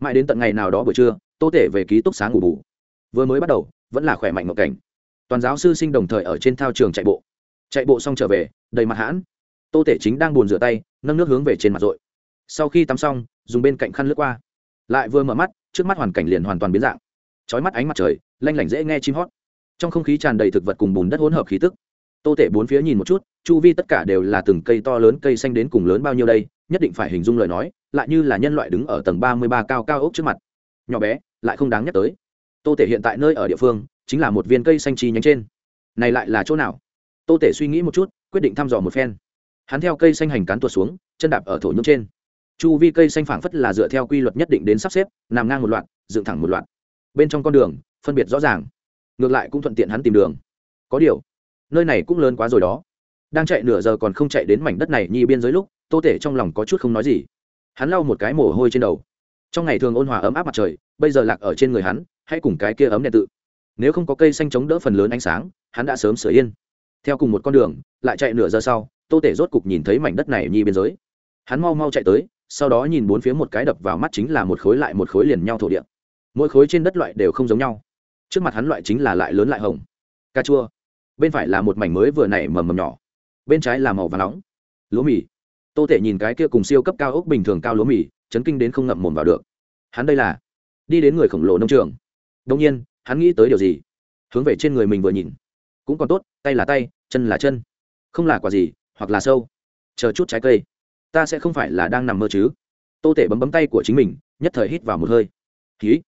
mãi đến tận ngày nào đó buổi trưa, tô tể về ký túc xá ngủ bù. Vừa mới bắt đầu, vẫn là khỏe mạnh ngộ cảnh. Toàn giáo sư sinh đồng thời ở trên thao trường chạy bộ. Chạy bộ xong trở về, đầy mặt hãn. Tô tể chính đang buồn rửa tay, nâng nước hướng về trên mặt rội. Sau khi tắm xong, dùng bên cạnh khăn lướt qua. Lại vừa mở mắt, trước mắt hoàn cảnh liền hoàn toàn biến dạng. Trói mắt ánh mặt trời, lanh lảnh dễ nghe chim hót. Trong không khí tràn đầy thực vật cùng bùn đất hỗn hợp khí tức. Tô tể bốn phía nhìn một chút, chu vi tất cả đều là từng cây to lớn, cây xanh đến cùng lớn bao nhiêu đây? Nhất định phải hình dung lời nói, lại như là nhân loại đứng ở tầng ba mươi ba cao cao ốc trước mặt. Nhỏ bé, lại không đáng nhắc tới. Tô tể hiện tại nơi ở địa phương, chính là một viên cây xanh chi nhánh trên. Này lại là chỗ nào? Tô tể suy nghĩ một chút, quyết định thăm dò một phen. Hắn theo cây xanh hành cán tuột xuống, chân đạp ở thổ nhưỡng trên. Chu vi cây xanh phảng phất là dựa theo quy luật nhất định đến sắp xếp, nằm ngang một loạt, dựng thẳng một loạt. Bên trong con đường, phân biệt rõ ràng. Ngược lại cũng thuận tiện hắn tìm đường. Có điều, nơi này cũng lớn quá rồi đó. Đang chạy nửa giờ còn không chạy đến mảnh đất này nhi biên giới lúc tô tể trong lòng có chút không nói gì. Hắn lau một cái mồ hôi trên đầu. Trong ngày thường ôn hòa ấm áp mặt trời, bây giờ lạc ở trên người hắn, hãy cùng cái kia ấm đèn tự. Nếu không có cây xanh chống đỡ phần lớn ánh sáng, hắn đã sớm sửa yên. Theo cùng một con đường, lại chạy nửa giờ sau, tô tể rốt cục nhìn thấy mảnh đất này nhi biên giới. Hắn mau mau chạy tới, sau đó nhìn bốn phía một cái đập vào mắt chính là một khối lại một khối liền nhau thổ địa. Mỗi khối trên đất loại đều không giống nhau. Trước mặt hắn loại chính là lại lớn lại hồng. Cà chua. Bên phải là một mảnh mới vừa nảy mầm mầm nhỏ. Bên trái là màu và nóng. Lúa mì tô tể nhìn cái kia cùng siêu cấp cao ốc bình thường cao lúa mì, chấn kinh đến không ngậm mồm vào được. Hắn đây là đi đến người khổng lồ nông trường. Đông nhiên, hắn nghĩ tới điều gì? Hướng về trên người mình vừa nhìn. Cũng còn tốt, tay là tay, chân là chân. Không là quả gì, hoặc là sâu. Chờ chút trái cây. Ta sẽ không phải là đang nằm mơ chứ. Tô tể bấm bấm tay của chính mình, nhất thời hít vào một hơi. Ký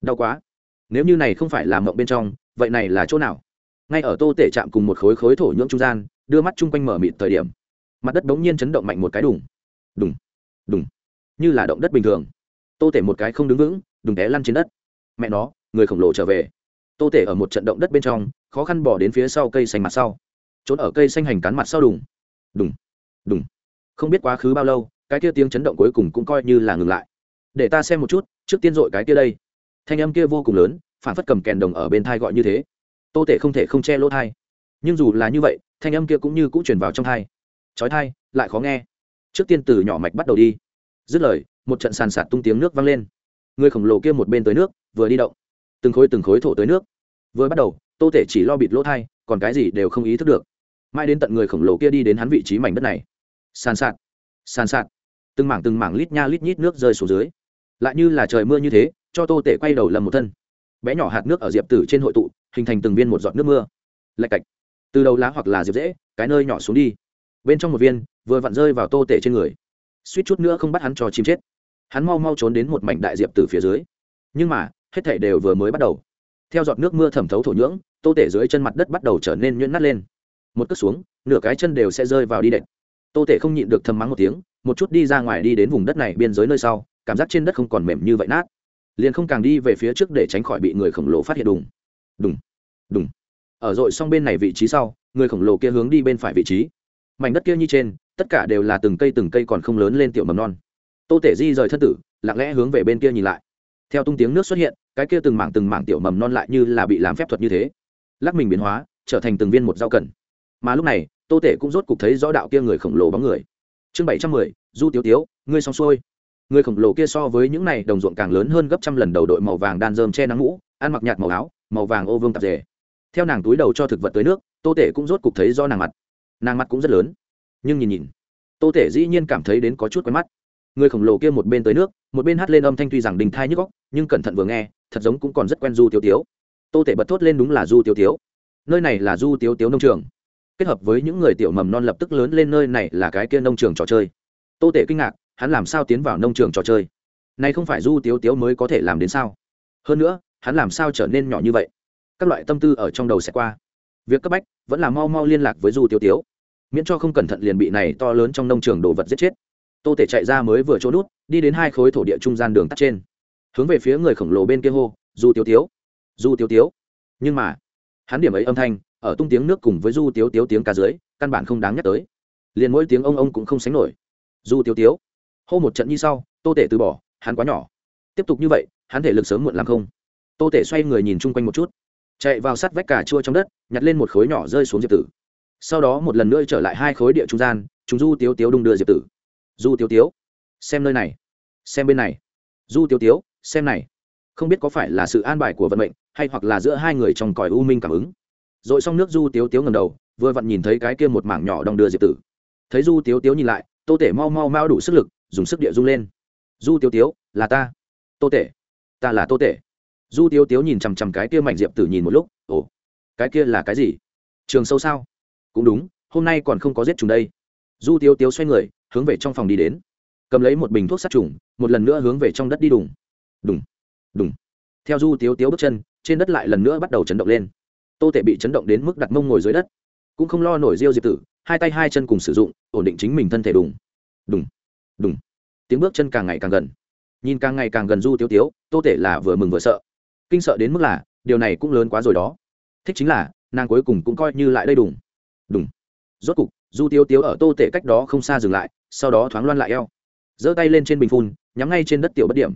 đau quá. Nếu như này không phải là mộng bên trong, vậy này là chỗ nào? Ngay ở tô tể chạm cùng một khối khối thổ nhưỡng trung gian, đưa mắt chung quanh mở mịt thời điểm mặt đất bỗng nhiên chấn động mạnh một cái đùng. Đùng đùng. Như là động đất bình thường. Tô tể một cái không đứng vững, đùng té lăn trên đất. Mẹ nó, người khổng lồ trở về. Tô tể ở một trận động đất bên trong, khó khăn bỏ đến phía sau cây xanh mặt sau. Trốn ở cây xanh hành cán mặt sau đùng. Đùng đùng. Không biết quá khứ bao lâu, cái kia tiếng chấn động cuối cùng cũng coi như là ngừng lại. Để ta xem một chút, trước tiên dội cái kia đây. Thanh âm kia vô cùng lớn, phản phất cầm kèn đồng ở bên thai gọi như thế. Tô tể không thể không che lỗ thai. Nhưng dù là như vậy, thanh âm kia cũng như cũng chuyển vào trong thai chói thai lại khó nghe. Trước tiên từ nhỏ mạch bắt đầu đi. Dứt lời, một trận sàn sạt tung tiếng nước vang lên. Người khổng lồ kia một bên tới nước, vừa đi động. Từng khối từng khối thổ tới nước. Vừa bắt đầu, tô tể chỉ lo bịt lỗ thai còn cái gì đều không ý thức được. Mai đến tận người khổng lồ kia đi đến hắn vị trí mảnh đất này. Sàn sạt sàn sạt. Từng mảng từng mảng lít nha lít nhít nước rơi xuống dưới. Lại như là trời mưa như thế, cho tô tể quay đầu lầm một thân. Bé nhỏ hạt nước ở diệp tử trên hội tụ, hình thành từng viên một giọt nước mưa. Lạch cạch. Từ đầu lá hoặc là diệp dễ, cái nơi nhỏ xuống đi bên trong một viên, vừa vặn rơi vào tô tể trên người. Suýt chút nữa không bắt hắn cho chim chết. Hắn mau mau trốn đến một mảnh đại diệp từ phía dưới. Nhưng mà, hết thảy đều vừa mới bắt đầu. Theo giọt nước mưa thẩm thấu thổ nhưỡng, tô tể dưới chân mặt đất bắt đầu trở nên nhuyễn nát lên. Một cất xuống, nửa cái chân đều sẽ rơi vào đi đệm tô tể không nhịn được thầm mắng một tiếng, một chút đi ra ngoài đi đến vùng đất này biên giới nơi sau, cảm giác trên đất không còn mềm như vậy nát. Liền không càng đi về phía trước để tránh khỏi bị người khổng lồ phát hiện đùng. Đùng. Đùng. Ở dội xong bên này vị trí sau, người khổng lồ kia hướng đi bên phải vị trí mảnh đất kia như trên, tất cả đều là từng cây từng cây còn không lớn lên tiểu mầm non. Tô tể di rời thân tử, lặng lẽ hướng về bên kia nhìn lại. Theo tung tiếng nước xuất hiện, cái kia từng mảng từng mảng tiểu mầm non lại như là bị làm phép thuật như thế. Lắc mình biến hóa, trở thành từng viên một rau cần. Mà lúc này, tô tể cũng rốt cục thấy rõ đạo kia người khổng lồ bóng người. Chương bảy trăm mười, du tiếu tiếu, ngươi xong xuôi. Người khổng lồ kia so với những này đồng ruộng càng lớn hơn gấp trăm lần đầu đội màu vàng đan dơm che nắng mũ ăn mặc nhạt màu áo, màu vàng ô vương tạp dề. Theo nàng túi đầu cho thực vật tới nước, tô tể cũng rốt cục thấy do nàng mặt nàng mặt cũng rất lớn. Nhưng nhìn nhìn, tô thể dĩ nhiên cảm thấy đến có chút quen mắt. Người khổng lồ kia một bên tới nước, một bên hát lên âm thanh tuy rằng đình thai nhức góc nhưng cẩn thận vừa nghe, thật giống cũng còn rất quen du tiêu tiếu. Tô thể bật thốt lên đúng là du tiêu tiếu. Nơi này là du tiêu tiếu nông trường. Kết hợp với những người tiểu mầm non lập tức lớn lên nơi này là cái kia nông trường trò chơi. Tô tể kinh ngạc, hắn làm sao tiến vào nông trường trò chơi? Này không phải du tiếu tiếu mới có thể làm đến sao? Hơn nữa, hắn làm sao trở nên nhỏ như vậy? Các loại tâm tư ở trong đầu sẽ qua. Việc cấp bách vẫn là mau mau liên lạc với du tiếu tiếu miễn cho không cẩn thận liền bị này to lớn trong nông trường đồ vật giết chết. Tô tể chạy ra mới vừa chỗ nút, đi đến hai khối thổ địa trung gian đường tắt trên. Hướng về phía người khổng lồ bên kia hô, du tiếu tiếu! Du tiếu tiếu! Nhưng mà, hắn điểm ấy âm thanh, ở tung tiếng nước cùng với du tiếu tiếu tiếng cá dưới, căn bản không đáng nhắc tới. Liền mỗi tiếng ông ông cũng không sánh nổi. Du tiếu tiếu! Hô một trận như sau, tô tể từ bỏ, hắn quá nhỏ. Tiếp tục như vậy, hắn thể lực sớm muộn làm không. Tô tể xoay người nhìn chung quanh một chút, chạy vào sát vách cà chua trong đất, nhặt lên một khối nhỏ rơi xuống diệp tử sau đó một lần nữa trở lại hai khối địa trung gian, chúng du tiếu tiếu đung đưa diệp tử. Du tiếu tiếu, xem nơi này, xem bên này. Du tiếu tiếu, xem này. Không biết có phải là sự an bài của vận mệnh, hay hoặc là giữa hai người trong còi u minh cảm ứng. Rồi xong nước du tiếu tiếu ngầm đầu, vừa vặn nhìn thấy cái kia một mảng nhỏ đong đưa diệp tử. Thấy du tiếu tiếu nhìn lại, tô tể mau mau mau đủ sức lực, dùng sức địa rung lên. Du tiếu tiếu, là ta. Tô tể, ta là tô tể. Du tiếu tiếu nhìn chằm chằm cái kia mảnh diệp tử nhìn một lúc, ồ, cái kia là cái gì? Trường sâu sao? Cũng đúng, hôm nay còn không có giết trùng đây. Du tiêu tiêu xoay người, hướng về trong phòng đi đến. Cầm lấy một bình thuốc sát trùng, một lần nữa hướng về trong đất đi đùng. Đùng đùng. Theo du tiêu tiêu bước chân, trên đất lại lần nữa bắt đầu chấn động lên. Tô tể bị chấn động đến mức đặt mông ngồi dưới đất. Cũng không lo nổi riêu diệp tử, hai tay hai chân cùng sử dụng, ổn định chính mình thân thể đùng. Đùng đùng. Tiếng bước chân càng ngày càng gần. Nhìn càng ngày càng gần du tiêu tiếu, tô tể là vừa mừng vừa sợ. Kinh sợ đến mức là, điều này cũng lớn quá rồi đó. Thích chính là, nàng cuối cùng cũng coi như lại đây đùng đúng. Rốt cục, du tiêu tiếu ở tô tể cách đó không xa dừng lại, sau đó thoáng loan lại eo. Giơ tay lên trên bình phun, nhắm ngay trên đất tiểu bất điểm.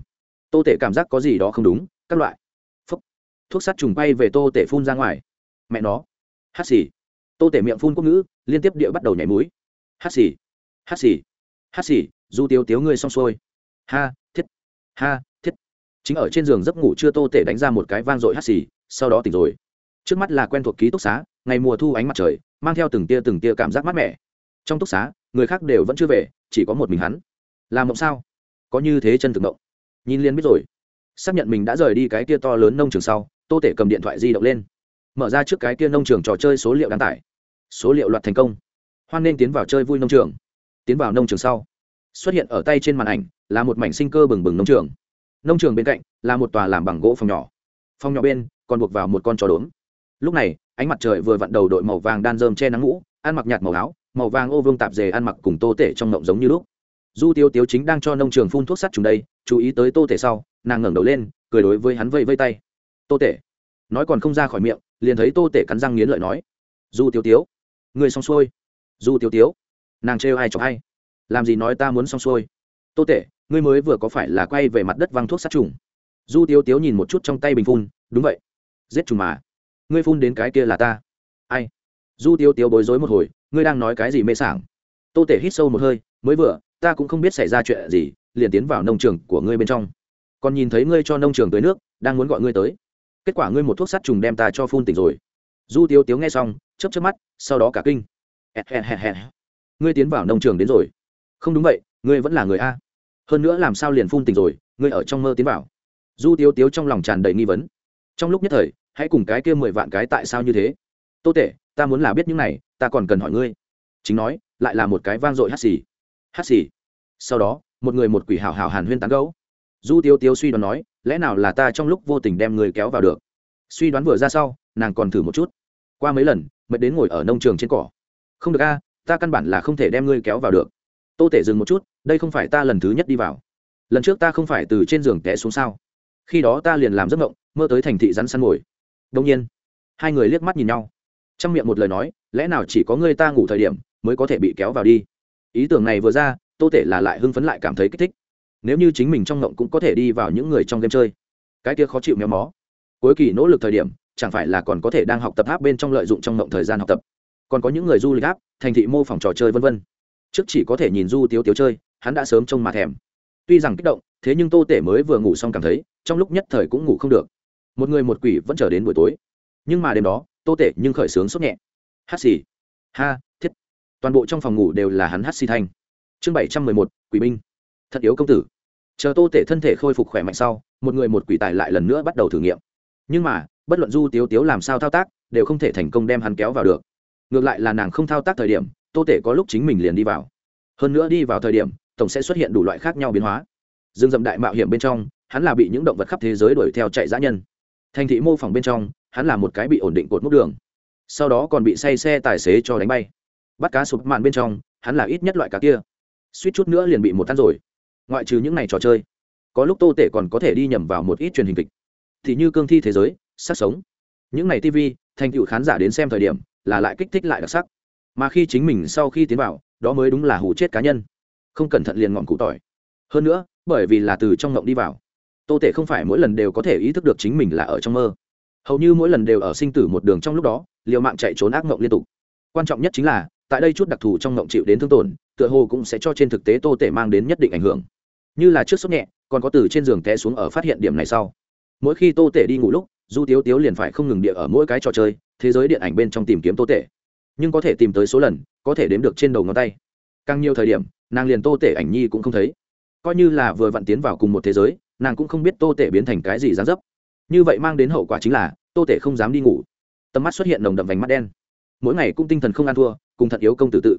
Tô tể cảm giác có gì đó không đúng, các loại. Phúc. Thuốc sắt trùng bay về tô tể phun ra ngoài. Mẹ nó. Hát xì. Tô tể miệng phun quốc ngữ, liên tiếp địa bắt đầu nhảy múi. Hát xì. Hát xì. Hát xì, du tiêu tiếu ngươi xong xuôi. Ha, thiết. Ha, thiết. Chính ở trên giường giấc ngủ chưa tô tể đánh ra một cái vang dội hát xì, sau đó tỉnh rồi. Trước mắt là quen thuộc ký túc xá, ngày mùa thu ánh mặt trời mang theo từng tia từng tia cảm giác mát mẻ. Trong túc xá, người khác đều vẫn chưa về, chỉ có một mình hắn. Làm mộng sao? Có như thế chân thực mộng. Nhìn liền biết rồi. Xác nhận mình đã rời đi cái kia to lớn nông trường sau, tô tể cầm điện thoại di động lên. Mở ra trước cái kia nông trường trò chơi số liệu đăng tải. Số liệu loạt thành công. Hoan nên tiến vào chơi vui nông trường. Tiến vào nông trường sau, xuất hiện ở tay trên màn ảnh, là một mảnh sinh cơ bừng bừng nông trường. Nông trường bên cạnh là một tòa làm bằng gỗ phòng nhỏ. Phòng nhỏ bên còn buộc vào một con chó đốm. Lúc này ánh mặt trời vừa vặn đầu đội màu vàng đan dơm che nắng mũ ăn mặc nhạt màu áo, màu vàng ô vương tạp dề ăn mặc cùng tô tể trong ngộng giống như lúc. Du tiêu tiếu chính đang cho nông trường phun thuốc sắt trùng đây, chú ý tới tô tể sau, nàng ngẩng đầu lên, cười đối với hắn vây vây tay. Tô tể, nói còn không ra khỏi miệng, liền thấy tô tể cắn răng nghiến lợi nói. Du tiêu tiếu, người xong xuôi. Du tiêu tiếu, nàng trêu ai chọc hay làm gì nói ta muốn xong xuôi? Tô tể, ngươi mới vừa có phải là quay về mặt đất văng thuốc sát trùng? Du tiêu tiếu nhìn một chút trong tay bình phun, đúng vậy. Giết trùng mà ngươi phun đến cái kia là ta. Ai? Du tiêu tiêu bối rối một hồi, ngươi đang nói cái gì mê sảng? Tô tể hít sâu một hơi, mới vừa, ta cũng không biết xảy ra chuyện gì, liền tiến vào nông trường của ngươi bên trong. Còn nhìn thấy ngươi cho nông trường tới nước, đang muốn gọi ngươi tới. Kết quả ngươi một thuốc sát trùng đem ta cho phun tỉnh rồi. Du tiêu tiếu nghe xong chấp chấp mắt, sau đó cả kinh. Ngươi tiến vào nông trường đến rồi. Không đúng vậy, ngươi vẫn là người a. Hơn nữa làm sao liền phun tỉnh rồi, ngươi ở trong mơ tiến vào. Du tiêu tiếu trong lòng tràn đầy nghi vấn. Trong lúc nhất thời hãy cùng cái kia mười vạn cái tại sao như thế? Tô tệ ta muốn là biết những này, ta còn cần hỏi ngươi. Chính nói, lại là một cái vang dội hát xì. Hát xì? Sau đó, một người một quỷ hào hào hàn huyên tán gấu du tiêu tiêu suy đoán nói, lẽ nào là ta trong lúc vô tình đem người kéo vào được? Suy đoán vừa ra sau, nàng còn thử một chút. Qua mấy lần, mệt đến ngồi ở nông trường trên cỏ. Không được a, ta căn bản là không thể đem ngươi kéo vào được. Tô tể dừng một chút, đây không phải ta lần thứ nhất đi vào. Lần trước ta không phải từ trên giường té xuống sao? Khi đó ta liền làm giấc mộng, mơ tới thành thị rắn săn ngồi đông nhiên, hai người liếc mắt nhìn nhau. Trong miệng một lời nói, lẽ nào chỉ có người ta ngủ thời điểm mới có thể bị kéo vào đi? Ý tưởng này vừa ra, tô tể là lại hưng phấn lại cảm thấy kích thích. Nếu như chính mình trong ngộng cũng có thể đi vào những người trong game chơi, cái kia khó chịu méo mó. Cuối kỳ nỗ lực thời điểm, chẳng phải là còn có thể đang học tập áp bên trong lợi dụng trong ngộng thời gian học tập. Còn có những người du lịch áp thành thị mô phỏng trò chơi v v trước chỉ có thể nhìn du tiếu tiếu chơi, hắn đã sớm trông mà thèm. Tuy rằng kích động, thế nhưng tô tể mới vừa ngủ xong cảm thấy, trong lúc nhất thời cũng ngủ không được một người một quỷ vẫn chờ đến buổi tối. Nhưng mà đêm đó, tô tể nhưng khởi sướng sốt nhẹ. Hát xì. Ha, thiết. Toàn bộ trong phòng ngủ đều là hắn hát xì thanh. Chương bảy trăm mười một, quỷ binh. Thật yếu công tử. Chờ tô tể thân thể khôi phục khỏe mạnh sau, một người một quỷ tài lại lần nữa bắt đầu thử nghiệm. Nhưng mà, bất luận du tiếu tiếu làm sao thao tác, đều không thể thành công đem hắn kéo vào được. Ngược lại là nàng không thao tác thời điểm, tô tể có lúc chính mình liền đi vào. Hơn nữa đi vào thời điểm, tổng sẽ xuất hiện đủ loại khác nhau biến hóa. Dương dậm đại mạo hiểm bên trong, hắn là bị những động vật khắp thế giới đuổi theo chạy giã nhân thành thị mô phỏng bên trong, hắn là một cái bị ổn định cột múc đường. Sau đó còn bị say xe tài xế cho đánh bay. Bắt cá sụp mạn bên trong, hắn là ít nhất loại cá kia. Suýt chút nữa liền bị một tan rồi. Ngoại trừ những ngày trò chơi, có lúc tô tể còn có thể đi nhầm vào một ít truyền hình kịch. Thì như cương thi thế giới sắc sống. Những ngày tv thành tựu khán giả đến xem thời điểm, là lại kích thích lại đặc sắc. Mà khi chính mình sau khi tiến vào, đó mới đúng là hủ chết cá nhân. Không cẩn thận liền ngọn cụ tỏi. Hơn nữa, bởi vì là từ trong ngộng đi vào tô tể không phải mỗi lần đều có thể ý thức được chính mình là ở trong mơ. Hầu như mỗi lần đều ở sinh tử một đường trong lúc đó, liều mạng chạy trốn ác mộng liên tục. Quan trọng nhất chính là, tại đây chút đặc thù trong mộng chịu đến thương tổn, tựa hồ cũng sẽ cho trên thực tế tô tể mang đến nhất định ảnh hưởng. Như là trước sốt nhẹ, còn có từ trên giường té xuống ở phát hiện điểm này sau. Mỗi khi tô tể đi ngủ lúc, du tiếu tiếu liền phải không ngừng địa ở mỗi cái trò chơi, thế giới điện ảnh bên trong tìm kiếm tô tể. Nhưng có thể tìm tới số lần, có thể đếm được trên đầu ngón tay. Càng nhiều thời điểm, nàng liền tô tể ảnh nhi cũng không thấy. Coi như là vừa vặn tiến vào cùng một thế giới nàng cũng không biết tô tể biến thành cái gì dán dấp. Như vậy mang đến hậu quả chính là, tô tể không dám đi ngủ. Tầm mắt xuất hiện nồng đậm vành mắt đen. Mỗi ngày cũng tinh thần không ăn thua, cùng thật yếu công tử tự.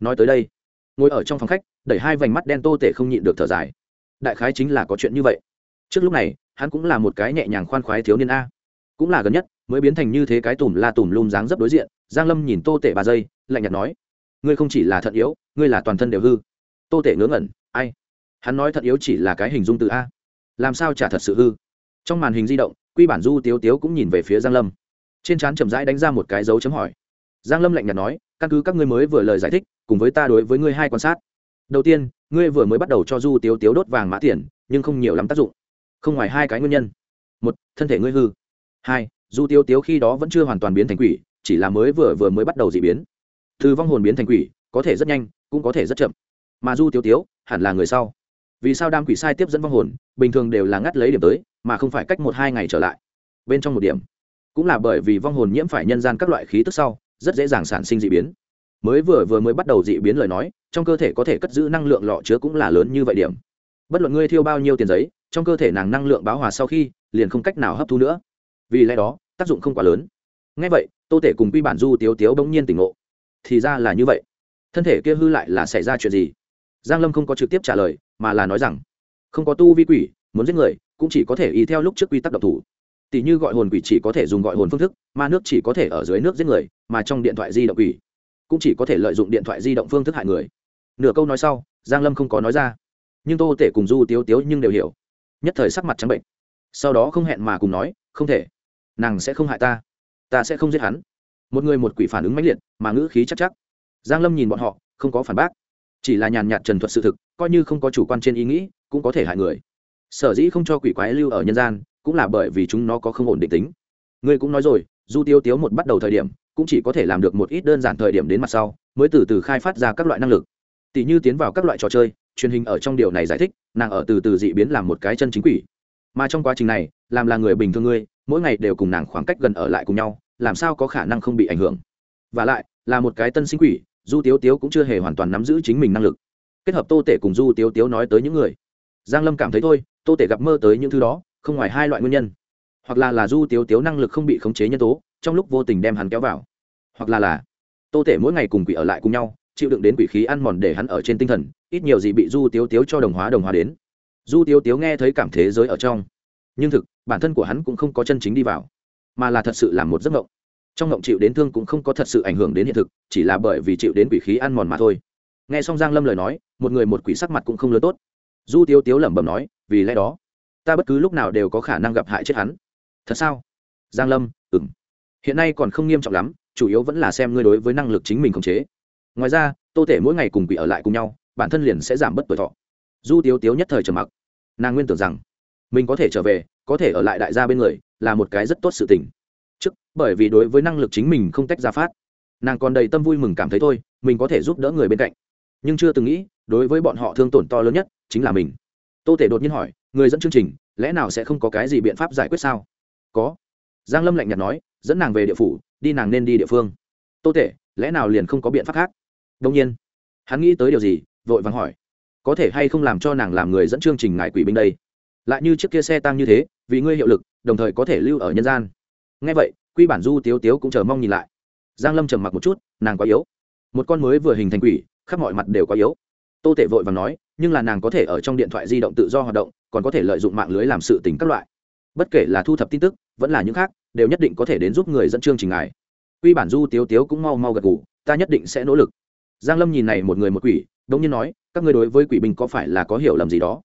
Nói tới đây, ngồi ở trong phòng khách, đẩy hai vành mắt đen tô tể không nhịn được thở dài. Đại khái chính là có chuyện như vậy. Trước lúc này, hắn cũng là một cái nhẹ nhàng khoan khoái thiếu niên a. Cũng là gần nhất, mới biến thành như thế cái tùm la tùm lum dáng dấp đối diện, giang lâm nhìn tô tể ba giây lạnh nhạt nói, ngươi không chỉ là thận yếu, ngươi là toàn thân đều hư. Tô tể ngớ ngẩn, ai? Hắn nói thận yếu chỉ là cái hình dung từ a làm sao trả thật sự hư? Trong màn hình di động, quy bản du tiếu tiếu cũng nhìn về phía giang lâm. Trên trán chậm rãi đánh ra một cái dấu chấm hỏi. Giang lâm lạnh nhạt nói, căn cứ các ngươi mới vừa lời giải thích, cùng với ta đối với ngươi hai quan sát. Đầu tiên, ngươi vừa mới bắt đầu cho du tiếu tiếu đốt vàng mã tiền, nhưng không nhiều lắm tác dụng. Không ngoài hai cái nguyên nhân. Một, thân thể ngươi hư. Hai, du tiếu tiếu khi đó vẫn chưa hoàn toàn biến thành quỷ, chỉ là mới vừa vừa mới bắt đầu dị biến. Từ vong hồn biến thành quỷ, có thể rất nhanh, cũng có thể rất chậm. Mà du tiếu tiếu, hẳn là người sau vì sao đam quỷ sai tiếp dẫn vong hồn, bình thường đều là ngắt lấy điểm tới, mà không phải cách một hai ngày trở lại. Bên trong một điểm, cũng là bởi vì vong hồn nhiễm phải nhân gian các loại khí tức sau, rất dễ dàng sản sinh d ị biến. Mới vừa vừa mới bắt đầu d ị biến lời nói, trong cơ thể có thể cất giữ năng lượng lọ chứa cũng là lớn như vậy điểm. Bất luận ngươi thiêu bao nhiêu tiền giấy, trong cơ thể nàng năng lượng báo hòa sau khi, liền không cách nào hấp thu nữa. Vì lẽ đó, tác dụng không quá lớn. Ngay vậy, tô thể cùng quy bản du tiếu tiếu bỗng nhiên tỉnh ngộ. Thì ra là như vậy. Thân thể kia hư lại là xảy ra chuyện gì? Giang lâm không có trực tiếp trả lời, mà là nói rằng, không có tu vi quỷ, muốn giết người, cũng chỉ có thể y theo lúc trước quy tắc độc thủ. Tỷ như gọi hồn quỷ chỉ có thể dùng gọi hồn phương thức, ma nước chỉ có thể ở dưới nước giết người, mà trong điện thoại di động quỷ cũng chỉ có thể lợi dụng điện thoại di động phương thức hại người. Nửa câu nói sau, giang lâm không có nói ra. Nhưng tô tể cùng du tiếu tiếu nhưng đều hiểu. Nhất thời sắc mặt trắng bệnh. Sau đó không hẹn mà cùng nói, không thể. Nàng sẽ không hại ta. Ta sẽ không giết hắn. Một người một quỷ phản ứng mãnh liệt, mà ngữ khí chắc chắc. Giang lâm nhìn bọn họ, không có phản bác chỉ là nhàn nhạt trần thuật sự thực, coi như không có chủ quan trên ý nghĩ, cũng có thể hại người. Sở dĩ không cho quỷ quái lưu ở nhân gian, cũng là bởi vì chúng nó có không ổn định tính. Ngươi cũng nói rồi, du tiêu tiếu một bắt đầu thời điểm, cũng chỉ có thể làm được một ít đơn giản thời điểm đến mặt sau, mới từ từ khai phát ra các loại năng lực. Tỷ như tiến vào các loại trò chơi, truyền hình ở trong điều này giải thích, nàng ở từ từ dị biến làm một cái chân chính quỷ. Mà trong quá trình này, làm là người bình thường ngươi, mỗi ngày đều cùng nàng khoảng cách gần ở lại cùng nhau, làm sao có khả năng không bị ảnh hưởng? Và lại, là một cái tân sinh quỷ du tiếu tiếu cũng chưa hề hoàn toàn nắm giữ chính mình năng lực. Kết hợp tô tể cùng du tiếu tiếu nói tới những người. Giang lâm cảm thấy thôi, tô tể gặp mơ tới những thứ đó, không ngoài hai loại nguyên nhân. Hoặc là là du tiếu tiếu năng lực không bị khống chế nhân tố, trong lúc vô tình đem hắn kéo vào. Hoặc là là, tô tể mỗi ngày cùng quỷ ở lại cùng nhau, chịu đựng đến quỷ khí ăn mòn để hắn ở trên tinh thần, ít nhiều gì bị du tiếu tiếu cho đồng hóa đồng hóa đến. Du tiếu tiếu nghe thấy cảm thế giới ở trong. Nhưng thực, bản thân của hắn cũng không có chân chính đi vào, mà là thật sự là một giấc mộng trong ngộng chịu đến thương cũng không có thật sự ảnh hưởng đến hiện thực, chỉ là bởi vì chịu đến quỷ khí ăn mòn mà thôi. Nghe xong giang lâm lời nói, một người một quỷ sắc mặt cũng không lớn tốt. Du tiếu tiếu lẩm bẩm nói, vì lẽ đó, ta bất cứ lúc nào đều có khả năng gặp hại chết hắn. Thật sao? Giang lâm, ừm. Hiện nay còn không nghiêm trọng lắm, chủ yếu vẫn là xem ngươi đối với năng lực chính mình khống chế. Ngoài ra, tô thể mỗi ngày cùng quỷ ở lại cùng nhau, bản thân liền sẽ giảm bớt tuổi thọ. Du tiếu tiếu nhất thời trầm mặc. Nàng nguyên tưởng rằng, mình có thể trở về, có thể ở lại đại gia bên người, là một cái rất tốt sự tình trước, bởi vì đối với năng lực chính mình không tách ra phát, nàng còn đầy tâm vui mừng cảm thấy thôi, mình có thể giúp đỡ người bên cạnh. Nhưng chưa từng nghĩ, đối với bọn họ thương tổn to lớn nhất chính là mình. Tô thể đột nhiên hỏi, người dẫn chương trình, lẽ nào sẽ không có cái gì biện pháp giải quyết sao? Có. Giang lâm lạnh nhạt nói, dẫn nàng về địa phủ, đi nàng nên đi địa phương. Tô thể lẽ nào liền không có biện pháp khác? Đông nhiên. Hắn nghĩ tới điều gì, vội vàng hỏi, có thể hay không làm cho nàng làm người dẫn chương trình ngài quỷ binh đây? Lại như chiếc kia xe tăng như thế, vì ngươi hiệu lực, đồng thời có thể lưu ở nhân gian ngay vậy, quy bản du tiếu tiếu cũng chờ mong nhìn lại. Giang lâm trầm mặc một chút, nàng quá yếu. Một con mới vừa hình thành quỷ, khắp mọi mặt đều quá yếu. Tô tể vội và nói, nhưng là nàng có thể ở trong điện thoại di động tự do hoạt động, còn có thể lợi dụng mạng lưới làm sự tình các loại. Bất kể là thu thập tin tức, vẫn là những khác, đều nhất định có thể đến giúp người dẫn chương trình ngài. Quy bản du tiếu tiếu cũng mau mau gật gù, ta nhất định sẽ nỗ lực. Giang lâm nhìn này một người một quỷ, đống nhiên nói, các ngươi đối với quỷ binh có phải là có hiểu lầm gì đó?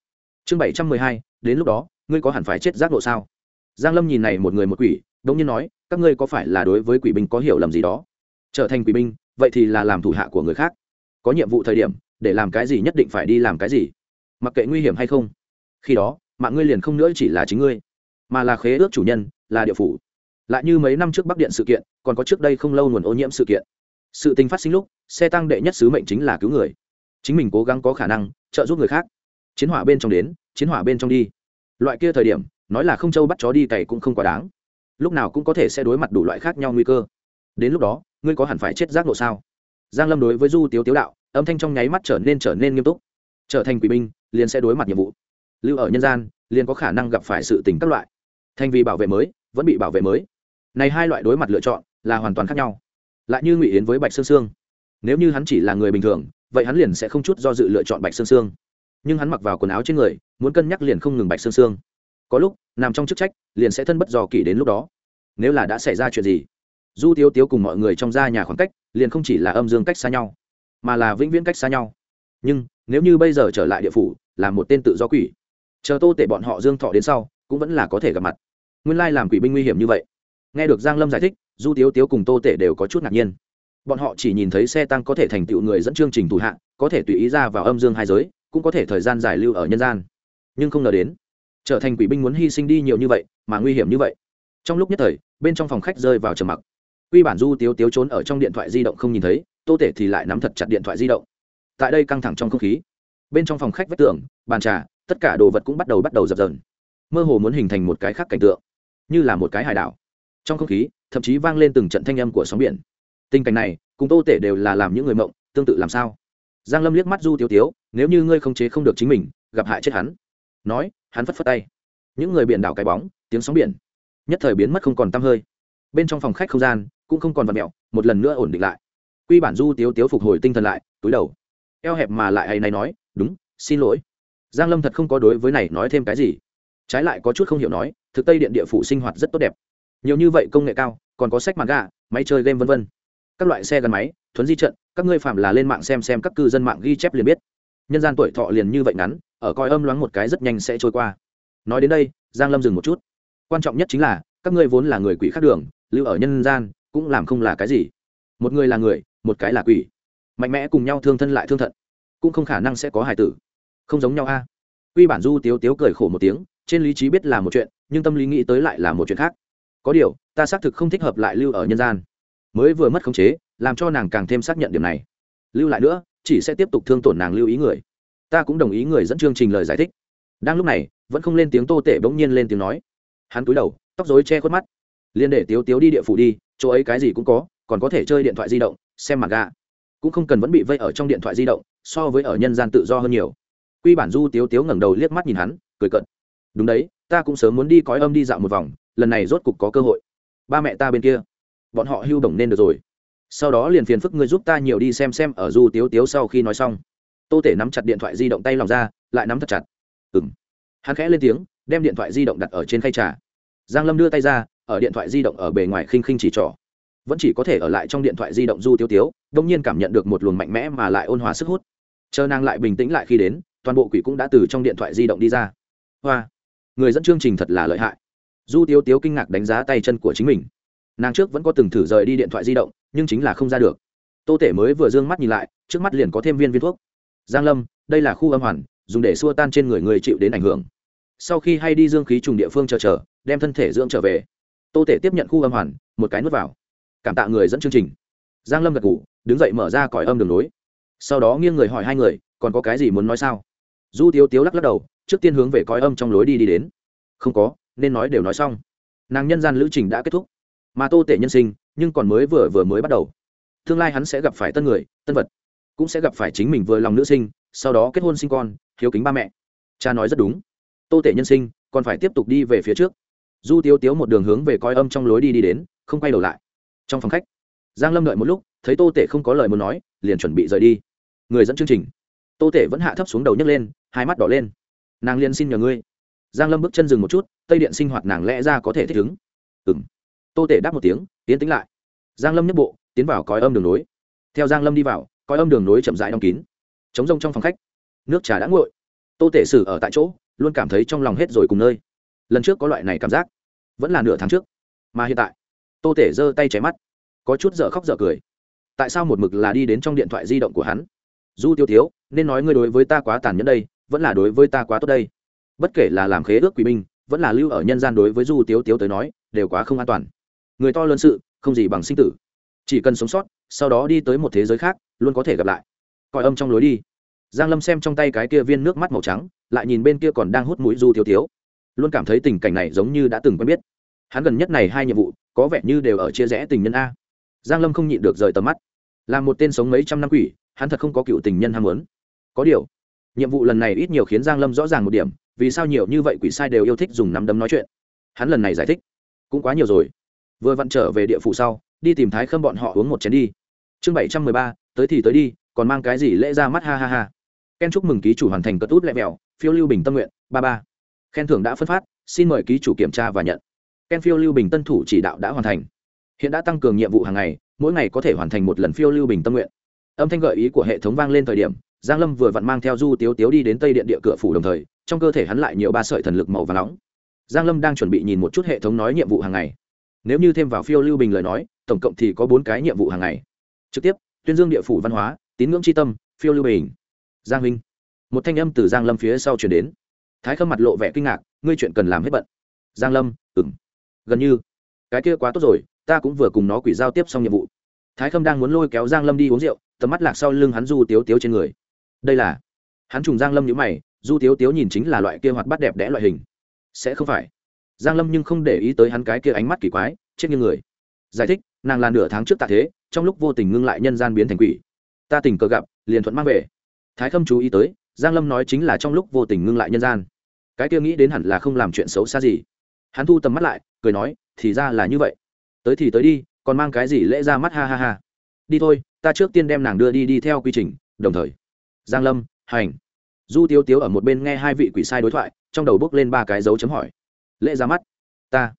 Chương bảy trăm mười hai, đến lúc đó, ngươi có hẳn phải chết giác độ sao? Giang lâm nhìn này một người một quỷ đống nhiên nói, các ngươi có phải là đối với quỷ binh có hiểu lầm gì đó? Trở thành quỷ binh, vậy thì là làm thủ hạ của người khác. Có nhiệm vụ thời điểm, để làm cái gì nhất định phải đi làm cái gì. Mặc kệ nguy hiểm hay không, khi đó, mạng ngươi liền không nữa chỉ là chính ngươi, mà là khế ước chủ nhân, là địa phủ. Lại như mấy năm trước bắc điện sự kiện, còn có trước đây không lâu nguồn ô nhiễm sự kiện. Sự tình phát sinh lúc, xe tăng đệ nhất sứ mệnh chính là cứu người. Chính mình cố gắng có khả năng, trợ giúp người khác. Chiến hỏa bên trong đến, chiến hỏa bên trong đi. Loại kia thời điểm, nói là không châu bắt chó đi cày cũng không quá đáng lúc nào cũng có thể sẽ đối mặt đủ loại khác nhau nguy cơ. Đến lúc đó, ngươi có hẳn phải chết giác ngộ sao? Giang lâm đối với du tiếu tiếu đạo, âm thanh trong nháy mắt trở nên trở nên nghiêm túc. Trở thành quỷ binh, liền sẽ đối mặt nhiệm vụ. Lưu ở nhân gian, liền có khả năng gặp phải sự tình các loại. Thành vì bảo vệ mới, vẫn bị bảo vệ mới. Này hai loại đối mặt lựa chọn, là hoàn toàn khác nhau. Lại như ngụy yến với bạch sương sương. Nếu như hắn chỉ là người bình thường, vậy hắn liền sẽ không chút do dự lựa chọn bạch sương sương. Nhưng hắn mặc vào quần áo trên người, muốn cân nhắc liền không ngừng bạch sương sương có lúc, nằm trong chức trách, liền sẽ thân bất dò kỷ đến lúc đó. Nếu là đã xảy ra chuyện gì, du tiếu tiếu cùng mọi người trong gia nhà khoảng cách, liền không chỉ là âm dương cách xa nhau, mà là vĩnh viễn cách xa nhau. Nhưng, nếu như bây giờ trở lại địa phủ, là một tên tự do quỷ, chờ tô tể bọn họ dương thọ đến sau, cũng vẫn là có thể gặp mặt. Nguyên lai làm quỷ binh nguy hiểm như vậy. Nghe được giang lâm giải thích, du tiếu tiếu cùng tô tể đều có chút ngạc nhiên. Bọn họ chỉ nhìn thấy xe tăng có thể thành tựu người dẫn chương trình thủ hạng có thể tùy ý ra vào âm dương hai giới, cũng có thể thời gian giải lưu ở nhân gian. Nhưng không ngờ đến trở thành quỷ binh muốn hy sinh đi nhiều như vậy, mà nguy hiểm như vậy. Trong lúc nhất thời, bên trong phòng khách rơi vào trầm mặc. Quy bản du tiếu tiếu trốn ở trong điện thoại di động không nhìn thấy, tô tể thì lại nắm thật chặt điện thoại di động. Tại đây căng thẳng trong không khí. Bên trong phòng khách vách tường, bàn trà, tất cả đồ vật cũng bắt đầu bắt đầu dập dờn. Mơ hồ muốn hình thành một cái khác cảnh tượng, như là một cái hải đảo. Trong không khí, thậm chí vang lên từng trận thanh âm của sóng biển. Tình cảnh này, cùng tô tể đều là làm những người mộng, tương tự làm sao? Giang lâm liếc mắt du tiếu tiếu, nếu như ngươi không chế không được chính mình, gặp hại chết hắn nói, hắn phất phất tay. Những người biển đảo cái bóng, tiếng sóng biển. Nhất thời biến mất không còn tăm hơi. Bên trong phòng khách không gian cũng không còn vật mẹo, một lần nữa ổn định lại. Quy bản du tiếu tiếu phục hồi tinh thần lại, túi đầu. Eo hẹp mà lại hay này nói, đúng, xin lỗi. Giang lâm thật không có đối với này nói thêm cái gì. Trái lại có chút không hiểu nói, thực tây điện địa phủ sinh hoạt rất tốt đẹp. Nhiều như vậy công nghệ cao, còn có sách mặt gà máy chơi game vân vân. Các loại xe gắn máy, thuấn di trận, các ngươi phạm là lên mạng xem xem các cư dân mạng ghi chép liền biết nhân gian tuổi thọ liền như vậy ngắn, ở coi âm loáng một cái rất nhanh sẽ trôi qua. Nói đến đây, giang lâm dừng một chút. Quan trọng nhất chính là, các ngươi vốn là người quỷ khác đường, lưu ở nhân gian, cũng làm không là cái gì. Một người là người, một cái là quỷ. Mạnh mẽ cùng nhau thương thân lại thương thận, cũng không khả năng sẽ có hài tử. Không giống nhau a. Quy bản du tiếu tiếu cười khổ một tiếng, trên lý trí biết là một chuyện, nhưng tâm lý nghĩ tới lại là một chuyện khác. Có điều, ta xác thực không thích hợp lại lưu ở nhân gian. Mới vừa mất khống chế, làm cho nàng càng thêm xác nhận điểm này. Lưu lại nữa chỉ sẽ tiếp tục thương tổn nàng lưu ý người. Ta cũng đồng ý người dẫn chương trình lời giải thích. Đang lúc này, vẫn không lên tiếng tô tể bỗng nhiên lên tiếng nói. Hắn cúi đầu, tóc dối che khuất mắt. Liên để tiếu tiếu đi địa phủ đi, chỗ ấy cái gì cũng có, còn có thể chơi điện thoại di động, xem mặt gà cũng không cần vẫn bị vây ở trong điện thoại di động, so với ở nhân gian tự do hơn nhiều. Quy bản du tiếu tiếu ngẩng đầu liếc mắt nhìn hắn, cười cận đúng đấy, ta cũng sớm muốn đi cõi âm đi dạo một vòng, lần này rốt cục có cơ hội. Ba mẹ ta bên kia. Bọn họ hưu đồng nên được rồi sau đó liền phiền phức ngươi giúp ta nhiều đi xem xem ở du tiếu tiếu sau khi nói xong. Tô tể nắm chặt điện thoại di động tay lòng ra, lại nắm thật chặt. Ừng hắn khẽ lên tiếng, đem điện thoại di động đặt ở trên khay trà. Giang lâm đưa tay ra, ở điện thoại di động ở bề ngoài khinh khinh chỉ trỏ. Vẫn chỉ có thể ở lại trong điện thoại di động du tiêu tiếu, đông nhiên cảm nhận được một luồng mạnh mẽ mà lại ôn hòa sức hút. Chờ nàng lại bình tĩnh lại khi đến, toàn bộ quỷ cũng đã từ trong điện thoại di động đi ra. Hoa. Người dẫn chương trình thật là lợi hại. Du tiếu tiếu kinh ngạc đánh giá tay chân của chính mình nàng trước vẫn có từng thử rời đi điện thoại di động, nhưng chính là không ra được. Tô tể mới vừa d ư ơ n g mắt nhìn lại, trước mắt liền có thêm viên viên thuốc. Giang lâm, đây là khu âm hoàn, dùng để xua tan trên người người chịu đến ảnh hưởng. Sau khi hay đi dương khí trùng địa phương chờ chờ, đem thân thể dưỡng trở về. Tô tể tiếp nhận khu âm hoàn, một cái nuốt vào. Cảm tạ người dẫn chương trình. Giang lâm gật ngủ đứng dậy mở ra còi âm đường nối sau đó nghiêng người hỏi hai người, còn có cái gì muốn nói sao? Du tiếu tiếu lắc lắc đầu, trước tiên hướng về còi âm trong lối đi đi đến. Không có, nên nói đều nói xong. Nàng nhân gian lữ trình đã kết thúc mà tô tể nhân sinh, nhưng còn mới vừa vừa mới bắt đầu. Tương lai hắn sẽ gặp phải tân người, tân vật, cũng sẽ gặp phải chính mình vừa lòng nữ sinh, sau đó kết hôn sinh con, hiếu kính ba mẹ. Cha nói rất đúng. Tô tể nhân sinh, còn phải tiếp tục đi về phía trước. Du tiếu tiếu một đường hướng về coi âm trong lối đi đi đến, không quay đầu lại. Trong phòng khách, giang lâm đợi một lúc, thấy tô tể không có lời muốn nói, liền chuẩn bị rời đi. Người dẫn chương trình. Tô tể vẫn hạ thấp xuống đầu nhấc lên, hai mắt đỏ lên. Nàng liên xin nhờ ngươi. Giang lâm bước chân dừng một chút, tây điện sinh hoạt nàng lẽ ra có thể thích ứng. Ừng tô tể đáp một tiếng tiến tính lại. Giang lâm nhấc bộ tiến vào cõi âm đường nối. Theo giang lâm đi vào cõi âm đường nối chậm rãi đóng kín. Chống rông trong phòng khách nước trà đã nguội. Tô tể xử ở tại chỗ luôn cảm thấy trong lòng hết rồi cùng nơi. Lần trước có loại này cảm giác vẫn là nửa tháng trước. Mà hiện tại tô tể giơ tay chảy mắt có chút dở khóc dở cười. Tại sao một mực là đi đến trong điện thoại di động của hắn? Du tiêu thiếu nên nói ngươi đối với ta quá tàn nhẫn đây vẫn là đối với ta quá tốt đây. Bất kể là làm khế ước quỷ minh, vẫn là lưu ở nhân gian đối với du tiếu tiếu tới nói đều quá không an toàn người to lớn sự, không gì bằng sinh tử. Chỉ cần sống sót, sau đó đi tới một thế giới khác, luôn có thể gặp lại. Coi âm trong lối đi. Giang lâm xem trong tay cái kia viên nước mắt màu trắng, lại nhìn bên kia còn đang hút mũi du thiếu thiếu. Luôn cảm thấy tình cảnh này giống như đã từng quen biết. Hắn gần nhất này hai nhiệm vụ, có vẻ như đều ở chia rẽ tình nhân a. Giang lâm không nhịn được rời tầm mắt. Là một tên sống mấy trăm năm quỷ, hắn thật không có cựu tình nhân ham muốn. Có điều, nhiệm vụ lần này ít nhiều khiến giang lâm rõ ràng một điểm, vì sao nhiều như vậy quỷ sai đều yêu thích dùng nắm đấm nói chuyện. Hắn lần này giải thích, cũng quá nhiều rồi vừa vặn trở về địa phủ sau, đi tìm thái khâm bọn họ uống một chén đi. Chương bảy trăm mười ba, tới thì tới đi, còn mang cái gì lễ ra mắt, ha ha ha. Ken chúc mừng ký chủ hoàn thành cất út lẹ mèo, phiêu lưu bình tâm nguyện, ba ba. Khen thưởng đã phân phát, xin mời ký chủ kiểm tra và nhận. Ken phiêu lưu bình tân thủ chỉ đạo đã hoàn thành. Hiện đã tăng cường nhiệm vụ hàng ngày, mỗi ngày có thể hoàn thành một lần phiêu lưu bình tâm nguyện. Âm thanh gợi ý của hệ thống vang lên thời điểm, giang lâm vừa vặn mang theo du tiếu tiếu đi đến tây điện địa cửa phủ đồng thời, trong cơ thể hắn lại nhiều ba sợi thần lực màu và nóng. Giang lâm đang chuẩn bị nhìn một chút hệ thống nói nhiệm vụ hàng ngày nếu như thêm vào phiêu lưu bình lời nói, tổng cộng thì có bốn cái nhiệm vụ hàng ngày. Trực tiếp, tuyên dương địa phủ văn hóa, tín ngưỡng tri tâm, phiêu lưu bình. Giang minh. Một thanh âm từ giang lâm phía sau chuyển đến. Thái khâm mặt lộ vẻ kinh ngạc, ngươi chuyện cần làm hết bận. Giang lâm ừng gần như. Cái kia quá tốt rồi, ta cũng vừa cùng nó quỷ giao tiếp xong nhiệm vụ. Thái khâm đang muốn lôi kéo giang lâm đi uống rượu, tầm mắt lạc sau lưng hắn du tiếu tiếu trên người. Đây là. Hắn trùng giang lâm nhíu mày, du tiếu tiếu nhìn chính là loại kia hoạt bát đẹp đẽ loại hình. Sẽ không phải giang lâm nhưng không để ý tới hắn cái kia ánh mắt kỳ quái, chết như người. Giải thích, nàng là nửa tháng trước tạ thế, trong lúc vô tình ngưng lại nhân gian biến thành quỷ. Ta tình cờ gặp, liền thuận mang về. Thái khâm chú ý tới, giang lâm nói chính là trong lúc vô tình ngưng lại nhân gian. Cái kia nghĩ đến hẳn là không làm chuyện xấu xa gì. Hắn thu tầm mắt lại, cười nói, thì ra là như vậy. Tới thì tới đi, còn mang cái gì lễ ra mắt, ha ha ha. Đi thôi, ta trước tiên đem nàng đưa đi đi theo quy trình, đồng thời. Giang lâm, hành. Du tiếu tiếu ở một bên nghe hai vị quỷ sai đối thoại, trong đầu bước lên ba cái dấu chấm hỏi lễ ra mắt. Ta,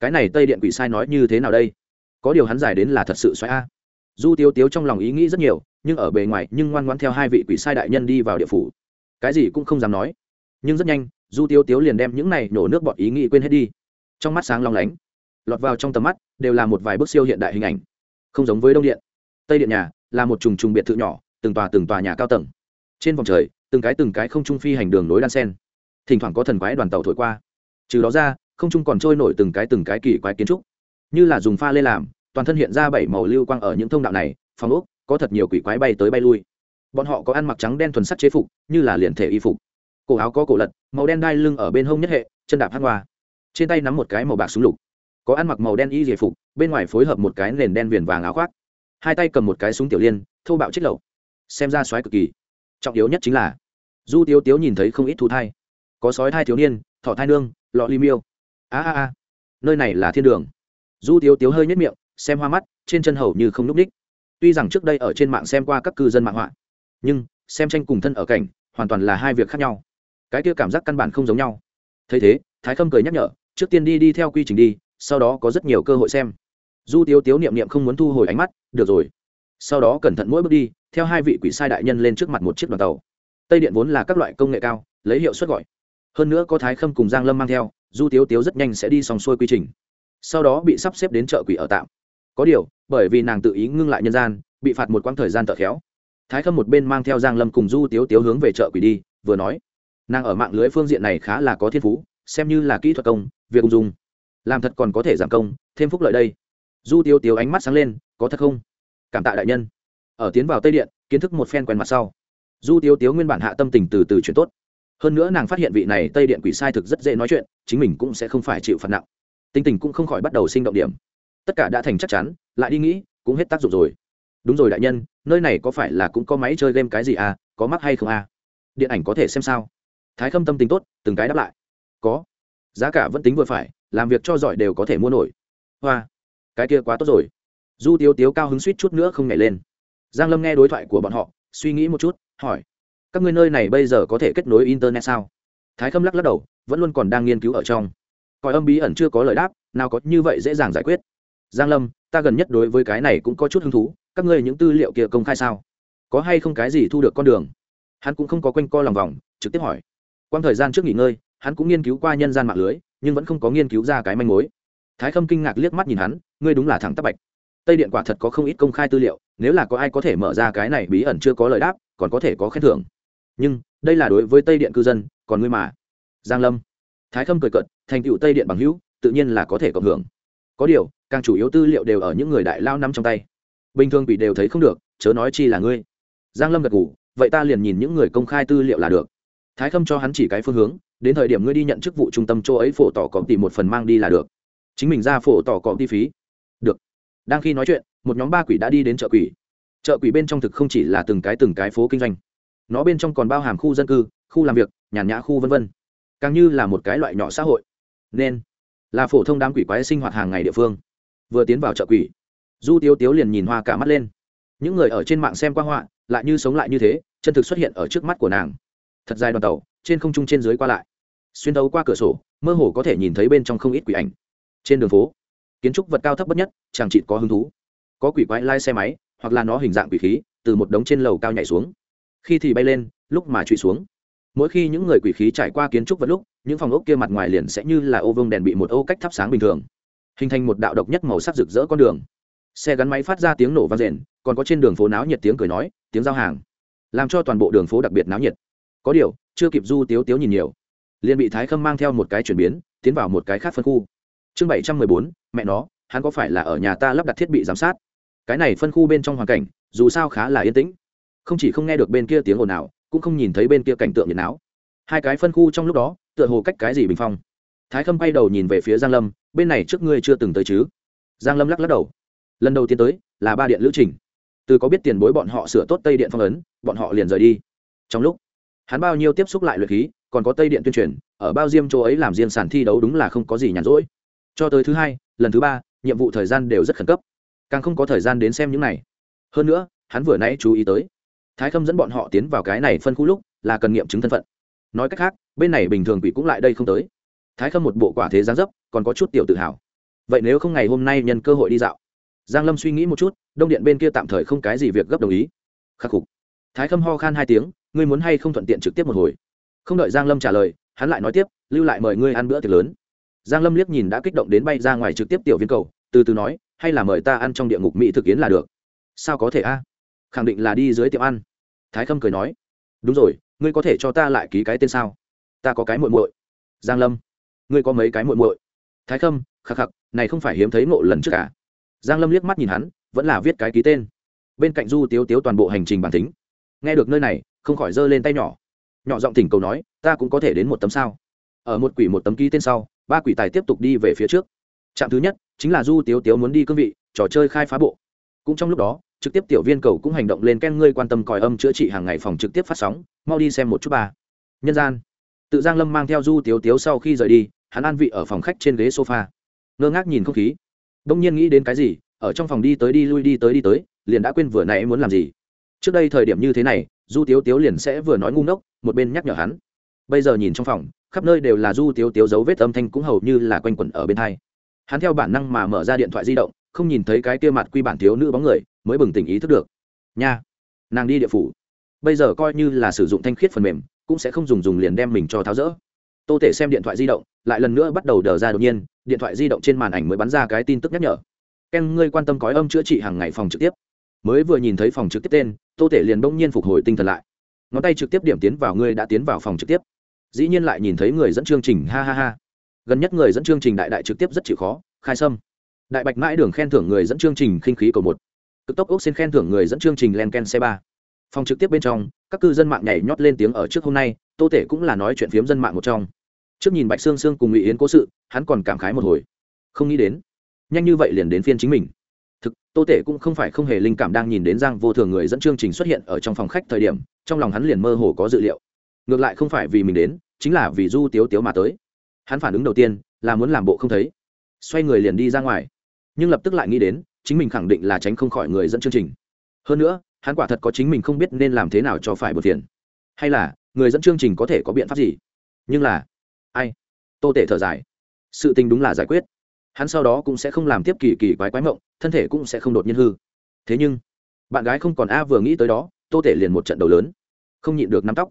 cái này tây điện quỷ sai nói như thế nào đây? Có điều hắn giải đến là thật sự xoáy a. Du Tiêu tiếu trong lòng ý nghĩ rất nhiều, nhưng ở bề ngoài, nhưng ngoan ngoan theo hai vị quỷ sai đại nhân đi vào địa phủ. Cái gì cũng không dám nói. Nhưng rất nhanh, du Tiêu tiếu liền đem những này nổ nước bọn ý nghĩ quên hết đi. Trong mắt sáng long lánh, lọt vào trong tầm mắt, đều là một vài bức siêu hiện đại hình ảnh. Không giống với đông điện. Tây điện nhà là một trùng trùng biệt thự nhỏ, từng tòa từng tòa nhà cao tầng. Trên vòng trời, từng cái từng cái không trung phi hành đường nối đan sen. Thỉnh thoảng có thần quái đoàn tàu thổi qua trừ đó ra, không trung còn trôi nổi từng cái từng cái kỳ quái kiến trúc. Như là dùng pha lê làm, toàn thân hiện ra bảy màu lưu quang ở những thông đạo này, phòng ốc, có thật nhiều quỷ quái bay tới bay lui. Bọn họ có ăn mặc trắng đen thuần sắt chế phục, như là liền thể y phục. Cổ áo có cổ lật, màu đen đai lưng ở bên hông nhất hệ, chân đạp hát hoa. Trên tay nắm một cái màu bạc súng lục. Có ăn mặc màu đen y dề phục, bên ngoài phối hợp một cái nền đen viền vàng áo khoác. Hai tay cầm một cái súng tiểu liên, thô bạo chết lậu. Xem ra xoáy cực kỳ. Trọng yếu nhất chính là, du tiếu tiếu nhìn thấy không ít thú thai. Có sói thai thiếu niên, thỏ thai nương lọ ly miêu. A a a. Nơi này là thiên đường. Du tiếu tiếu hơi nhất miệng, xem hoa mắt, trên chân hầu như không n ú c ních. Tuy rằng trước đây ở trên mạng xem qua các cư dân mạng họa, nhưng xem tranh cùng thân ở cảnh, hoàn toàn là hai việc khác nhau. Cái kia cảm giác căn bản không giống nhau. Thấy thế, thái khâm cười nhắc nhở, trước tiên đi đi theo quy trình đi, sau đó có rất nhiều cơ hội xem. Du tiếu tiếu niệm niệm không muốn thu hồi ánh mắt, được rồi. Sau đó cẩn thận mỗi bước đi, theo hai vị quỷ sai đại nhân lên trước mặt một chiếc đoàn tàu. Tây điện vốn là các loại công nghệ cao, lấy hiệu suất gọi hơn nữa có thái khâm cùng giang lâm mang theo, du tiếu tiếu rất nhanh sẽ đi xong xuôi quy trình. Sau đó bị sắp xếp đến chợ quỷ ở tạm. Có điều, bởi vì nàng tự ý ngưng lại nhân gian, bị phạt một quãng thời gian tợ khéo. Thái khâm một bên mang theo giang lâm cùng du tiếu tiếu hướng về chợ quỷ đi, vừa nói, nàng ở mạng lưới phương diện này khá là có thiên phú, xem như là kỹ thuật công, việc ung dung. Làm thật còn có thể giảm công, thêm phúc lợi đây. Du tiếu tiếu ánh mắt sáng lên, có thật không? Cảm tạ đại nhân. Ở tiến vào tây điện, kiến thức một phen quen mặt sau. Du tiếu tiếu nguyên bản hạ tâm tình từ từ chuyển tốt hơn nữa nàng phát hiện vị này tây điện quỷ sai thực rất dễ nói chuyện, chính mình cũng sẽ không phải chịu phạt nặng. Tinh tình cũng không khỏi bắt đầu sinh động điểm. Tất cả đã thành chắc chắn, lại đi nghĩ, cũng hết tác dụng rồi. Đúng rồi đại nhân, nơi này có phải là cũng có máy chơi game cái gì à có mắc hay không à? Điện ảnh có thể xem sao? Thái khâm tâm tính tốt, từng cái đáp lại. Có. Giá cả vẫn tính vừa phải, làm việc cho giỏi đều có thể mua nổi. Hoa. Cái kia quá tốt rồi. Du tiếu tiếu cao hứng suýt chút nữa không nhảy lên. Giang lâm nghe đối thoại của bọn họ, suy nghĩ một chút, hỏi các ngươi nơi này bây giờ có thể kết nối internet sao? Thái khâm lắc lắc đầu, vẫn luôn còn đang nghiên cứu ở trong. Coi âm bí ẩn chưa có lời đáp, nào có như vậy dễ dàng giải quyết. Giang lâm, ta gần nhất đối với cái này cũng có chút hứng thú, các ngươi những tư liệu kia công khai sao? Có hay không cái gì thu được con đường? Hắn cũng không có quanh co lòng vòng, trực tiếp hỏi. Quang thời gian trước nghỉ ngơi, hắn cũng nghiên cứu qua nhân gian mạng lưới, nhưng vẫn không có nghiên cứu ra cái manh mối. Thái khâm kinh ngạc liếc mắt nhìn hắn, ngươi đúng là thẳng tắp bạch. Tây điện quả thật có không ít công khai tư liệu, nếu là có ai có thể mở ra cái này bí ẩn chưa có lời đáp, còn có thể có khen thưởng nhưng đây là đối với tây điện cư dân, còn ngươi mà. Giang lâm. Thái khâm cười cợt, thành tựu tây điện bằng hữu, tự nhiên là có thể cộng hưởng. Có điều, càng chủ yếu tư liệu đều ở những người đại lao nắm trong tay. Bình thường bị đều thấy không được, chớ nói chi là ngươi. Giang lâm gật gù, vậy ta liền nhìn những người công khai tư liệu là được. Thái khâm cho hắn chỉ cái phương hướng, đến thời điểm ngươi đi nhận chức vụ trung tâm chỗ ấy phổ tỏ cọp tỷ một phần mang đi là được. Chính mình ra phổ tỏ cọp tỷ phí. Được. Đang khi nói chuyện, một nhóm ba quỷ đã đi đến chợ quỷ. Chợ quỷ bên trong thực không chỉ là từng cái từng cái phố kinh doanh nó bên trong còn bao hàm khu dân cư, khu làm việc, nhàn nhã khu v v càng như là một cái loại nhỏ xã hội. Nên là phổ thông đám quỷ quái sinh hoạt hàng ngày địa phương. Vừa tiến vào chợ quỷ, du tiêu tiếu liền nhìn hoa cả mắt lên. Những người ở trên mạng xem qua họa, lại như sống lại như thế, chân thực xuất hiện ở trước mắt của nàng. Thật dài đoàn tàu, trên không trung trên dưới qua lại. Xuyên tấu qua cửa sổ, mơ hồ có thể nhìn thấy bên trong không ít quỷ ảnh. Trên đường phố, kiến trúc vật cao thấp bất nhất chàng chị có hứng thú. Có quỷ quái lai xe máy, hoặc là nó hình dạng quỷ khí, từ một đống trên lầu cao nhảy xuống khi thì bay lên, lúc mà trụy xuống. Mỗi khi những người quỷ khí trải qua kiến trúc vật lúc, những phòng ốc kia mặt ngoài liền sẽ như là ô vương đèn bị một ô cách thắp sáng bình thường. Hình thành một đạo độc nhất màu sắc rực rỡ con đường. Xe gắn máy phát ra tiếng nổ vang rền còn có trên đường phố náo nhiệt tiếng cười nói, tiếng giao hàng. Làm cho toàn bộ đường phố đặc biệt náo nhiệt. Có điều, chưa kịp du tiếu tiếu nhìn nhiều. Liền bị thái khâm mang theo một cái chuyển biến, tiến vào một cái khác phân khu. Chương bảy trăm mười bốn, mẹ nó, hắn có phải là ở nhà ta lắp đặt thiết bị giám sát? Cái này phân khu bên trong hoàn cảnh, dù sao khá là yên tĩnh không chỉ không nghe được bên kia tiếng ồn ào, cũng không nhìn thấy bên kia cảnh tượng nhiệt náo. Hai cái phân khu trong lúc đó, tựa hồ cách cái gì bình phong. Thái khâm bay đầu nhìn về phía giang lâm, bên này trước ngươi chưa từng tới chứ? Giang lâm lắc lắc đầu. Lần đầu tiên tới, là ba điện lữ trình. Từ có biết tiền bối bọn họ sửa tốt tây điện phong ấn, bọn họ liền rời đi. Trong lúc, hắn bao nhiêu tiếp xúc lại luyện khí, còn có tây điện tuyên truyền, ở bao diêm chỗ ấy làm riêng sàn thi đấu đúng là không có gì nhàn rỗi. Cho tới thứ hai, lần thứ ba, nhiệm vụ thời gian đều rất khẩn cấp. Càng không có thời gian đến xem những này. Hơn nữa, hắn vừa nãy chú ý tới thái khâm dẫn bọn họ tiến vào cái này phân khu lúc, là cần nghiệm chứng thân phận. Nói cách khác, bên này bình thường quỷ cũng lại đây không tới. Thái khâm một bộ quả thế gián dấp, còn có chút tiểu tự hào. Vậy nếu không ngày hôm nay nhân cơ hội đi dạo? Giang lâm suy nghĩ một chút, đông điện bên kia tạm thời không cái gì việc gấp đồng ý. Khắc phục. Thái khâm ho khan hai tiếng, ngươi muốn hay không thuận tiện trực tiếp một hồi? Không đợi giang lâm trả lời, hắn lại nói tiếp, lưu lại mời ngươi ăn bữa tiệc lớn. Giang lâm liếc nhìn đã kích động đến bay ra ngoài trực tiếp tiểu viên cầu, từ từ nói, hay là mời ta ăn trong địa ngục mỹ thực kiến là được. Sao có thể a? Khẳng định là đi dưới tiệm ăn thái khâm cười nói, đúng rồi, ngươi có thể cho ta lại ký cái tên sao? Ta có cái muội muội. Giang lâm, ngươi có mấy cái muội muội? Thái khâm, khắc khắc, này không phải hiếm thấy ngộ lần trước cả giang lâm liếc mắt nhìn hắn, vẫn là viết cái ký tên. Bên cạnh du tiếu tiếu toàn bộ hành trình bản tính. Nghe được nơi này, không khỏi giơ lên tay nhỏ. Nhỏ giọng thỉnh cầu nói, ta cũng có thể đến một tấm sao? Ở một quỷ một tấm ký tên sau, ba quỷ tài tiếp tục đi về phía trước. Trạm thứ nhất, chính là du tiếu tiếu muốn đi cương vị, trò chơi khai phá bộ. Cũng trong lúc đó trực tiếp tiểu viên cầu cũng hành động lên ken ngươi quan tâm còi âm chữa trị hàng ngày phòng trực tiếp phát sóng, mau đi xem một chút ba nhân gian. Tự giang lâm mang theo du tiếu tiếu sau khi rời đi, hắn an vị ở phòng khách trên ghế sofa. Ngơ ngác nhìn không khí. Đông nhiên nghĩ đến cái gì, ở trong phòng đi tới đi lui đi tới đi tới, liền đã quên vừa nãy muốn làm gì. Trước đây thời điểm như thế này, du tiếu tiếu liền sẽ vừa nói ngu ngốc, một bên nhắc nhở hắn. Bây giờ nhìn trong phòng, khắp nơi đều là du tiếu tiếu dấu vết âm thanh cũng hầu như là quanh quẩn ở bên thai hắn theo bản năng mà mở ra điện thoại di động, không nhìn thấy cái kia mặt quy bản thiếu nữ bóng người mới bừng tỉnh ý thức được. Nha, nàng đi địa phủ. Bây giờ coi như là sử dụng thanh khiết phần mềm, cũng sẽ không dùng dùng liền đem mình cho tháo rỡ. Tô thể xem điện thoại di động, lại lần nữa bắt đầu đờ ra đột nhiên, điện thoại di động trên màn ảnh mới bắn ra cái tin tức nhắc nhở. Ken, ngươi quan tâm cói âm chữa trị hàng ngày phòng trực tiếp. Mới vừa nhìn thấy phòng trực tiếp tên, tô thể liền bỗng nhiên phục hồi tinh thần lại. Ngón tay trực tiếp điểm tiến vào ngươi đã tiến vào phòng trực tiếp. Dĩ nhiên lại nhìn thấy người dẫn chương trình, ha ha ha. Gần nhất người dẫn chương trình đại đại trực tiếp rất chịu khó, khai sâm. Đại bạch mãi đường khen thưởng người dẫn chương trình khinh khí cầu một cực tốc ốc xin khen thưởng người dẫn chương trình len ken xe ba. Phòng trực tiếp bên trong, các cư dân mạng nhảy nhót lên tiếng ở trước hôm nay, tô tể cũng là nói chuyện phiếm dân mạng một trong. Trước nhìn bạch sương sương cùng ngụy yến cố sự, hắn còn cảm khái một hồi. Không nghĩ đến, nhanh như vậy liền đến phiên chính mình. Thực, tô tể cũng không phải không hề linh cảm đang nhìn đến giang vô thường người dẫn chương trình xuất hiện ở trong phòng khách thời điểm, trong lòng hắn liền mơ hồ có dự liệu. Ngược lại không phải vì mình đến, chính là vì du tiếu tiếu mà tới. Hắn phản ứng đầu tiên là muốn làm bộ không thấy. Xoay người liền đi ra ngoài. Nhưng lập tức lại nghĩ đến chính mình khẳng định là tránh không khỏi người dẫn chương trình. Hơn nữa, hắn quả thật có chính mình không biết nên làm thế nào cho phải bật tiền hay là, người dẫn chương trình có thể có biện pháp gì? Nhưng là, ai? Tô tể thở dài. Sự tình đúng là giải quyết. Hắn sau đó cũng sẽ không làm tiếp kỳ kỳ quái quái mộng, thân thể cũng sẽ không đột nhiên hư. Thế nhưng, bạn gái không còn a vừa nghĩ tới đó, tô tể liền một trận đầu lớn. Không nhịn được nắm tóc.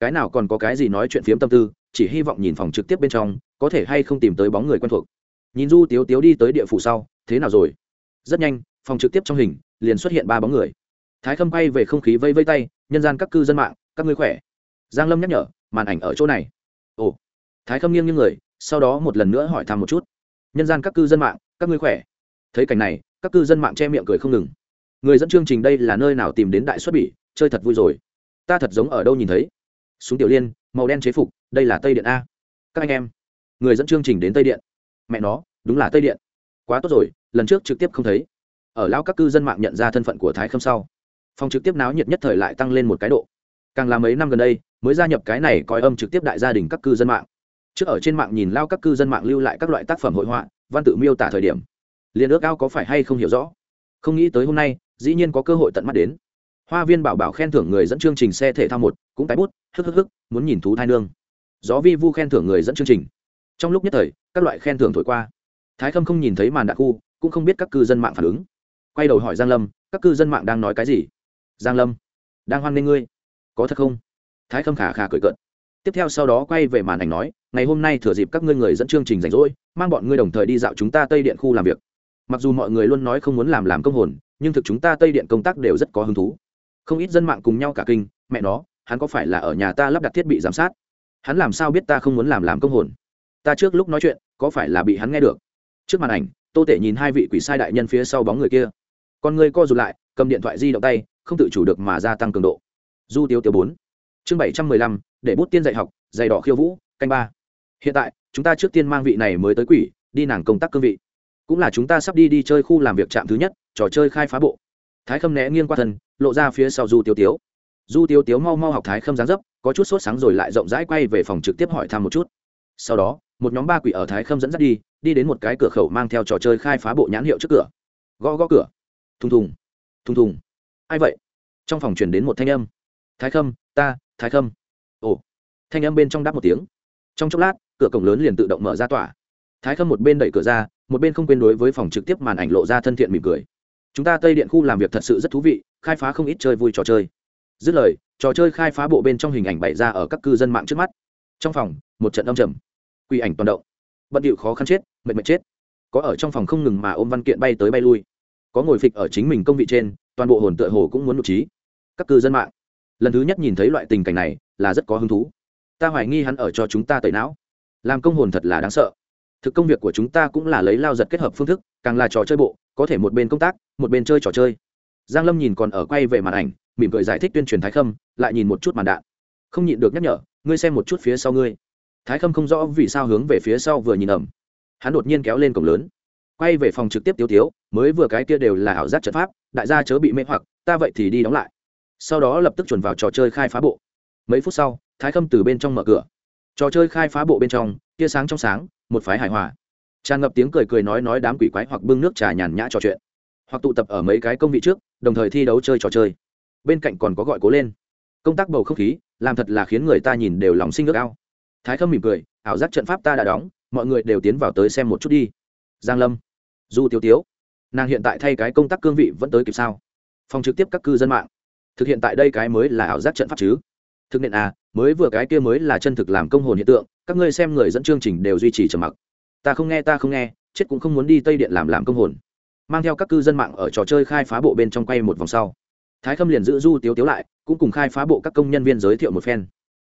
Cái nào còn có cái gì nói chuyện phiếm tâm tư, chỉ hy vọng nhìn phòng trực tiếp bên trong, có thể hay không tìm tới bóng người quen thuộc. Nhìn du tiếu tiếu đi tới địa phủ sau, thế nào rồi? Rất nhanh, phòng trực tiếp trong hình, liền xuất hiện ba bóng người. Thái khâm bay về không khí vây vây tay, nhân gian các cư dân mạng, các ngươi khỏe. Giang lâm nhắc nhở, màn ảnh ở chỗ này. Ồ. Thái khâm nghiêng như người, sau đó một lần nữa hỏi thăm một chút. Nhân gian các cư dân mạng, các ngươi khỏe? Thấy cảnh này, các cư dân mạng che miệng cười không ngừng. Người dẫn chương trình đây là nơi nào tìm đến đại xuất bỉ, chơi thật vui rồi. Ta thật giống ở đâu nhìn thấy. Súng tiểu liên, màu đen chế phục, đây là tây điện a. Các anh em, người dẫn chương trình đến tây điện. Mẹ nó, đúng là tây điện. Quá tốt rồi lần trước trực tiếp không thấy. Ở lao các cư dân mạng nhận ra thân phận của thái khâm sau, phòng trực tiếp náo nhiệt nhất thời lại tăng lên một cái độ. Càng là mấy năm gần đây, mới gia nhập cái này coi âm trực tiếp đại gia đình các cư dân mạng. Trước ở trên mạng nhìn lao các cư dân mạng lưu lại các loại tác phẩm hội họa, văn tự miêu tả thời điểm, liền ước ao có phải hay không hiểu rõ. Không nghĩ tới hôm nay, dĩ nhiên có cơ hội tận mắt đến. Hoa viên bảo bảo khen thưởng người dẫn chương trình xe thể thao một, cũng tái bút, hức hức hức, muốn nhìn thú thai nương. Gió vi vu khen thưởng người dẫn chương trình. Trong lúc nhất thời, các loại khen thưởng thổi qua. Thái khâm không nhìn thấy màn đạn khu cũng không biết các cư dân mạng phản ứng. Quay đầu hỏi giang lâm, các cư dân mạng đang nói cái gì? Giang lâm, đang hoan nghênh ngươi. Có thật không? Thái khâm khả khả cười cợt. Tiếp theo sau đó quay về màn ảnh nói, ngày hôm nay thừa dịp các ngươi người dẫn chương trình rảnh rỗi, mang bọn ngươi đồng thời đi dạo chúng ta tây điện khu làm việc. Mặc dù mọi người luôn nói không muốn làm làm công hồn, nhưng thực chúng ta tây điện công tác đều rất có hứng thú. Không ít dân mạng cùng nhau cả kinh, mẹ nó, hắn có phải là ở nhà ta lắp đặt thiết bị giám sát? Hắn làm sao biết ta không muốn làm làm công hồn? Ta trước lúc nói chuyện, có phải là bị hắn nghe được? Trước màn ảnh tô tể nhìn hai vị quỷ sai đại nhân phía sau bóng người kia. Con người co rụt lại, cầm điện thoại di động tay, không tự chủ được mà gia tăng cường độ. Du tiêu tiêu bốn. Chương bảy trăm mười lăm, để bút tiên dạy học dạy đỏ khiêu vũ, canh ba. Hiện tại, chúng ta trước tiên mang vị này mới tới quỷ, đi nàng công tác cương vị. Cũng là chúng ta sắp đi đi chơi khu làm việc trạm thứ nhất, trò chơi khai phá bộ. Thái khâm né nghiêng qua thân, lộ ra phía sau du tiêu tiếu du tiêu tiếu mau mau học thái khâm dáng dấp, có chút sốt sáng rồi lại rộng rãi quay về phòng trực tiếp hỏi thăm một chút. Sau đó, một nhóm ba quỷ ở thái khâm dẫn dắt đi đi đến một cái cửa khẩu mang theo trò chơi khai phá bộ nhãn hiệu trước cửa. Gõ gõ cửa. Thùng thùng. Thùng thùng. Ai vậy? Trong phòng truyền đến một thanh âm. Thái khâm, ta, thái khâm. Ồ. Thanh âm bên trong đáp một tiếng. Trong chốc lát, cửa cổng lớn liền tự động mở ra tỏa. Thái khâm một bên đẩy cửa ra, một bên không quên đối với phòng trực tiếp màn ảnh lộ ra thân thiện mỉm cười. Chúng ta tây điện khu làm việc thật sự rất thú vị, khai phá không ít chơi vui trò chơi. Dứt lời, trò chơi khai phá bộ bên trong hình ảnh bày ra ở các cư dân mạng trước mắt. Trong phòng, một trận âm trầm. Quy ảnh toàn động bận điệu khó khăn chết, mệt mệt chết. Có ở trong phòng không ngừng mà ôm văn kiện bay tới bay lui. Có ngồi phịch ở chính mình công vị trên, toàn bộ hồn tựa hồ cũng muốn nụ trí. Các cư dân mạng. Lần thứ nhất nhìn thấy loại tình cảnh này, là rất có hứng thú. Ta hoài nghi hắn ở cho chúng ta tẩy não. Làm công hồn thật là đáng sợ. Thực công việc của chúng ta cũng là lấy lao giật kết hợp phương thức, càng là trò chơi bộ, có thể một bên công tác, một bên chơi trò chơi. Giang lâm nhìn còn ở quay về màn ảnh, mỉm cười giải thích tuyên truyền thái khâm, lại nhìn một chút màn đạn. Không nhịn được nhắc nhở, ngươi xem một chút phía sau ngươi thái khâm không rõ vì sao hướng về phía sau vừa nhìn ẩm hắn đột nhiên kéo lên cổng lớn. Quay về phòng trực tiếp tiêu tiếu, mới vừa cái kia đều là ảo giác trận pháp, đại gia chớ bị mê hoặc, ta vậy thì đi đóng lại. Sau đó lập tức chuẩn vào trò chơi khai phá bộ. Mấy phút sau, thái khâm từ bên trong mở cửa. Trò chơi khai phá bộ bên trong, tia sáng trong sáng, một phái hài hòa. Tràn ngập tiếng cười cười nói nói đám quỷ quái hoặc bưng nước trà nhàn nhã trò chuyện. Hoặc tụ tập ở mấy cái công vị trước, đồng thời thi đấu chơi trò chơi. Bên cạnh còn có gọi cố lên. Công tác bầu không khí, làm thật là khiến người ta nhìn đều lòng sinh nước ao thái khâm mỉm cười, ảo giác trận pháp ta đã đóng, mọi người đều tiến vào tới xem một chút đi. Giang lâm, du tiêu tiếu, nàng hiện tại thay cái công tác cương vị vẫn tới kịp sao? Phòng trực tiếp các cư dân mạng, thực hiện tại đây cái mới là ảo giác trận pháp chứ? Thực hiện à mới vừa cái kia mới là chân thực làm công hồn hiện tượng, các ngươi xem người dẫn chương trình đều duy trì trầm mặc. Ta không nghe, ta không nghe, chết cũng không muốn đi tây điện làm làm công hồn. Mang theo các cư dân mạng ở trò chơi khai phá bộ bên trong quay một vòng sau. Thái khâm liền giữ du tiếu tiếu lại, cũng cùng khai phá bộ các công nhân viên giới thiệu một phen.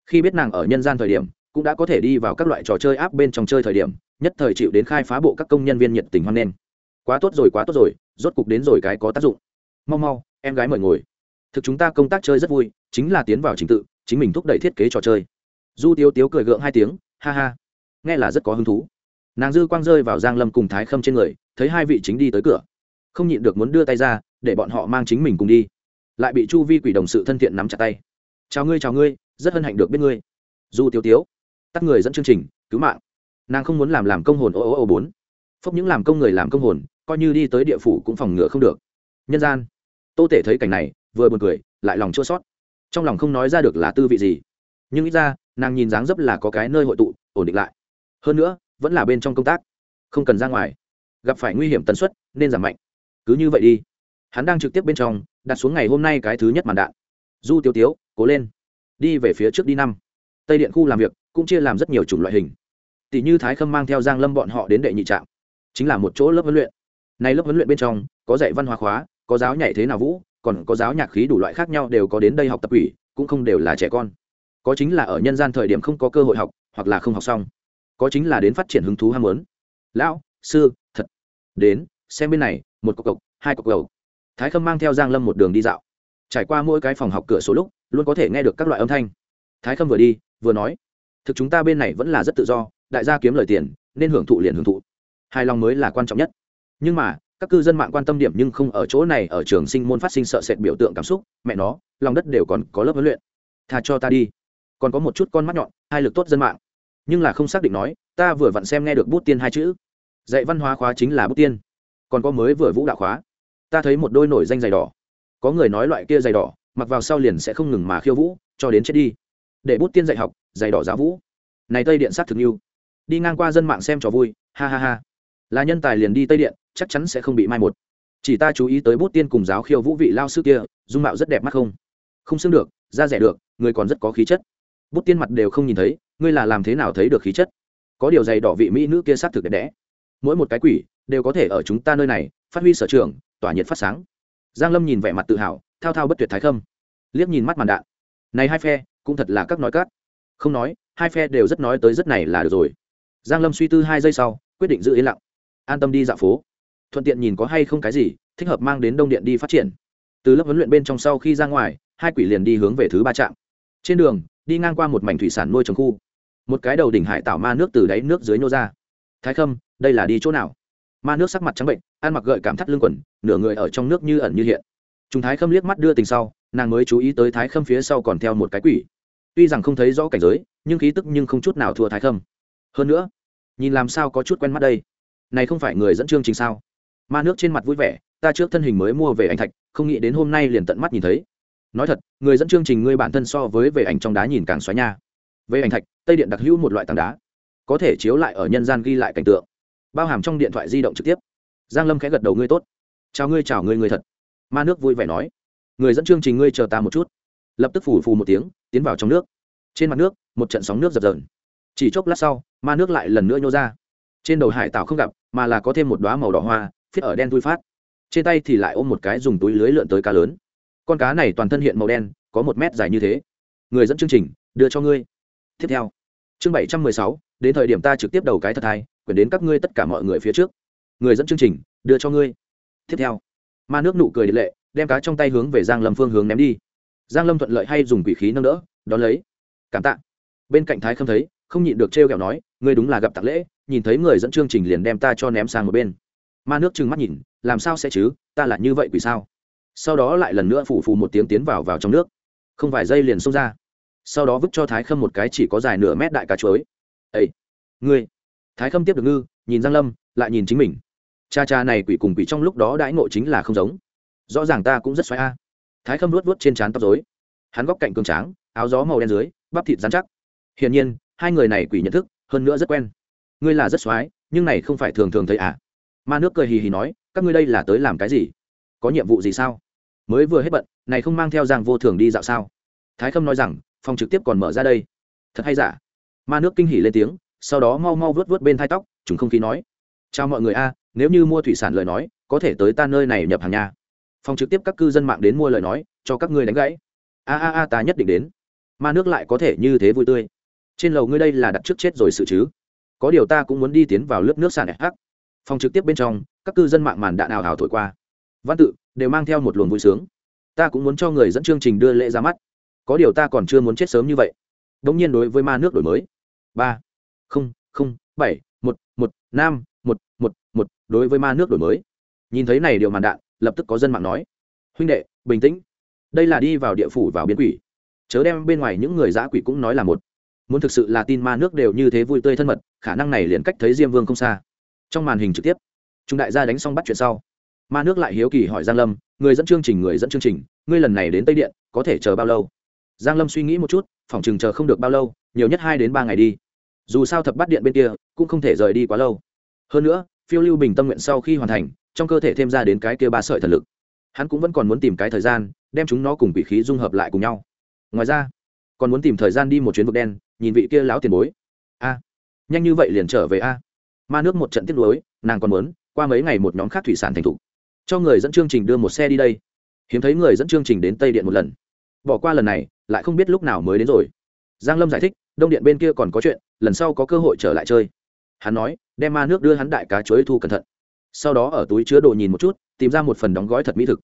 Khi biết nàng ở nhân gian thời điểm cũng đã có thể đi vào các loại trò chơi áp bên trong chơi thời điểm, nhất thời chịu đến khai phá bộ các công nhân viên nhiệt tình hoan nghênh. Quá tốt rồi, quá tốt rồi, rốt cục đến rồi cái có tác dụng. Mau mau, em gái mời ngồi. Thực chúng ta công tác chơi rất vui, chính là tiến vào trình tự, chính mình thúc đẩy thiết kế trò chơi. Du tiếu tiếu cười gượng hai tiếng, ha ha. Nghe là rất có hứng thú. Nàng dư quang rơi vào giang lâm cùng thái khâm trên người, thấy hai vị chính đi tới cửa. Không nhịn được muốn đưa tay ra, để bọn họ mang chính mình cùng đi. Lại bị chu vi quỷ đồng sự thân thiện nắm chặt tay. Chào ngươi chào ngươi, rất hân hạnh được biết ngươi. Du tiếu tiếu tắt người dẫn chương trình, cứu mạng. Nàng không muốn làm làm công hồn ô ô ô bốn. Phốc những làm công người làm công hồn, coi như đi tới địa phủ cũng phòng ngừa không được. Nhân gian. Tô tể thấy cảnh này, vừa buồn cười, lại lòng chua sót trong lòng không nói ra được là tư vị gì. Nhưng ít ra, nàng nhìn dáng dấp là có cái nơi hội tụ, ổn định lại. Hơn nữa, vẫn là bên trong công tác. Không cần ra ngoài. Gặp phải nguy hiểm tần suất, nên giảm mạnh. Cứ như vậy đi. Hắn đang trực tiếp bên trong, đặt xuống ngày hôm nay cái thứ nhất màn đạn. Du tiêu tiếu, cố lên. Đi về phía trước đi năm. Tây điện khu làm việc cũng chia làm rất nhiều chủng loại hình. Tỷ như thái khâm mang theo giang lâm bọn họ đến đệ nhị trạm, chính là một chỗ lớp huấn luyện. Này lớp huấn luyện bên trong, có dạy văn hóa khóa, có giáo nhảy thế nào vũ, còn có giáo nhạc khí đủ loại khác nhau đều có đến đây học tập ủy cũng không đều là trẻ con. Có chính là ở nhân gian thời điểm không có cơ hội học, hoặc là không học xong. Có chính là đến phát triển hứng thú ham muốn. Lão, sư, thật. Đến, xem bên này, một cọc cọc hai cọc cầu thái khâm mang theo giang lâm một đường đi dạo. Trải qua mỗi cái phòng học cửa số lúc, luôn có thể nghe được các loại âm thanh. Thái khâm vừa đi, vừa nói thực chúng ta bên này vẫn là rất tự do, đại gia kiếm lời tiền, nên hưởng thụ liền hưởng thụ. Hài lòng mới là quan trọng nhất. Nhưng mà, các cư dân mạng quan tâm điểm nhưng không ở chỗ này, ở trường sinh môn phát sinh sợ sệt biểu tượng cảm xúc, mẹ nó, lòng đất đều còn có lớp huấn luyện. Thà cho ta đi. Còn có một chút con mắt nhọn, hai lực tốt dân mạng. Nhưng là không xác định nói, ta vừa vặn xem nghe được bút tiên hai chữ. Dạy văn hóa khóa chính là bút tiên. Còn có mới vừa vũ đạo khóa. Ta thấy một đôi nổi danh giày đỏ. Có người nói loại kia giày đỏ, mặc vào sau liền sẽ không ngừng mà khiêu vũ, cho đến chết đi để bút tiên dạy học dạy đỏ giá vũ. Này tây điện sát thực như. Đi ngang qua dân mạng xem trò vui, ha ha ha. Là nhân tài liền đi tây điện, chắc chắn sẽ không bị mai một. Chỉ ta chú ý tới bút tiên cùng giáo khiêu vũ vị lao sư kia, dung mạo rất đẹp mắt không? Không xưng được, da rẻ được, người còn rất có khí chất. Bút tiên mặt đều không nhìn thấy, ngươi là làm thế nào thấy được khí chất? Có điều dày đỏ vị mỹ nữ kia sát thực đẹp đẽ. Mỗi một cái quỷ, đều có thể ở chúng ta nơi này, phát huy sở trường, tỏa nhiệt phát sáng. Giang lâm nhìn vẻ mặt tự hào, thao thao bất tuyệt thái khâm. Liếc nhìn mắt màn đạn. Này hai phe cũng thật là các nói cát. Không nói, hai phe đều rất nói tới rất này là được rồi. Giang lâm suy tư hai giây sau, quyết định giữ yên lặng. An tâm đi dạo phố. Thuận tiện nhìn có hay không cái gì, thích hợp mang đến đông điện đi phát triển. Từ lớp huấn luyện bên trong sau khi ra ngoài, hai quỷ liền đi hướng về thứ ba trạm. Trên đường, đi ngang qua một mảnh thủy sản nuôi trồng khu. Một cái đầu đỉnh hải tạo ma nước từ đáy nước dưới nhô ra. Thái khâm, đây là đi chỗ nào? Ma nước sắc mặt trắng bệnh, ăn mặc gợi cảm thắt lưng quần, nửa người ở trong nước như ẩn như hiện. Chúng thái khâm liếc mắt đưa tình sau, nàng mới chú ý tới thái khâm phía sau còn theo một cái quỷ tuy rằng không thấy rõ cảnh giới, nhưng khí tức nhưng không chút nào thua thái khâm. Hơn nữa, nhìn làm sao có chút quen mắt đây. Này không phải người dẫn chương trình sao? Ma nước trên mặt vui vẻ, ta trước thân hình mới mua về ảnh thạch, không nghĩ đến hôm nay liền tận mắt nhìn thấy. Nói thật, người dẫn chương trình ngươi bản thân so với về ảnh trong đá nhìn càng xoáy nha. Về ảnh thạch, tây điện đặc hữu một loại tảng đá, có thể chiếu lại ở nhân gian ghi lại cảnh tượng. Bao hàm trong điện thoại di động trực tiếp. Giang lâm khẽ gật đầu, ngươi tốt. Chào ngươi chào ngươi người thật. Ma nước vui vẻ nói, người dẫn chương trình ngươi chờ ta một chút lập tức phù phù một tiếng, tiến vào trong nước. Trên mặt nước, một trận sóng nước dập dờn. Chỉ chốc lát sau, ma nước lại lần nữa nhô ra. Trên đầu hải tảo không gặp, mà là có thêm một đoá màu đỏ hoa, phiết ở đen thui phát. Trên tay thì lại ôm một cái dùng túi lưới lượn tới cá lớn. Con cá này toàn thân hiện màu đen, có một mét dài như thế. Người dẫn chương trình, đưa cho ngươi. Tiếp theo, chương bảy trăm mười sáu, đến thời điểm ta trực tiếp đầu cái thật hai quyền đến các ngươi tất cả mọi người phía trước. Người dẫn chương trình, đưa cho ngươi. Tiếp theo, ma nước nụ cười lệ, đem cá trong tay hướng về giang lâm phương hướng ném đi giang lâm thuận lợi hay dùng quỷ khí nâng đỡ, đón lấy. Cảm tạ. Bên cạnh thái không thấy, không nhịn được trêu kẹo nói, ngươi đúng là gặp tặng lễ, nhìn thấy người dẫn chương trình liền đem ta cho ném sang một bên. Ma nước trừng mắt nhìn, làm sao sẽ chứ, ta là như vậy quỷ sao? Sau đó lại lần nữa phủ phù một tiếng tiến vào vào trong nước. Không vài giây liền xông ra. Sau đó vứt cho thái khâm một cái chỉ có dài nửa mét đại cá chuối. Ây ngươi. Thái khâm tiếp được ngư, nhìn giang lâm, lại nhìn chính mình. Cha cha này quỷ cùng quỷ trong lúc đó đãi ngộ chính là không giống. Rõ ràng ta cũng rất xoáy a thái khâm luốt luốt trên trán tóc dối hắn góc cạnh cường tráng, áo gió màu đen dưới, bắp thịt dán chắc. Hiển nhiên, hai người này quỷ nhận thức, hơn nữa rất quen. Ngươi là rất xoáy nhưng này không phải thường thường thấy à? Ma nước cười hì hì nói, các ngươi đây là tới làm cái gì? Có nhiệm vụ gì sao? Mới vừa hết bận, này không mang theo giang vô thường đi dạo sao? Thái khâm nói rằng, phòng trực tiếp còn mở ra đây. Thật hay giả? Ma nước kinh hỉ lên tiếng, sau đó mau mau vớt vớt bên thai tóc chúng không khí nói. Chào mọi người a, nếu như mua thủy sản lời nói, có thể tới ta nơi này nhập hàng nhà phòng trực tiếp các cư dân mạng đến mua lời nói, cho các ngươi đánh gãy. A a a, ta nhất định đến. Ma nước lại có thể như thế vui tươi. Trên lầu ngươi đây là đặt trước chết rồi sự chứ? Có điều ta cũng muốn đi tiến vào lớp nước sàn hắc phòng trực tiếp bên trong, các cư dân mạng màn đạn ảo hào thổi qua. Văn tự, đều mang theo một luồng vui sướng. Ta cũng muốn cho người dẫn chương trình đưa lễ ra mắt. Có điều ta còn chưa muốn chết sớm như vậy. Đ ỗ n g nhiên đối với ma nước đổi mới. Ba, không không, bảy, một một, năm, một một một, đối với ma nước đổi mới. Nhìn thấy này điều màn đạn lập tức có dân mạng nói, huynh đệ, bình tĩnh. Đây là đi vào địa phủ vào biến quỷ. Chớ đem bên ngoài những người giã quỷ cũng nói là một. Muốn thực sự là tin ma nước đều như thế vui tươi thân mật, khả năng này liền cách thấy diêm vương không xa. Trong màn hình trực tiếp chúng đại gia đánh xong bắt chuyện sau, ma nước lại hiếu kỳ hỏi giang lâm, người dẫn chương trình, người dẫn chương trình, ngươi lần này đến tây điện, có thể chờ bao lâu? Giang lâm suy nghĩ một chút phòng chừng chờ không được bao lâu, nhiều nhất hai đến ba ngày đi. Dù sao thập bắt điện bên kia, cũng không thể rời đi quá lâu. Hơn nữa, phiêu lưu bình tâm nguyện sau khi hoàn thành trong cơ thể thêm ra đến cái kia ba sợi thần lực. Hắn cũng vẫn còn muốn tìm cái thời gian, đem chúng nó cùng quỷ khí dung hợp lại cùng nhau. Ngoài ra, còn muốn tìm thời gian đi một chuyến vực đen, nhìn vị kia láo tiền bối. A, nhanh như vậy liền trở về a. Ma nước một trận tiếp nối nàng còn muốn, qua mấy ngày một nhóm khác thủy sản thành thục. Cho người dẫn chương trình đưa một xe đi đây. Hiếm thấy người dẫn chương trình đến tây điện một lần. Bỏ qua lần này, lại không biết lúc nào mới đến rồi. Giang lâm giải thích, đông điện bên kia còn có chuyện, lần sau có cơ hội trở lại chơi. Hắn nói, đem ma nước đưa hắn đại cá chuối thu cẩn thận sau đó ở túi chứa đồ nhìn một chút, tìm ra một phần đóng gói thật mỹ thực.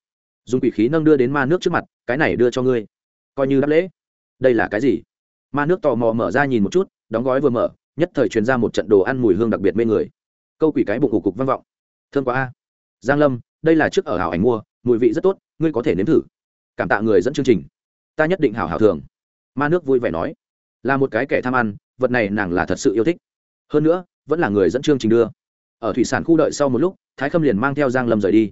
Dùng quỷ khí nâng đưa đến ma nước trước mặt, cái này đưa cho ngươi. Coi như đáp lễ. Đây là cái gì? Ma nước tò mò mở ra nhìn một chút, đóng gói vừa mở, nhất thời truyền ra một trận đồ ăn mùi hương đặc biệt mê người. Câu quỷ cái bụng cục cục vang vọng. Thương quá a. Giang lâm, đây là trước ở hảo ảnh mua, mùi vị rất tốt, ngươi có thể nếm thử. Cảm tạ người dẫn chương trình. Ta nhất định hảo hảo thường ma nước vui vẻ nói. Là một cái kẻ tham ăn, vật này nàng là thật sự yêu thích. Hơn nữa, vẫn là người dẫn chương trình đưa. Ở thủy sản khu đợi sau một lúc thái khâm liền mang theo giang lâm rời đi.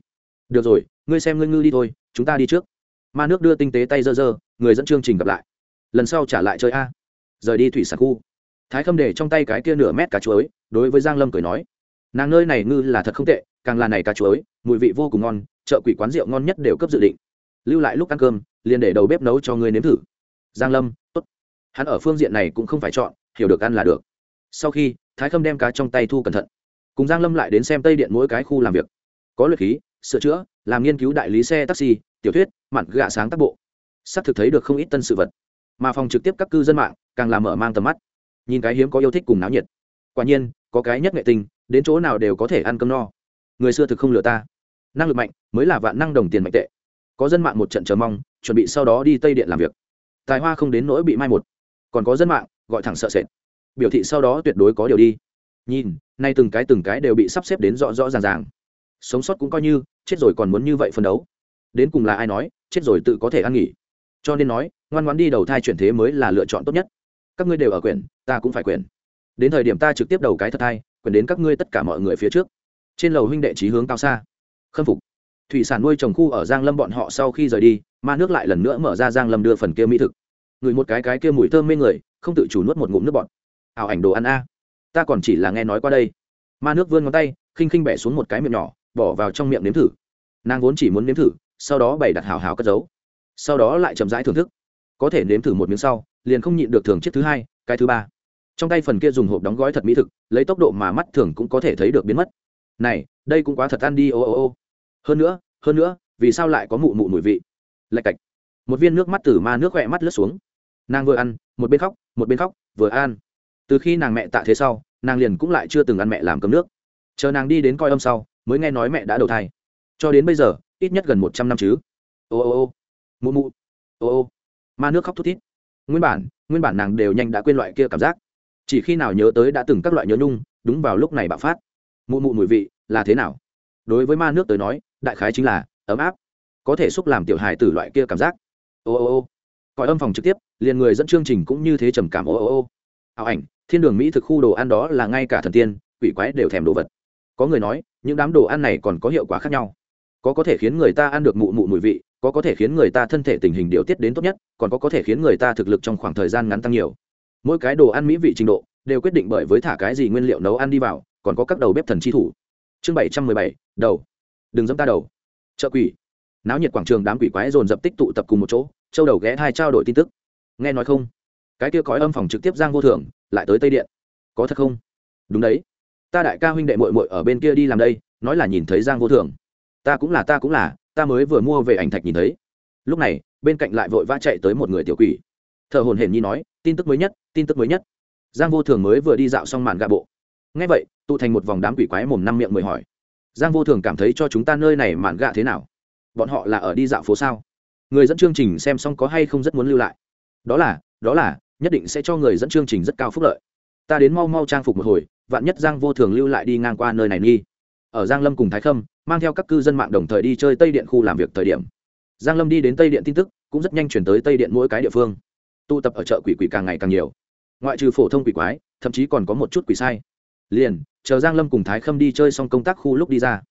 Được rồi, ngươi xem ngươi ngư đi thôi, chúng ta đi trước. Ma nước đưa tinh tế tay dơ dơ, người dẫn chương trình gặp lại. Lần sau trả lại chơi a. Rời đi thủy sản khu. Thái khâm để trong tay cái kia nửa mét cá chuối, đối với giang lâm cười nói, nàng nơi này ngư là thật không tệ, càng là này cá chuối, mùi vị vô cùng ngon, chợ quỷ quán rượu ngon nhất đều cấp dự định. Lưu lại lúc ăn cơm, liền để đầu bếp nấu cho ngươi nếm thử. Giang lâm, tốt. Hắn ở phương diện này cũng không phải chọn, hiểu được ăn là được. Sau khi, thái khâm đem cá trong tay thu cẩn thận cùng giang lâm lại đến xem tây điện mỗi cái khu làm việc. Có luyện khí sửa chữa làm nghiên cứu đại lý xe taxi tiểu thuyết mặn gạ sáng tác bộ. Sắp thực thấy được không ít tân sự vật. Mà phòng trực tiếp các cư dân mạng càng làm mở mang tầm mắt. Nhìn cái hiếm có yêu thích cùng náo nhiệt. Quả nhiên có cái nhất nghệ tình, đến chỗ nào đều có thể ăn cơm no. Người xưa thực không lừa ta. Năng lực mạnh mới là vạn năng đồng tiền mạnh tệ. Có dân mạng một trận chờ mong chuẩn bị sau đó đi tây điện làm việc. Tài hoa không đến nỗi bị mai một. Còn có dân mạng gọi thẳng sợ sệt. Biểu thị sau đó tuyệt đối có điều đi nhìn, nay từng cái từng cái đều bị sắp xếp đến rõ rõ ràng ràng. Sống sót cũng coi như, chết rồi còn muốn như vậy phân đấu. Đến cùng là ai nói, chết rồi tự có thể ăn nghỉ. Cho nên nói, ngoan ngoan đi đầu thai chuyển thế mới là lựa chọn tốt nhất. Các ngươi đều ở quyền ta cũng phải quyền đến thời điểm ta trực tiếp đầu cái thật thai quyền đến các ngươi tất cả mọi người phía trước. Trên lầu huynh đệ trí hướng cao xa. Khâm phục. Thủy sản nuôi trồng khu ở giang lâm bọn họ sau khi rời đi, ma nước lại lần nữa mở ra giang lâm đưa phần kia mỹ thực. Ngửi một cái cái kia mùi thơm mê người, không tự chủ nuốt một ngụm nước bọt. Ảo ảnh đồ ăn a ta còn chỉ là nghe nói qua đây. Ma nước vươn ngón tay, khinh khinh bẻ xuống một cái miệng nhỏ, bỏ vào trong miệng nếm thử. Nàng vốn chỉ muốn nếm thử, sau đó bày đặt hào hào cất giấu. Sau đó lại chậm rãi thưởng thức. Có thể nếm thử một miếng sau, liền không nhịn được thường chiếc thứ hai, cái thứ ba. Trong tay phần kia dùng hộp đóng gói thật mỹ thực, lấy tốc độ mà mắt thường cũng có thể thấy được biến mất. Này, đây cũng quá thật ăn đi, ô ô ô. Hơn nữa hơn nữa, vì sao lại có mụ mụ mùi vị? Lạch cạch. Một viên nước mắt từ ma nước khỏe mắt lướt xuống. Nàng vừa ăn, một bên khóc, một bên khóc, vừa ăn từ khi nàng mẹ tạ thế sau, nàng liền cũng lại chưa từng ăn mẹ làm cơm nước. Chờ nàng đi đến coi âm sau, mới nghe nói mẹ đã đầu thai. Cho đến bây giờ, ít nhất gần một trăm năm chứ. Ô ô ô, mụ mụ, ô ô, ma nước khóc thút thít. Nguyên bản nguyên bản nàng đều nhanh đã quên loại kia cảm giác. Chỉ khi nào nhớ tới đã từng các loại nhớ nhung, đúng vào lúc này bạo phát. Mụ mụ mùi vị, là thế nào? Đối với ma nước tới nói, đại khái chính là ấm áp. Có thể xúc làm tiểu hài từ loại kia cảm giác. Ô ô ô còi âm phòng trực tiếp, liền người dẫn chương trình cũng như thế trầm cảm. Ô ô ô, ảo ảnh thiên đường mỹ thực khu đồ ăn đó là ngay cả thần tiên, quỷ quái đều thèm đồ vật. Có người nói, những đám đồ ăn này còn có hiệu quả khác nhau. Có có thể khiến người ta ăn được mụ mụ mùi vị, có có thể khiến người ta thân thể tình hình điều tiết đến tốt nhất, còn có có thể khiến người ta thực lực trong khoảng thời gian ngắn tăng nhiều. Mỗi cái đồ ăn mỹ vị trình độ, đều quyết định bởi với thả cái gì nguyên liệu nấu ăn đi vào, còn có các đầu bếp thần chi thủ. Chương bảy trăm mười bảy, đầu. Đừng dẫm ta đầu. Chợ quỷ. Náo nhiệt quảng trường đám quỷ quái dồn dập tích tụ tập cùng một chỗ, châu đầu ghé hai trao đổi tin tức. Nghe nói không? Cái kia cõi âm phòng trực tiếp giang vô thường, lại tới tây điện. Có thật không? Đúng đấy. Ta đại ca huynh đệ mội mội ở bên kia đi làm đây nói là nhìn thấy giang vô thường, ta cũng là ta cũng là ta mới vừa mua về ảnh thạch nhìn thấy. Lúc này bên cạnh lại vội vã chạy tới một người tiểu quỷ. Thợ hồn hển nhi nói tin tức mới nhất tin tức mới nhất. Giang vô thường mới vừa đi dạo xong màn gạ bộ. Ngay vậy tụ thành một vòng đám quỷ quái mồm năm miệng mười hỏi. Giang vô thường cảm thấy cho chúng ta nơi này màn gạ thế nào? Bọn họ là ở đi dạo phố sao? Người dẫn chương trình xem xong có hay không rất muốn lưu lại. Đó là đó là nhất định sẽ cho người dẫn chương trình rất cao phúc lợi. Ta đến mau mau trang phục một hồi, vạn nhất giang vô thường lưu lại đi ngang qua nơi này nghi. Ở giang lâm cùng thái khâm, mang theo các cư dân mạng đồng thời đi chơi tây điện khu làm việc thời điểm. Giang lâm đi đến tây điện tin tức, cũng rất nhanh chuyển tới tây điện mỗi cái địa phương. Tụ tập ở chợ quỷ quỷ càng ngày càng nhiều. Ngoại trừ phổ thông quỷ quái, thậm chí còn có một chút quỷ sai. Liền, chờ giang lâm cùng thái khâm đi chơi xong công tác khu lúc đi ra,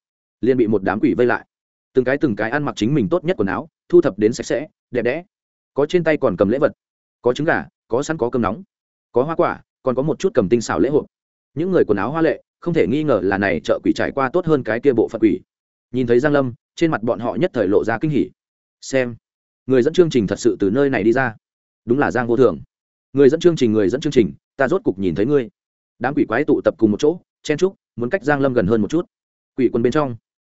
liền bị một đám quỷ vây lại. Từng cái từng cái ăn mặc chính mình tốt nhất quần áo, thu thập đến sạch sẽ, đẹp đẽ. Có trên tay còn cầm lễ vật, có trứng gà có sẵn có cơm nóng, có hoa quả, còn có một chút cầm tinh xảo lễ hội. Những người quần áo hoa lệ, không thể nghi ngờ là này chợ quỷ trải qua tốt hơn cái kia bộ phận quỷ. Nhìn thấy giang lâm, trên mặt bọn họ nhất thời lộ ra kinh hỉ. Xem, người dẫn chương trình thật sự từ nơi này đi ra. Đúng là giang vô thường. Người dẫn chương trình, người dẫn chương trình, ta rốt cục nhìn thấy ngươi. Đám quỷ quái tụ tập cùng một chỗ, chen trúc muốn cách giang lâm gần hơn một chút. Quỷ quân bên trong,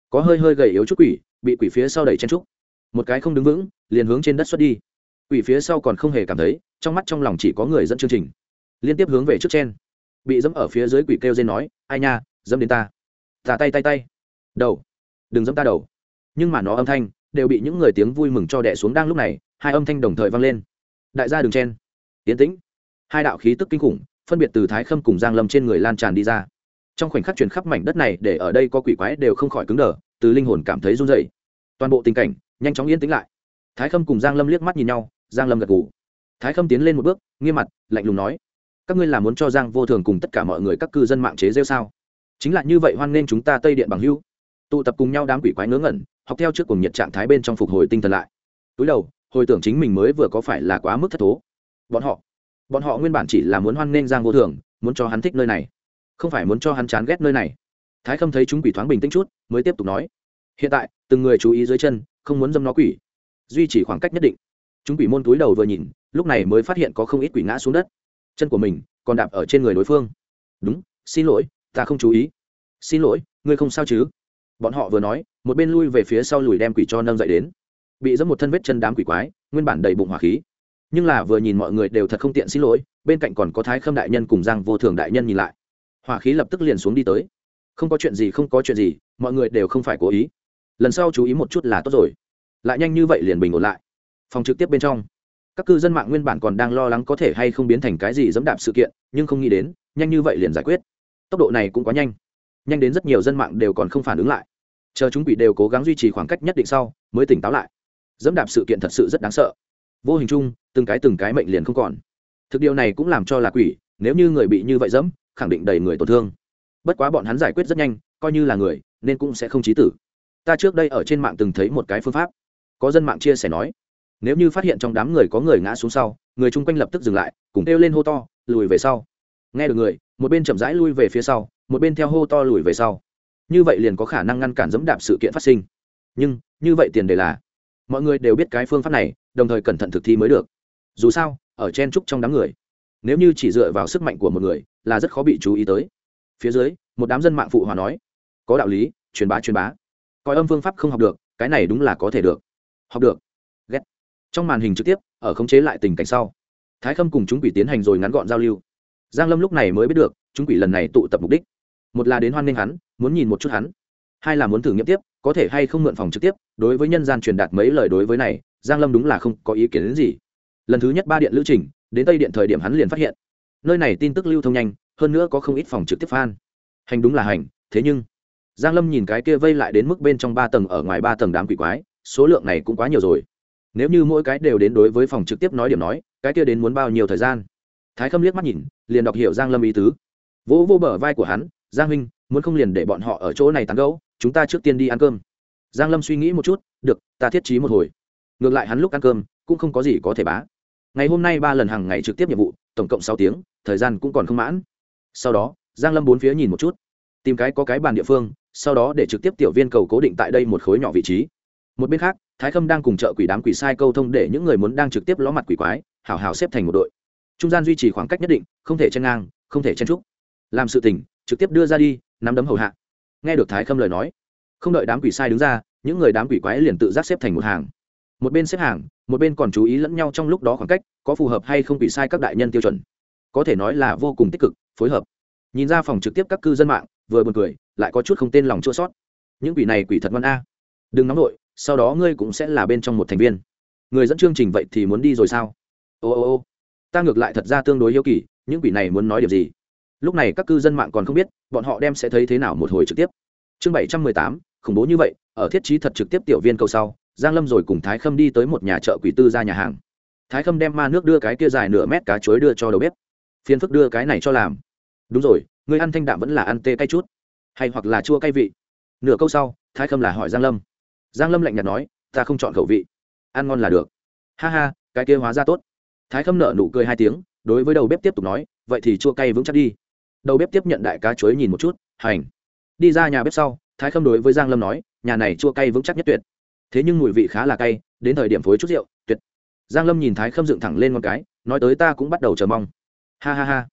có hơi hơi gầy yếu chút quỷ, bị quỷ phía sau đẩy chen trúc một cái không đứng vững, liền hướng trên đất xuất đi quỷ phía sau còn không hề cảm thấy, trong mắt trong lòng chỉ có người dẫn chương trình. Liên tiếp hướng về trước trên. Bị dẫm ở phía dưới quỷ kêu dên nói, ai nha, dẫm đến ta. Tà tay tay tay. Đầu, đừng dẫm ta đầu. Nhưng mà nó âm thanh đều bị những người tiếng vui mừng cho đẻ xuống đang lúc này, hai âm thanh đồng thời vang lên. Đại gia đường chen. Tiến tĩnh. Hai đạo khí tức kinh khủng, phân biệt từ thái khâm cùng giang lâm trên người lan tràn đi ra. Trong khoảnh khắc chuyển khắp mảnh đất này để ở đây có quỷ quái đều không khỏi cứng đờ, từ linh hồn cảm thấy run rẩy. Toàn bộ tình cảnh nhanh chóng yên tĩnh lại. Thái khâm cùng giang lâm liếc mắt nhìn nhau giang lâm gật gù. Thái khâm tiến lên một bước, nghiêm mặt, lạnh lùng nói, các ngươi là muốn cho giang vô thường cùng tất cả mọi người các cư dân mạng chế rêu sao? Chính là như vậy hoan nên chúng ta tây điện bằng hưu tụ tập cùng nhau đám quỷ quái ngớ ngẩn, học theo trước cùng nhiệt trạng thái bên trong phục hồi tinh thần lại. Túi đầu, hồi tưởng chính mình mới vừa có phải là quá mức thất thố. Bọn họ bọn họ nguyên bản chỉ là muốn hoan nghênh giang vô thường, muốn cho hắn thích nơi này, không phải muốn cho hắn chán ghét nơi này. Thái khâm thấy chúng quỷ thoáng bình tĩnh chút, mới tiếp tục nói, hiện tại, từng người chú ý dưới chân, không muốn dâm nó quỷ, duy trì khoảng cách nhất định chúng quỷ môn túi đầu vừa nhìn, lúc này mới phát hiện có không ít quỷ ngã xuống đất. Chân của mình còn đạp ở trên người đối phương. Đúng, xin lỗi, ta không chú ý. Xin lỗi, ngươi không sao chứ? Bọn họ vừa nói, một bên lui về phía sau lùi đem quỷ cho nâng dậy đến. Bị dẫm một thân vết chân đám quỷ quái, nguyên bản đầy bụng hỏa khí. Nhưng là vừa nhìn mọi người đều thật không tiện xin lỗi, bên cạnh còn có thái khâm đại nhân cùng giang vô thường đại nhân nhìn lại. Hỏa khí lập tức liền xuống đi tới. Không có chuyện gì, không có chuyện gì, mọi người đều không phải cố ý. Lần sau chú ý một chút là tốt rồi. Lại nhanh như vậy liền bình ổn lại phòng trực tiếp bên trong. Các cư dân mạng nguyên bản còn đang lo lắng có thể hay không biến thành cái gì dẫm đạp sự kiện, nhưng không nghĩ đến, nhanh như vậy liền giải quyết. Tốc độ này cũng quá nhanh. Nhanh đến rất nhiều dân mạng đều còn không phản ứng lại. Chờ chúng bị đều cố gắng duy trì khoảng cách nhất định sau, mới tỉnh táo lại. Dẫm đạp sự kiện thật sự rất đáng sợ. Vô hình chung, từng cái từng cái mệnh liền không còn. Thực điều này cũng làm cho là quỷ, nếu như người bị như vậy dẫm, khẳng định đầy người tổn thương. Bất quá bọn hắn giải quyết rất nhanh, coi như là người, nên cũng sẽ không trí tử. Ta trước đây ở trên mạng từng thấy một cái phương pháp. Có dân mạng chia sẻ nói nếu như phát hiện trong đám người có người ngã xuống sau, người chung quanh lập tức dừng lại, cùng kêu lên hô to, lùi về sau. Nghe được người, một bên chậm rãi lui về phía sau, một bên theo hô to lùi về sau. Như vậy liền có khả năng ngăn cản dẫm đạp sự kiện phát sinh. Nhưng, như vậy tiền đề là, mọi người đều biết cái phương pháp này, đồng thời cẩn thận thực thi mới được. Dù sao, ở chen trúc trong đám người, nếu như chỉ dựa vào sức mạnh của một người, là rất khó bị chú ý tới. Phía dưới, một đám dân mạng phụ hòa nói, có đạo lý, truyền bá truyền bá. Coi âm phương pháp không học được, cái này đúng là có thể được. Học được trong màn hình trực tiếp, ở khống chế lại tình cảnh sau, thái khâm cùng chúng quỷ tiến hành rồi ngắn gọn giao lưu. Giang lâm lúc này mới biết được, chúng quỷ lần này tụ tập mục đích. Một là đến hoan nghênh hắn, muốn nhìn một chút hắn. Hai là muốn thử nghiệm tiếp, có thể hay không mượn phòng trực tiếp, đối với nhân gian truyền đạt mấy lời đối với này, giang lâm đúng là không có ý kiến đến gì. Lần thứ nhất ba điện lưu trình, đến tây điện thời điểm hắn liền phát hiện. Nơi này tin tức lưu thông nhanh, hơn nữa có không ít phòng trực tiếp fan. Hành đúng là hành, thế nhưng, giang lâm nhìn cái kia vây lại đến mức bên trong ba tầng ở ngoài ba tầng đám quỷ quái, số lượng này cũng quá nhiều rồi nếu như mỗi cái đều đến đối với phòng trực tiếp nói điểm nói, cái kia đến muốn bao nhiêu thời gian? Thái khâm liếc mắt nhìn, liền đọc hiểu giang lâm ý tứ. Vỗ vô bờ vai của hắn, giang huynh, muốn không liền để bọn họ ở chỗ này tán gẫu, chúng ta trước tiên đi ăn cơm. Giang lâm suy nghĩ một chút, được, ta thiết trí một hồi. Ngược lại hắn lúc ăn cơm, cũng không có gì có thể bá. Ngày hôm nay ba lần hàng ngày trực tiếp nhiệm vụ, tổng cộng sáu tiếng, thời gian cũng còn không mãn. Sau đó, giang lâm bốn phía nhìn một chút, tìm cái có cái bàn địa phương, sau đó để trực tiếp tiểu viên cầu cố định tại đây một khối nhỏ vị trí. Một bên khác thái khâm đang cùng chợ quỷ đám quỷ sai câu thông để những người muốn đang trực tiếp ló mặt quỷ quái, hảo hảo xếp thành một đội. Trung gian duy trì khoảng cách nhất định, không thể chen ngang, không thể chen trúc làm sự tình, trực tiếp đưa ra đi, nắm đấm hầu hạ. Nghe được thái khâm lời nói, không đợi đám quỷ sai đứng ra, những người đám quỷ quái liền tự giác xếp thành một hàng. Một bên xếp hàng, một bên còn chú ý lẫn nhau trong lúc đó khoảng cách, có phù hợp hay không quỷ sai các đại nhân tiêu chuẩn. Có thể nói là vô cùng tích cực, phối hợp. Nhìn ra phòng trực tiếp các cư dân mạng, vừa buồn cười, lại có chút không tên lòng chua sót. Những quỷ này quỷ thật ngoan a. Đừng nóng nổi sau đó ngươi cũng sẽ là bên trong một thành viên. Người dẫn chương trình vậy thì muốn đi rồi sao? Ô ô ô. Ta ngược lại thật ra tương đối yêu kỳ, những quỷ này muốn nói điều gì? Lúc này các cư dân mạng còn không biết, bọn họ đem sẽ thấy thế nào một hồi trực tiếp. Chương bảy trăm mười tám, khủng bố như vậy, ở thiết trí thật trực tiếp tiểu viên câu sau, giang lâm rồi cùng thái khâm đi tới một nhà chợ quỷ tư ra nhà hàng. Thái khâm đem ma nước đưa cái kia dài nửa mét cá chuối đưa cho đầu bếp. Phiền phức đưa cái này cho làm. Đúng rồi, người ăn thanh đạm vẫn là ăn tê cay chút. Hay hoặc là chua cay vị. Nửa câu sau, thái khâm là hỏi giang lâm giang lâm lạnh nhạt nói, ta không chọn khẩu vị. Ăn ngon là được. Ha ha, cái kia hóa ra tốt. Thái khâm nợ nụ cười hai tiếng, đối với đầu bếp tiếp tục nói, vậy thì chua cay vững chắc đi. Đầu bếp tiếp nhận đại cá chuối nhìn một chút, hành. Đi ra nhà bếp sau, thái khâm đối với giang lâm nói, nhà này chua cay vững chắc nhất tuyệt. Thế nhưng mùi vị khá là cay, đến thời điểm phối chút rượu, tuyệt. Giang lâm nhìn thái khâm dựng thẳng lên một cái, nói tới ta cũng bắt đầu chờ mong. Ha ha ha.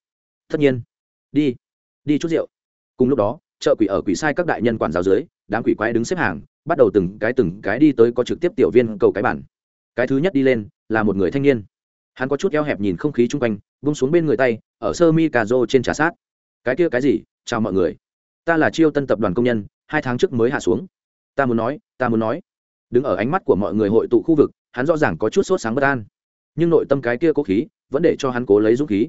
Tất nhiên. Đi đi chút rượu. Cùng lúc đó, chợ quỷ ở quỷ sai các đại nhân quản giáo dưới, đám quỷ quái đứng xếp hàng bắt đầu từng cái từng cái đi tới có trực tiếp tiểu viên cầu cái bản cái thứ nhất đi lên là một người thanh niên. Hắn có chút eo hẹp nhìn không khí chung quanh bung xuống bên người tay, ở sơ mi cà rô trên trà sát. Cái kia cái gì? Chào mọi người. Ta là chiêu tân tập đoàn công nhân, hai tháng trước mới hạ xuống. Ta muốn nói, ta muốn nói. Đứng ở ánh mắt của mọi người hội tụ khu vực, hắn rõ ràng có chút sốt sáng bất an. Nhưng nội tâm cái kia cố khí vẫn để cho hắn cố lấy dũng khí.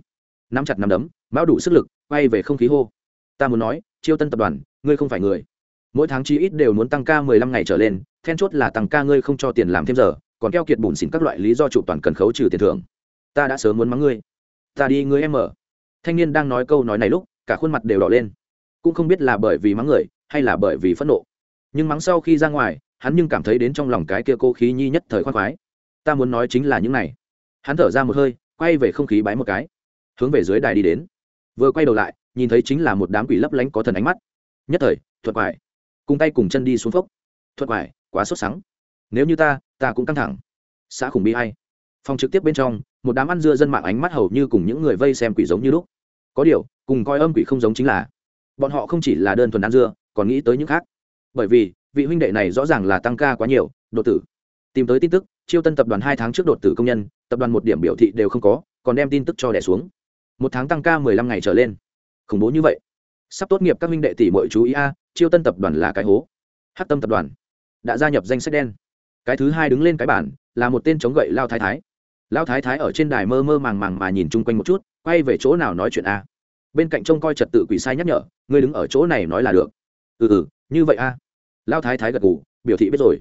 Nắm chặt nắm đấm, mão đủ sức lực, quay về không khí hô. Ta muốn nói, chiêu tân tập đoàn, ngươi không phải người mỗi tháng chi ít đều muốn tăng ca mười lăm ngày trở lên, then chốt là tăng ca ngươi không cho tiền làm thêm giờ, còn keo kiệt bùn xỉn các loại lý do chủ toàn cần khấu trừ tiền thưởng. Ta đã sớm muốn mắng ngươi. Ta đi, ngươi em ở thanh niên đang nói câu nói này lúc, cả khuôn mặt đều đỏ lên. Cũng không biết là bởi vì mắng người, hay là bởi vì phẫn nộ. Nhưng mắng sau khi ra ngoài, hắn nhưng cảm thấy đến trong lòng cái kia cô khí nhi nhất thời khoan khoái. Ta muốn nói chính là những này. Hắn thở ra một hơi, quay về không khí bái một cái. Hướng về dưới đài đi đến. Vừa quay đầu lại, nhìn thấy chính là một đám quỷ lấp lánh có thần ánh mắt. Nhất thời, thuật quải cùng tay cùng chân đi xuống phốc. Thuật vải quá sốt sắng. Nếu như ta ta cũng căng thẳng. Xã khủng bi hay phòng trực tiếp bên trong, một đám ăn dưa dân mạng ánh mắt hầu như cùng những người vây xem quỷ giống như lúc. Có điều, cùng coi âm quỷ không giống chính là, bọn họ không chỉ là đơn thuần ăn dưa, còn nghĩ tới những khác. Bởi vì, vị huynh đệ này rõ ràng là tăng ca quá nhiều, đột tử. Tìm tới tin tức, chiêu tân tập đoàn hai tháng trước đột tử công nhân, tập đoàn một điểm biểu thị đều không có, còn đem tin tức cho đẻ xuống. Một tháng tăng ca mười lăm ngày trở lên. Khủng bố như vậy sắp tốt nghiệp các minh đệ tỷ mọi chú ý a, chiêu tân tập đoàn là cái hố. Hát tâm tập đoàn đã gia nhập danh sách đen. Cái thứ hai đứng lên cái bản, là một tên chống gậy lao thái thái. Lao thái thái ở trên đài mơ mơ màng màng mà nhìn chung quanh một chút, quay về chỗ nào nói chuyện a. Bên cạnh trông coi trật tự quỷ sai nhắc nhở ngươi đứng ở chỗ này nói là được. Ừ ừ như vậy a. Lao thái thái gật gù, biểu thị biết rồi.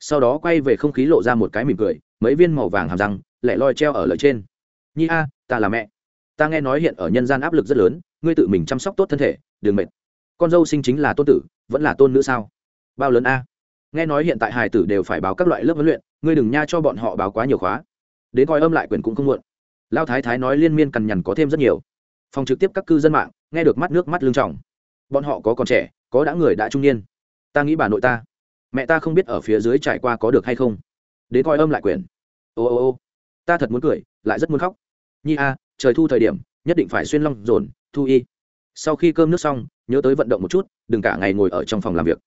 Sau đó quay về không khí lộ ra một cái mỉm cười, mấy viên màu vàng hàm răng lại loi treo ở lợi trên. Nhi a, ta là mẹ ta nghe nói hiện ở nhân gian áp lực rất lớn, ngươi tự mình chăm sóc tốt thân thể, đừng mệt. Con dâu sinh chính là tôn tử, vẫn là tôn nữ sao? Bao lớn a? Nghe nói hiện tại hài tử đều phải báo các loại lớp huấn luyện, ngươi đừng nha cho bọn họ báo quá nhiều khóa. Đến coi âm lại quyền cũng không muộn. Lao thái thái nói liên miên cằn nhằn có thêm rất nhiều. Phòng trực tiếp các cư dân mạng, nghe được mắt nước mắt lưng trọng bọn họ có còn trẻ, có đã người đã trung niên. Ta nghĩ bà nội ta, mẹ ta không biết ở phía dưới trải qua có được hay không. Đến coi âm lại quyền ô ô ô, ta thật muốn cười, lại rất muốn khóc. Nhi a trời thu thời điểm, nhất định phải xuyên long dồn, thu y. Sau khi cơm nước xong, nhớ tới vận động một chút, đừng cả ngày ngồi ở trong phòng làm việc.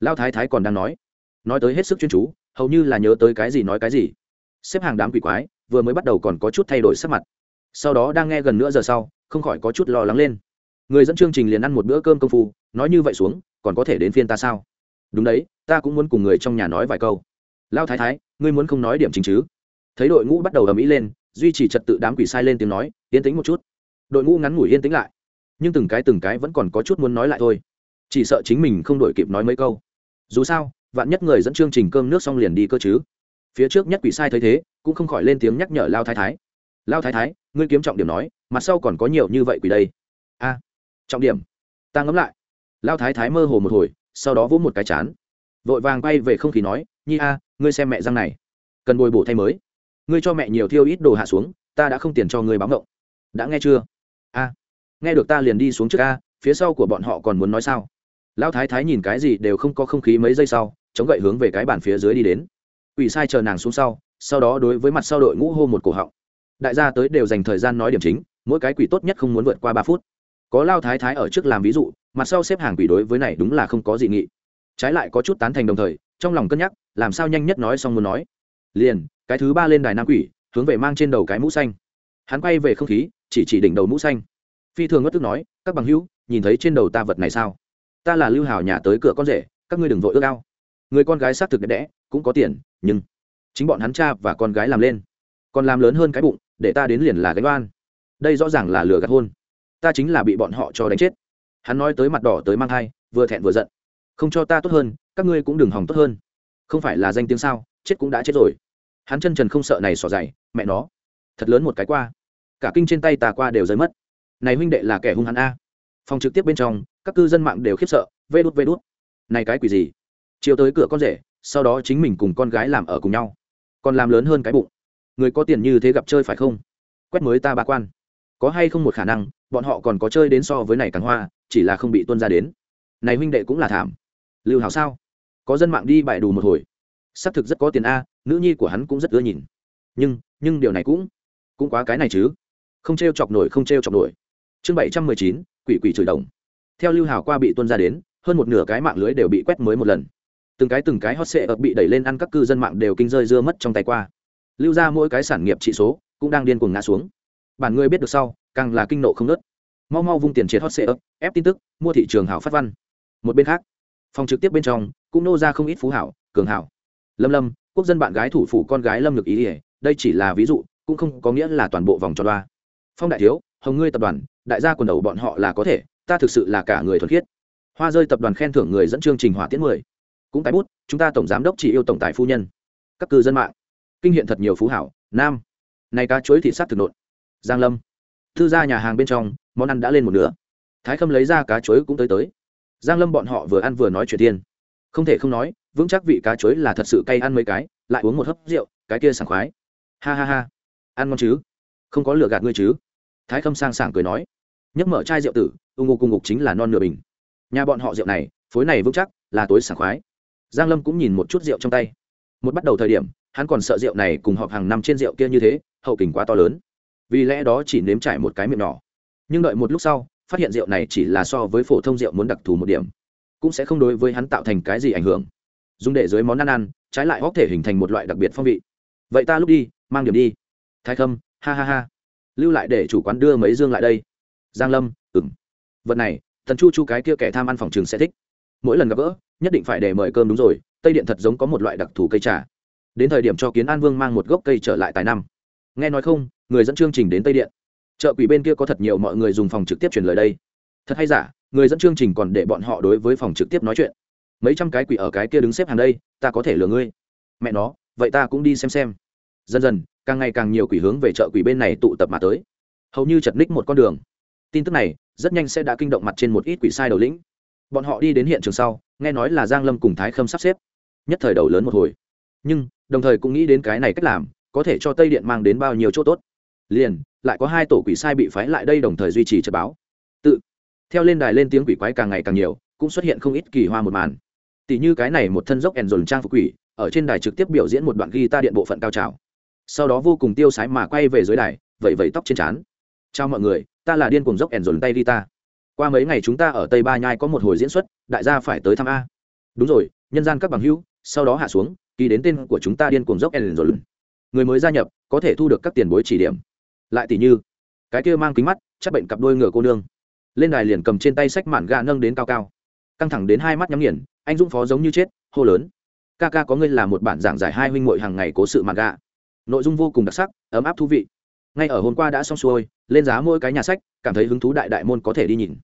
Lao thái thái còn đang nói. Nói tới hết sức chuyên chú, hầu như là nhớ tới cái gì nói cái gì. Xếp hàng đám quỷ quái, vừa mới bắt đầu còn có chút thay đổi sắc mặt. Sau đó đang nghe gần nửa giờ sau, không khỏi có chút lo lắng lên. Người dẫn chương trình liền ăn một bữa cơm công phu, nói như vậy xuống, còn có thể đến phiên ta sao? Đúng đấy, ta cũng muốn cùng người trong nhà nói vài câu. Lao thái thái, ngươi muốn không nói điểm chính chứ? Thấy đội ngũ bắt đầu ầm ĩ lên, duy trì trật tự đám quỷ sai lên tiếng nói yên tĩnh một chút. Đội ngũ ngắn ngủi yên tĩnh lại, nhưng từng cái từng cái vẫn còn có chút muốn nói lại thôi. Chỉ sợ chính mình không đổi kịp nói mấy câu. Dù sao, vạn nhất người dẫn chương trình cơm nước xong liền đi cơ chứ. Phía trước nhất quỷ sai thấy thế, cũng không khỏi lên tiếng nhắc nhở lao thái thái. Lao thái thái, ngươi kiếm trọng điểm nói, mặt sau còn có nhiều như vậy quỷ đây. A, trọng điểm. Ta ngẫm lại. Lao thái thái mơ hồ một hồi, sau đó vỗ một cái chán. Vội vàng bay về không khí nói, nhi a, ngươi xem mẹ răng này. Cần bồi bổ thay mới. Ngươi cho mẹ nhiều thiêu ít đồ hạ xuống, ta đã không tiền cho ngươi báo ngộng đã nghe chưa? A. Nghe được ta liền đi xuống trước a, phía sau của bọn họ còn muốn nói sao? Lão thái thái nhìn cái gì đều không có không khí mấy giây sau, chống gậy hướng về cái bàn phía dưới đi đến. Ủy sai chờ nàng xuống sau sau đó đối với mặt sau đội ngũ hô một cổ họng. Đại gia tới đều dành thời gian nói điểm chính, mỗi cái quỷ tốt nhất không muốn vượt qua ba phút. Có lao thái thái ở trước làm ví dụ, mặt sau xếp hàng quỷ đối với này đúng là không có gì nghị. Trái lại có chút tán thành đồng thời, trong lòng cân nhắc, làm sao nhanh nhất nói xong muốn nói. Liền, cái thứ ba lên đài nam quỷ, hướng về mang trên đầu cái mũ xanh. Hắn quay về không khí chỉ chỉ đỉnh đầu mũ xanh. Phi thường ngất tức nói, các bằng hữu, nhìn thấy trên đầu ta vật này sao? Ta là lưu hào nhà tới cửa con rể, các ngươi đừng vội ước ao. Người con gái xác thực đẹp đẽ, cũng có tiền, nhưng chính bọn hắn cha và con gái làm lên, còn làm lớn hơn cái bụng, để ta đến liền là gánh oan. Đây rõ ràng là lừa gạt hôn. Ta chính là bị bọn họ cho đánh chết. Hắn nói tới mặt đỏ tới mang thai, vừa thẹn vừa giận. Không cho ta tốt hơn, các ngươi cũng đừng hỏng tốt hơn. Không phải là danh tiếng sao, chết cũng đã chết rồi. Hắn chân trần không sợ này xỏ dày, mẹ nó, thật lớn một cái qua cả kinh trên tay tà qua đều rơi mất. Này huynh đệ là kẻ hung hắn a. Phòng trực tiếp bên trong, các cư dân mạng đều khiếp sợ, vê đút vê đút. Này cái quỷ gì? Chiều tới cửa con rể, sau đó chính mình cùng con gái làm ở cùng nhau. Còn làm lớn hơn cái bụng. Người có tiền như thế gặp chơi phải không? Quét mới ta ba quan. Có hay không một khả năng, bọn họ còn có chơi đến so với này càng hoa, chỉ là không bị tuân ra đến. Này huynh đệ cũng là thảm. Lưu hảo sao? Có dân mạng đi bại đủ một hồi. Xác thực rất có tiền a, nữ nhi của hắn cũng rất ưa nhìn. Nhưng nhưng điều này cũng cũng quá cái này chứ không t r e o chọc nổi, không t r e o chọc nổi. Chương bảy trăm mười chín, quỷ quỷ chửi đồng. Theo lưu hào qua bị tuân ra đến, hơn một nửa cái mạng lưới đều bị quét mới một lần. Từng cái từng cái hot sệ ập bị đẩy lên ăn các cư dân mạng đều kinh rơi dưa mất trong tay qua. Lưu ra mỗi cái sản nghiệp trị số cũng đang điên cuồng ngã xuống. Bản người biết được sau, càng là kinh nộ không nớt. Mau mau vung tiền triệt hot sệ ấp ép tin tức, mua thị trường hảo phát văn. Một bên khác, phòng trực tiếp bên trong cũng nô ra không ít phú hảo, cường hảo. Lâm lâm, quốc dân bạn gái thủ phủ con gái lâm ngực ý ỉa đây chỉ là ví dụ, cũng không có nghĩa là toàn bộ vòng tròn đoa phong đại thiếu, hồng ngươi tập đoàn, đại gia quần đầu bọn họ là có thể, ta thực sự là cả người thuần khiết. Hoa rơi tập đoàn khen thưởng người dẫn chương trình hỏa tiễn mười. Cũng tái bút, chúng ta tổng giám đốc chỉ yêu tổng tài phu nhân. Các cư dân mạng. Kinh hiện thật nhiều phú hảo, nam. Này cá chuối thị sát thực nộn. Giang lâm. Thư gia nhà hàng bên trong, món ăn đã lên một nửa. Thái khâm lấy ra cá chuối cũng tới tới. Giang lâm bọn họ vừa ăn vừa nói chuyện tiên không thể không nói, vững chắc vị cá chuối là thật sự cay ăn mấy cái, lại uống một hớp rượu, cái kia sảng khoái. Ha ha ha. Ăn ngon chứ? Không có lừa gạt ngươi chứ? Thái khâm sang sảng cười nói, nhấc mở chai rượu tử, ung ngục cùng ngục chính là non nửa bình. Nhà bọn họ rượu này, phối này vững chắc, là tối sảng khoái. Giang lâm cũng nhìn một chút rượu trong tay. Một bắt đầu thời điểm, hắn còn sợ rượu này cùng họp hàng năm trên rượu kia như thế, hậu kình quá to lớn. Vì lẽ đó chỉ nếm trải một cái miệng nhỏ. Nhưng đợi một lúc sau, phát hiện rượu này chỉ là so với phổ thông rượu muốn đặc thù một điểm, cũng sẽ không đối với hắn tạo thành cái gì ảnh hưởng. Dùng để dưới món ăn ăn, trái lại có thể hình thành một loại đặc biệt phong vị. Vậy ta lúc đi, mang điểm đi. Thái khâm, ha ha ha lưu lại để chủ quán đưa mấy dương lại đây. Giang lâm ừng vật này thần chu chu cái kia kẻ tham ăn phòng trường sẽ thích. Mỗi lần gặp gỡ, nhất định phải để mời cơm đúng rồi, tây điện thật giống có một loại đặc thù cây trà. Đến thời điểm cho kiến an vương mang một gốc cây trở lại tài năm. Nghe nói không, người dẫn chương trình đến tây điện. Chợ quỷ bên kia có thật nhiều mọi người dùng phòng trực tiếp truyền lời đây. Thật hay giả, người dẫn chương trình còn để bọn họ đối với phòng trực tiếp nói chuyện. Mấy trăm cái quỷ ở cái kia đứng xếp hàng đây, ta có thể lừa ngươi. Mẹ nó, vậy ta cũng đi xem xem dần dần, càng ngày càng nhiều quỷ hướng về chợ quỷ bên này tụ tập mà tới. Hầu như chật ních một con đường. Tin tức này rất nhanh sẽ đã kinh động mặt trên một ít quỷ sai đầu lĩnh. Bọn họ đi đến hiện trường sau, nghe nói là giang lâm cùng thái khâm sắp xếp. Nhất thời đầu lớn một hồi. Nhưng, đồng thời cũng nghĩ đến cái này cách làm, có thể cho tây điện mang đến bao nhiêu chỗ tốt. Liền, lại có hai tổ quỷ sai bị phái lại đây đồng thời duy trì trật báo. Tự, theo lên đài lên tiếng quỷ quái càng ngày càng nhiều, cũng xuất hiện không ít kỳ hoa một màn. Tỷ như cái này một thân dốc ẻn dồn trang phục quỷ, ở trên đài trực tiếp biểu diễn một đoạn guitar điện bộ phận cao trào sau đó vô cùng tiêu sái mà quay về dưới đài, vẫy vẫy tóc trên trán. Chào mọi người, ta là điên cùng dốc ẻn dồn tay guitar qua mấy ngày chúng ta ở tây ba nhai có một hồi diễn xuất, đại gia phải tới thăm a. Đúng rồi, nhân gian các bằng hữu, sau đó hạ xuống, ký đến tên của chúng ta điên cùng dốc ẻn dồn. Người mới gia nhập, có thể thu được các tiền bối chỉ điểm. Lại tỷ như, cái kia mang kính mắt, chắc bệnh cặp đôi ngựa cô nương. Lên đài liền cầm trên tay sách mạn gà nâng đến cao cao. Căng thẳng đến hai mắt nhắm nghiền, anh dũng phó giống như chết, hô lớn. Ca ca có ngươi là một bản giảng giải hai huynh muội hàng ngày cố sự mạn gà nội dung vô cùng đặc sắc, ấm áp thú vị. Ngay ở hôm qua đã xong xuôi, lên giá mỗi cái nhà sách, cảm thấy hứng thú đại đại môn có thể đi nhìn.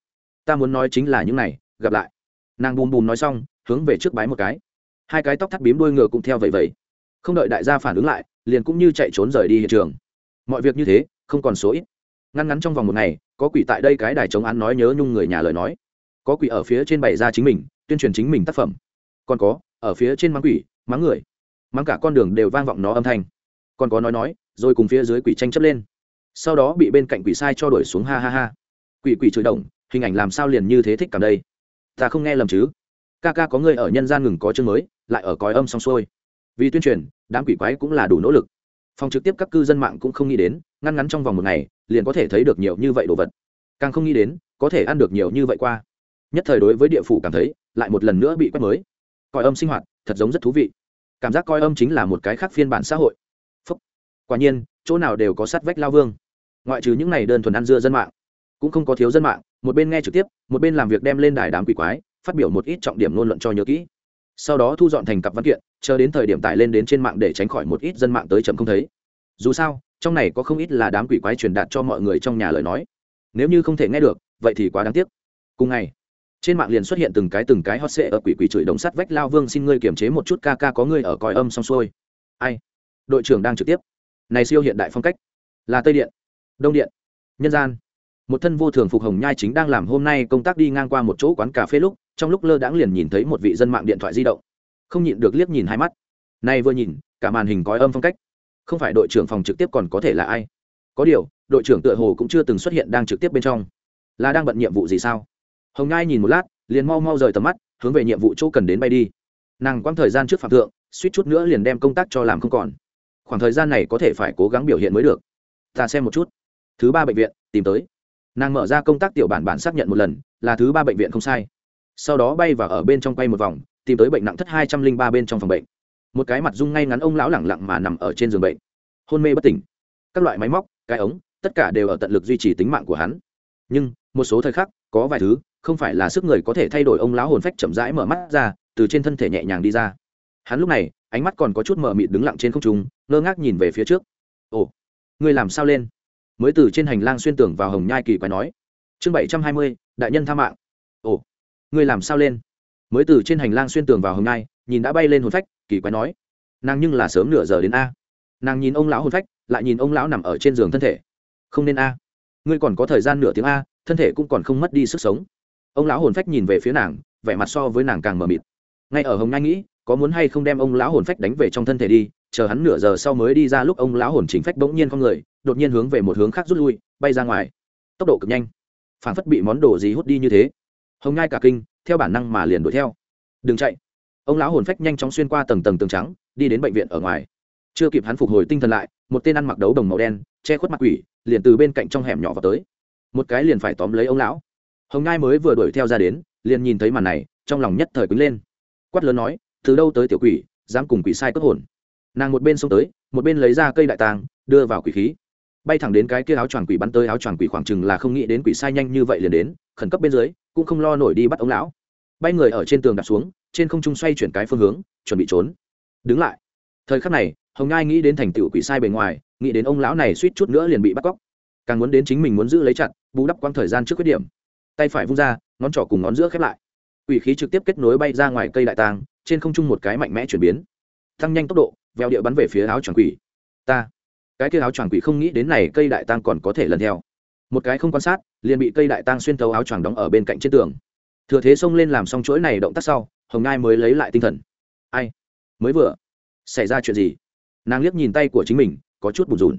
Ta muốn nói chính là những này, gặp lại. Nàng bùm bùm nói xong, hướng về trước bái một cái. Hai cái tóc thắt bím đuôi ngựa cũng theo vậy vậy không đợi đại gia phản ứng lại, liền cũng như chạy trốn rời đi hiện trường. Mọi việc như thế, không còn số ít. Ngăn ngắn trong vòng một ngày, có quỷ tại đây cái đài chống án nói nhớ nhung người nhà lời nói. Có quỷ ở phía trên bày ra chính mình, tuyên truyền chính mình tác phẩm. Còn có, ở phía trên mắng quỷ, mắng người. Mắng cả con đường đều vang vọng nó âm thanh còn có nói nói rồi cùng phía dưới quỷ tranh chấp lên. Sau đó bị bên cạnh quỷ sai cho đuổi xuống ha ha ha. Quỷ quỷ chửi động, hình ảnh làm sao liền như thế thích cảm đây? Ta không nghe lầm chứ? Ca ca có người ở nhân gian ngừng có chương mới lại ở cõi âm xong xuôi. Vì tuyên truyền đám quỷ quái cũng là đủ nỗ lực. Phòng trực tiếp các cư dân mạng cũng không nghĩ đến ngăn ngắn trong vòng một ngày liền có thể thấy được nhiều như vậy đồ vật. Càng không nghĩ đến có thể ăn được nhiều như vậy qua. Nhất thời đối với địa phủ cảm thấy lại một lần nữa bị quét mới. Coi âm sinh hoạt thật giống rất thú vị. Cảm giác coi âm chính là một cái khác phiên bản xã hội quả nhiên, chỗ nào đều có sát vách lao vương. Ngoại trừ những này đơn thuần ăn dưa dân mạng, cũng không có thiếu dân mạng, một bên nghe trực tiếp, một bên làm việc đem lên đài đám quỷ quái, phát biểu một ít trọng điểm ngôn luận cho nhớ kỹ. Sau đó thu dọn thành cặp văn kiện, chờ đến thời điểm tải lên đến trên mạng để tránh khỏi một ít dân mạng tới chậm không thấy. Dù sao, trong này có không ít là đám quỷ quái truyền đạt cho mọi người trong nhà lời nói. Nếu như không thể nghe được, vậy thì quá đáng tiếc. Cùng ngày, trên mạng liền xuất hiện từng cái từng cái hot sệ ở quỷ quỷ chửi đồng sắt vách lao vương xin ngươi kiềm chế một chút ca ca có ngươi ở còi âm xong xuôi. Ai? Đội trưởng đang trực tiếp này siêu hiện đại phong cách. Là tây điện, đông điện, nhân gian. Một thân vô thường phục hồng nhai chính đang làm hôm nay công tác đi ngang qua một chỗ quán cà phê lúc, trong lúc lơ đãng liền nhìn thấy một vị dân mạng điện thoại di động. Không nhịn được liếc nhìn hai mắt. Nay vừa nhìn, cả màn hình còi âm phong cách. Không phải đội trưởng phòng trực tiếp còn có thể là ai? Có điều, đội trưởng tựa hồ cũng chưa từng xuất hiện đang trực tiếp bên trong. Là đang bận nhiệm vụ gì sao? Hồng nhai nhìn một lát, liền mau mau rời tầm mắt, hướng về nhiệm vụ chỗ cần đến bay đi. Nàng quăng thời gian trước phạm thượng, suýt chút nữa liền đem công tác cho làm không còn khoảng thời gian này có thể phải cố gắng biểu hiện mới được. Ta xem một chút. Thứ ba bệnh viện, tìm tới. Nàng mở ra công tác tiểu bản bản xác nhận một lần, là thứ ba bệnh viện không sai. Sau đó bay và ở bên trong quay một vòng, tìm tới bệnh nặng thất hai trăm linh ba bên trong phòng bệnh. Một cái mặt dung ngay ngắn ông lão lẳng lặng mà nằm ở trên giường bệnh. Hôn mê bất tỉnh. Các loại máy móc, cái ống, tất cả đều ở tận lực duy trì tính mạng của hắn. Nhưng, một số thời khắc, có vài thứ, không phải là sức người có thể thay đổi ông lão hồn phách chậm rãi mở mắt ra, từ trên thân thể nhẹ nhàng đi ra. Hắn lúc này ánh mắt còn có chút mờ mịt đứng lặng trên không trung, ngơ ngác nhìn về phía trước. Ồ, ngươi làm sao lên? Mới từ trên hành lang xuyên tưởng vào hồng nhai kỳ quái nói. Chương bảy trăm hai mươi, đại nhân tha mạng. Ồ, ngươi làm sao lên? Mới từ trên hành lang xuyên tường vào hồng nhai, nhìn đã bay lên hồn phách, kỳ quái nói. Nàng nhưng là sớm nửa giờ đến a. Nàng nhìn ông lão hồn phách, lại nhìn ông lão nằm ở trên giường thân thể. Không nên a. Ngươi còn có thời gian nửa tiếng a, thân thể cũng còn không mất đi sức sống. Ông lão hồn phách nhìn về phía nàng, vẻ mặt so với nàng càng mờ mịt. Ngay ở hồng nhai nghĩ có muốn hay không đem ông lão hồn phách đánh về trong thân thể đi, chờ hắn nửa giờ sau mới đi ra lúc ông lão hồn chính phách bỗng nhiên không người, đột nhiên hướng về một hướng khác rút lui, bay ra ngoài. Tốc độ cực nhanh. Phản phất bị món đồ gì hút đi như thế. Hồng ngai cả kinh, theo bản năng mà liền đuổi theo. Đừng chạy. Ông lão hồn phách nhanh chóng xuyên qua tầng tầng tường trắng, đi đến bệnh viện ở ngoài. Chưa kịp hắn phục hồi tinh thần lại, một tên ăn mặc đấu đồng màu đen, che khuất mặt quỷ, liền từ bên cạnh trong hẻm nhỏ vào tới. Một cái liền phải tóm lấy ông lão. Hồng ngai mới vừa đuổi theo ra đến, liền nhìn thấy màn này, trong lòng nhất thời quýnh lên. Quát lớn nói từ đâu tới tiểu quỷ, dám cùng quỷ sai cất hồn. Nàng một bên xông tới, một bên lấy ra cây đại tàng, đưa vào quỷ khí. Bay thẳng đến cái kia áo choàng quỷ bắn tới áo choàng quỷ khoảng chừng là không nghĩ đến quỷ sai nhanh như vậy liền đến, khẩn cấp bên dưới, cũng không lo nổi đi bắt ông lão. Bay người ở trên tường đặt xuống, trên không trung xoay chuyển cái phương hướng, chuẩn bị trốn. Đứng lại. Thời khắc này, hồng ngai nghĩ đến thành tựu quỷ sai bề ngoài, nghĩ đến ông lão này suýt chút nữa liền bị bắt cóc. Càng muốn đến chính mình muốn giữ lấy chặt, bù đắp quang thời gian trước khuyết điểm. Tay phải vung ra, ngón trỏ cùng ngón giữa khép lại. Quỷ khí trực tiếp kết nối bay ra ngoài cây đại tàng trên không trung một cái mạnh mẽ chuyển biến. Tăng nhanh tốc độ, veo địa bắn về phía áo choàng quỷ. Ta, cái kia áo choàng quỷ không nghĩ đến này cây đại tang còn có thể lần theo. Một cái không quan sát, liền bị cây đại tang xuyên thấu áo choàng đóng ở bên cạnh trên tường. Thừa thế xông lên làm xong chuỗi này động tác sau, hồng ngai mới lấy lại tinh thần. Ai? Mới vừa, xảy ra chuyện gì? Nàng liếc nhìn tay của chính mình, có chút bùn rùn.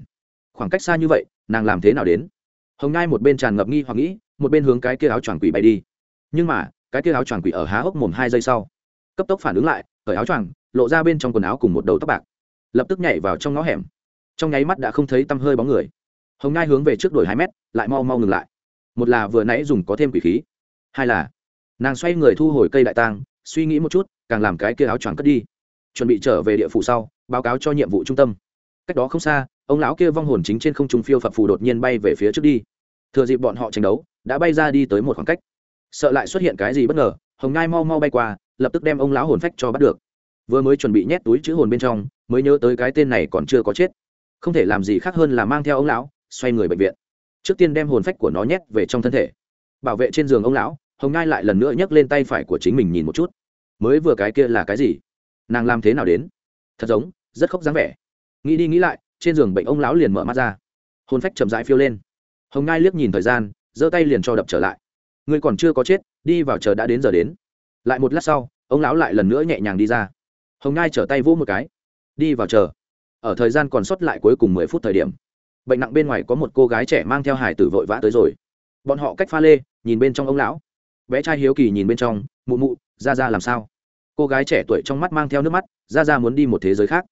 Khoảng cách xa như vậy, nàng làm thế nào đến? Hồng ngai một bên tràn ngập nghi hoặc nghĩ, một bên hướng cái kia áo choàng quỷ bay đi. Nhưng mà, cái kia áo choàng quỷ ở há hốc mồm hai giây sau cấp tốc phản ứng lại, cởi áo choàng, lộ ra bên trong quần áo cùng một đầu tóc bạc. Lập tức nhảy vào trong ngõ hẻm. Trong nháy mắt đã không thấy tăm hơi bóng người. Hồng ngai hướng về trước đổi hai mét, lại mau mau ngừng lại. Một là vừa nãy dùng có thêm quỷ khí. Hai là, nàng xoay người thu hồi cây đại tang, suy nghĩ một chút, càng làm cái kia áo choàng cất đi. Chuẩn bị trở về địa phủ sau, báo cáo cho nhiệm vụ trung tâm. Cách đó không xa, ông lão kia vong hồn chính trên không trung phiêu phập phù đột nhiên bay về phía trước đi. Thừa dịp bọn họ tranh đấu, đã bay ra đi tới một khoảng cách. Sợ lại xuất hiện cái gì bất ngờ, hồng ngai mau mau bay qua lập tức đem ông lão hồn phách cho bắt được. Vừa mới chuẩn bị nhét túi chữ hồn bên trong, mới nhớ tới cái tên này còn chưa có chết. Không thể làm gì khác hơn là mang theo ông lão, xoay người bệnh viện. Trước tiên đem hồn phách của nó nhét về trong thân thể. Bảo vệ trên giường ông lão, hồng ngai lại lần nữa nhấc lên tay phải của chính mình nhìn một chút. Mới vừa cái kia là cái gì? Nàng làm thế nào đến? Thật giống, rất khóc dáng vẻ. Nghĩ đi nghĩ lại, trên giường bệnh ông lão liền mở mắt ra. Hồn phách chậm rãi phiêu lên. Hồng ngai liếc nhìn thời gian, giơ tay liền cho đập trở lại. Ngươi còn chưa có chết, đi vào chờ đã đến giờ đến lại một lát sau, ông lão lại lần nữa nhẹ nhàng đi ra. Hồng ngai trở tay vỗ một cái. Đi vào chờ. Ở thời gian còn sót lại cuối cùng mười phút thời điểm, bệnh nặng bên ngoài có một cô gái trẻ mang theo hải tử vội vã tới rồi. Bọn họ cách pha lê, nhìn bên trong ông lão. Bé trai hiếu kỳ nhìn bên trong, mụ mụ, ra ra làm sao? Cô gái trẻ tuổi trong mắt mang theo nước mắt, ra ra muốn đi một thế giới khác.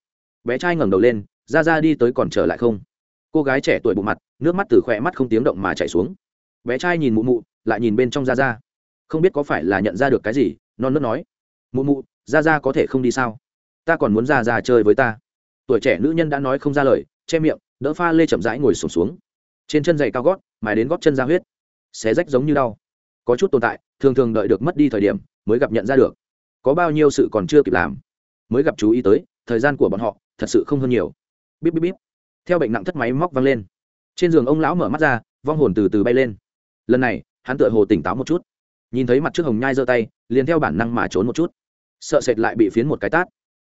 Bé trai ngẩng đầu lên, ra ra đi tới còn trở lại không? Cô gái trẻ tuổi bụng mặt, nước mắt từ khỏe mắt không tiếng động mà chảy xuống. Bé trai nhìn mụ mụ, lại nhìn bên trong ra ra không biết có phải là nhận ra được cái gì non nớt nói mụ mụ ra ra có thể không đi sao? Ta còn muốn ra ra chơi với ta. Tuổi trẻ nữ nhân đã nói không ra lời che miệng đỡ pha lê chậm rãi ngồi sổm xuống, xuống trên chân giày cao gót mài đến gót chân ra huyết. Xé rách giống như đau. Có chút tồn tại thường thường đợi được mất đi thời điểm mới gặp nhận ra được. Có bao nhiêu sự còn chưa kịp làm mới gặp chú ý tới thời gian của bọn họ thật sự không hơn nhiều. Bíp bíp bíp. Theo bệnh nặng thất máy móc văng lên. Trên giường ông lão mở mắt ra vong hồn từ từ bay lên. Lần này hắn tựa hồ tỉnh táo một chút nhìn thấy mặt trước hồng nhai giơ tay, liền theo bản năng mà trốn một chút. Sợ sệt lại bị phiến một cái tát.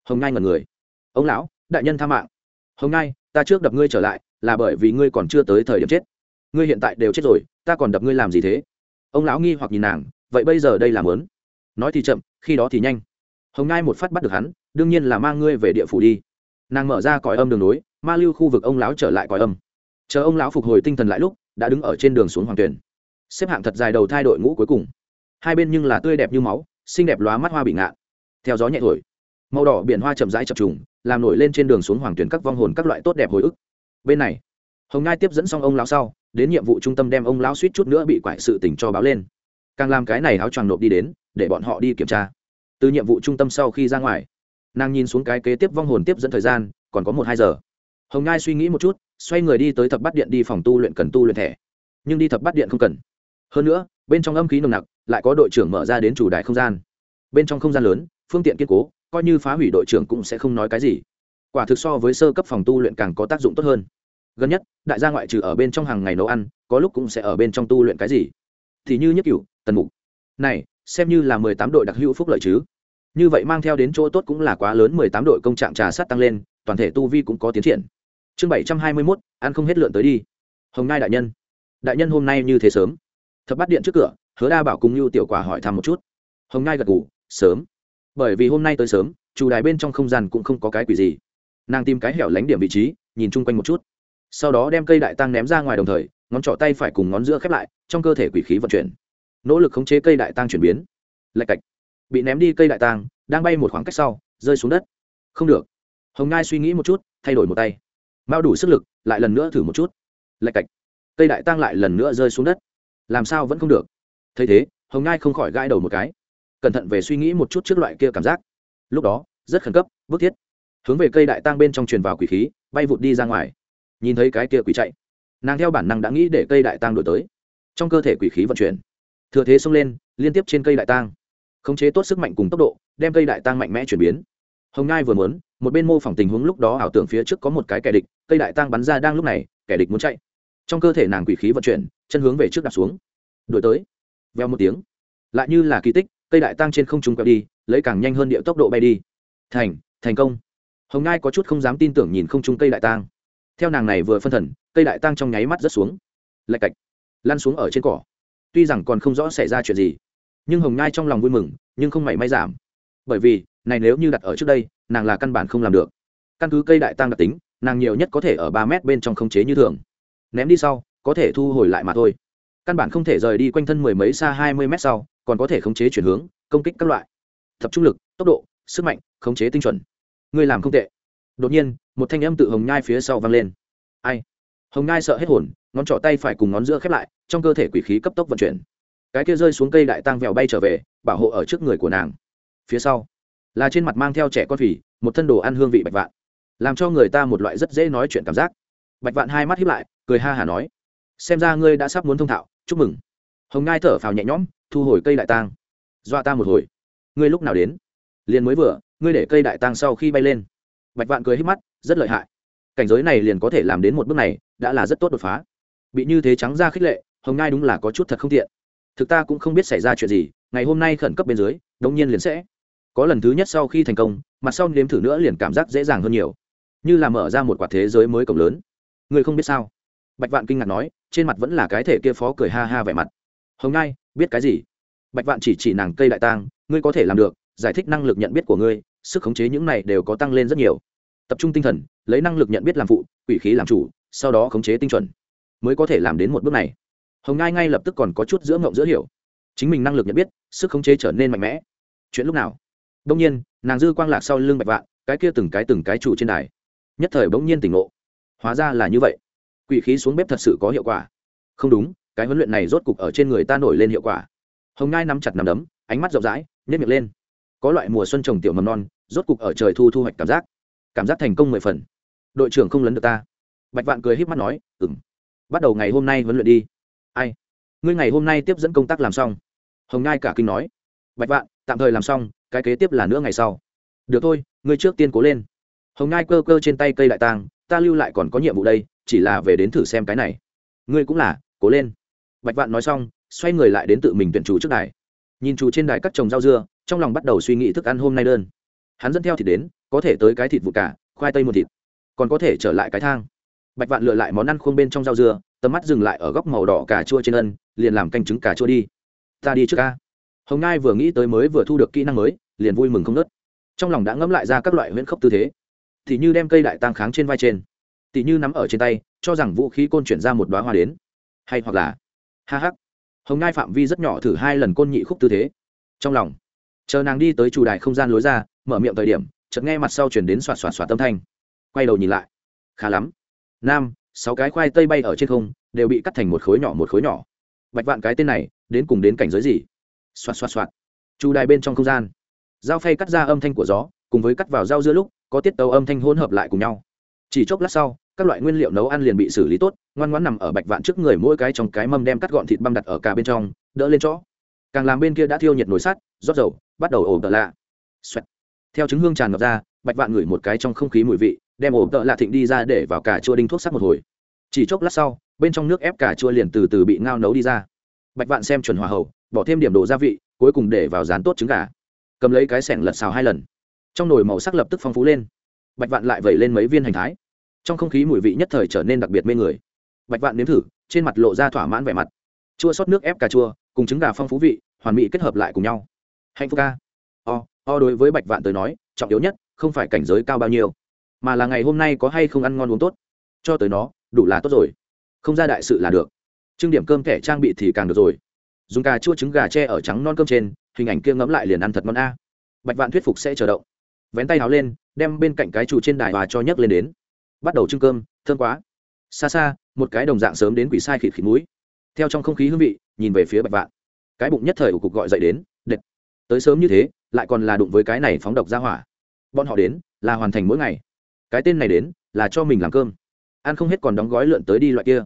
Hồng nhai ngần người. Ông lão, đại nhân tha mạng. Hồng nhai, ta trước đập ngươi trở lại, là bởi vì ngươi còn chưa tới thời điểm chết. Ngươi hiện tại đều chết rồi, ta còn đập ngươi làm gì thế? Ông lão nghi hoặc nhìn nàng, vậy bây giờ đây là mớn? Nói thì chậm, khi đó thì nhanh. Hồng Nhai một phát bắt được hắn, đương nhiên là mang ngươi về địa phủ đi. Nàng mở ra còi âm đường nối, ma lưu khu vực ông lão trở lại còi âm. Chờ ông lão phục hồi tinh thần lại lúc, đã đứng ở trên đường xuống hoàng tuyển. Xếp hạng thật dài đầu thai đội ngũ cuối cùng hai bên nhưng là tươi đẹp như máu, xinh đẹp lóa mắt hoa bị ngạn. Theo gió nhẹ thổi, màu đỏ biển hoa chậm rãi chập trùng, làm nổi lên trên đường xuống hoàng tuyển các vong hồn các loại tốt đẹp hồi ức. Bên này, hồng ngai tiếp dẫn xong ông lão sau, đến nhiệm vụ trung tâm đem ông lão suýt chút nữa bị quại sự tỉnh cho báo lên. Càng làm cái này áo choàng nộp đi đến, để bọn họ đi kiểm tra. Từ nhiệm vụ trung tâm sau khi ra ngoài, nàng nhìn xuống cái kế tiếp vong hồn tiếp dẫn thời gian, còn có một hai giờ. Hồng ngai suy nghĩ một chút, xoay người đi tới thập bắt điện đi phòng tu luyện cần tu luyện thẻ. Nhưng đi thập bắt điện không cần. Hơn nữa, bên trong âm khí nồng nặc lại có đội trưởng mở ra đến chủ đại không gian. Bên trong không gian lớn, phương tiện kiên cố, coi như phá hủy đội trưởng cũng sẽ không nói cái gì. Quả thực so với sơ cấp phòng tu luyện càng có tác dụng tốt hơn. Gần nhất, đại gia ngoại trừ ở bên trong hàng ngày nấu ăn, có lúc cũng sẽ ở bên trong tu luyện cái gì. Thì như nhất cửu, tần mục. Này, xem như là mười tám đội đặc hữu phúc lợi chứ. Như vậy mang theo đến chỗ tốt cũng là quá lớn, mười tám đội công trạng trà sát tăng lên, toàn thể tu vi cũng có tiến triển. Chương bảy trăm hai mươi mốt, ăn không hết lượn tới đi. Hồng nai đại nhân. Đại nhân hôm nay như thế sớm. Thập bắt điện trước cửa hứa đa bảo cùng như tiểu quả hỏi thăm một chút. Hồng ngai gật ngủ sớm. Bởi vì hôm nay tới sớm, chủ đài bên trong không gian cũng không có cái quỷ gì. Nàng tìm cái hẻo lánh điểm vị trí, nhìn chung quanh một chút. Sau đó đem cây đại tăng ném ra ngoài đồng thời, ngón trỏ tay phải cùng ngón giữa khép lại, trong cơ thể quỷ khí vận chuyển. Nỗ lực khống chế cây đại tăng chuyển biến. Lạch cạch. Bị ném đi cây đại tăng, đang bay một khoảng cách sau, rơi xuống đất. Không được. Hồng ngai suy nghĩ một chút, thay đổi một tay. Mao đủ sức lực, lại lần nữa thử một chút. Lạch cạch. Cây đại tăng lại lần nữa rơi xuống đất. Làm sao vẫn không được? Thấy thế hồng ngai không khỏi gãi đầu một cái. Cẩn thận về suy nghĩ một chút trước loại kia cảm giác. Lúc đó rất khẩn cấp bức thiết. Hướng về cây đại tang bên trong truyền vào quỷ khí bay vụt đi ra ngoài. Nhìn thấy cái kia quỷ chạy nàng theo bản năng đã nghĩ để cây đại tang đổi tới. Trong cơ thể quỷ khí vận chuyển thừa thế xông lên liên tiếp trên cây đại tang, khống chế tốt sức mạnh cùng tốc độ đem cây đại tang mạnh mẽ chuyển biến. Hồng ngai vừa muốn một bên mô phỏng tình huống lúc đó ảo tưởng phía trước có một cái kẻ địch cây đại tang bắn ra đang lúc này kẻ địch muốn chạy. Trong cơ thể nàng quỷ khí vận chuyển chân hướng về trước đặt xuống. Đổi tới veo một tiếng. Lại như là kỳ tích, cây đại tăng trên không trung quẹo đi, lấy càng nhanh hơn địa tốc độ bay đi. Thành thành công. Hồng ngai có chút không dám tin tưởng nhìn không trung cây đại tăng theo nàng này vừa phân thần, cây đại tăng trong nháy mắt rớt xuống. Lạch cạch, lăn xuống ở trên cỏ. Tuy rằng còn không rõ xảy ra chuyện gì, nhưng hồng ngai trong lòng vui mừng, nhưng không mảy may giảm. Bởi vì, này nếu như đặt ở trước đây, nàng là căn bản không làm được. Căn cứ cây đại tăng đặc tính, nàng nhiều nhất có thể ở ba mét bên trong không chế như thường. Ném đi sau, có thể thu hồi lại mà thôi căn bản không thể rời đi quanh thân mười mấy xa hai mươi mét sau, còn có thể khống chế chuyển hướng, công kích các loại. Tập trung lực, tốc độ, sức mạnh, khống chế tinh chuẩn. Ngươi làm không tệ. Đột nhiên, một thanh âm tự hồng nhai phía sau vang lên. Ai? Hồng nhai sợ hết hồn, ngón trỏ tay phải cùng ngón giữa khép lại, trong cơ thể quỷ khí cấp tốc vận chuyển. Cái kia rơi xuống cây đại tăng vèo bay trở về, bảo hộ ở trước người của nàng. Phía sau, là trên mặt mang theo trẻ con phỉ một thân đồ ăn hương vị bạch vạn. Làm cho người ta một loại rất dễ nói chuyện cảm giác. Bạch vạn hai mắt hiếp lại, cười ha hả nói, xem ra ngươi đã sắp muốn thông thạo chúc mừng. Hồng ngai thở phào nhẹ nhõm, thu hồi cây đại tang. Dọa ta một hồi. Ngươi lúc nào đến? Liền mới vừa, ngươi để cây đại tang sau khi bay lên. Bạch vạn cười hít mắt, rất lợi hại. Cảnh giới này liền có thể làm đến một bước này, đã là rất tốt đột phá. Bị như thế trắng ra khích lệ, hồng ngai đúng là có chút thật không tiện. Thực ta cũng không biết xảy ra chuyện gì, ngày hôm nay khẩn cấp bên dưới, đống nhiên liền sẽ. Có lần thứ nhất sau khi thành công, mặt sau nếm thử nữa liền cảm giác dễ dàng hơn nhiều. Như là mở ra một quả thế giới mới cổng lớn. Người không biết sao? Bạch vạn kinh ngạc nói, trên mặt vẫn là cái thể kia phó cười ha ha vẻ mặt. Hồng ngai, biết cái gì? Bạch vạn chỉ chỉ nàng cây đại tang, ngươi có thể làm được, giải thích năng lực nhận biết của ngươi, sức khống chế những này đều có tăng lên rất nhiều. Tập trung tinh thần, lấy năng lực nhận biết làm phụ, quỷ khí làm chủ, sau đó khống chế tinh chuẩn, mới có thể làm đến một bước này. Hồng ngai ngay lập tức còn có chút giữa ngộng giữa hiểu. Chính mình năng lực nhận biết, sức khống chế trở nên mạnh mẽ. Chuyện lúc nào? Đông nhiên, nàng dư quang lạc sau lưng bạch vạn, cái kia từng cái từng cái chủ trên đài. Nhất thời bỗng nhiên tỉnh ngộ. Hóa ra là như vậy quỷ khí xuống bếp thật sự có hiệu quả. Không đúng, cái huấn luyện này rốt cục ở trên người ta nổi lên hiệu quả. Hồng ngai nắm chặt nằm đấm, ánh mắt rộng rãi nhét miệng lên. Có loại mùa xuân trồng tiểu mầm non, rốt cục ở trời thu thu hoạch cảm giác. Cảm giác thành công mười phần. Đội trưởng không lấn được ta. Bạch vạn cười h í p mắt nói ừng bắt đầu ngày hôm nay huấn luyện đi. Ai? Ngươi ngày hôm nay tiếp dẫn công tác làm xong? Hồng ngai cả kinh nói. Bạch vạn, tạm thời làm xong, cái kế tiếp là nữa ngày sau. Được thôi, ngươi trước tiên cố lên. Hồng ngai cơ cơ trên tay cây đại tang ta lưu lại còn có nhiệm vụ đây chỉ là về đến thử xem cái này. Ngươi cũng là, cố lên. Bạch vạn nói xong, xoay người lại đến tự mình tuyển chủ trước đài. Nhìn chủ trên đài cắt trồng rau dưa, trong lòng bắt đầu suy nghĩ thức ăn hôm nay đơn. Hắn dẫn theo thịt đến, có thể tới cái thịt vụ cả, khoai tây một thịt. Còn có thể trở lại cái thang. Bạch vạn lựa lại món ăn khuôn bên trong rau dưa, tầm mắt dừng lại ở góc màu đỏ cà chua trên ân, liền làm canh trứng cà chua đi. Ta đi trước ca. Hồng ngai vừa nghĩ tới mới vừa thu được kỹ năng mới, liền vui mừng không nớt trong lòng đã ngẫm lại ra các loại huyễn khốc tư thế. Thì như đem cây đại tăng kháng trên vai trên tỉ như nắm ở trên tay, cho rằng vũ khí côn chuyển ra một đoá hoa đến. Hay hoặc là, ha hắc hồng ngai phạm vi rất nhỏ thử hai lần côn nhị khúc tư thế. Trong lòng, chờ nàng đi tới chủ đài không gian lối ra, mở miệng thời điểm, chợt nghe mặt sau chuyển đến xoạt xoạt xoạt tâm thanh. Quay đầu nhìn lại, khá lắm. Nam, sáu cái khoai tây bay ở trên không, đều bị cắt thành một khối nhỏ một khối nhỏ. Bạch vạn cái tên này, đến cùng đến cảnh giới gì? Xoạt xoạt xoạt. Chủ đài bên trong không gian dao phay cắt ra âm thanh của gió, cùng với cắt vào dao giữa lúc, có tiết tấu âm thanh hỗn hợp lại cùng nhau. Chỉ chốc lát sau các loại nguyên liệu nấu ăn liền bị xử lý tốt, ngoan ngoãn nằm ở bạch vạn trước người mỗi cái trong cái mâm đem cắt gọn thịt băm đặt ở cả bên trong, đỡ lên chỗ càng làm bên kia đã thiêu nhiệt nồi sắt, rót dầu, bắt đầu ổ tợ lạ. Xoẹt. theo chứng hương tràn ngập ra, bạch vạn ngửi một cái trong không khí mùi vị, đem ổ tợ lạ thịnh đi ra để vào cả chua đinh thuốc sắc một hồi. Chỉ chốc lát sau, bên trong nước ép cả chua liền từ từ bị ngao nấu đi ra. Bạch vạn xem chuẩn hòa hậu, bỏ thêm điểm đồ gia vị, cuối cùng để vào rán tốt trứng gà. Cầm lấy cái sẻng lật xào hai lần. Trong nồi màu sắc lập tức phong phú lên. Bạch vạn lại vẩy lên mấy viên hành thái trong không khí mùi vị nhất thời trở nên đặc biệt mê người. Bạch vạn nếm thử, trên mặt lộ ra thỏa mãn vẻ mặt. Chua sót nước ép cà chua, cùng trứng gà phong phú vị, hoàn mỹ kết hợp lại cùng nhau. Hạnh phúc ca. O o đối với bạch vạn tới nói, trọng yếu nhất, không phải cảnh giới cao bao nhiêu, mà là ngày hôm nay có hay không ăn ngon uống tốt. Cho tới nó, đủ là tốt rồi. Không ra đại sự là được. Trưng điểm cơm thẻ trang bị thì càng được rồi. Dùng cà chua trứng gà tre ở trắng non cơm trên, hình ảnh kia ngẫm lại liền ăn thật ngon a. Bạch vạn thuyết phục sẽ chờ động vén tay háo lên, đem bên cạnh cái trụ trên đài và cho nhấc lên đến bắt đầu trưng cơm, thơm quá. Xa xa, một cái đồng dạng sớm đến quỷ sai khịt khịt mũi. Theo trong không khí hương vị, nhìn về phía bạch vạn. Cái bụng nhất thời của cục gọi dậy đến đệt tới sớm như thế, lại còn là đụng với cái này phóng độc ra hỏa. Bọn họ đến, là hoàn thành mỗi ngày. Cái tên này đến, là cho mình làm cơm. Ăn không hết còn đóng gói lượn tới đi loại kia.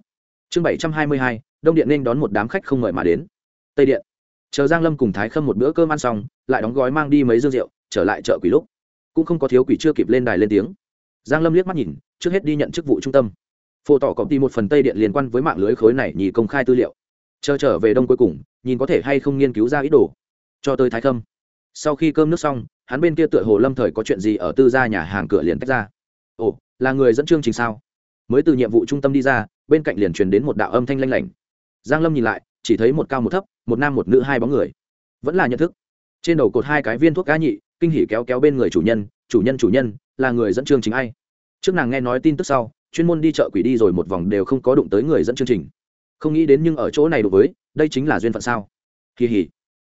Chương bảy trăm hai mươi hai, đông điện nên đón một đám khách không mời mà đến. Tây điện. Chờ giang lâm cùng thái khâm một bữa cơm ăn xong, lại đóng gói mang đi mấy dương rượu, trở lại chợ quỷ lúc. Cũng không có thiếu quỷ chưa kịp lên đài lên tiếng giang lâm liếc mắt nhìn, trước hết đi nhận chức vụ trung tâm. Phổ tỏ cộng ty một phần tây điện liên quan với mạng lưới khối này nhì công khai tư liệu. Chờ trở về đông cuối cùng, nhìn có thể hay không nghiên cứu ra ý đồ. Cho tới thái khâm. Sau khi cơm nước xong, hắn bên kia tựa hồ lâm thời có chuyện gì ở tư gia nhà hàng cửa liền tách ra. Ồ, là người dẫn chương trình sao? Mới từ nhiệm vụ trung tâm đi ra, bên cạnh liền truyền đến một đạo âm thanh lanh lảnh. Giang lâm nhìn lại, chỉ thấy một cao một thấp, một nam một nữ hai bóng người. Vẫn là nhận thức. Trên đầu cột hai cái viên thuốc cá nhị, kinh hỉ kéo kéo bên người chủ nhân chủ nhân chủ nhân, là người dẫn chương trình ai? Trước nàng nghe nói tin tức sau, chuyên môn đi chợ quỷ đi rồi một vòng đều không có đụng tới người dẫn chương trình. Không nghĩ đến nhưng ở chỗ này đối với, đây chính là duyên phận sao? Kỳ hỉ.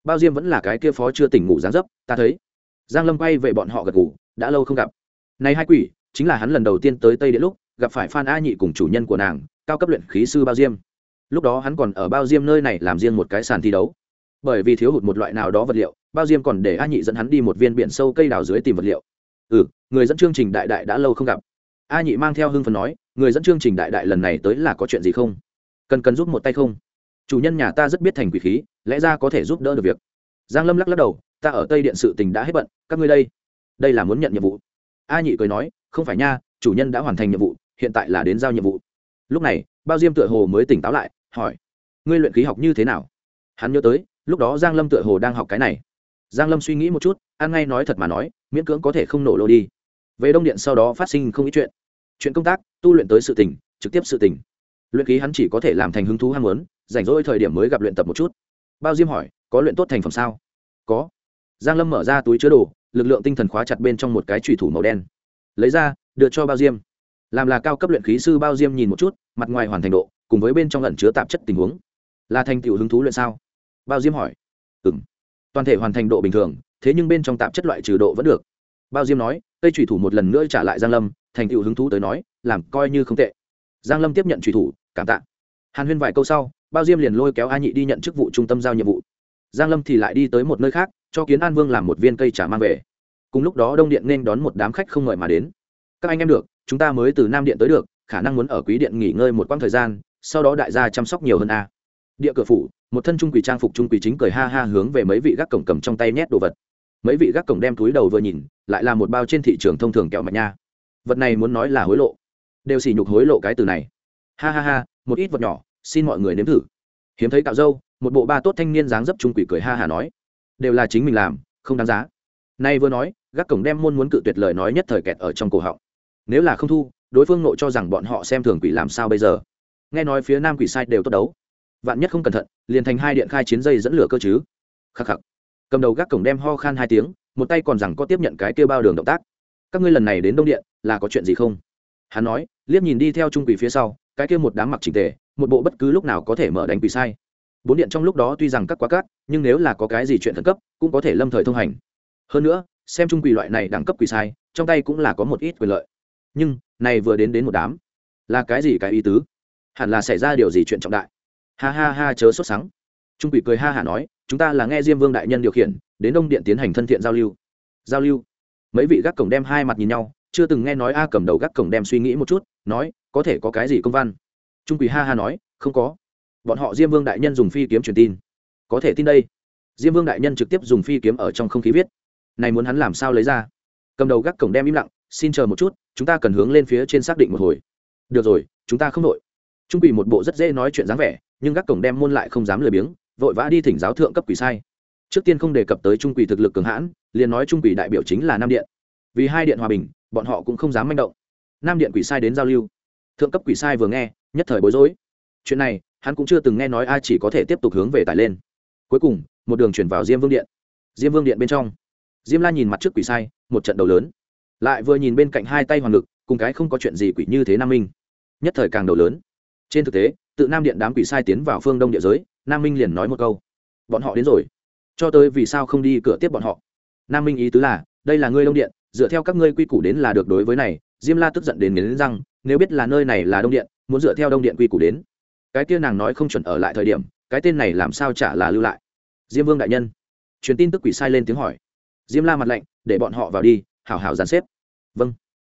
Bao diêm vẫn là cái kia phó chưa tỉnh ngủ dáng dấp, ta thấy. Giang lâm quay về bọn họ gật ngủ đã lâu không gặp. Này hai quỷ, chính là hắn lần đầu tiên tới tây điện lúc, gặp phải phan a nhị cùng chủ nhân của nàng, cao cấp luyện khí sư bao diêm. Lúc đó hắn còn ở bao diêm nơi này làm riêng một cái sàn thi đấu. Bởi vì thiếu hụt một loại nào đó vật liệu, bao diêm còn để a nhị dẫn hắn đi một viên biển sâu cây đào dưới tìm vật liệu ừ người dẫn chương trình đại đại đã lâu không gặp. A nhị mang theo hưng phần nói, người dẫn chương trình đại đại lần này tới là có chuyện gì không? Cần cần giúp một tay không? Chủ nhân nhà ta rất biết thành quỷ khí, lẽ ra có thể giúp đỡ được việc. Giang lâm lắc lắc đầu, ta ở tây điện sự tình đã hết bận, các ngươi đây? Đây là muốn nhận nhiệm vụ. A nhị cười nói, không phải nha, chủ nhân đã hoàn thành nhiệm vụ, hiện tại là đến giao nhiệm vụ. Lúc này, bao diêm tựa hồ mới tỉnh táo lại, hỏi, ngươi luyện khí học như thế nào? Hắn nhớ tới, lúc đó giang lâm tựa hồ đang học cái này giang lâm suy nghĩ một chút an ngay nói thật mà nói, miễn cưỡng có thể không nổ lô đi. Về đông điện sau đó phát sinh không ít chuyện. Chuyện công tác, tu luyện tới sự tình, trực tiếp sự tình. Luyện khí hắn chỉ có thể làm thành hứng thú ham muốn, rảnh rỗi thời điểm mới gặp luyện tập một chút. Bao diêm hỏi, có luyện tốt thành phẩm sao? Có. Giang lâm mở ra túi chứa đồ, lực lượng tinh thần khóa chặt bên trong một cái trùy thủ màu đen. Lấy ra, đưa cho bao diêm. Làm là cao cấp luyện khí sư bao diêm nhìn một chút, mặt ngoài hoàn thành độ, cùng với bên trong lẩn chứa tạp chất tình huống. Là thành tựu hứng thú luyện sao? Bao diêm hỏi. Ừng toàn thể hoàn thành độ bình thường, thế nhưng bên trong tạp chất loại trừ độ vẫn được. Bao diêm nói cây trùy thủ một lần nữa trả lại giang lâm, thành tựu hứng thú tới nói, làm coi như không tệ. Giang lâm tiếp nhận trùy thủ, cảm tạ. Hàn huyên vài câu sau, bao diêm liền lôi kéo a nhị đi nhận chức vụ trung tâm giao nhiệm vụ. Giang lâm thì lại đi tới một nơi khác, cho kiến an vương làm một viên cây trả mang về. Cùng lúc đó đông điện nên đón một đám khách không ngợi mà đến. Các anh em được, chúng ta mới từ nam điện tới được, khả năng muốn ở quý điện nghỉ ngơi một quãng thời gian, sau đó đại gia chăm sóc nhiều hơn a địa cửa phủ, một thân trung quỷ trang phục trung quỷ chính cười ha ha hướng về mấy vị gác cổng cầm trong tay nhét đồ vật. Mấy vị gác cổng đem túi đầu vừa nhìn, lại là một bao trên thị trường thông thường kẹo mạch nha. Vật này muốn nói là hối lộ. Đều xỉ nhục hối lộ cái từ này. Ha ha ha, một ít vật nhỏ, xin mọi người nếm thử. Hiếm thấy cạo dâu một bộ ba tốt thanh niên dáng dấp trung quỷ cười ha hà nói. Đều là chính mình làm, không đáng giá. Nay vừa nói, gác cổng đem môn muốn cự tuyệt lời nói nhất thời kẹt ở trong cổ họng. Nếu là không thu, đối phương nội cho rằng bọn họ xem thường quỷ làm sao bây giờ? Nghe nói phía nam quỷ sai đều tốt đấu vạn nhất không cẩn thận, liền thành hai điện khai chiến dây dẫn lửa cơ chứ. Khắc khắc. Cầm đầu gác cổng đem ho khan hai tiếng, một tay còn rằng có tiếp nhận cái kêu bao đường động tác. Các ngươi lần này đến đông điện, là có chuyện gì không? Hắn nói, liếc nhìn đi theo trung quỷ phía sau, cái kia một đám mặc trình tề, một bộ bất cứ lúc nào có thể mở đánh quỷ sai. Bốn điện trong lúc đó tuy rằng các quá cát, nhưng nếu là có cái gì chuyện khẩn cấp, cũng có thể lâm thời thông hành. Hơn nữa, xem trung quỷ loại này đẳng cấp quỷ sai, trong tay cũng là có một ít quyền lợi. Nhưng, này vừa đến đến một đám, là cái gì cái ý tứ? Hẳn là xảy ra điều gì chuyện trọng đại? Ha ha ha, chớ sốt sắng. Trung quỷ cười ha hả nói, chúng ta là nghe diêm vương đại nhân điều khiển, đến đông điện tiến hành thân thiện giao lưu. Giao lưu? Mấy vị gác cổng đem hai mặt nhìn nhau, chưa từng nghe nói a cầm đầu gác cổng đem suy nghĩ một chút, nói, có thể có cái gì công văn? Trung quỷ ha ha nói, không có. Bọn họ diêm vương đại nhân dùng phi kiếm truyền tin. Có thể tin đây. Diêm vương đại nhân trực tiếp dùng phi kiếm ở trong không khí viết. Này muốn hắn làm sao lấy ra? Cầm đầu gác cổng đem im lặng, xin chờ một chút, chúng ta cần hướng lên phía trên xác định một hồi. Được rồi, chúng ta không đội. Trung quỷ một bộ rất dễ nói chuyện dáng vẻ nhưng gác cổng đem môn lại không dám lười biếng, vội vã đi thỉnh giáo thượng cấp quỷ sai. Trước tiên không đề cập tới trung quỷ thực lực cường hãn, liền nói trung quỷ đại biểu chính là nam điện. Vì hai điện hòa bình, bọn họ cũng không dám manh động. Nam điện quỷ sai đến giao lưu. Thượng cấp quỷ sai vừa nghe, nhất thời bối rối. Chuyện này, hắn cũng chưa từng nghe nói ai chỉ có thể tiếp tục hướng về tải lên. Cuối cùng, một đường chuyển vào diêm vương điện. Diêm vương điện bên trong, diêm la nhìn mặt trước quỷ sai, một trận đầu lớn. Lại vừa nhìn bên cạnh hai tay hoàng lực, cùng cái không có chuyện gì quỷ như thế nam minh. Nhất thời càng đầu lớn. Trên thực tế tự nam điện đám quỷ sai tiến vào phương đông địa giới, nam minh liền nói một câu. Bọn họ đến rồi. Cho tới vì sao không đi cửa tiếp bọn họ? Nam minh ý tứ là, đây là ngươi đông điện, dựa theo các ngươi quy củ đến là được đối với này. Diêm la tức giận đến nghiến răng, nếu biết là nơi này là đông điện, muốn dựa theo đông điện quy củ đến. Cái kia nàng nói không chuẩn ở lại thời điểm, cái tên này làm sao chả là lưu lại? Diêm vương đại nhân, truyền tin tức quỷ sai lên tiếng hỏi. Diêm la mặt lạnh, để bọn họ vào đi, hảo hảo dàn xếp. Vâng.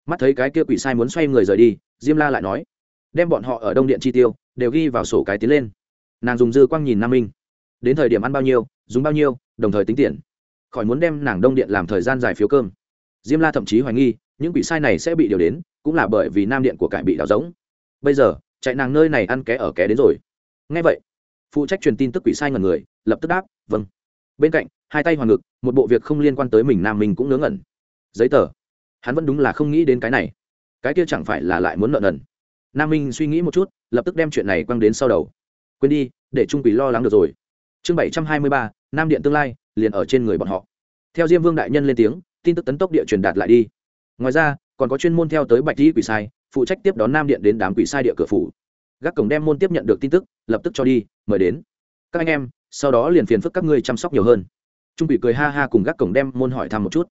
Mắt thấy cái kia quỷ sai muốn xoay người rời đi, diêm la lại nói, đem bọn họ ở đông điện chi tiêu đều ghi vào sổ cái tiến lên. Nàng dùng dư quang nhìn nam minh. Đến thời điểm ăn bao nhiêu, dùng bao nhiêu, đồng thời tính tiền. Khỏi muốn đem nàng đông điện làm thời gian dài phiếu cơm. Diêm la thậm chí hoài nghi, những quỷ sai này sẽ bị điều đến, cũng là bởi vì nam điện của cải bị đào giống bây giờ, chạy nàng nơi này ăn ké ở ké đến rồi. Ngay vậy, phụ trách truyền tin tức quỷ sai ngần người, lập tức đáp vâng. Bên cạnh, hai tay hoàng ngực, một bộ việc không liên quan tới mình nam minh cũng ngớ ngẩn. Giấy tờ. Hắn vẫn đúng là không nghĩ đến cái này. Cái kia chẳng phải là lại muốn nợ nần. Nam minh suy nghĩ một chút lập tức đem chuyện này quăng đến sau đầu. Quên đi, để trung quỷ lo lắng được rồi. Chương bảy trăm hai mươi ba, nam điện tương lai, liền ở trên người bọn họ. Theo diêm vương đại nhân lên tiếng, tin tức tấn tốc địa truyền đạt lại đi. Ngoài ra, còn có chuyên môn theo tới bạch dĩ quỷ sai, phụ trách tiếp đón nam điện đến đám quỷ sai địa cửa phủ. Gác cổng đem môn tiếp nhận được tin tức, lập tức cho đi, mời đến. Các anh em, sau đó liền phiền phức các ngươi chăm sóc nhiều hơn. Trung quỷ cười ha ha cùng gác cổng đem môn hỏi thăm một chút.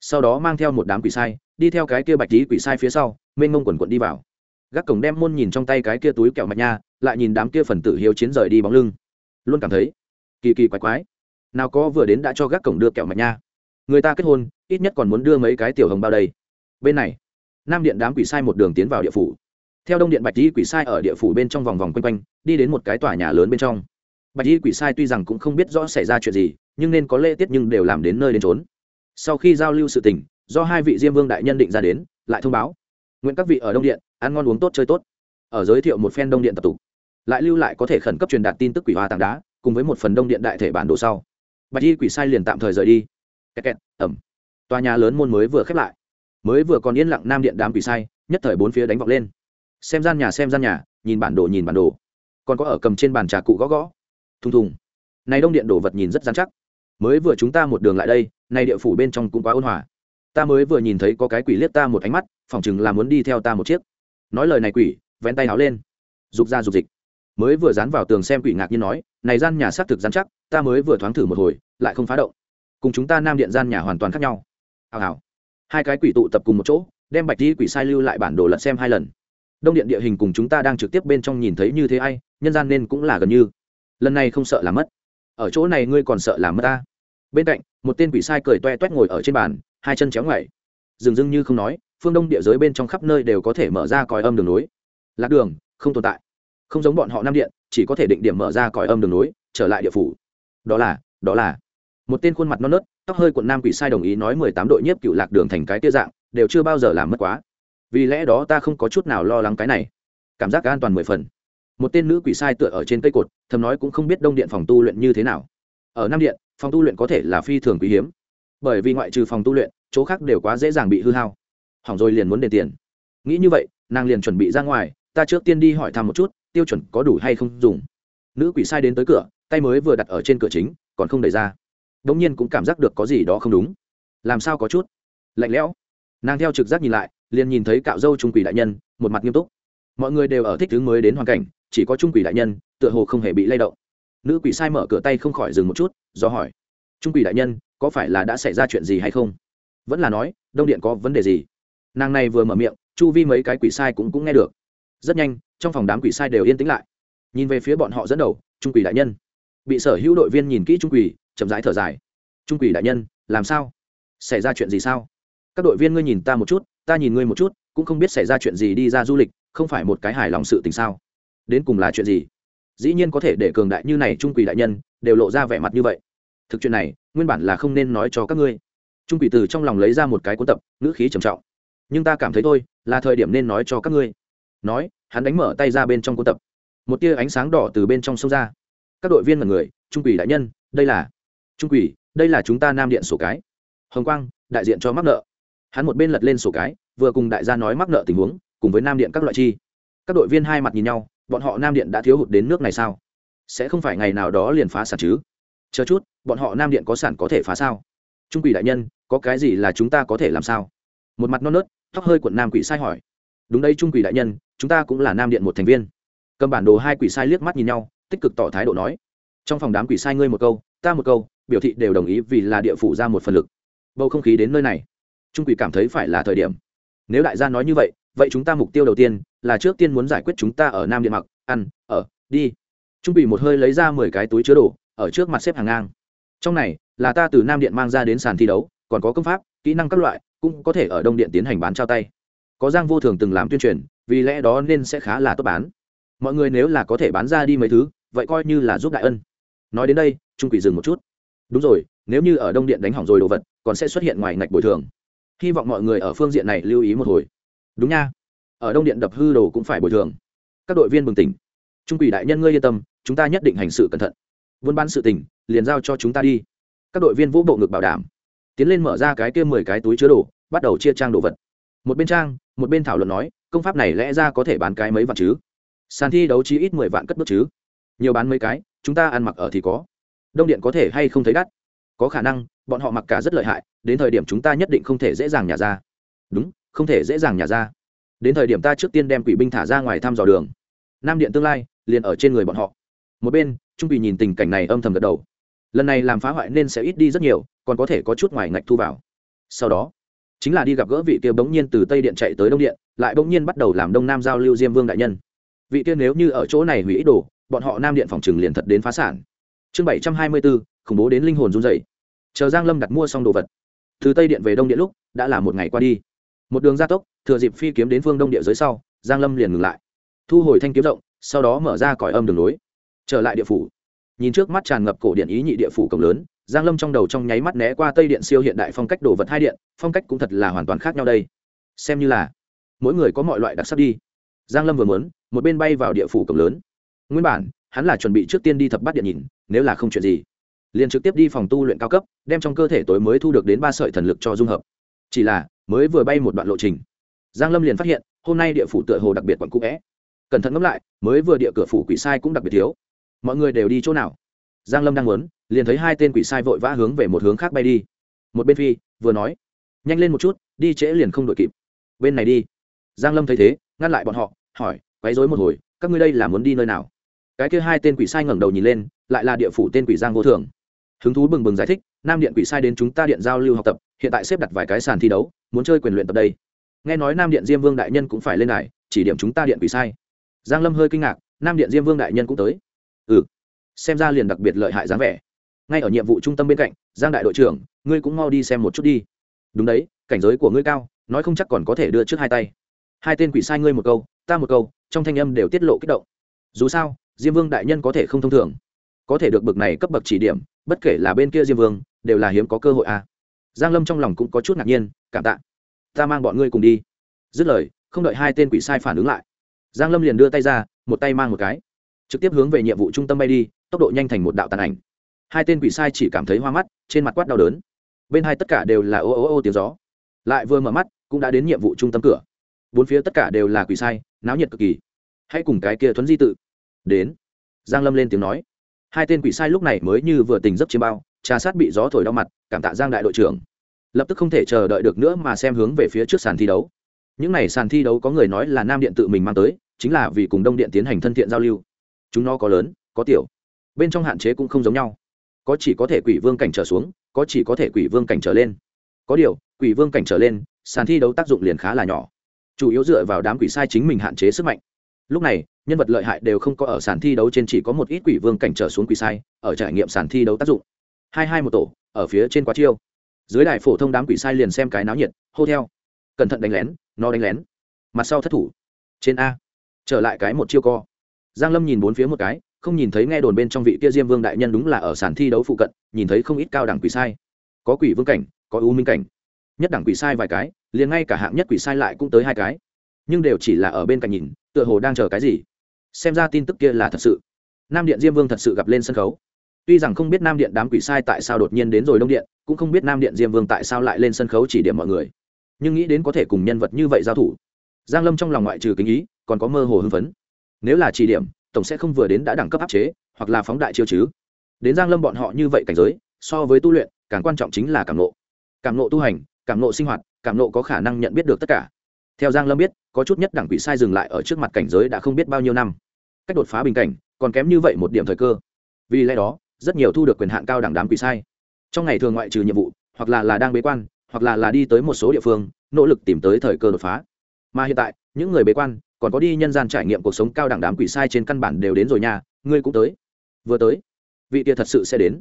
Sau đó mang theo một đám quỷ sai, đi theo cái kia bạch dĩ quỷ sai phía sau, mênh mông quần quận đi vào gác cổng đem môn nhìn trong tay cái kia túi kẹo mạch nha, lại nhìn đám kia phần tử hiếu chiến rời đi bóng lưng. Luôn cảm thấy, kỳ kỳ quái quái. Nào có vừa đến đã cho gác cổng đưa kẹo mạch nha. Người ta kết hôn, ít nhất còn muốn đưa mấy cái tiểu hồng bao đây. Bên này, nam điện đám quỷ sai một đường tiến vào địa phủ. Theo đông điện bạch di quỷ sai ở địa phủ bên trong vòng vòng quanh quanh, đi đến một cái tòa nhà lớn bên trong. Bạch di quỷ sai tuy rằng cũng không biết rõ xảy ra chuyện gì, nhưng nên có lễ tiết nhưng đều làm đến nơi đến trốn sau khi giao lưu sự tình, do hai vị diêm vương đại nhân định ra đến, lại thông báo nguyện các vị ở đông điện, ăn ngon uống tốt chơi tốt. Ở giới thiệu một phen đông điện tập tục. Lại lưu lại có thể khẩn cấp truyền đạt tin tức quỷ hoa tảng đá, cùng với một phần đông điện đại thể bản đồ sau. Bạch y quỷ sai liền tạm thời rời đi. Kẹt kẹt, ẩm. Tòa nhà lớn môn mới vừa khép lại. Mới vừa còn yên lặng nam điện đám quỷ sai, nhất thời bốn phía đánh vọng lên. Xem gian nhà, xem gian nhà, nhìn bản đồ, nhìn bản đồ. Còn có ở cầm trên bàn trà cụ gõ gõ. Thùng thùng. Này đông điện đồ vật nhìn rất dán chắc. Mới vừa chúng ta một đường lại đây, này địa phủ bên trong cũng quá ôn hòa ta mới vừa nhìn thấy có cái quỷ liếc ta một ánh mắt, phỏng chừng là muốn đi theo ta một chiếc. Nói lời này quỷ, vén tay áo lên. Rục ra rục dịch. Mới vừa dán vào tường xem quỷ ngạc nhiên nói, này gian nhà xác thực dán chắc, ta mới vừa thoáng thử một hồi, lại không phá động. Cùng chúng ta nam điện gian nhà hoàn toàn khác nhau. Hào hào. Hai cái quỷ tụ tập cùng một chỗ, đem bạch di quỷ sai lưu lại bản đồ lật xem hai lần. Đông điện địa hình cùng chúng ta đang trực tiếp bên trong nhìn thấy như thế ai, nhân gian nên cũng là gần như. Lần này không sợ là mất. Ở chỗ này ngươi còn sợ là mất ta. Bên cạnh, một tên quỷ sai cười toe toét ngồi ở trên bàn hai chân chéo ngoảy. Dừng dưng như không nói, phương đông địa giới bên trong khắp nơi đều có thể mở ra còi âm đường nối. Lạc đường, không tồn tại. Không giống bọn họ nam điện, chỉ có thể định điểm mở ra còi âm đường nối, trở lại địa phủ. Đó là đó là. Một tên khuôn mặt non nớt, tóc hơi quận nam quỷ sai đồng ý nói mười tám đội nhiếp cựu lạc đường thành cái tia dạng, đều chưa bao giờ làm mất quá. Vì lẽ đó ta không có chút nào lo lắng cái này. Cảm giác an toàn mười phần. Một tên nữ quỷ sai tựa ở trên cây cột, thầm nói cũng không biết đông điện phòng tu luyện như thế nào. Ở nam điện, phòng tu luyện có thể là phi thường quý hiếm. Bởi vì ngoại trừ phòng tu luyện chỗ khác đều quá dễ dàng bị hư hao. Hỏng rồi liền muốn đền tiền. Nghĩ như vậy, nàng liền chuẩn bị ra ngoài, ta trước tiên đi hỏi thăm một chút, tiêu chuẩn có đủ hay không dùng. Nữ quỷ sai đến tới cửa, tay mới vừa đặt ở trên cửa chính, còn không đẩy ra. Đ ỗ n g nhiên cũng cảm giác được có gì đó không đúng. Làm sao có chút? Lạnh lẽo. Nàng theo trực giác nhìn lại, liền nhìn thấy cạo dâu trung quỷ đại nhân, một mặt nghiêm túc. Mọi người đều ở thích thứ mới đến hoàn cảnh, chỉ có trung quỷ đại nhân, tựa hồ không hề bị lay động. Nữ quỷ sai mở cửa tay không khỏi dừng một chút, do hỏi. Trung quỷ đại nhân, có phải là đã xảy ra chuyện gì hay không? Vẫn là nói, đông điện có vấn đề gì? Nàng này vừa mở miệng, chu vi mấy cái quỷ sai cũng cũng nghe được. Rất nhanh, trong phòng đám quỷ sai đều yên tĩnh lại. Nhìn về phía bọn họ dẫn đầu, trung quỷ đại nhân. Bị sở hữu đội viên nhìn kỹ trung quỷ, chậm rãi thở dài. Trung quỷ đại nhân, làm sao? Xảy ra chuyện gì sao? Các đội viên ngươi nhìn ta một chút, ta nhìn ngươi một chút, cũng không biết xảy ra chuyện gì đi ra du lịch, không phải một cái hài lòng sự tình sao? Đến cùng là chuyện gì? Dĩ nhiên có thể để cường đại như này trung quỷ đại nhân, đều lộ ra vẻ mặt như vậy. Thực chuyện này, nguyên bản là không nên nói cho các ngươi trung quỷ từ trong lòng lấy ra một cái cuốn tập, ngữ khí trầm trọng. Nhưng ta cảm thấy thôi, là thời điểm nên nói cho các ngươi. Nói, hắn đánh mở tay ra bên trong cuốn tập. Một tia ánh sáng đỏ từ bên trong sông ra. Các đội viên là người, trung quỷ đại nhân, đây là trung quỷ, đây là chúng ta nam điện sổ cái. Hồng quang, đại diện cho mắc nợ. Hắn một bên lật lên sổ cái, vừa cùng đại gia nói mắc nợ tình huống, cùng với nam điện các loại chi. Các đội viên hai mặt nhìn nhau, bọn họ nam điện đã thiếu hụt đến nước này sao? Sẽ không phải ngày nào đó liền phá sản chứ? Chờ chút, bọn họ nam điện có sản có thể phá sao? Trung quỷ đại nhân, có cái gì là chúng ta có thể làm sao? Một mặt non nớt, tóc hơi quận nam quỷ sai hỏi. Đúng đây trung quỷ đại nhân, chúng ta cũng là nam điện một thành viên. Cầm bản đồ hai quỷ sai liếc mắt nhìn nhau, tích cực tỏ thái độ nói. Trong phòng đám quỷ sai ngươi một câu, ta một câu, biểu thị đều đồng ý vì là địa phủ ra một phần lực. Bầu không khí đến nơi này. Trung quỷ cảm thấy phải là thời điểm. Nếu đại gia nói như vậy vậy chúng ta mục tiêu đầu tiên là trước tiên muốn giải quyết chúng ta ở nam điện mặc, ăn, ở, đi. Trung quỷ một hơi lấy ra mười cái túi chứa đồ, ở trước mặt xếp hàng ngang. Trong này là ta từ nam điện mang ra đến sàn thi đấu, còn có công pháp, kỹ năng các loại, cũng có thể ở đông điện tiến hành bán trao tay. Có giang vô thường từng làm tuyên truyền, vì lẽ đó nên sẽ khá là tốt bán. Mọi người nếu là có thể bán ra đi mấy thứ, vậy coi như là giúp đại ân. Nói đến đây, trung quỷ dừng một chút. Đúng rồi, nếu như ở đông điện đánh hỏng rồi đồ vật, còn sẽ xuất hiện ngoài ngạch bồi thường. Hy vọng mọi người ở phương diện này lưu ý một hồi. Đúng nha. Ở đông điện đập hư đồ cũng phải bồi thường. Các đội viên bừng tỉnh. Trung quỷ đại nhân ngươi yên tâm, chúng ta nhất định hành sự cẩn thận. Buôn bán sự tình, liền giao cho chúng ta đi các đội viên vũ bộ ngực bảo đảm. Tiến lên mở ra cái kia mười cái túi chứa đồ, bắt đầu chia trang đồ vật. Một bên trang, một bên thảo luận nói, công pháp này lẽ ra có thể bán cái mấy vạn chứ? Sàn thi đấu chí ít mười vạn cất bước chứ? Nhiều bán mấy cái, chúng ta ăn mặc ở thì có. Đông điện có thể hay không thấy đắt? Có khả năng, bọn họ mặc cả rất lợi hại, đến thời điểm chúng ta nhất định không thể dễ dàng nhả ra. Đúng, không thể dễ dàng nhả ra. Đến thời điểm ta trước tiên đem quỷ binh thả ra ngoài thăm dò đường. Nam điện tương lai, liền ở trên người bọn họ. Một bên, trung bị nhìn tình cảnh này âm thầm gật đầu lần này làm phá hoại nên sẽ ít đi rất nhiều, còn có thể có chút ngoài ngạch thu vào. Sau đó, chính là đi gặp gỡ vị kia bỗng nhiên từ tây điện chạy tới đông điện, lại bỗng nhiên bắt đầu làm đông nam giao lưu diêm vương đại nhân. Vị kia nếu như ở chỗ này hủy ý đồ, bọn họ nam điện phòng trừng liền thật đến phá sản. Chương bảy trăm hai mươi bốn khủng bố đến linh hồn run dày chờ giang lâm đặt mua xong đồ vật, từ tây điện về đông điện lúc, đã là một ngày qua đi. Một đường gia tốc, thừa dịp phi kiếm đến phương đông địa giới sau, giang lâm liền ngừng lại. Thu hồi thanh kiếm rộng, sau đó mở ra còi âm đường lối. Trở lại địa phủ nhìn trước mắt tràn ngập cổ điện ý nhị địa phủ cổng lớn, giang lâm trong đầu trong nháy mắt né qua tây điện siêu hiện đại phong cách đồ vật hai điện, phong cách cũng thật là hoàn toàn khác nhau đây. Xem như là, mỗi người có mọi loại đặc sắc đi. Giang lâm vừa muốn, một bên bay vào địa phủ cổng lớn. Nguyên bản, hắn là chuẩn bị trước tiên đi thập bát điện nhìn, nếu là không chuyện gì. Liền trực tiếp đi phòng tu luyện cao cấp, đem trong cơ thể tối mới thu được đến ba sợi thần lực cho dung hợp. Chỉ là, mới vừa bay một đoạn lộ trình. Giang lâm liền phát hiện, hôm nay địa phủ tựa hồ đặc biệt quận cũ vẽ. Cẩn thận ngẫm lại, mới vừa địa cửa phủ quỷ sai cũng đặc biệt thiếu mọi người đều đi chỗ nào? Giang lâm đang muốn, liền thấy hai tên quỷ sai vội vã hướng về một hướng khác bay đi. Một bên phi vừa nói, nhanh lên một chút, đi trễ liền không đội kịp. Bên này đi. Giang lâm thấy thế, ngăn lại bọn họ, hỏi, quấy rối một hồi, các ngươi đây là muốn đi nơi nào? Cái kia hai tên quỷ sai ngẩng đầu nhìn lên, lại là địa phủ tên quỷ giang vô thường. Hứng thú bừng bừng giải thích, nam điện quỷ sai đến chúng ta điện giao lưu học tập, hiện tại xếp đặt vài cái sàn thi đấu, muốn chơi quyền luyện tập đây. Nghe nói nam điện diêm vương đại nhân cũng phải lên này chỉ điểm chúng ta điện quỷ sai. Giang lâm hơi kinh ngạc, nam điện diêm vương đại nhân cũng tới ừ. Xem ra liền đặc biệt lợi hại dáng vẻ. Ngay ở nhiệm vụ trung tâm bên cạnh, giang đại đội trưởng, ngươi cũng mau đi xem một chút đi. Đúng đấy, cảnh giới của ngươi cao, nói không chắc còn có thể đưa trước hai tay. Hai tên quỷ sai ngươi một câu, ta một câu, trong thanh âm đều tiết lộ kích động. Dù sao, diêm vương đại nhân có thể không thông thường. Có thể được bậc này cấp bậc chỉ điểm, bất kể là bên kia diêm vương, đều là hiếm có cơ hội à. giang lâm trong lòng cũng có chút ngạc nhiên, cảm tạ. Ta mang bọn ngươi cùng đi. Dứt lời, không đợi hai tên quỷ sai phản ứng lại. Giang lâm liền đưa tay ra, một tay mang một cái trực tiếp hướng về nhiệm vụ trung tâm bay đi, tốc độ nhanh thành một đạo tàn ảnh. Hai tên quỷ sai chỉ cảm thấy hoa mắt, trên mặt quát đau đớn. Bên hai tất cả đều là ô ô ô tiếng gió. Lại vừa mở mắt, cũng đã đến nhiệm vụ trung tâm cửa. Bốn phía tất cả đều là quỷ sai, náo nhiệt cực kỳ. Hãy cùng cái kia thuấn di tự. Đến. Giang lâm lên tiếng nói. Hai tên quỷ sai lúc này mới như vừa tình giấc chiêm bao, trà sát bị gió thổi đau mặt, cảm tạ giang đại đội trưởng. Lập tức không thể chờ đợi được nữa mà xem hướng về phía trước sàn thi đấu. Những n à y sàn thi đấu có người nói là nam điện tự mình mang tới, chính là vì cùng đông điện tiến hành thân thiện giao lưu chúng nó có lớn, có tiểu. Bên trong hạn chế cũng không giống nhau. Có chỉ có thể quỷ vương cảnh trở xuống, có chỉ có thể quỷ vương cảnh trở lên. Có điều, quỷ vương cảnh trở lên, sàn thi đấu tác dụng liền khá là nhỏ. Chủ yếu dựa vào đám quỷ sai chính mình hạn chế sức mạnh. Lúc này, nhân vật lợi hại đều không có ở sàn thi đấu trên chỉ có một ít quỷ vương cảnh trở xuống quỷ sai, ở trải nghiệm sàn thi đấu tác dụng. Hai hai một tổ, ở phía trên quá chiêu. Dưới đài phổ thông đám quỷ sai liền xem cái náo nhiệt, hô theo. Cẩn thận đánh lén, nó đánh lén. Mặt sau thất thủ. Trên a. Trở lại cái một chiêu co giang lâm nhìn bốn phía một cái, không nhìn thấy nghe đồn bên trong vị kia diêm vương đại nhân đúng là ở sàn thi đấu phụ cận, nhìn thấy không ít cao đẳng quỷ sai. Có quỷ vương cảnh, có u minh cảnh. Nhất đẳng quỷ sai vài cái, liền ngay cả hạng nhất quỷ sai lại cũng tới hai cái. Nhưng đều chỉ là ở bên cạnh nhìn, tựa hồ đang chờ cái gì. Xem ra tin tức kia là thật sự. Nam điện diêm vương thật sự gặp lên sân khấu. Tuy rằng không biết nam điện đám quỷ sai tại sao đột nhiên đến rồi đông điện, cũng không biết nam điện diêm vương tại sao lại lên sân khấu chỉ điểm mọi người. Nhưng nghĩ đến có thể cùng nhân vật như vậy giao thủ. Giang lâm trong lòng ngoại trừ kính ý, còn có mơ hồ hưng phấn nếu là chỉ điểm, tổng sẽ không vừa đến đã đẳng cấp áp chế, hoặc là phóng đại chiêu chứ. Đến giang lâm bọn họ như vậy cảnh giới, so với tu luyện, càng quan trọng chính là cảm nộ cảm nộ tu hành cảm nộ sinh hoạt cảm nộ có khả năng nhận biết được tất cả. Theo giang lâm biết, có chút nhất đẳng quỷ sai dừng lại ở trước mặt cảnh giới đã không biết bao nhiêu năm. Cách đột phá bình cảnh, còn kém như vậy một điểm thời cơ. Vì lẽ đó, rất nhiều thu được quyền hạn cao đẳng đám quỷ sai. Trong ngày thường ngoại trừ nhiệm vụ, hoặc là là đang bế quan, hoặc là là đi tới một số địa phương, nỗ lực tìm tới thời cơ đột phá. Mà hiện tại, những người bế quan còn có đi nhân gian trải nghiệm cuộc sống cao đẳng đám quỷ sai trên căn bản đều đến rồi nha, ngươi cũng tới. Vừa tới, vị kia thật sự sẽ đến.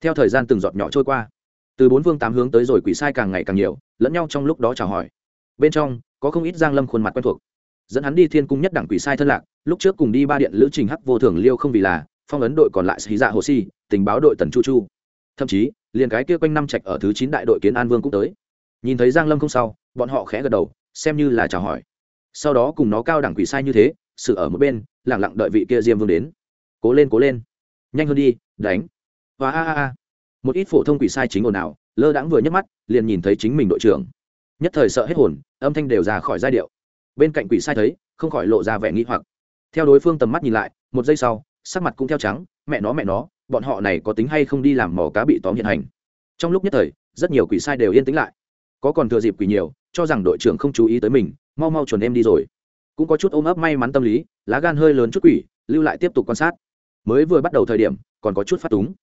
Theo thời gian từng giọt nhỏ trôi qua, từ bốn phương tám hướng tới rồi quỷ sai càng ngày càng nhiều, lẫn nhau trong lúc đó chào hỏi. Bên trong, có không ít giang lâm khuôn mặt quen thuộc. Dẫn hắn đi thiên cung nhất đẳng quỷ sai thân lạc, lúc trước cùng đi ba điện lữ trình hắc vô thường liêu không vì là, phong ấn đội còn lại xí dạ hồ si, tình báo đội tần chu chu. Thậm chí, liền cái kia quanh năm trạch ở thứ chín đại đội kiến an vương cũng tới. Nhìn thấy giang lâm không sau, bọn họ khẽ gật đầu, xem như là chào hỏi sau đó cùng nó cao đẳng quỷ sai như thế, sự ở một bên lẳng lặng đợi vị kia diêm vương đến. Cố lên cố lên. Nhanh hơn đi, đánh. Và a a a một ít phổ thông quỷ sai chính ồn ào, lơ đãng vừa nhấc mắt, liền nhìn thấy chính mình đội trưởng. Nhất thời sợ hết hồn, âm thanh đều ra khỏi giai điệu. Bên cạnh quỷ sai thấy, không khỏi lộ ra vẻ nghĩ hoặc. Theo đối phương tầm mắt nhìn lại, một giây sau, sắc mặt cũng theo trắng, mẹ nó mẹ nó, bọn họ này có tính hay không đi làm mỏ cá bị tóm hiện hành. Trong lúc nhất thời, rất nhiều quỷ sai đều yên tĩnh lại. Có còn thừa dịp quỷ nhiều, cho rằng đội trưởng không chú ý tới mình mau mau chuẩn em đi rồi. Cũng có chút ôm ấp may mắn tâm lý, lá gan hơi lớn chút quỷ, lưu lại tiếp tục quan sát. Mới vừa bắt đầu thời điểm, còn có chút phát túng.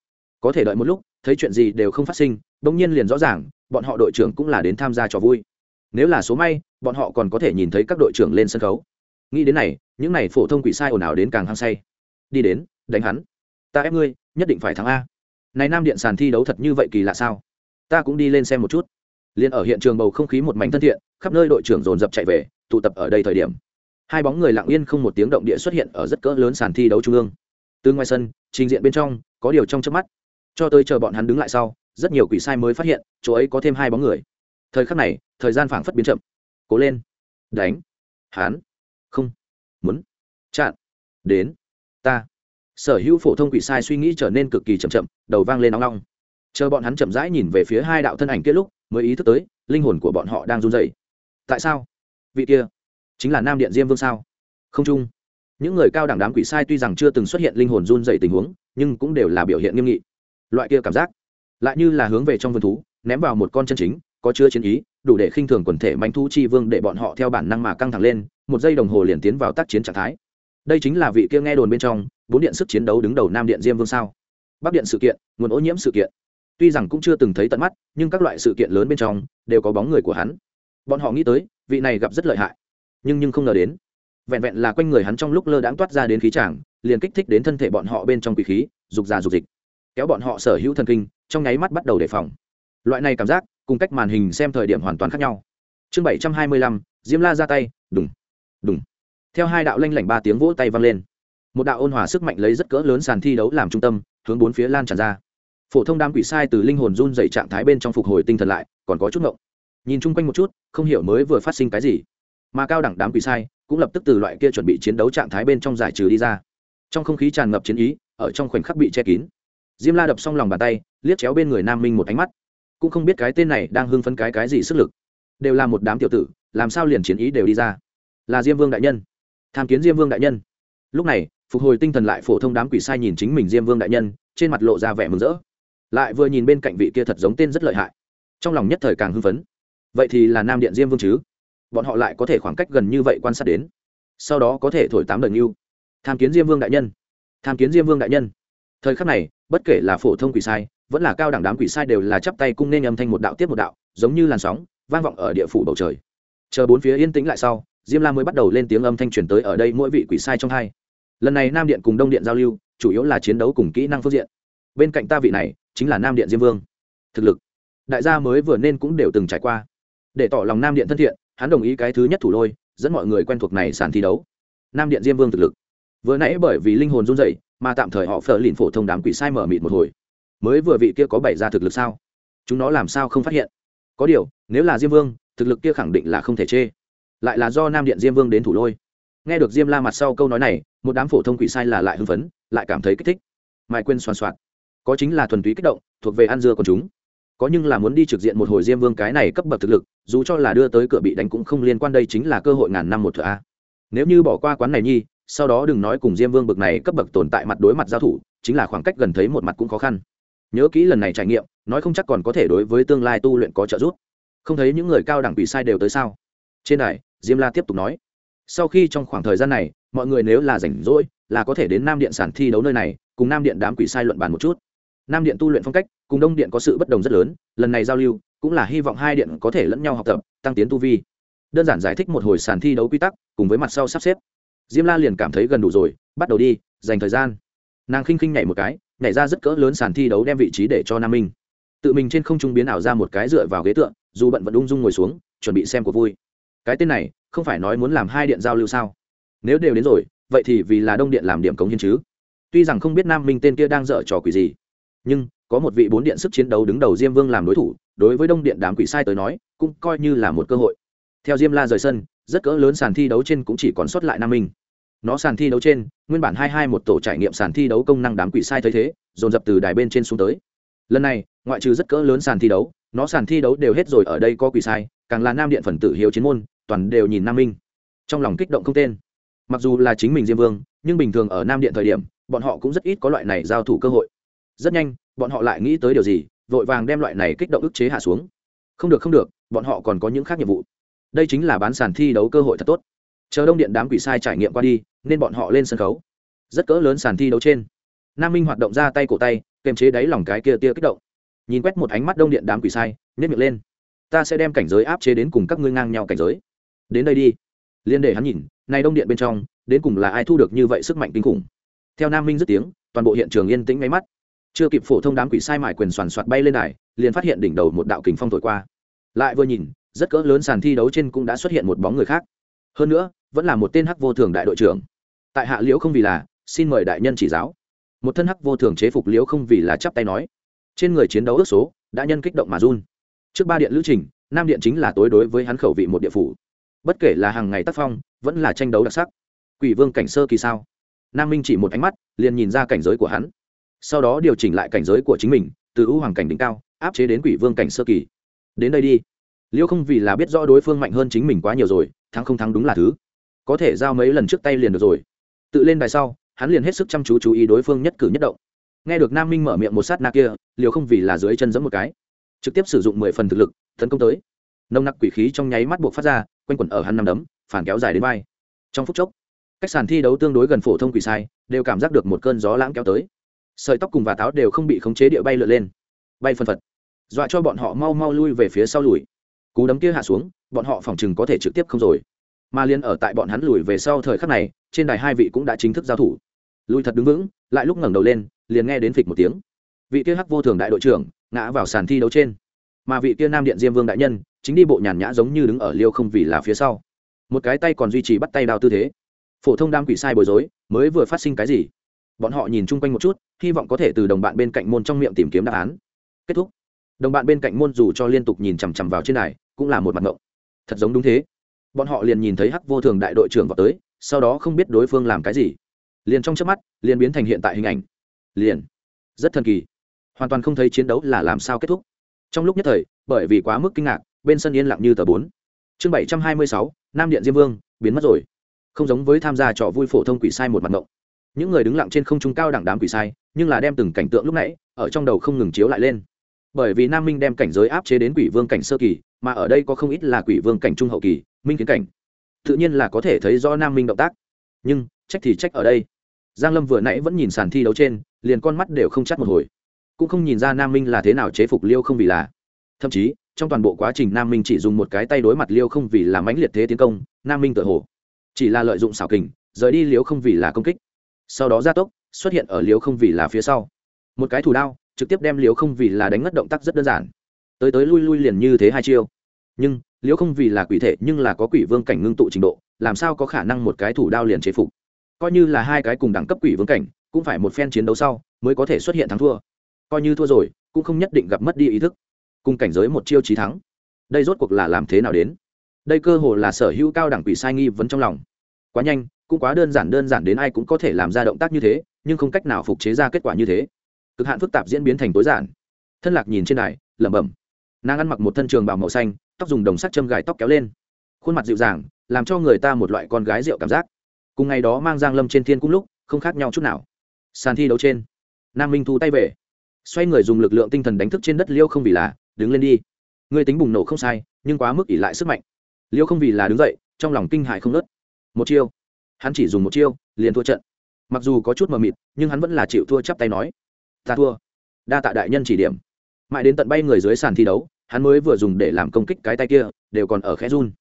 Có thể đợi một lúc, thấy chuyện gì đều không phát sinh bỗng nhiên liền rõ ràng, bọn họ đội trưởng cũng là đến tham gia trò vui. Nếu là số may, bọn họ còn có thể nhìn thấy các đội trưởng lên sân khấu. Nghĩ đến này, những này phổ thông quỷ sai ồn ào đến càng hăng say. Đi đến, đánh hắn. Ta ép ngươi, nhất định phải thắng a. Này nam điện sàn thi đấu thật như vậy kỳ lạ sao? Ta cũng đi lên xem một chút liền ở hiện trường bầu không khí một mảnh thân thiện, khắp nơi đội trưởng dồn dập chạy về, tụ tập ở đây thời điểm. Hai bóng người lặng yên không một tiếng động địa xuất hiện ở rất cỡ lớn sàn thi đấu trung ương. Từ ngoài sân, trình diện bên trong, có điều trong chớp mắt. Cho tới chờ bọn hắn đứng lại sau, rất nhiều quỷ sai mới phát hiện, chỗ ấy có thêm hai bóng người. Thời khắc này, thời gian phảng phất biến chậm. Cố lên. Đánh. Hán không. Muốn. Chặn. Đến. Ta. Sở hữu phổ thông quỷ sai suy nghĩ trở nên cực kỳ chậm chậm, đầu vang lên nóng nóng chờ bọn hắn chậm rãi nhìn về phía hai đạo thân ảnh kia lúc mới ý thức tới, linh hồn của bọn họ đang run rẩy. Tại sao? Vị kia chính là nam điện diêm vương sao? Không chung. Những người cao đẳng đám quỷ sai tuy rằng chưa từng xuất hiện linh hồn run rẩy tình huống, nhưng cũng đều là biểu hiện nghiêm nghị. Loại kia cảm giác, lại như là hướng về trong vườn thú, ném vào một con chân chính, có chứa chiến ý, đủ để khinh thường quần thể manh thu chi vương để bọn họ theo bản năng mà căng thẳng lên, một giây đồng hồ liền tiến vào tác chiến trạng thái. Đây chính là vị kia nghe đồn bên trong, bốn điện sức chiến đấu đứng đầu nam điện diêm vương sao? Bắc điện sự kiện, nguồn ô nhiễm sự kiện tuy rằng cũng chưa từng thấy tận mắt, nhưng các loại sự kiện lớn bên trong đều có bóng người của hắn. Bọn họ nghĩ tới, vị này gặp rất lợi hại, nhưng nhưng không ngờ đến. Vẹn vẹn là quanh người hắn trong lúc lơ đãng toát ra đến khí tràng liền kích thích đến thân thể bọn họ bên trong quỷ khí, dục già dục dịch. Kéo bọn họ sở hữu thần kinh, trong nháy mắt bắt đầu đề phòng. Loại này cảm giác, cùng cách màn hình xem thời điểm hoàn toàn khác nhau. Chương bảy trăm hai mươi lăm, diêm la ra tay, đùng đùng. Theo hai đạo lanh lảnh ba tiếng vỗ tay vang lên. Một đạo ôn hòa sức mạnh lấy rất cỡ lớn sàn thi đấu làm trung tâm, hướng bốn phía lan tràn ra phổ thông đám quỷ sai từ linh hồn run dậy trạng thái bên trong phục hồi tinh thần lại, còn có chút ngộng. Nhìn chung quanh một chút, không hiểu mới vừa phát sinh cái gì. Mà cao đẳng đám quỷ sai cũng lập tức từ loại kia chuẩn bị chiến đấu trạng thái bên trong giải trừ đi ra. Trong không khí tràn ngập chiến ý, ở trong khoảnh khắc bị che kín. Diêm la đập xong lòng bàn tay, liếc chéo bên người nam minh một ánh mắt. Cũng không biết cái tên này đang hưng phấn cái cái gì sức lực. Đều là một đám tiểu tử, làm sao liền chiến ý đều đi ra. Là diêm vương đại nhân. Tham kiến diêm vương đại nhân. Lúc này, phục hồi tinh thần lại phổ thông đám quỷ sai nhìn chính mình diêm vương đại nhân, trên mặt lộ ra vẻ mừng rỡ lại vừa nhìn bên cạnh vị kia thật giống tên rất lợi hại. Trong lòng nhất thời càng hưng phấn. Vậy thì là nam điện diêm vương chứ? Bọn họ lại có thể khoảng cách gần như vậy quan sát đến. Sau đó có thể thổi tám đời như, tham kiến diêm vương đại nhân. Tham kiến diêm vương đại nhân. Thời khắc này bất kể là phổ thông quỷ sai vẫn là cao đẳng đám quỷ sai đều là chắp tay cung nên âm thanh một đạo tiếp một đạo giống như làn sóng vang vọng ở địa phủ bầu trời. Chờ bốn phía yên tĩnh lại sau diêm la mới bắt đầu lên tiếng âm thanh truyền tới ở đây mỗi vị quỷ sai trong hai. Lần này nam điện cùng đông điện giao lưu chủ yếu là chiến đấu cùng kỹ năng phương diện. Bên cạnh ta vị này chính là nam điện diêm vương. Thực lực, đại gia mới vừa nên cũng đều từng trải qua. Để tỏ lòng nam điện thân thiện, hắn đồng ý cái thứ nhất thủ lôi, dẫn mọi người quen thuộc này sàn thi đấu. Nam điện diêm vương thực lực. Vừa nãy bởi vì linh hồn run dậy mà tạm thời họ phờ lìn phổ thông đám quỷ sai mở mịt một hồi. Mới vừa vị kia có bảy ra thực lực sao? Chúng nó làm sao không phát hiện? Có điều, nếu là diêm vương, thực lực kia khẳng định là không thể chê. Lại là do nam điện diêm vương đến thủ lôi. Nghe được diêm la mặt sau câu nói này, một đám phổ thông quỷ sai là lại hưng phấn, lại cảm thấy kích thích. Mai quên xoan soạt có chính là thuần túy kích động, thuộc về ăn dưa của chúng. Có nhưng là muốn đi trực diện một hồi diêm vương cái này cấp bậc thực lực, dù cho là đưa tới cửa bị đánh cũng không liên quan đây chính là cơ hội ngàn năm một thửa a. Nếu như bỏ qua quán này nhi, sau đó đừng nói cùng diêm vương bậc này cấp bậc tồn tại mặt đối mặt giao thủ, chính là khoảng cách gần thấy một mặt cũng khó khăn. Nhớ kỹ lần này trải nghiệm, nói không chắc còn có thể đối với tương lai tu luyện có trợ giúp. Không thấy những người cao đẳng bị sai đều tới sao? Trên đài, diêm la tiếp tục nói. Sau khi trong khoảng thời gian này, mọi người nếu là rảnh rỗi, là có thể đến nam điện sản thi đấu nơi này, cùng nam điện đám quỷ sai luận bàn một chút nam điện tu luyện phong cách, cùng đông điện có sự bất đồng rất lớn, lần này giao lưu cũng là hy vọng hai điện có thể lẫn nhau học tập, tăng tiến tu vi. Đơn giản giải thích một hồi sàn thi đấu quy tắc, cùng với mặt sau sắp xếp. Diêm la liền cảm thấy gần đủ rồi, bắt đầu đi, dành thời gian. Nàng khinh khinh nhảy một cái, nhảy ra rất cỡ lớn sàn thi đấu đem vị trí để cho nam minh. Tự mình trên không trung biến ảo ra một cái dựa vào ghế tượng dù bận vẫn ung dung ngồi xuống, chuẩn bị xem của vui. Cái tên này, không phải nói muốn làm hai điện giao lưu sao? Nếu đều đến rồi, vậy thì vì là đông điện làm điểm cống hiến chứ. Tuy rằng không biết nam minh tên kia đang dở trò quỷ gì nhưng có một vị bốn điện sức chiến đấu đứng đầu diêm vương làm đối thủ, đối với đông điện đám quỷ sai tới nói, cũng coi như là một cơ hội. Theo diêm la rời sân, rất cỡ lớn sàn thi đấu trên cũng chỉ còn sót lại nam minh. Nó sàn thi đấu trên, nguyên bản hai hai một tổ trải nghiệm sàn thi đấu công năng đám quỷ sai thấy thế, dồn dập từ đài bên trên xuống tới. Lần này, ngoại trừ rất cỡ lớn sàn thi đấu, nó sàn thi đấu đều hết rồi ở đây có quỷ sai, càng là nam điện phần tử hiếu chiến môn, toàn đều nhìn nam minh. Trong lòng kích động không tên. Mặc dù là chính mình diêm vương, nhưng bình thường ở nam điện thời điểm, bọn họ cũng rất ít có loại này giao thủ cơ hội rất nhanh, bọn họ lại nghĩ tới điều gì, vội vàng đem loại này kích động ức chế hạ xuống. Không được không được, bọn họ còn có những khác nhiệm vụ. Đây chính là bán sàn thi đấu cơ hội thật tốt. Chờ đông điện đám quỷ sai trải nghiệm qua đi, nên bọn họ lên sân khấu. Rất cỡ lớn sàn thi đấu trên. Nam minh hoạt động ra tay cổ tay kềm chế đáy lòng cái kia tia kích động. Nhìn quét một ánh mắt đông điện đám quỷ sai nếp miệng lên. Ta sẽ đem cảnh giới áp chế đến cùng các ngươi ngang nhau cảnh giới. Đến đây đi. Liên để hắn nhìn, này đông điện bên trong, đến cùng là ai thu được như vậy sức mạnh kinh khủng. Theo nam minh dứt tiếng, toàn bộ hiện trường yên tĩnh máy mắt chưa kịp phổ thông đám quỷ sai mải quyền soàn soạt bay lên đài, liền phát hiện đỉnh đầu một đạo kình phong thổi qua. Lại vừa nhìn, rất cỡ lớn sàn thi đấu trên cũng đã xuất hiện một bóng người khác. Hơn nữa, vẫn là một tên hắc vô thường đại đội trưởng. Tại hạ liễu không vì là, xin mời đại nhân chỉ giáo. Một thân hắc vô thường chế phục liễu không vì là chắp tay nói. Trên người chiến đấu ước số đã nhân kích động mà run. Trước ba điện lữ trình, nam điện chính là tối đối với hắn khẩu vị một địa phủ. Bất kể là hàng ngày tác phong, vẫn là tranh đấu đặc sắc. Quỷ vương cảnh sơ kỳ sao? Nam minh chỉ một ánh mắt, liền nhìn ra cảnh giới của hắn sau đó điều chỉnh lại cảnh giới của chính mình, từ ưu hoàng cảnh đỉnh cao, áp chế đến quỷ vương cảnh sơ kỳ. Đến đây đi. Liêu không vì là biết rõ đối phương mạnh hơn chính mình quá nhiều rồi, thắng không thắng đúng là thứ. Có thể giao mấy lần trước tay liền được rồi. Tự lên đài sau, hắn liền hết sức chăm chú chú ý đối phương nhất cử nhất động. Nghe được nam minh mở miệng một sát na kia liều không vì là dưới chân giẫm một cái. Trực tiếp sử dụng mười phần thực lực, tấn công tới. Nồng nặc quỷ khí trong nháy mắt buộc phát ra, quanh quẩn ở hắn nằm đấm, phản kéo dài đến vai. Trong phút chốc, cách sàn thi đấu tương đối gần phổ thông quỷ sai, đều cảm giác được một cơn gió lãng kéo tới sợi tóc cùng và táo đều không bị khống chế địa bay lượn lên. Bay phân phật. Dọa cho bọn họ mau mau lui về phía sau lùi. Cú đấm kia hạ xuống, bọn họ phỏng chừng có thể trực tiếp không rồi. Mà liên ở tại bọn hắn lùi về sau thời khắc này, trên đài hai vị cũng đã chính thức giao thủ. Lùi thật đứng vững, lại lúc ngẩng đầu lên, liền nghe đến phịch một tiếng. Vị kia hắc vô thường đại đội trưởng, ngã vào sàn thi đấu trên. Mà vị kia nam điện diêm vương đại nhân, chính đi bộ nhàn nhã giống như đứng ở liêu không vì là phía sau. Một cái tay còn duy trì bắt tay đào tư thế. Phổ thông đam quỷ sai bối rối, mới vừa phát sinh cái gì? Bọn họ nhìn chung quanh một chút, hy vọng có thể từ đồng bạn bên cạnh môn trong miệng tìm kiếm đáp án. Kết thúc. Đồng bạn bên cạnh môn dù cho liên tục nhìn chằm chằm vào trên này cũng là một mặt ngộng. Thật giống đúng thế. Bọn họ liền nhìn thấy hắc vô thường đại đội trưởng vào tới, sau đó không biết đối phương làm cái gì. Liền trong chớp mắt, liền biến thành hiện tại hình ảnh. Liền. Rất thần kỳ. Hoàn toàn không thấy chiến đấu là làm sao kết thúc. Trong lúc nhất thời, bởi vì quá mức kinh ngạc, bên sân yên lặng như tờ bốn. Chương bảy trăm hai mươi sáu, nam điện diêm vương, biến mất rồi. Không giống với tham gia trò vui phổ thông quỷ sai một mặt ngộng những người đứng lặng trên không trung cao đẳng đám quỷ sai, nhưng là đem từng cảnh tượng lúc nãy, ở trong đầu không ngừng chiếu lại lên. Bởi vì nam minh đem cảnh giới áp chế đến quỷ vương cảnh sơ kỳ, mà ở đây có không ít là quỷ vương cảnh trung hậu kỳ, minh kiến cảnh. Tự nhiên là có thể thấy do nam minh động tác. Nhưng, trách thì trách ở đây. Giang lâm vừa nãy vẫn nhìn sàn thi đấu trên, liền con mắt đều không chắc một hồi. Cũng không nhìn ra nam minh là thế nào chế phục liêu không vì là. Thậm chí, trong toàn bộ quá trình nam minh chỉ dùng một cái tay đối mặt liêu không vì là mãnh liệt thế tiến công, nam minh tự hồ chỉ là lợi dụng xảo kình, rời đi liêu không vì là công kích sau đó gia tốc, xuất hiện ở liếu không vì là phía sau. Một cái thủ đao, trực tiếp đem liếu không vì là đánh ngất động tác rất đơn giản. Tới tới lui lui liền như thế hai chiêu. Nhưng liếu không vì là quỷ thể nhưng là có quỷ vương cảnh ngưng tụ trình độ, làm sao có khả năng một cái thủ đao liền chế phục? Coi như là hai cái cùng đẳng cấp quỷ vương cảnh, cũng phải một phen chiến đấu sau, mới có thể xuất hiện thắng thua. Coi như thua rồi, cũng không nhất định gặp mất đi ý thức. Cùng cảnh giới một chiêu trí thắng. Đây rốt cuộc là làm thế nào đến? Đây cơ hồ là sở hữu cao đẳng quỷ sai nghi vấn trong lòng. Quá nhanh cũng quá đơn giản đơn giản đến ai cũng có thể làm ra động tác như thế, nhưng không cách nào phục chế ra kết quả như thế. Cực hạn phức tạp diễn biến thành tối giản. Thân lạc nhìn trên đài, lẩm bẩm. Nàng ăn mặc một thân trường bào màu xanh, tóc dùng đồng sắt châm gài tóc kéo lên. Khuôn mặt dịu dàng, làm cho người ta một loại con gái rượu cảm giác. Cùng ngày đó mang giang lâm trên thiên cung lúc, không khác nhau chút nào. Sàn thi đấu trên. Nam minh thu tay về. Xoay người dùng lực lượng tinh thần đánh thức trên đất liêu không vì là, đứng lên đi. Ngươi tính bùng nổ không sai, nhưng quá mức ỉ lại sức mạnh. Liêu không vì là đứng dậy, trong lòng kinh hại không nớt một chiêu hắn chỉ dùng một chiêu, liền thua trận. Mặc dù có chút mờ mịt, nhưng hắn vẫn là chịu thua chắp tay nói, ta thua. Đa tạ đại nhân chỉ điểm. Mãi đến tận bay người dưới sàn thi đấu, hắn mới vừa dùng để làm công kích cái tay kia, đều còn ở khẽ run.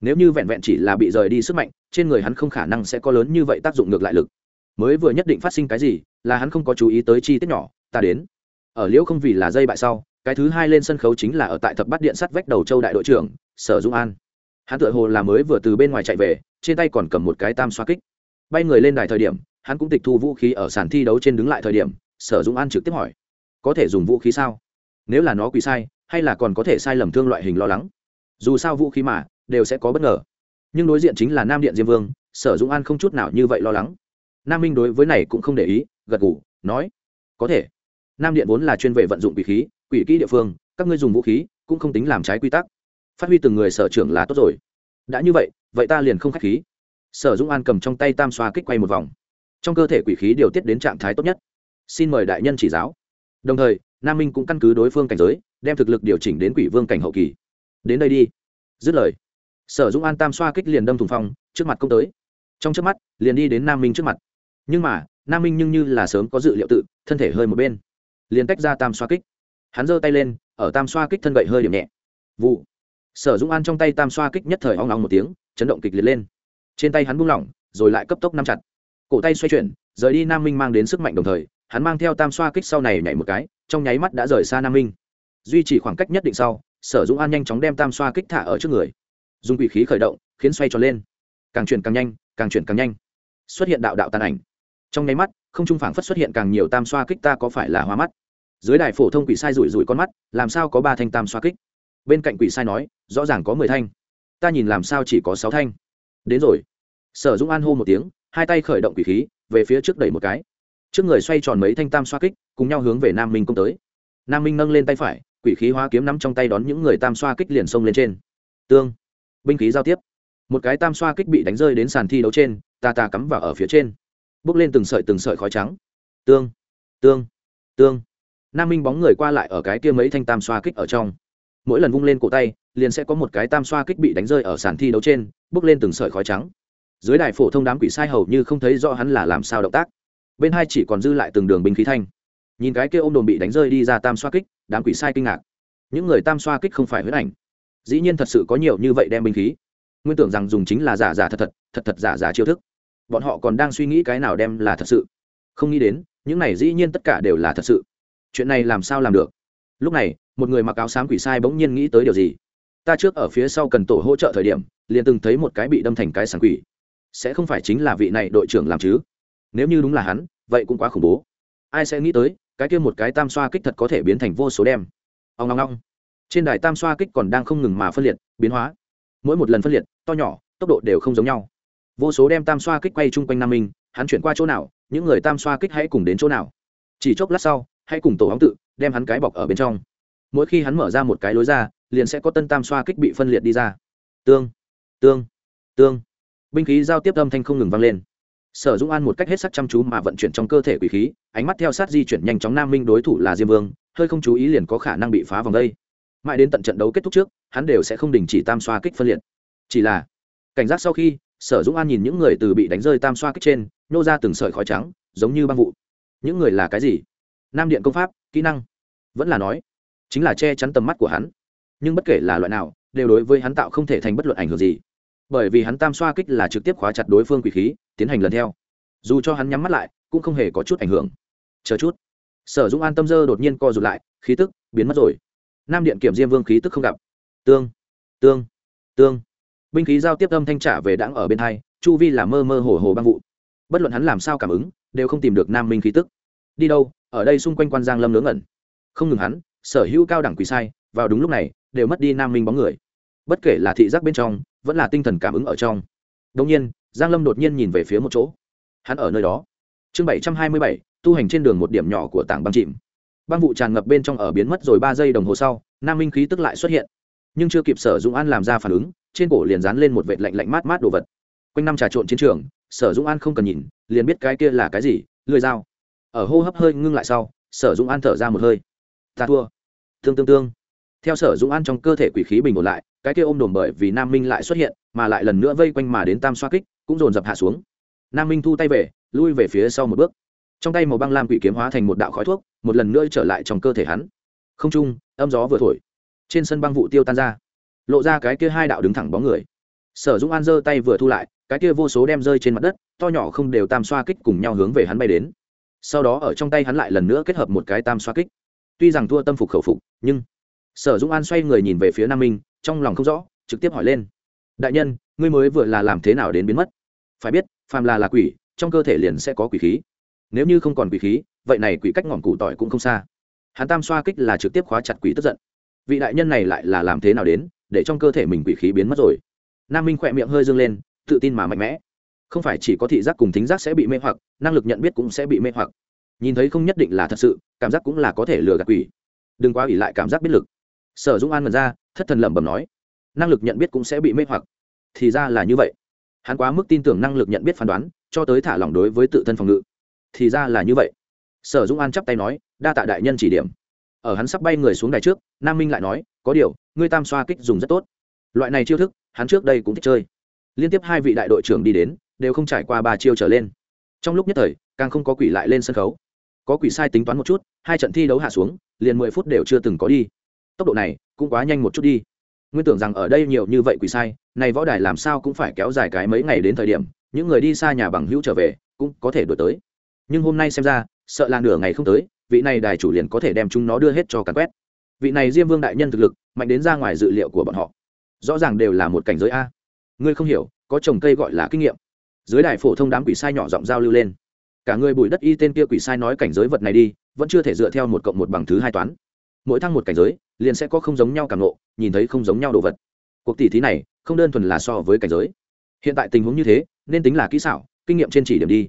Nếu như vẹn vẹn chỉ là bị rời đi sức mạnh, trên người hắn không khả năng sẽ có lớn như vậy tác dụng ngược lại lực. Mới vừa nhất định phát sinh cái gì, là hắn không có chú ý tới chi tiết nhỏ, ta đến. Ở liễu không vì là dây bại sau, cái thứ hai lên sân khấu chính là ở tại thập bát điện sắt vách đầu châu đại đội trưởng, sở dung an. Hắn tự hồ là mới vừa từ bên ngoài chạy về trên tay còn cầm một cái tam xoa kích. Bay người lên đài thời điểm, hắn cũng tịch thu vũ khí ở sàn thi đấu trên đứng lại thời điểm, sở dũng an trực tiếp hỏi, có thể dùng vũ khí sao? Nếu là nó quỳ sai, hay là còn có thể sai lầm thương loại hình lo lắng? Dù sao vũ khí mà, đều sẽ có bất ngờ. Nhưng đối diện chính là nam điện diêm vương, sở dũng an không chút nào như vậy lo lắng. Nam minh đối với này cũng không để ý, gật g ủ nói, có thể. Nam điện vốn là chuyên về vận dụng quỷ khí, quỷ kỹ địa phương, các ngươi dùng vũ khí cũng không tính làm trái quy tắc. Phát huy từng người sở trưởng là tốt rồi đã như vậy vậy ta liền không k h á c h khí. Sở dũng an cầm trong tay tam xoa kích quay một vòng. Trong cơ thể quỷ khí điều tiết đến trạng thái tốt nhất. Xin mời đại nhân chỉ giáo. Đồng thời, nam minh cũng căn cứ đối phương cảnh giới, đem thực lực điều chỉnh đến quỷ vương cảnh hậu kỳ. Đến đây đi. Dứt lời, sở dũng an tam xoa kích liền đâm thùng phong, trước mặt công tới. Trong trước mắt, liền đi đến nam minh trước mặt. Nhưng mà, nam minh nhưng như là sớm có dự liệu tự, thân thể hơi một bên. Liền tách ra tam xoa kích. Hắn giơ tay lên, ở tam xoa kích thân gậy hơi điểm nhẹ. Vụ sở dũng an trong tay tam xoa kích nhất thời hoang long một tiếng, chấn động kịch liệt lên. Trên tay hắn buông lỏng, rồi lại cấp tốc nắm chặt. Cổ tay xoay chuyển, rời đi nam minh mang đến sức mạnh đồng thời, hắn mang theo tam xoa kích sau này nhảy một cái, trong nháy mắt đã rời xa nam minh. Duy trì khoảng cách nhất định sau, sở dũng an nhanh chóng đem tam xoa kích thả ở trước người. Dùng quỷ khí khởi động, khiến xoay tròn lên. Càng chuyển càng nhanh, càng chuyển càng nhanh. Xuất hiện đạo đạo tàn ảnh. Trong nháy mắt, không trung phảng phất xuất hiện càng nhiều tam xoa kích ta có phải là hoa mắt? Dưới đài phổ thông quỷ sai rủi rủi con mắt, làm sao có ba thanh tam xoa kích? Bên cạnh quỷ sai nói, rõ ràng có mười thanh. Ta nhìn làm sao chỉ có sáu thanh. Đến rồi. Sở dũng an hô một tiếng, hai tay khởi động quỷ khí, về phía trước đẩy một cái. Trước người xoay tròn mấy thanh tam xoa kích, cùng nhau hướng về nam minh công tới. Nam minh nâng lên tay phải, quỷ khí hóa kiếm nắm trong tay đón những người tam xoa kích liền xông lên trên. Tương. Binh khí giao tiếp. Một cái tam xoa kích bị đánh rơi đến sàn thi đấu trên, ta ta cắm vào ở phía trên. Bước lên từng sợi từng sợi khói trắng. Tương. Tương. Tương. Nam minh bóng người qua lại ở cái kia mấy thanh tam xoa kích ở trong mỗi lần vung lên cổ tay, liền sẽ có một cái tam xoa kích bị đánh rơi ở sàn thi đấu trên, bước lên từng sợi khói trắng. Dưới đài phổ thông đám quỷ sai hầu như không thấy rõ hắn là làm sao động tác. Bên hai chỉ còn dư lại từng đường binh khí thanh. Nhìn cái kia ôm đồn bị đánh rơi đi ra tam xoa kích, đám quỷ sai kinh ngạc. Những người tam xoa kích không phải huyết ảnh. Dĩ nhiên thật sự có nhiều như vậy đem binh khí. Nguyên tưởng rằng dùng chính là giả giả thật thật thật thật giả giả chiêu thức. Bọn họ còn đang suy nghĩ cái nào đem là thật sự. Không nghĩ đến, những này dĩ nhiên tất cả đều là thật sự. Chuyện này làm sao làm được? Lúc này một người mặc áo xám quỷ sai bỗng nhiên nghĩ tới điều gì? Ta trước ở phía sau cần tổ hỗ trợ thời điểm, liền từng thấy một cái bị đâm thành cái sàn quỷ. Sẽ không phải chính là vị này đội trưởng làm chứ? Nếu như đúng là hắn, vậy cũng quá khủng bố. Ai sẽ nghĩ tới, cái kia một cái tam xoa kích thật có thể biến thành vô số đem. Ông ngong ngong trên đài tam xoa kích còn đang không ngừng mà phân liệt, biến hóa. Mỗi một lần phân liệt, to nhỏ, tốc độ đều không giống nhau. Vô số đem tam xoa kích quay chung quanh nam minh, hắn chuyển qua chỗ nào, những người tam xoa kích hãy cùng đến chỗ nào. Chỉ chốc lát sau, hãy cùng tổ hóng tự, đem hắn cái bọc ở bên trong mỗi khi hắn mở ra một cái lối ra, liền sẽ có tân tam xoa kích bị phân liệt đi ra. Tương tương tương. Binh khí giao tiếp âm thanh không ngừng vang lên. Sở dũng an một cách hết sắc chăm chú mà vận chuyển trong cơ thể quỷ khí, ánh mắt theo sát di chuyển nhanh chóng nam minh đối thủ là diêm vương, hơi không chú ý liền có khả năng bị phá vòng đây. Mãi đến tận trận đấu kết thúc trước, hắn đều sẽ không đình chỉ tam xoa kích phân liệt. Chỉ là, cảnh giác sau khi, sở dũng an nhìn những người từ bị đánh rơi tam xoa kích trên nhô ra từng sợi khói trắng, giống như băng vụ. Những người là cái gì? Nam điện công pháp, kỹ năng. Vẫn là nói chính là che chắn tầm mắt của hắn. Nhưng bất kể là loại nào, đều đối với hắn tạo không thể thành bất luận ảnh hưởng gì. Bởi vì hắn tam xoa kích là trực tiếp khóa chặt đối phương quỷ khí, tiến hành lần theo. Dù cho hắn nhắm mắt lại, cũng không hề có chút ảnh hưởng. Chờ chút. Sở dũng an tâm dơ đột nhiên co rụt lại, khí tức biến mất rồi. Nam điện kiểm diêm vương khí tức không gặp. Tương tương tương. Binh khí giao tiếp âm thanh trả về đãng ở bên hai, chu vi là mơ mơ hồ hồ băng vụ. Bất luận hắn làm sao cảm ứng, đều không tìm được nam minh khí tức. Đi đâu, ở đây xung quanh quan giang lâm nướng ẩn không ngừng hắn sở hữu cao đẳng quỷ sai, vào đúng lúc này, đều mất đi nam minh bóng người. Bất kể là thị giác bên trong, vẫn là tinh thần cảm ứng ở trong. Đông nhiên, giang lâm đột nhiên nhìn về phía một chỗ. Hắn ở nơi đó. Chương bảy trăm hai mươi bảy, tu hành trên đường một điểm nhỏ của tảng băng chìm. Băng vụ tràn ngập bên trong ở biến mất rồi ba giây đồng hồ sau, nam minh khí tức lại xuất hiện. Nhưng chưa kịp sở dũng an làm ra phản ứng, trên cổ liền dán lên một vệt lạnh lạnh mát mát đồ vật. Quanh năm trà trộn chiến trường, sở dũng an không cần nhìn, liền biết cái kia là cái gì lưỡi dao. Ở hô hấp hơi ngưng lại sau, sở dũng an thở ra một hơi ta thua. Tương tương tương. Theo sở dũng an trong cơ thể quỷ khí bình ổn lại, cái kia ôm đồm bởi vì nam minh lại xuất hiện, mà lại lần nữa vây quanh mà đến tam xoa kích, cũng dồn dập hạ xuống. Nam minh thu tay về, lui về phía sau một bước. Trong tay màu băng lam quỷ kiếm hóa thành một đạo khói thuốc, một lần nữa trở lại trong cơ thể hắn. Không trung, âm gió vừa thổi. Trên sân băng vụ tiêu tan ra. Lộ ra cái kia hai đạo đứng thẳng bóng người. Sở dũng an giơ tay vừa thu lại, cái kia vô số đem rơi trên mặt đất, to nhỏ không đều tam xoa kích cùng nhau hướng về hắn bay đến. Sau đó ở trong tay hắn lại lần nữa kết hợp một cái tam xoa kích tuy rằng thua tâm phục khẩu phục, nhưng sở dũng an xoay người nhìn về phía nam minh, trong lòng không rõ, trực tiếp hỏi lên. Đại nhân, ngươi mới vừa là làm thế nào đến biến mất? Phải biết, phàm là là quỷ, trong cơ thể liền sẽ có quỷ khí. Nếu như không còn quỷ khí, vậy này quỷ cách ngọn củ tỏi cũng không xa. Hắn tam xoa kích là trực tiếp khóa chặt quỷ tức giận. Vị đại nhân này lại là làm thế nào đến, để trong cơ thể mình quỷ khí biến mất rồi? Nam minh khỏe miệng hơi dâng lên, tự tin mà mạnh mẽ. Không phải chỉ có thị giác cùng thính giác sẽ bị mê hoặc, năng lực nhận biết cũng sẽ bị mê hoặc nhìn thấy không nhất định là thật sự, cảm giác cũng là có thể lừa gạt quỷ. Đừng quá ỉ lại cảm giác biết lực. Sở dũng an mật ra, thất thần lẩm bẩm nói, năng lực nhận biết cũng sẽ bị mê hoặc. Thì ra là như vậy. Hắn quá mức tin tưởng năng lực nhận biết phán đoán, cho tới thả lỏng đối với tự thân phòng ngự. Thì ra là như vậy. Sở dũng an chắp tay nói, đa tạ đại nhân chỉ điểm. Ở hắn sắp bay người xuống đài trước, nam minh lại nói, có điều, ngươi tam xoa kích dùng rất tốt. Loại này chiêu thức, hắn trước đây cũng thích chơi. Liên tiếp hai vị đại đội trưởng đi đến, đều không trải qua ba chiêu trở lên. Trong lúc nhất thời, càng không có quỷ lại lên sân khấu có quỷ sai tính toán một chút, hai trận thi đấu hạ xuống, liền mười phút đều chưa từng có đi. Tốc độ này cũng quá nhanh một chút đi. Nguyên tưởng rằng ở đây nhiều như vậy quỷ sai, này võ đài làm sao cũng phải kéo dài cái mấy ngày đến thời điểm, những người đi xa nhà bằng hữu trở về, cũng có thể đổi tới. Nhưng hôm nay xem ra, sợ là nửa ngày không tới, vị này đài chủ liền có thể đem chúng nó đưa hết cho càn quét. Vị này diêm vương đại nhân thực lực, mạnh đến ra ngoài dự liệu của bọn họ. Rõ ràng đều là một cảnh giới a. Ngươi không hiểu, có trồng cây gọi là kinh nghiệm. Dưới đài phổ thông đám quỷ sai nhỏ giọng giao lưu lên cả người bùi đất y tên kia quỷ sai nói cảnh giới vật này đi, vẫn chưa thể dựa theo một cộng một bằng thứ hai toán. Mỗi thăng một cảnh giới, liền sẽ có không giống nhau cảm nộ nhìn thấy không giống nhau đồ vật. Cuộc tỷ thí này, không đơn thuần là so với cảnh giới. Hiện tại tình huống như thế, nên tính là kỹ xảo, kinh nghiệm trên chỉ điểm đi.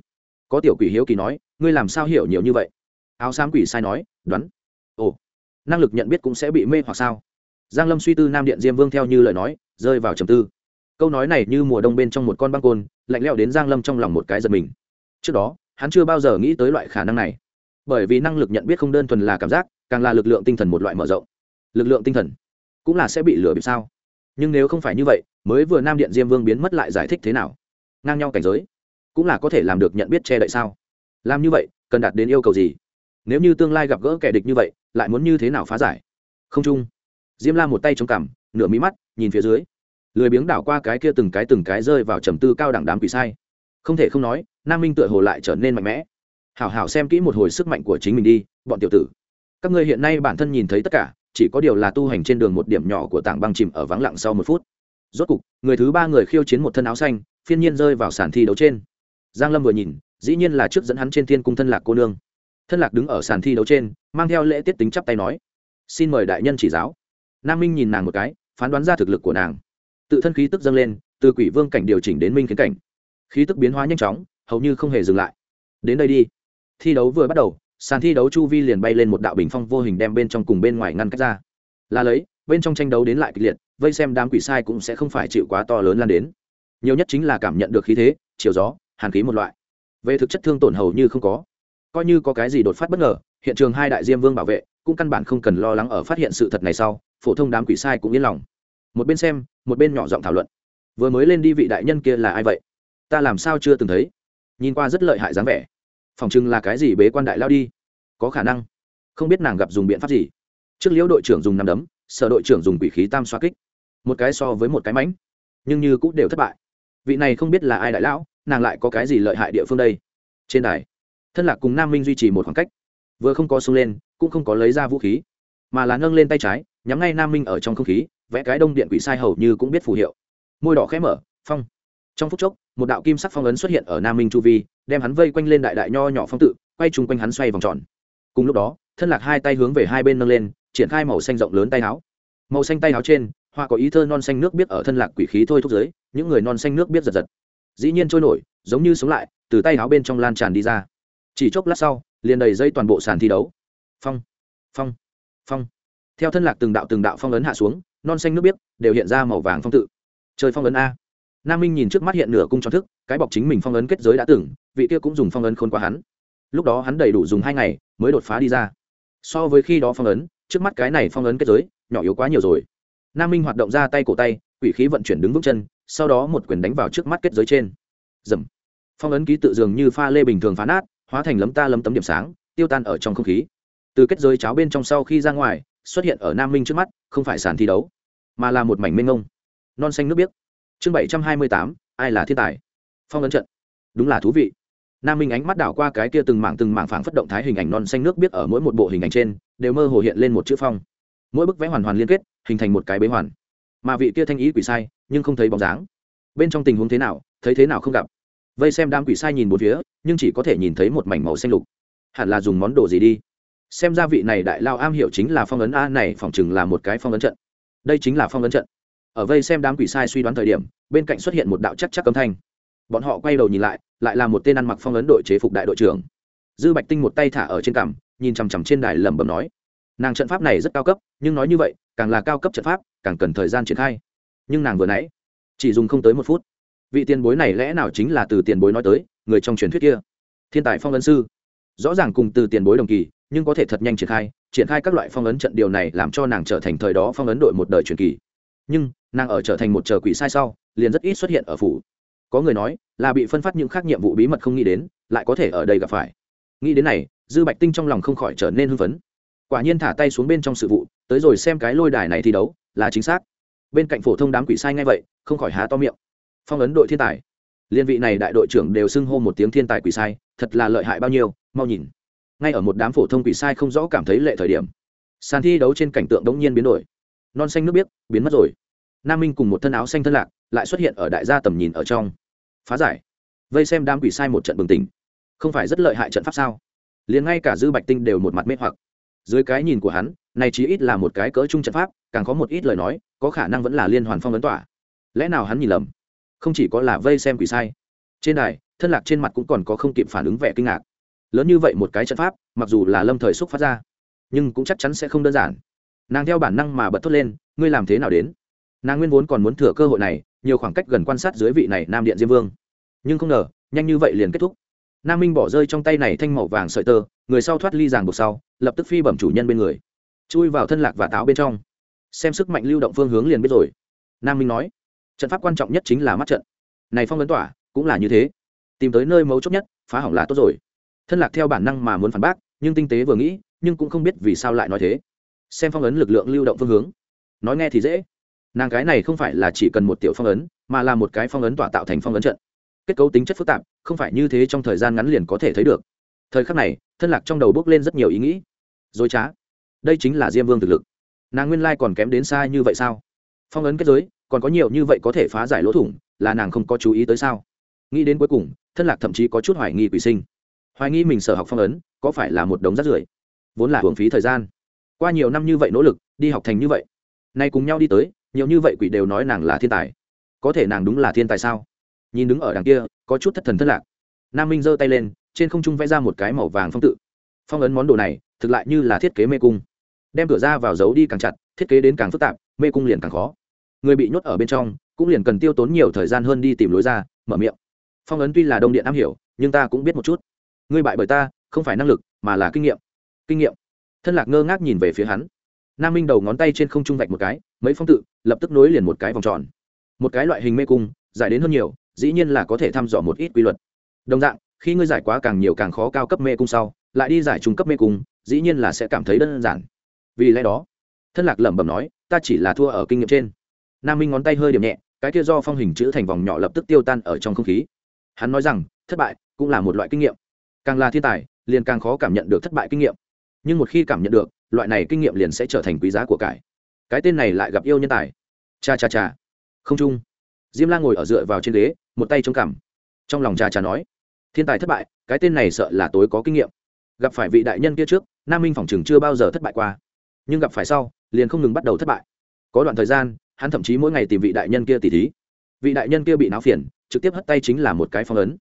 Có tiểu quỷ hiếu kỳ nói, ngươi làm sao hiểu nhiều như vậy? Áo xám quỷ sai nói, đoán. Ồ, năng lực nhận biết cũng sẽ bị mê hoặc sao? Giang lâm suy tư nam điện diêm vương theo như lời nói, rơi vào trầm tư. Câu nói này như mùa đông bên trong một con băng côn, lạnh lẽo đến giang lâm trong lòng một cái giật mình. Trước đó hắn chưa bao giờ nghĩ tới loại khả năng này. Bởi vì năng lực nhận biết không đơn thuần là cảm giác, càng là lực lượng tinh thần một loại mở rộng. Lực lượng tinh thần cũng là sẽ bị lừa bịp sao? Nhưng nếu không phải như vậy, mới vừa nam điện diêm vương biến mất lại giải thích thế nào? Ngang nhau cảnh giới cũng là có thể làm được nhận biết che đậy sao? Làm như vậy, cần đạt đến yêu cầu gì? Nếu như tương lai gặp gỡ kẻ địch như vậy, lại muốn như thế nào phá giải? Không chung. Diêm la một tay chống cằm, nửa mí mắt, nhìn phía dưới. Lười biếng đảo qua cái kia từng cái từng cái rơi vào trầm tư cao đẳng đám quỷ sai không thể không nói, nam minh tựa hồ lại trở nên mạnh mẽ. Hảo hảo xem kỹ một hồi sức mạnh của chính mình đi, bọn tiểu tử. Các ngươi hiện nay bản thân nhìn thấy tất cả, chỉ có điều là tu hành trên đường một điểm nhỏ của tảng băng chìm ở vắng lặng sau một phút. Rốt cục, người thứ ba người khiêu chiến một thân áo xanh, phiên nhiên rơi vào sàn thi đấu trên. Giang lâm vừa nhìn, dĩ nhiên là trước dẫn hắn trên thiên cung thân lạc cô nương. Thân lạc đứng ở sàn thi đấu trên, mang theo lễ tiết tính chắp tay nói, xin mời đại nhân chỉ giáo. Nam minh nhìn nàng một cái, phán đoán ra thực lực của nàng. Tự thân khí tức dâng lên, từ quỷ vương cảnh điều chỉnh đến minh khiến cảnh khí tức biến hóa nhanh chóng, hầu như không hề dừng lại. Đến đây đi. Thi đấu vừa bắt đầu, sàn thi đấu chu vi liền bay lên một đạo bình phong vô hình đem bên trong cùng bên ngoài ngăn cách ra. Là lấy, bên trong tranh đấu đến lại kịch liệt, vây xem đám quỷ sai cũng sẽ không phải chịu quá to lớn lan đến. Nhiều nhất chính là cảm nhận được khí thế, chiều gió, hàn khí một loại. Về thực chất thương tổn hầu như không có. Coi như có cái gì đột phát bất ngờ, hiện trường hai đại diêm vương bảo vệ cũng căn bản không cần lo lắng ở phát hiện sự thật này sau, phổ thông đám quỷ sai cũng yên lòng. Một bên xem, một bên nhỏ giọng thảo luận. Vừa mới lên đi vị đại nhân kia là ai vậy? Ta làm sao chưa từng thấy? Nhìn qua rất lợi hại dáng vẻ. Phòng chừng là cái gì bế quan đại lao đi? Có khả năng. Không biết nàng gặp dùng biện pháp gì. Trước liễu đội trưởng dùng nằm đấm, sở đội trưởng dùng quỷ khí tam xoa kích. Một cái so với một cái mánh nhưng như cũng đều thất bại. Vị này không biết là ai đại lão, nàng lại có cái gì lợi hại địa phương đây? Trên đài, thân lạc cùng nam minh duy trì một khoảng cách. Vừa không có sung lên, cũng không có lấy ra vũ khí. Mà là nâng lên tay trái, nhắm ngay nam minh ở trong không khí, vẽ cái đông điện quỷ sai hầu như cũng biết phù hiệu. Môi đỏ khẽ mở, phong. Trong phút chốc một đạo kim sắc phong ấn xuất hiện ở nam minh chu vi, đem hắn vây quanh lên đại đại nho nhỏ phong tự, quay chung quanh hắn xoay vòng tròn. Cùng lúc đó, thân lạc hai tay hướng về hai bên nâng lên, triển khai màu xanh rộng lớn tay áo. Màu xanh tay áo trên, hoa có ý thơ non xanh nước biết ở thân lạc quỷ khí thôi thúc giới, những người non xanh nước biết giật giật. Dĩ nhiên trôi nổi, giống như sống lại, từ tay áo bên trong lan tràn đi ra. Chỉ chốc lát sau, liền đầy dây toàn bộ sàn thi đấu. Phong phong phong. Theo thân lạc từng đạo từng đạo phong ấn hạ xuống, non xanh nước biết đều hiện ra màu vàng phong tự. Chơi phong ấn a nam minh nhìn trước mắt hiện nửa cung tròn thức, cái bọc chính mình phong ấn kết giới đã từng, vị kia cũng dùng phong ấn khôn qua hắn. Lúc đó hắn đầy đủ dùng hai ngày mới đột phá đi ra. So với khi đó phong ấn, trước mắt cái này phong ấn kết giới, nhỏ yếu quá nhiều rồi. Nam minh hoạt động ra tay cổ tay, quỷ khí vận chuyển đứng vững chân, sau đó một quyền đánh vào trước mắt kết giới trên. Dầm phong ấn ký tự dường như pha lê bình thường phá nát, hóa thành lấm ta lấm tấm điểm sáng, tiêu tan ở trong không khí. Từ kết giới cháo bên trong sau khi ra ngoài, xuất hiện ở nam minh trước mắt, không phải sàn thi đấu, mà là một mảnh mênh ngông non xanh nước biếc chương bảy trăm hai mươi tám, ai là thiên tài? Phong ấn trận. Đúng là thú vị. Nam minh ánh mắt đảo qua cái kia từng mảng từng mảng phảng phất động thái hình ảnh non xanh nước biếc ở mỗi một bộ hình ảnh trên, đều mơ hồ hiện lên một chữ phong. Mỗi bức vẽ hoàn hoàn liên kết, hình thành một cái bế hoàn. Mà vị kia thanh ý quỷ sai, nhưng không thấy bóng dáng. Bên trong tình huống thế nào, thấy thế nào không gặp. Vây xem đám quỷ sai nhìn một phía, nhưng chỉ có thể nhìn thấy một mảnh màu xanh lục. Hẳn là dùng món đồ gì đi? Xem ra vị này đại lao am hiểu chính là phong ấn a, này phòng chừng là một cái phong ấn trận. Đây chính là phong ấn trận ở vây xem đám quỷ sai suy đoán thời điểm, bên cạnh xuất hiện một đạo chắc chắc âm thanh. Bọn họ quay đầu nhìn lại lại là một tên ăn mặc phong ấn đội chế phục đại đội trưởng. Dư bạch tinh một tay thả ở trên cằm, nhìn chằm chằm trên đài lẩm bẩm nói, nàng trận pháp này rất cao cấp, nhưng nói như vậy, càng là cao cấp trận pháp, càng cần thời gian triển khai. Nhưng nàng vừa nãy, chỉ dùng không tới một phút. Vị tiền bối này lẽ nào chính là từ tiền bối nói tới, người trong truyền thuyết kia? Thiên tài phong ấn sư. Rõ ràng cùng từ tiền bối đồng kỳ, nhưng có thể thật nhanh triển khai triển khai các loại phong ấn trận điều này làm cho nàng trở thành thời đó phong ấn đội một đời truyền kỳ nhưng nàng ở trở thành một chờ quỷ sai sau, liền rất ít xuất hiện ở phủ. Có người nói là bị phân phát những khác nhiệm vụ bí mật không nghĩ đến, lại có thể ở đây gặp phải. Nghĩ đến này, dư bạch tinh trong lòng không khỏi trở nên hưng phấn. Quả nhiên thả tay xuống bên trong sự vụ, tới rồi xem cái lôi đài này thi đấu, là chính xác. Bên cạnh phổ thông đám quỷ sai ngay vậy, không khỏi há to miệng. Phong ấn đội thiên tài. Liên vị này đại đội trưởng đều xưng hô một tiếng thiên tài quỷ sai, thật là lợi hại bao nhiêu, mau nhìn. Ngay ở một đám phổ thông quỷ sai không rõ cảm thấy lệ thời điểm, sàn thi đấu trên cảnh tượng đống nhiên biến đổi non xanh nước biếc, biến mất rồi. Nam minh cùng một thân áo xanh thân lạc lại xuất hiện ở đại gia tầm nhìn ở trong. Phá giải. Vây xem đám quỷ sai một trận bừng tỉnh. Không phải rất lợi hại trận pháp sao? Liền ngay cả dư bạch tinh đều một mặt mê hoặc. Dưới cái nhìn của hắn, này chí ít là một cái cỡ chung trận pháp, càng có một ít lời nói, có khả năng vẫn là liên hoàn phong ấn tỏa. Lẽ nào hắn nhìn lầm? Không chỉ có là vây xem quỷ sai. Trên đài, thân lạc trên mặt cũng còn có không kịp phản ứng vẻ kinh ngạc. Lớn như vậy một cái trận pháp, mặc dù là lâm thời xúc phát ra, nhưng cũng chắc chắn sẽ không đơn giản nàng theo bản năng mà bật thốt lên, ngươi làm thế nào đến? Nàng nguyên vốn còn muốn thừa cơ hội này, nhiều khoảng cách gần quan sát dưới vị này nam điện diêm vương. Nhưng không ngờ, nhanh như vậy liền kết thúc. Nam minh bỏ rơi trong tay này thanh màu vàng sợi tơ, người sau thoát ly ràng buộc sau, lập tức phi bẩm chủ nhân bên người. Chui vào thân lạc và táo bên trong. Xem sức mạnh lưu động phương hướng liền biết rồi. Nam minh nói, trận pháp quan trọng nhất chính là mắt trận. Này phong ấn tỏa, cũng là như thế. Tìm tới nơi mấu chốt nhất, phá hỏng là tốt rồi. Thân lạc theo bản năng mà muốn phản bác, nhưng tinh tế vừa nghĩ, nhưng cũng không biết vì sao lại nói thế xem phong ấn lực lượng lưu động phương hướng. Nói nghe thì dễ. Nàng cái này không phải là chỉ cần một tiểu phong ấn, mà là một cái phong ấn tỏa tạo thành phong ấn trận. Kết cấu tính chất phức tạp, không phải như thế trong thời gian ngắn liền có thể thấy được. Thời khắc này, thân lạc trong đầu bước lên rất nhiều ý nghĩ. Dối trá. Đây chính là diêm vương thực lực. Nàng nguyên lai còn kém đến xa như vậy sao? Phong ấn kết giới, còn có nhiều như vậy có thể phá giải lỗ thủng, là nàng không có chú ý tới sao? Nghĩ đến cuối cùng, thân lạc thậm chí có chút hoài nghi quỷ sinh. Hoài nghi mình sở học phong ấn, có phải là một đống rác rưởi? Vốn là hưởng phí thời gian qua nhiều năm như vậy nỗ lực, đi học thành như vậy, nay cùng nhau đi tới, nhiều như vậy quỷ đều nói nàng là thiên tài. Có thể nàng đúng là thiên tài sao? Nhìn đứng ở đằng kia, có chút thất thần thất lạc. Nam minh giơ tay lên, trên không trung vẽ ra một cái màu vàng phong tự. Phong ấn món đồ này, thực lại như là thiết kế mê cung. Đem cửa ra vào giấu đi càng chặt, thiết kế đến càng phức tạp, mê cung liền càng khó. Người bị nhốt ở bên trong, cũng liền cần tiêu tốn nhiều thời gian hơn đi tìm lối ra, mở miệng. Phong ấn tuy là đông điện am hiểu, nhưng ta cũng biết một chút. Ngươi bại bởi ta, không phải năng lực, mà là kinh nghiệm. Kinh nghiệm thân lạc ngơ ngác nhìn về phía hắn. Nam minh đầu ngón tay trên không trung vạch một cái, mấy phong tự, lập tức nối liền một cái vòng tròn. Một cái loại hình mê cung, giải đến hơn nhiều, dĩ nhiên là có thể thăm dò một ít quy luật. Đồng dạng, khi ngươi giải quá càng nhiều càng khó cao cấp mê cung sau, lại đi giải trung cấp mê cung, dĩ nhiên là sẽ cảm thấy đơn giản. Vì lẽ đó, thân lạc lẩm bẩm nói, ta chỉ là thua ở kinh nghiệm trên. Nam minh ngón tay hơi điểm nhẹ, cái kia do phong hình chữ thành vòng nhỏ lập tức tiêu tan ở trong không khí. Hắn nói rằng, thất bại cũng là một loại kinh nghiệm. Càng là thiên tài, liền càng khó cảm nhận được thất bại kinh nghiệm nhưng một khi cảm nhận được, loại này kinh nghiệm liền sẽ trở thành quý giá của cải. Cái tên này lại gặp yêu nhân tài. Cha cha cha. Không chung. Diêm la ngồi ở dựa vào trên ghế, một tay chống cằm. Trong lòng cha cha nói, thiên tài thất bại, cái tên này sợ là tối có kinh nghiệm. Gặp phải vị đại nhân kia trước, nam minh phỏng chừng chưa bao giờ thất bại qua. Nhưng gặp phải sau, liền không ngừng bắt đầu thất bại. Có đoạn thời gian, hắn thậm chí mỗi ngày tìm vị đại nhân kia tỉ thí. Vị đại nhân kia bị náo phiền, trực tiếp hất tay chính là một cái phong ấn.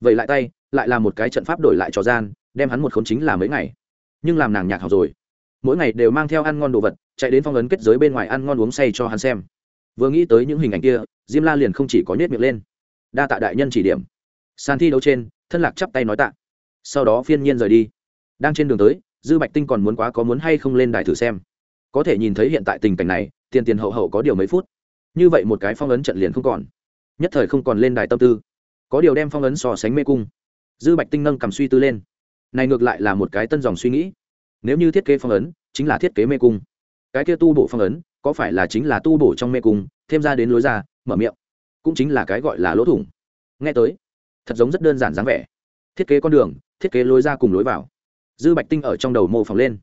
Vậy lại tay, lại là một cái trận pháp đổi lại cho gian, đem hắn một khốn chính là mấy ngày nhưng làm nàng nhạc học rồi. Mỗi ngày đều mang theo ăn ngon đồ vật, chạy đến phong ấn kết giới bên ngoài ăn ngon uống say cho hắn xem. Vừa nghĩ tới những hình ảnh kia, diêm la liền không chỉ có nhét miệng lên. Đa tạ đại nhân chỉ điểm. Sàn thi đấu trên, thân lạc chắp tay nói tạ. Sau đó phiên nhiên rời đi. Đang trên đường tới, dư bạch tinh còn muốn quá có muốn hay không lên đài thử xem. Có thể nhìn thấy hiện tại tình cảnh này, tiền tiền hậu hậu có điều mấy phút. Như vậy một cái phong ấn trận liền không còn. Nhất thời không còn lên đài tâm tư. Có điều đem phong ấn so sánh mê cung. Dư bạch tinh nâng cầm suy tư lên này ngược lại là một cái tân dòng suy nghĩ. Nếu như thiết kế phong ấn, chính là thiết kế mê cung. Cái kia tu bổ phong ấn, có phải là chính là tu bổ trong mê cung, thêm ra đến lối ra, mở miệng. Cũng chính là cái gọi là lỗ thủng. Nghe tới, thật giống rất đơn giản dáng vẻ. Thiết kế con đường, thiết kế lối ra cùng lối vào. Dư bạch tinh ở trong đầu mô phỏng lên.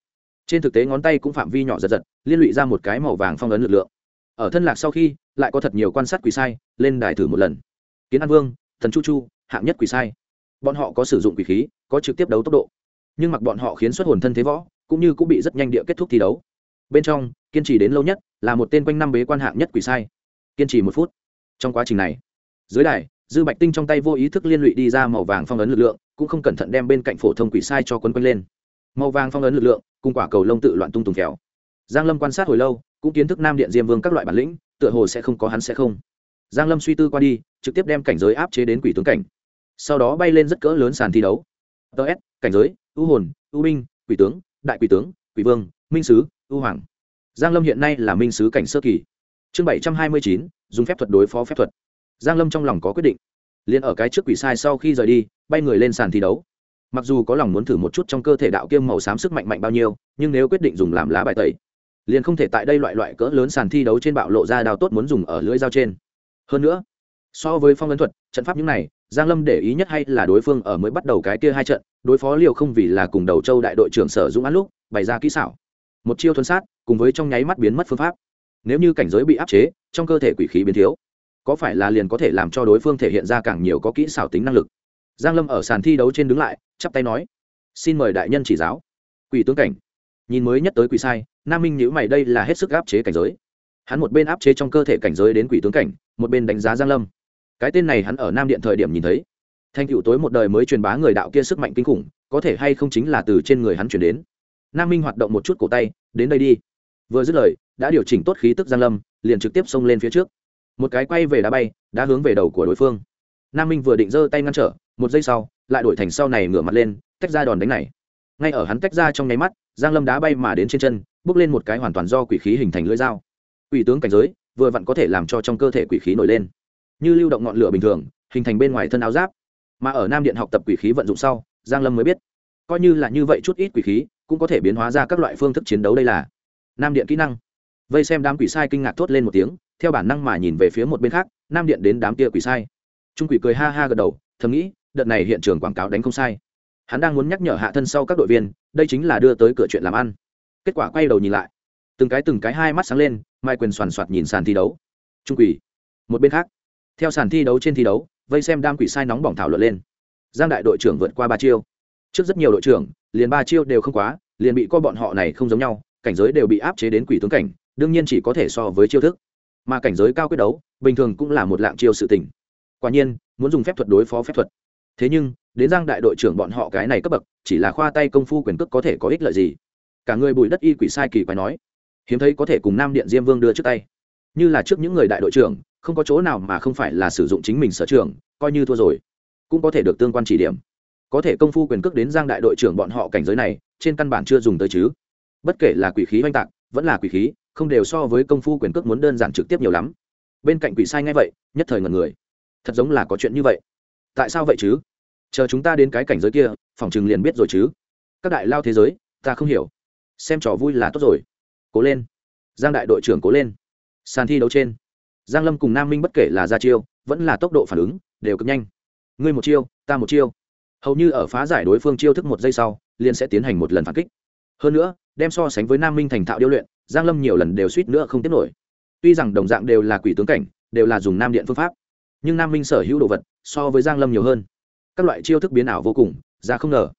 Trên thực tế ngón tay cũng phạm vi nhỏ giật giật, liên lụy ra một cái màu vàng phong ấn lực lượng. Ở thân lạc sau khi, lại có thật nhiều quan sát quỷ sai, lên đài thử một lần. Kiến an vương, thần chu chu, hạng nhất quỷ sai bọn họ có sử dụng quỷ khí, có trực tiếp đấu tốc độ. Nhưng mặc bọn họ khiến xuất hồn thân thế võ, cũng như cũng bị rất nhanh địa kết thúc thi đấu. Bên trong, kiên trì đến lâu nhất là một tên quanh năm bế quan hạng nhất quỷ sai. Kiên trì một phút. Trong quá trình này, dưới đài, dư bạch tinh trong tay vô ý thức liên lụy đi ra màu vàng phong ấn lực lượng, cũng không cẩn thận đem bên cạnh phổ thông quỷ sai cho quấn quanh lên. Màu vàng phong ấn lực lượng, cùng quả cầu lông tự loạn tung tùng khéo giang lâm quan sát hồi lâu, cũng kiến thức nam điện diêm vương các loại bản lĩnh, tựa hồ sẽ không có hắn sẽ không. Giang lâm suy tư qua đi, trực tiếp đem cảnh giới áp chế đến quỷ tướng cảnh sau đó bay lên rất cỡ lớn sàn thi đấu. Ts cảnh giới, ưu hồn, ưu minh quỷ tướng, đại quỷ tướng, quỷ vương, minh sứ, ưu hoàng. Giang lâm hiện nay là minh sứ cảnh sơ kỳ. Chương bảy trăm hai mươi chín, dùng phép thuật đối phó phép thuật. Giang lâm trong lòng có quyết định. Liền ở cái trước quỷ sai sau khi rời đi, bay người lên sàn thi đấu. Mặc dù có lòng muốn thử một chút trong cơ thể đạo kiêm màu xám sức mạnh mạnh bao nhiêu, nhưng nếu quyết định dùng làm lá bài tẩy, liền không thể tại đây loại loại cỡ lớn sàn thi đấu trên bạo lộ ra đào tốt muốn dùng ở lưỡi dao trên. Hơn nữa, so với phong ấn thuật, trận pháp những này giang lâm để ý nhất hay là đối phương ở mới bắt đầu cái kia hai trận, đối phó liều không vì là cùng đầu châu đại đội trưởng sở dũng án lúc, bày ra kỹ xảo. Một chiêu thuần sát, cùng với trong nháy mắt biến mất phương pháp. Nếu như cảnh giới bị áp chế, trong cơ thể quỷ khí biến thiếu, có phải là liền có thể làm cho đối phương thể hiện ra càng nhiều có kỹ xảo tính năng lực? Giang lâm ở sàn thi đấu trên đứng lại, chắp tay nói, xin mời đại nhân chỉ giáo. Quỷ tướng cảnh, nhìn mới nhất tới quỷ sai, nam minh nhữ mày, đây là hết sức áp chế cảnh giới. Hắn một bên áp chế trong cơ thể cảnh giới đến quỷ tướng cảnh, một bên đánh giá giang lâm cái tên này hắn ở nam điện thời điểm nhìn thấy. Thanh cựu tối một đời mới truyền bá người đạo kia sức mạnh kinh khủng, có thể hay không chính là từ trên người hắn chuyển đến. Nam minh hoạt động một chút cổ tay, đến đây đi. Vừa dứt lời, đã điều chỉnh tốt khí tức giang lâm, liền trực tiếp xông lên phía trước. Một cái quay về đá bay, đã hướng về đầu của đối phương. Nam minh vừa định giơ tay ngăn trở, một giây sau, lại đổi thành sau này ngửa mặt lên, tách ra đòn đánh này. Ngay ở hắn tách ra trong nháy mắt, giang lâm đá bay mà đến trên chân, bước lên một cái hoàn toàn do quỷ khí hình thành lưỡi dao. Quỷ tướng cảnh giới, vừa vặn có thể làm cho trong cơ thể quỷ khí nổi lên như lưu động ngọn lửa bình thường, hình thành bên ngoài thân áo giáp. Mà ở nam điện học tập quỷ khí vận dụng sau, giang lâm mới biết, coi như là như vậy chút ít quỷ khí, cũng có thể biến hóa ra các loại phương thức chiến đấu đây là nam điện kỹ năng. Vây xem đám quỷ sai kinh ngạc thốt lên một tiếng, theo bản năng mà nhìn về phía một bên khác, nam điện đến đám kia quỷ sai. Trung quỷ cười ha ha gật đầu, thầm nghĩ, đợt này hiện trường quảng cáo đánh không sai. Hắn đang muốn nhắc nhở hạ thân sau các đội viên, đây chính là đưa tới cửa chuyện làm ăn. Kết quả quay đầu nhìn lại, từng cái từng cái hai mắt sáng lên, mai quyền soàn soạt nhìn sàn thi đấu. Trung quỷ, một bên khác theo sàn thi đấu trên thi đấu, vây xem đam quỷ sai nóng bỏng thảo luận lên. Giang đại đội trưởng vượt qua ba chiêu. Trước rất nhiều đội trưởng, liền ba chiêu đều không quá, liền bị co bọn họ này không giống nhau, cảnh giới đều bị áp chế đến quỷ tướng cảnh, đương nhiên chỉ có thể so với chiêu thức. Mà cảnh giới cao quyết đấu, bình thường cũng là một lạng chiêu sự tình. Quả nhiên, muốn dùng phép thuật đối phó phép thuật. Thế nhưng, đến giang đại đội trưởng bọn họ cái này cấp bậc, chỉ là khoa tay công phu quyền cước có thể có ích lợi gì? Cả người bùi đất y quỷ sai kỳ quái nói. Hiếm thấy có thể cùng nam điện diêm vương đưa trước tay. Như là trước những người đại đội trưởng không có chỗ nào mà không phải là sử dụng chính mình sở trường, coi như thua rồi. Cũng có thể được tương quan chỉ điểm. Có thể công phu quyền cước đến giang đại đội trưởng bọn họ cảnh giới này, trên căn bản chưa dùng tới chứ. Bất kể là quỷ khí oanh tạc, vẫn là quỷ khí, không đều so với công phu quyền cước muốn đơn giản trực tiếp nhiều lắm. Bên cạnh quỷ sai ngay vậy, nhất thời ngần người. Thật giống là có chuyện như vậy. Tại sao vậy chứ? Chờ chúng ta đến cái cảnh giới kia, phòng chừng liền biết rồi chứ. Các đại lao thế giới, ta không hiểu. Xem trò vui là tốt rồi. Cố lên. Giang đại đội trưởng cố lên. Sàn thi đấu trên giang lâm cùng nam minh bất kể là ra chiêu, vẫn là tốc độ phản ứng, đều cực nhanh. Ngươi một chiêu, ta một chiêu. Hầu như ở phá giải đối phương chiêu thức một giây sau, liền sẽ tiến hành một lần phản kích. Hơn nữa, đem so sánh với nam minh thành thạo điêu luyện, giang lâm nhiều lần đều suýt nữa không tiếp nổi. Tuy rằng đồng dạng đều là quỷ tướng cảnh, đều là dùng nam điện phương pháp, nhưng nam minh sở hữu đồ vật so với giang lâm nhiều hơn. Các loại chiêu thức biến ảo vô cùng, ra không ngờ.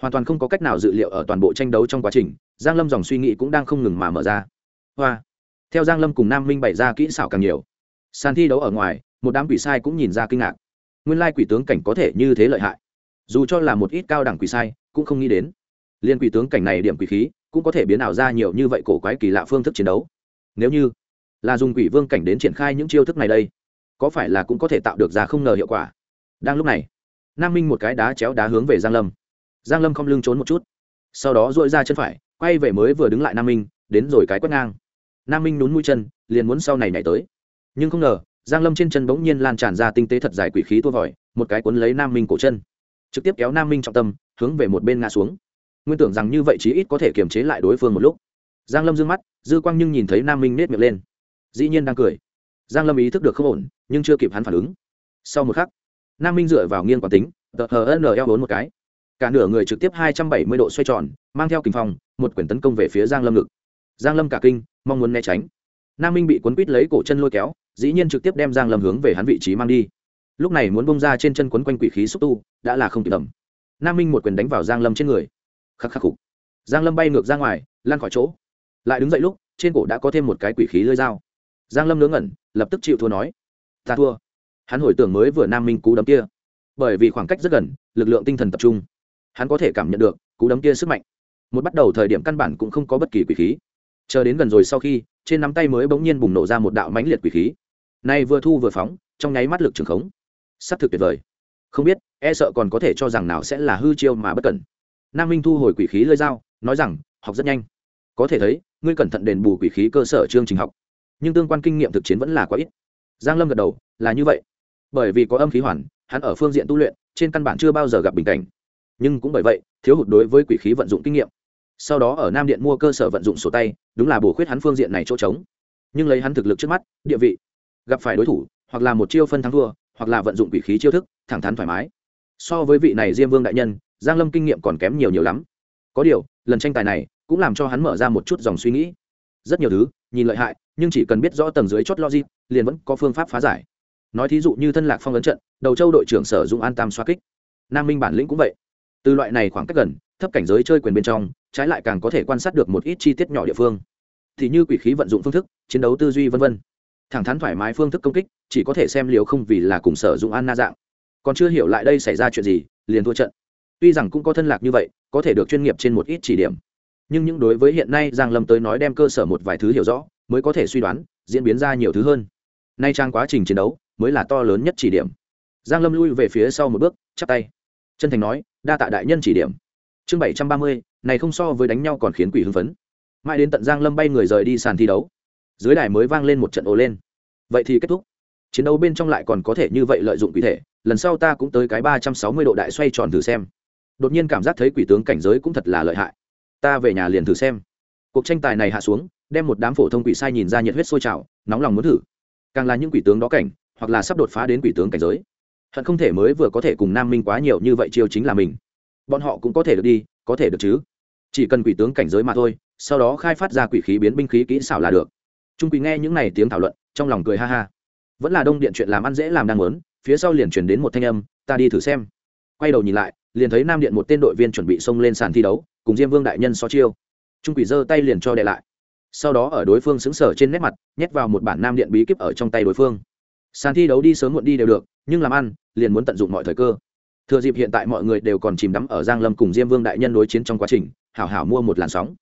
Hoàn toàn không có cách nào dự liệu ở toàn bộ tranh đấu trong quá trình, giang lâm dòng suy nghĩ cũng đang không ngừng mà mở ra. Hoa theo giang lâm cùng nam minh bày ra kỹ xảo càng nhiều. Sàn thi đấu ở ngoài, một đám quỷ sai cũng nhìn ra kinh ngạc. Nguyên lai quỷ tướng cảnh có thể như thế lợi hại. Dù cho là một ít cao đẳng quỷ sai, cũng không nghĩ đến. Liên quỷ tướng cảnh này điểm quỷ khí, cũng có thể biến ảo ra nhiều như vậy cổ quái kỳ lạ phương thức chiến đấu. Nếu như là dùng quỷ vương cảnh đến triển khai những chiêu thức này đây, có phải là cũng có thể tạo được ra không ngờ hiệu quả? Đang lúc này, nam minh một cái đá chéo đá hướng về giang lâm. Giang lâm không lưng trốn một chút, sau đó dội ra chân phải, quay về mới vừa đứng lại nam minh, đến rồi cái quét ngang nam minh nhún mũi chân, liền muốn sau này nhảy tới. Nhưng không ngờ, giang lâm trên chân bỗng nhiên lan tràn ra tinh tế thật dài quỷ khí tua vòi, một cái cuốn lấy nam minh cổ chân. Trực tiếp kéo nam minh trọng tâm, hướng về một bên ngã xuống. Nguyên tưởng rằng như vậy chí ít có thể kiềm chế lại đối phương một lúc. Giang lâm dương mắt, dư quang nhưng nhìn thấy nam minh nết miệng lên. Dĩ nhiên đang cười. Giang lâm ý thức được không ổn, nhưng chưa kịp hắn phản ứng. Sau một khắc, nam minh dựa vào nghiêng quán tính, tờ hờ nl bốn một cái. Cả nửa người trực tiếp hai trăm bảy mươi độ xoay tròn, mang theo kinh phong, một quyển tấn công về phía giang lâm ngực giang lâm cả kinh, mong muốn né tránh. Nam minh bị cuốn quít lấy cổ chân lôi kéo, dĩ nhiên trực tiếp đem giang lâm hướng về hắn vị trí mang đi. Lúc này muốn bông ra trên chân quấn quanh quỷ khí xúc tu, đã là không kịp tầm nam minh một quyền đánh vào giang lâm trên người. Khắc khắc khục. Giang lâm bay ngược ra ngoài lan khỏi chỗ. Lại đứng dậy lúc, trên cổ đã có thêm một cái quỷ khí lơi dao. Giang lâm ngớ ngẩn, lập tức chịu thua nói, ta thua. Hắn hồi tưởng mới vừa nam minh cú đấm kia. Bởi vì khoảng cách rất gần, lực lượng tinh thần tập trung. Hắn có thể cảm nhận được, cú đấm kia sức mạnh. Một bắt đầu thời điểm căn bản cũng không có bất kỳ quỷ khí chờ đến gần rồi sau khi, trên nắm tay mới bỗng nhiên bùng nổ ra một đạo mãnh liệt quỷ khí. Nay vừa thu vừa phóng, trong nháy mắt lực trường khống. Sắp thực tuyệt vời. Không biết e sợ còn có thể cho rằng nào sẽ là hư chiêu mà bất cẩn. Nam minh thu hồi quỷ khí lơi dao, nói rằng, học rất nhanh. Có thể thấy, ngươi cẩn thận đền bù quỷ khí cơ sở chương trình học. Nhưng tương quan kinh nghiệm thực chiến vẫn là quá ít. Giang lâm gật đầu, là như vậy. Bởi vì có âm khí hoàn, hắn ở phương diện tu luyện, trên căn bản chưa bao giờ gặp bình cảnh. Nhưng cũng bởi vậy, thiếu hụt đối với quỷ khí vận dụng kinh nghiệm sau đó ở nam điện mua cơ sở vận dụng sổ tay, đúng là bổ khuyết hắn phương diện này chỗ trống. Nhưng lấy hắn thực lực trước mắt, địa vị, gặp phải đối thủ, hoặc là một chiêu phân thắng thua, hoặc là vận dụng quỷ khí chiêu thức, thẳng thắn thoải mái. So với vị này diêm vương đại nhân, giang lâm kinh nghiệm còn kém nhiều nhiều lắm. Có điều, lần tranh tài này cũng làm cho hắn mở ra một chút dòng suy nghĩ. Rất nhiều thứ, nhìn lợi hại, nhưng chỉ cần biết rõ tầng dưới chót logic, liền vẫn có phương pháp phá giải. Nói thí dụ như thân lạc phong ấn trận, đầu châu đội trưởng sở dụng an tam xoa kích. Nam minh bản lĩnh cũng vậy. Từ loại này khoảng cách gần, thấp cảnh giới chơi quyền bên trong trái lại càng có thể quan sát được một ít chi tiết nhỏ địa phương. Thì như quỷ khí vận dụng phương thức, chiến đấu tư duy vân vân. Thẳng thắn thoải mái phương thức công kích, chỉ có thể xem liều không vì là cùng sở dụng an na dạng. Còn chưa hiểu lại đây xảy ra chuyện gì, liền thua trận. Tuy rằng cũng có thân lạc như vậy, có thể được chuyên nghiệp trên một ít chỉ điểm. Nhưng những đối với hiện nay giang lâm tới nói đem cơ sở một vài thứ hiểu rõ, mới có thể suy đoán, diễn biến ra nhiều thứ hơn. Nay trang quá trình chiến đấu, mới là to lớn nhất chỉ điểm. Giang lâm lui về phía sau một bước, chắp tay. Chân thành nói, đa tạ đại nhân chỉ điểm. Chương bảy trăm ba mươi này không so với đánh nhau còn khiến quỷ hưng phấn. Mãi đến tận giang lâm bay người rời đi sàn thi đấu, dưới đài mới vang lên một trận ồ lên. Vậy thì kết thúc. Chiến đấu bên trong lại còn có thể như vậy lợi dụng quỷ thể, lần sau ta cũng tới cái ba trăm sáu mươi độ đại xoay tròn thử xem. Đột nhiên cảm giác thấy quỷ tướng cảnh giới cũng thật là lợi hại. Ta về nhà liền thử xem. Cuộc tranh tài này hạ xuống, đem một đám phổ thông quỷ sai nhìn ra nhiệt huyết sôi trào, nóng lòng muốn thử. Càng là những quỷ tướng đó cảnh, hoặc là sắp đột phá đến quỷ tướng cảnh giới. Hận không thể mới vừa có thể cùng nam minh quá nhiều như vậy chiêu chính là mình. Bọn họ cũng có thể được đi có thể được chứ? Chỉ cần quỷ tướng cảnh giới mà thôi, sau đó khai phát ra quỷ khí biến binh khí kỹ xảo là được. Trung quỷ nghe những này tiếng thảo luận, trong lòng cười ha ha. Vẫn là đông điện chuyện làm ăn dễ làm đang muốn, phía sau liền chuyển đến một thanh âm, ta đi thử xem. Quay đầu nhìn lại, liền thấy nam điện một tên đội viên chuẩn bị xông lên sàn thi đấu, cùng diêm vương đại nhân so chiêu. Trung quỷ giơ tay liền cho đệ lại. Sau đó ở đối phương xứng sở trên nét mặt, nhét vào một bản nam điện bí kíp ở trong tay đối phương. Sàn thi đấu đi sớm muộn đi đều được, nhưng làm ăn, liền muốn tận dụng mọi thời cơ thừa dịp hiện tại mọi người đều còn chìm đắm ở giang lâm cùng diêm vương đại nhân đối chiến trong quá trình, hảo hảo mua một làn sóng.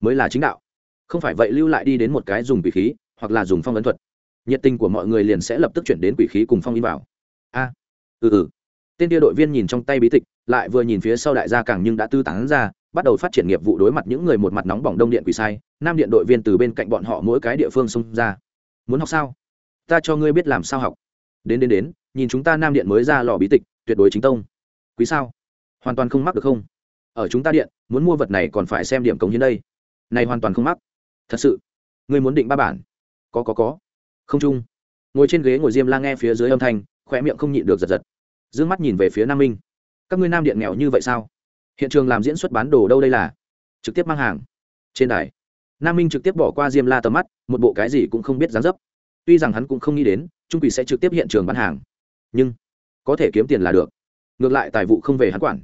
Mới là chính đạo. Không phải vậy lưu lại đi đến một cái dùng quỷ khí, hoặc là dùng phong ấn thuật. Nhiệt tình của mọi người liền sẽ lập tức chuyển đến quỷ khí cùng phong in vào. A ừ ừ. Tên tia đội viên nhìn trong tay bí tịch, lại vừa nhìn phía sau đại gia càng nhưng đã tư tán ra, bắt đầu phát triển nghiệp vụ đối mặt những người một mặt nóng bỏng đông điện quỷ sai. Nam điện đội viên từ bên cạnh bọn họ mỗi cái địa phương xông ra. Muốn học sao? Ta cho ngươi biết làm sao học. Đến đến đến, nhìn chúng ta nam điện mới ra lò bí tịch, tuyệt đối chính tông quý sao? Hoàn toàn không mắc được không? Ở chúng ta điện, muốn mua vật này còn phải xem điểm cống hiến đây. Này hoàn toàn không mắc. Thật sự. Ngươi muốn định ba bản? Có có có. Không chung. Ngồi trên ghế ngồi diêm la nghe phía dưới âm thanh khỏe miệng không nhịn được giật giật. D ư ơ n g mắt nhìn về phía nam minh. Các ngươi nam điện nghèo như vậy sao? Hiện trường làm diễn xuất bán đồ đâu đây là? Trực tiếp mang hàng. Trên đài. Nam minh trực tiếp bỏ qua diêm la tầm mắt, một bộ cái gì cũng không biết dán dấp. Tuy rằng hắn cũng không nghĩ đến, trung quỷ sẽ trực tiếp hiện trường bán hàng. Nhưng, có thể kiếm tiền là được ngược lại tài vụ không về hắn quản.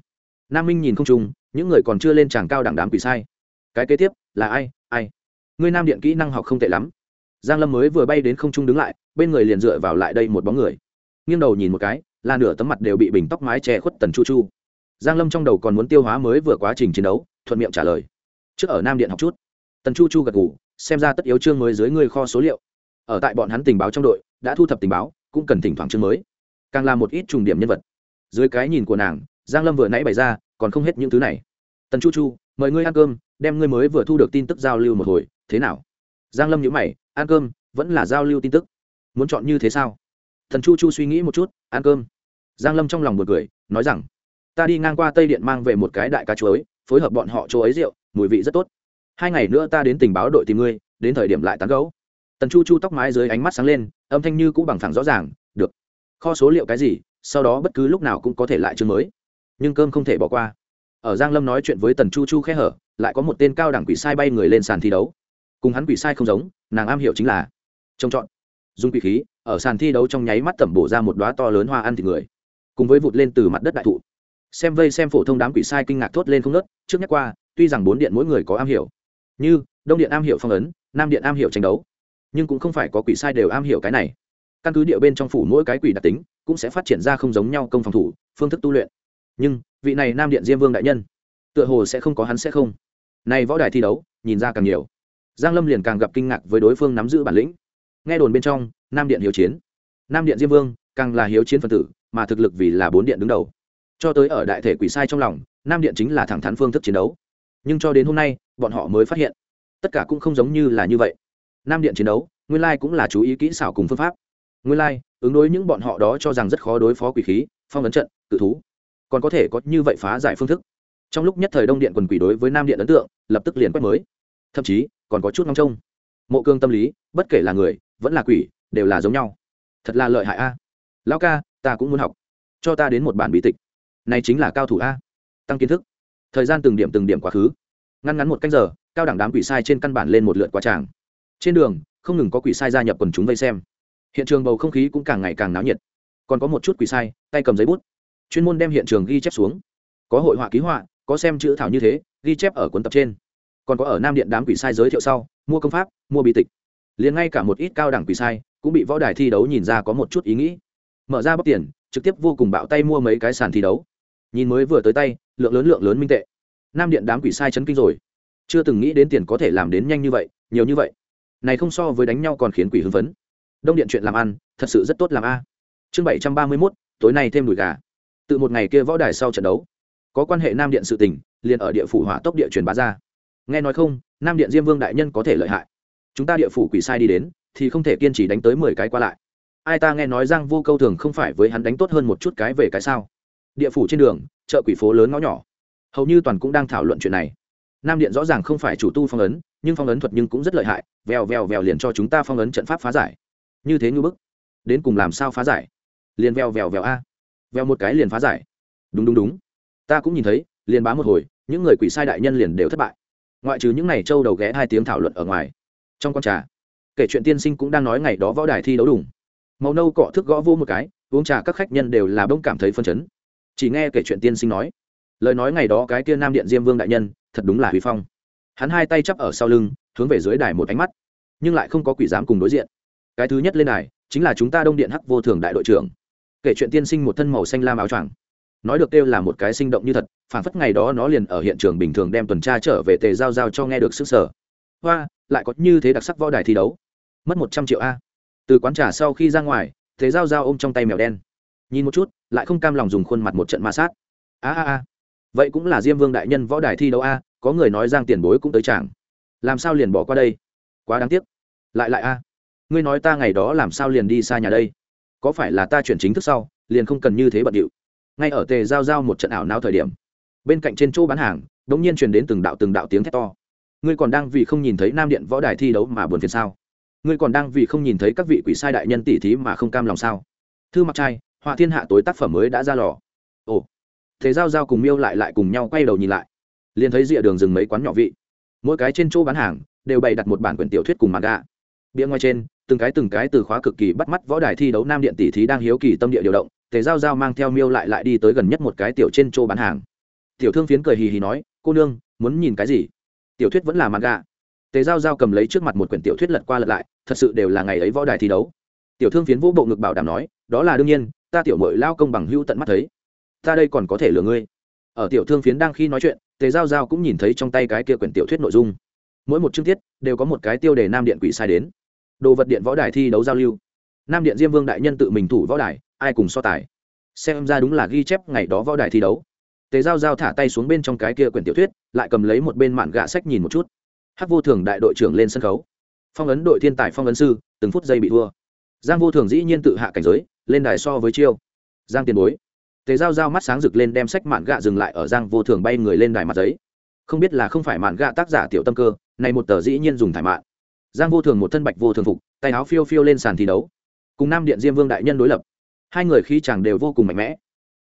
Nam minh nhìn không chung những người còn chưa lên tràng cao đẳng đám quỷ sai. Cái kế tiếp, là ai ai? Ngươi nam điện kỹ năng học không tệ lắm. Giang lâm mới vừa bay đến không trung đứng lại, bên người liền dựa vào lại đây một bóng người. Nghiêng đầu nhìn một cái, là nửa tấm mặt đều bị bình tóc mái che khuất tần chu chu. Giang lâm trong đầu còn muốn tiêu hóa mới vừa quá trình chiến đấu, thuận miệng trả lời. Trước ở nam điện học chút. Tần chu chu gật gù, xem ra tất yếu chương mới dưới người kho số liệu. Ở tại bọn hắn tình báo trong đội, đã thu thập tình báo, cũng cần thỉnh thoảng chương mới. Càng là một ít trùng điểm nhân vật dưới cái nhìn của nàng, giang lâm vừa nãy bày ra, còn không hết những thứ này. Tần chu chu, mời ngươi ăn cơm, đem ngươi mới vừa thu được tin tức giao lưu một hồi, thế nào? Giang lâm nhữ mày, ăn cơm, vẫn là giao lưu tin tức? Muốn chọn như thế sao? Thần chu chu suy nghĩ một chút, ăn cơm. Giang lâm trong lòng một cười, nói rằng, ta đi ngang qua tây điện mang về một cái đại cá chuối, phối hợp bọn họ chỗ ấy rượu, mùi vị rất tốt. Hai ngày nữa ta đến tình báo đội tìm ngươi, đến thời điểm lại tán gấu tần chu chu tóc mái dưới ánh mắt sáng lên, âm thanh như cũ bằng thẳng rõ ràng, được. Kho số liệu cái gì? Sau đó bất cứ lúc nào cũng có thể lại chương mới. Nhưng cơm không thể bỏ qua. Ở giang lâm nói chuyện với tần chu chu khẽ hở, lại có một tên cao đẳng quỷ sai bay người lên sàn thi đấu. Cùng hắn quỷ sai không giống, nàng am hiểu chính là trông chọn. Dùng quỷ khí, ở sàn thi đấu trong nháy mắt tẩm bổ ra một đóa to lớn hoa ăn thịt người, cùng với vụt lên từ mặt đất đại thụ. Xem vây xem phổ thông đám quỷ sai kinh ngạc thốt lên không nớt trước nhắc qua, tuy rằng bốn điện mỗi người có am hiểu, như đông điện am hiểu phong ấn, nam điện am hiểu tranh đấu, nhưng cũng không phải có quỷ sai đều am hiểu cái này. Căn cứ địa bên trong phủ mỗi cái quỷ đặc tính cũng sẽ phát triển ra không giống nhau công phòng thủ, phương thức tu luyện. Nhưng, vị này nam điện diêm vương đại nhân, tựa hồ sẽ không có hắn sẽ không. Này võ đài thi đấu, nhìn ra càng nhiều. Giang lâm liền càng gặp kinh ngạc với đối phương nắm giữ bản lĩnh. Nghe đồn bên trong, nam điện hiếu chiến. Nam điện diêm vương, càng là hiếu chiến phần tử, mà thực lực vì là bốn điện đứng đầu. Cho tới ở đại thể quỷ sai trong lòng, nam điện chính là thẳng thắn phương thức chiến đấu. Nhưng cho đến hôm nay, bọn họ mới phát hiện, tất cả cũng không giống như là như vậy. Nam điện chiến đấu, nguyên lai cũng là chú ý kỹ xảo cùng phương pháp nguyên lai, ứng đối những bọn họ đó cho rằng rất khó đối phó quỷ khí, phong ấn trận tự thú. Còn có thể có như vậy phá giải phương thức. Trong lúc nhất thời đông điện quần quỷ đối với nam điện ấn tượng, lập tức liền quét mới. Thậm chí, còn có chút ngóng trông. Mộ cương tâm lý, bất kể là người, vẫn là quỷ, đều là giống nhau. Thật là lợi hại a. Lão ca, ta cũng muốn học. Cho ta đến một bản bí tịch. Này chính là cao thủ a. Tăng kiến thức. Thời gian từng điểm từng điểm quá khứ. Ngăn ngắn một canh giờ, cao đẳng đám quỷ sai trên căn bản lên một lượt qua tràng. Trên đường, không ngừng có quỷ sai gia nhập quần chúng vây xem hiện trường bầu không khí cũng càng ngày càng náo nhiệt. Còn có một chút quỷ sai, tay cầm giấy bút. Chuyên môn đem hiện trường ghi chép xuống. Có hội họa ký họa, có xem chữ thảo như thế, ghi chép ở cuốn tập trên. Còn có ở nam điện đám quỷ sai giới thiệu sau, mua công pháp, mua bí tịch. Liền ngay cả một ít cao đẳng quỷ sai, cũng bị võ đài thi đấu nhìn ra có một chút ý nghĩ. Mở ra bóc tiền, trực tiếp vô cùng bạo tay mua mấy cái sàn thi đấu. Nhìn mới vừa tới tay, lượng lớn lượng lớn minh tệ. Nam điện đám quỷ sai chấn kinh rồi. Chưa từng nghĩ đến tiền có thể làm đến nhanh như vậy, nhiều như vậy. Này không so với đánh nhau còn khiến quỷ hưng phấn đông điện chuyện làm ăn, thật sự rất tốt làm a. Chương bảy trăm ba mươi mốt, tối nay thêm đùi gà. Từ một ngày kia võ đài sau trận đấu, có quan hệ nam điện sự tình, liền ở địa phủ hỏa tốc địa truyền bá ra. Nghe nói không, nam điện diêm vương đại nhân có thể lợi hại. Chúng ta địa phủ quỷ sai đi đến, thì không thể kiên trì đánh tới mười cái qua lại. Ai ta nghe nói giang vô câu thường không phải với hắn đánh tốt hơn một chút cái về cái sao. Địa phủ trên đường, chợ quỷ phố lớn ngõ nhỏ. Hầu như toàn cũng đang thảo luận chuyện này. Nam điện rõ ràng không phải chủ tu phong ấn, nhưng phong ấn thuật nhưng cũng rất lợi hại, vèo vèo vèo liền cho chúng ta phong ấn trận pháp phá giải như thế như bức, đến cùng làm sao phá giải? Liền vèo vèo vèo a. Vèo một cái liền phá giải. Đúng đúng đúng. Ta cũng nhìn thấy, liền bá một hồi, những người quỷ sai đại nhân liền đều thất bại. Ngoại trừ những ngày trâu đầu ghé hai tiếng thảo luận ở ngoài. Trong con trà, kể chuyện tiên sinh cũng đang nói ngày đó võ đài thi đấu đủng màu nâu cọ thức gõ vô một cái, uống trà các khách nhân đều là bông cảm thấy phân chấn. Chỉ nghe kể chuyện tiên sinh nói, lời nói ngày đó cái kia nam điện diêm vương đại nhân, thật đúng là huy phong. Hắn hai tay chắp ở sau lưng, hướng về dưới đài một ánh mắt, nhưng lại không có quỷ dám cùng đối diện cái thứ nhất lên đài, chính là chúng ta đông điện hắc vô thường đại đội trưởng. Kể chuyện tiên sinh một thân màu xanh lam áo choàng. Nói được kêu là một cái sinh động như thật, phản phất ngày đó nó liền ở hiện trường bình thường đem tuần tra trở về tề giao giao cho nghe được sức sở. Hoa, lại có như thế đặc sắc võ đài thi đấu. Mất một trăm triệu a. Từ quán trà sau khi ra ngoài thế giao giao ôm trong tay mèo đen. Nhìn một chút, lại không cam lòng dùng khuôn mặt một trận ma sát. A a a. Vậy cũng là diêm vương đại nhân võ đài thi đấu a, có người nói giang tiền bối cũng tới chẳng làm sao liền bỏ qua đây? Quá đáng tiếc. Lại lại a ngươi nói ta ngày đó làm sao liền đi xa nhà đây? Có phải là ta chuyển chính thức sau, liền không cần như thế bận điệu? Ngay ở tề giao giao một trận ảo nao thời điểm, bên cạnh trên chỗ bán hàng đ ỗ n g nhiên truyền đến từng đạo từng đạo tiếng thét to. Ngươi còn đang vì không nhìn thấy nam điện võ đài thi đấu mà buồn phiền sao? Ngươi còn đang vì không nhìn thấy các vị quỷ sai đại nhân tỷ thí mà không cam lòng sao? Thư mặc trai, họa thiên hạ tối tác phẩm mới đã ra lò. Ồ thế giao giao cùng miêu lại lại cùng nhau quay đầu nhìn lại. Liền thấy rìa đường dừng mấy quán nhỏ vị. Mỗi cái trên chỗ bán hàng, đều bày đặt một bản quyển tiểu thuyết cùng mặt gà bia ngoài trên từng cái từng cái từ khóa cực kỳ bắt mắt võ đài thi đấu nam điện tỷ thí đang hiếu kỳ tâm địa điều động, tề giao giao mang theo miêu lại lại đi tới gần nhất một cái tiểu trên chỗ bán hàng. Tiểu thương phiến cười hì hì nói, cô nương, muốn nhìn cái gì? Tiểu thuyết vẫn là mặt gà tề giao giao cầm lấy trước mặt một quyển tiểu thuyết lật qua lật lại, thật sự đều là ngày ấy võ đài thi đấu. Tiểu thương phiến vũ bộ ngực bảo đảm nói, đó là đương nhiên, ta tiểu mội lao công bằng hữu tận mắt thấy. Ta đây còn có thể lừa ngươi. Ở tiểu thương phiến đang khi nói chuyện, tề giao giao cũng nhìn thấy trong tay cái kia quyển tiểu thuyết nội dung. Mỗi một chương tiết đều có một cái tiêu đề nam điện quỷ sai đến đồ vật điện võ đài thi đấu giao lưu. Nam điện diêm vương đại nhân tự mình thủ võ đài, ai cùng so tài? Xem ra đúng là ghi chép ngày đó võ đài thi đấu. Tề giao giao thả tay xuống bên trong cái kia quyển tiểu thuyết, lại cầm lấy một bên mạn gạ sách nhìn một chút. Hát vô thường đại đội trưởng lên sân khấu. Phong ấn đội thiên tài phong ấn sư, từng phút giây bị thua. Giang vô thường dĩ nhiên tự hạ cảnh giới, lên đài so với chiêu. Giang tiền bối. Tề giao giao mắt sáng rực lên đem sách mạn gạ dừng lại ở giang vô thường bay người lên đài mặt giấy. Không biết là không phải mạn gạ tác giả tiểu tâm cơ này một tờ dĩ nhiên dùng thải mạn giang vô thường một thân bạch vô thường phục, tay áo phiêu phiêu lên sàn thi đấu. Cùng nam điện diêm vương đại nhân đối lập. Hai người khí chàng đều vô cùng mạnh mẽ.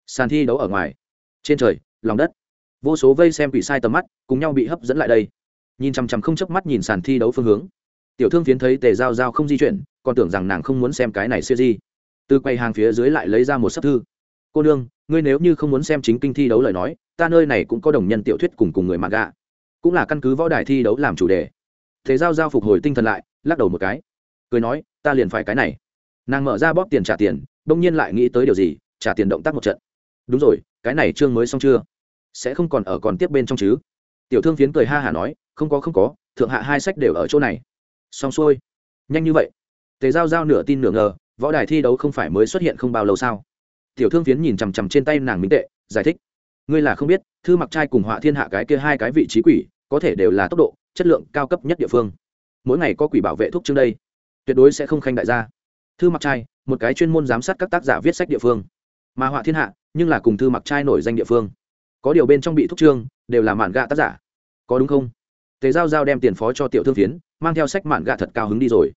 Sàn thi đấu ở ngoài, trên trời, lòng đất. Vô số vây xem quỷ sai tầm mắt, cùng nhau bị hấp dẫn lại đây. Nhìn chằm chằm không chớp mắt nhìn sàn thi đấu phương hướng. Tiểu thương phiến thấy tề giao giao không di chuyển, còn tưởng rằng nàng không muốn xem cái này siêu di. Từ quầy hàng phía dưới lại lấy ra một sấp thư. Cô nương, ngươi nếu như không muốn xem chính kinh thi đấu lời nói, ta nơi này cũng có đồng nhân tiểu thuyết cùng cùng người mặc gạ. Cũng là căn cứ võ đài thi đấu làm chủ đề thế giao giao phục hồi tinh thần lại, lắc đầu một cái. Cười nói, ta liền phải cái này. Nàng mở ra bóp tiền trả tiền, đông nhiên lại nghĩ tới điều gì, trả tiền động tác một trận. Đúng rồi, cái này chương mới xong chưa? Sẽ không còn ở còn tiếp bên trong chứ? Tiểu thương phiến cười ha hả nói, không có không có, thượng hạ hai sách đều ở chỗ này. Xong xuôi. Nhanh như vậy. Tề giao giao nửa tin nửa ngờ, võ đài thi đấu không phải mới xuất hiện không bao lâu sao? Tiểu thương phiến nhìn chằm chằm trên tay nàng minh tệ, giải thích, ngươi là không biết, thư mặc trai cùng họa thiên hạ cái kia hai cái vị trí quỷ, có thể đều là tốc độ chất lượng cao cấp nhất địa phương. Mỗi ngày có quỷ bảo vệ thuốc chương đây, tuyệt đối sẽ không khanh đại gia. Thư mặc trai, một cái chuyên môn giám sát các tác giả viết sách địa phương. Mà họa thiên hạ, nhưng là cùng thư mặc trai nổi danh địa phương. Có điều bên trong bị thuốc trương, đều là mạn gạ tác giả. Có đúng không? Tề giao giao đem tiền phó cho tiểu thương phiến, mang theo sách mạn gạ thật cao hứng đi rồi.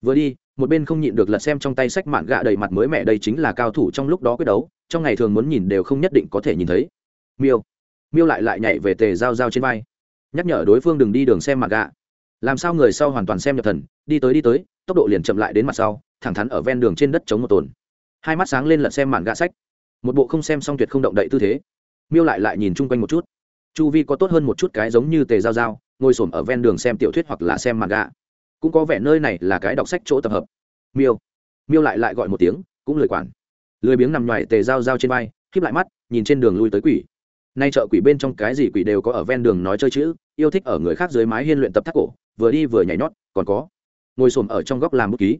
Vừa đi, một bên không nhịn được lật xem trong tay sách mạn gạ đầy mặt mới mẹ đây chính là cao thủ trong lúc đó quyết đấu, trong ngày thường muốn nhìn đều không nhất định có thể nhìn thấy. Miêu. Miêu lại lại nhảy về tề giao giao trên vai nhắc nhở đối phương đừng đi đường xem mặt gạ. Làm sao người sau hoàn toàn xem nhập thần, đi tới đi tới, tốc độ liền chậm lại đến mặt sau, thẳng thắn ở ven đường trên đất chống một tồn. Hai mắt sáng lên lật xem mạn gạ sách. Một bộ không xem xong tuyệt không động đậy tư thế. Miêu lại lại nhìn chung quanh một chút. Chu vi có tốt hơn một chút cái giống như tề giao giao, ngồi s ở ven đường xem tiểu thuyết hoặc là xem mạn gạ. Cũng có vẻ nơi này là cái đọc sách chỗ tập hợp. Miêu. Miêu lại lại gọi một tiếng, cũng lười quản. Lười biếng nằm ngoài tề dao dao trên vai khiếp lại mắt, nhìn trên đường lui tới quỷ nay chợ quỷ bên trong cái gì quỷ đều có ở ven đường nói chơi chữ, yêu thích ở người khác dưới mái hiên luyện tập thác cổ, vừa đi vừa nhảy nhót, còn có, ngồi xổm ở trong góc làm bút ký.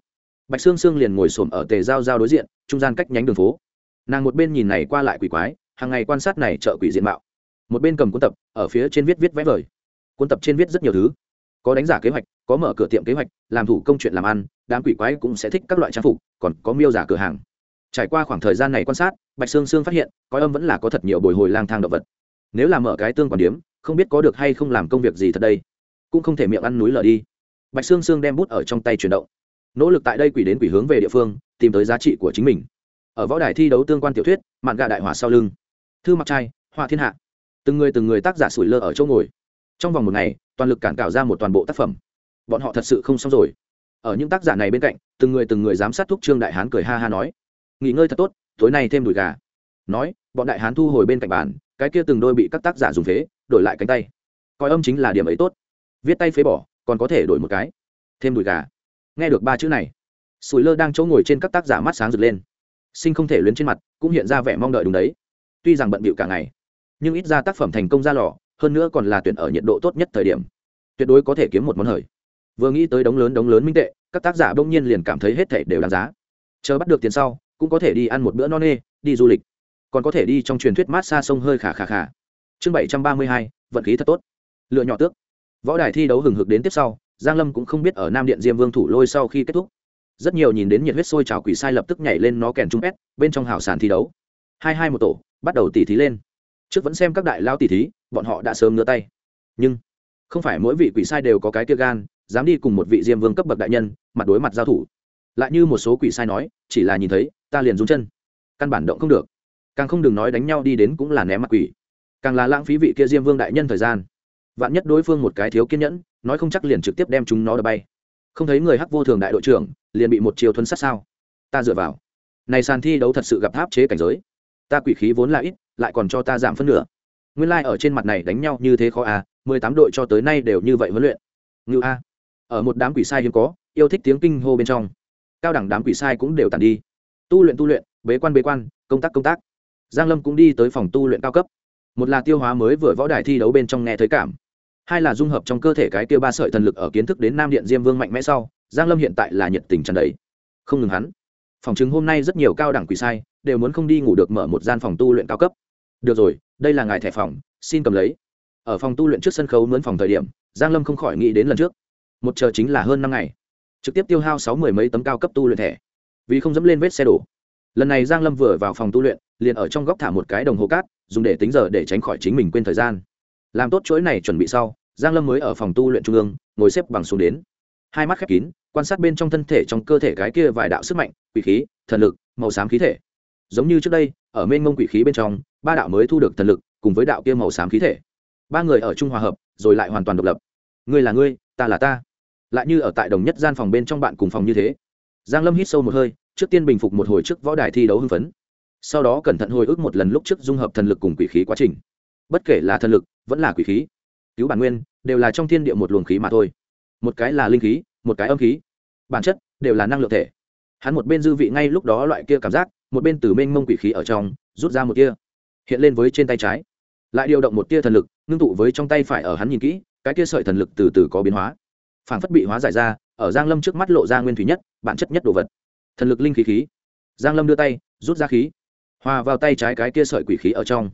Bạch sương sương liền ngồi xổm ở tề giao giao đối diện, trung gian cách nhánh đường phố. Nàng một bên nhìn này qua lại quỷ quái, hàng ngày quan sát này chợ quỷ diện mạo. Một bên cầm cuốn tập, ở phía trên viết viết vẽ vời. Cuốn tập trên viết rất nhiều thứ. Có đánh giả kế hoạch, có mở cửa tiệm kế hoạch, làm thủ công chuyện làm ăn, đám quỷ quái cũng sẽ thích các loại trang phục, còn có miêu giả cửa hàng trải qua khoảng thời gian này quan sát, bạch sương sương phát hiện, coi âm vẫn là có thật nhiều bồi hồi lang thang động vật. Nếu là mở cái tương quản điếm, không biết có được hay không làm công việc gì thật đây. Cũng không thể miệng ăn núi lở đi. Bạch sương sương đem bút ở trong tay chuyển động. Nỗ lực tại đây quỷ đến quỷ hướng về địa phương, tìm tới giá trị của chính mình. Ở võ đài thi đấu tương quan tiểu thuyết, mạn gà đại hỏa sau lưng. Thư mặc trai hoa thiên hạ. Từng người từng người tác giả sủi lơ ở chỗ ngồi. Trong vòng một ngày, toàn lực cản cảo ra một toàn bộ tác phẩm. Bọn họ thật sự không xong rồi. Ở những tác giả này bên cạnh, từng người từng người giám sát thuốc trương đại hán cười ha ha nói nghỉ ngơi thật tốt, tối nay thêm đùi gà. Nói, bọn đại hán thu hồi bên cạnh bàn, cái kia từng đôi bị các tác giả dùng phế, đổi lại cánh tay. Coi âm chính là điểm ấy tốt. Viết tay phế bỏ, còn có thể đổi một cái. Thêm đùi gà. Nghe được ba chữ này sùi lơ đang chỗ ngồi trên các tác giả mắt sáng rực lên. Sinh không thể luyến trên mặt, cũng hiện ra vẻ mong đợi đúng đấy. Tuy rằng bận bịu cả ngày, nhưng ít ra tác phẩm thành công ra lò, hơn nữa còn là tuyển ở nhiệt độ tốt nhất thời điểm. Tuyệt đối có thể kiếm một món hời. Vừa nghĩ tới đống lớn đống lớn minh tệ, các tác giả bỗng nhiên liền cảm thấy hết thể đều đáng giá. Chờ bắt được tiền sau cũng có thể đi ăn một bữa no nê, đi du lịch. Còn có thể đi trong truyền thuyết mát xa sông hơi khả khả khả chương bảy trăm ba mươi hai, vận khí thật tốt. Lựa nhỏ tước. Võ đài thi đấu hừng hực đến tiếp sau, giang lâm cũng không biết ở nam điện diêm vương thủ lôi sau khi kết thúc. Rất nhiều nhìn đến nhiệt huyết sôi trào quỷ sai lập tức nhảy lên nó kèn trung pet bên trong hào sàn thi đấu. Hai hai một tổ, bắt đầu tỉ thí lên. Trước vẫn xem các đại lao tỉ thí, bọn họ đã sớm ngửa tay. Nhưng, không phải mỗi vị quỷ sai đều có cái kia gan, dám đi cùng một vị diêm vương cấp bậc đại nhân, mặt đối mặt giao thủ. Lại như một số quỷ sai nói, chỉ là nhìn thấy ta liền rung chân. Căn bản động không được. Càng không đừng nói đánh nhau đi đến cũng là ném mặt quỷ. Càng là lãng phí vị kia diêm vương đại nhân thời gian. Vạn nhất đối phương một cái thiếu kiên nhẫn, nói không chắc liền trực tiếp đem chúng nó đập bay. Không thấy người hắc vô thường đại đội trưởng, liền bị một chiều thuấn sát sao? Ta dựa vào. Này sàn thi đấu thật sự gặp tháp chế cảnh giới. Ta quỷ khí vốn là ít, lại còn cho ta giảm phân nửa. Nguyên lai、like、ở trên mặt này đánh nhau như thế khó à mười tám đội cho tới nay đều như vậy huấn luyện. Ngự a. Ở một đám quỷ sai hiếm có, yêu thích tiếng kinh hô bên trong. Cao đẳng đám quỷ sai cũng đều tàn đi tu luyện tu luyện, bế quan bế quan, công tác công tác. Giang lâm cũng đi tới phòng tu luyện cao cấp. Một là tiêu hóa mới vừa võ đài thi đấu bên trong nghe thấy cảm. Hai là dung hợp trong cơ thể cái tiêu ba sợi thần lực ở kiến thức đến nam điện diêm vương mạnh mẽ sau, giang lâm hiện tại là nhiệt tình tràn đầy. Không ngừng hắn. Phòng chứng hôm nay rất nhiều cao đẳng quỷ sai, đều muốn không đi ngủ được mở một gian phòng tu luyện cao cấp. Được rồi, đây là ngài thẻ phòng, xin cầm lấy. Ở phòng tu luyện trước sân khấu mướn phòng thời điểm, giang lâm không khỏi nghĩ đến lần trước. Một chờ chính là hơn năm ngày. Trực tiếp tiêu hao sáu mười mấy tấm cao cấp tu luyện thẻ vì không dẫm lên vết xe đổ. Lần này giang lâm vừa vào phòng tu luyện, liền ở trong góc thả một cái đồng hồ cát, dùng để tính giờ để tránh khỏi chính mình quên thời gian. Làm tốt chuỗi này chuẩn bị sau, giang lâm mới ở phòng tu luyện trung ương, ngồi xếp bằng xuống đến. Hai mắt khép kín, quan sát bên trong thân thể trong cơ thể cái kia vài đạo sức mạnh, quỷ khí, thần lực, màu xám khí thể. Giống như trước đây, ở mênh mông quỷ khí bên trong, ba đạo mới thu được thần lực, cùng với đạo kia màu xám khí thể. Ba người ở trung hòa hợp, rồi lại hoàn toàn độc lập. Ngươi là ngươi, ta là ta. Lại như ở tại đồng nhất gian phòng bên trong bạn cùng phòng như thế giang lâm hít sâu một hơi, trước tiên bình phục một hồi trước võ đài thi đấu hưng phấn. Sau đó cẩn thận hồi ức một lần lúc trước dung hợp thần lực cùng quỷ khí quá trình. Bất kể là thần lực, vẫn là quỷ khí. Cứu bản nguyên, đều là trong thiên địa một luồng khí mà thôi. Một cái là linh khí, một cái âm khí. Bản chất, đều là năng lượng thể. Hắn một bên dư vị ngay lúc đó loại kia cảm giác, một bên từ mênh mông quỷ khí ở trong, rút ra một tia. Hiện lên với trên tay trái. Lại điều động một tia thần lực, ngưng tụ với trong tay phải ở hắn nhìn kỹ, cái tia sợi thần lực từ từ có biến hóa. Phản phất bị hóa giải ra ở giang lâm trước mắt lộ ra nguyên thủy nhất, bản chất nhất đồ vật. Thần lực linh khí khí. Giang lâm đưa tay, rút ra khí. Hòa vào tay trái cái kia sợi quỷ khí ở trong.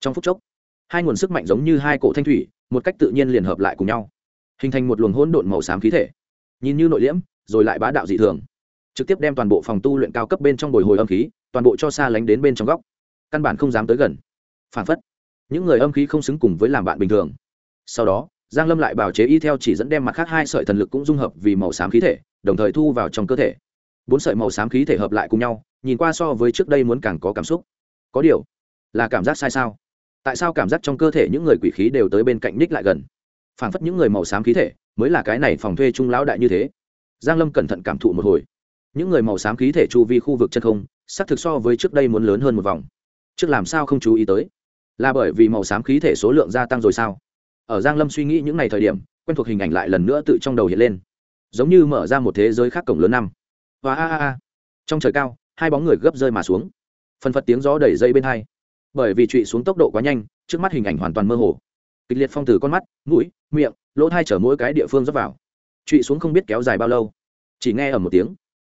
Trong phút chốc, hai nguồn sức mạnh giống như hai cổ thanh thủy, một cách tự nhiên liền hợp lại cùng nhau. Hình thành một luồng hỗn độn màu xám khí thể. Nhìn như nội liễm, rồi lại bá đạo dị thường. Trực tiếp đem toàn bộ phòng tu luyện cao cấp bên trong bồi hồi âm khí, toàn bộ cho xa lánh đến bên trong góc. Căn bản không dám tới gần. Phản phất, những người âm khí không xứng cùng với làm bạn bình thường. Sau đó giang lâm lại bảo chế y theo chỉ dẫn đem mặt khác hai sợi thần lực cũng dung hợp vì màu xám khí thể, đồng thời thu vào trong cơ thể. Bốn sợi màu xám khí thể hợp lại cùng nhau, nhìn qua so với trước đây muốn càng có cảm xúc. Có điều, là cảm giác sai sao? Tại sao cảm giác trong cơ thể những người quỷ khí đều tới bên cạnh ních lại gần? Phảng phất những người màu xám khí thể mới là cái này phòng thuê trung lão đại như thế. Giang lâm cẩn thận cảm thụ một hồi. Những người màu xám khí thể chu vi khu vực chân không, xác thực so với trước đây muốn lớn hơn một vòng. Trước làm sao không chú ý tới? Là bởi vì màu xám khí thể số lượng gia tăng rồi sao? Ở giang lâm suy nghĩ những ngày thời điểm, quen thuộc hình ảnh lại lần nữa tự trong đầu hiện lên. Giống như mở ra một thế giới khác cổng lớn năm. Và a a a. Trong trời cao, hai bóng người gấp rơi mà xuống. Phần phật tiếng gió đẩy dây bên hai. Bởi vì trụy xuống tốc độ quá nhanh, trước mắt hình ảnh hoàn toàn mơ hồ. Kịch liệt phong từ con mắt, mũi, miệng, lỗ thai chở mỗi cái địa phương dốc vào. Trụy xuống không biết kéo dài bao lâu. Chỉ nghe ở một tiếng.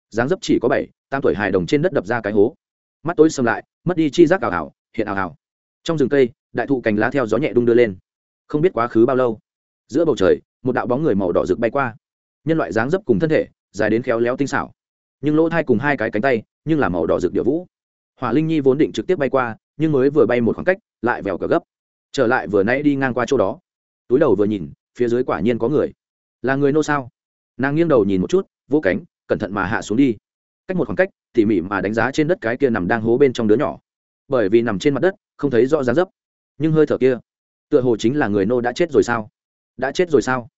Dáng dấp chỉ có bảy tam tuổi hài đồng trên đất đập ra cái hố. Mắt tối xâm lại, mất đi chi giác ảo ảo, hiện ảo ảo. Trong rừng cây, đại thụ cành lá theo gió nhẹ đung đưa lên không biết quá khứ bao lâu. Giữa bầu trời, một đạo bóng người màu đỏ rực bay qua. Nhân loại dáng dấp cùng thân thể, dài đến khéo léo tinh xảo. Nhưng lỗ thai cùng hai cái cánh tay, nhưng là màu đỏ rực địa vũ. Hỏa linh nhi vốn định trực tiếp bay qua, nhưng mới vừa bay một khoảng cách, lại vèo cờ gấp. Trở lại vừa nãy đi ngang qua chỗ đó. Túi đầu vừa nhìn, phía dưới quả nhiên có người. Là người nô sao? Nàng nghiêng đầu nhìn một chút, vỗ cánh, cẩn thận mà hạ xuống đi. Cách một khoảng cách, tỉ mỉ mà đánh giá trên đất cái kia nằm đang hố bên trong đứa nhỏ. Bởi vì nằm trên mặt đất, không thấy rõ dáng dấp. Nhưng hơi thở kia tựa hồ chính là người nô đã chết rồi sao? Đã chết rồi sao?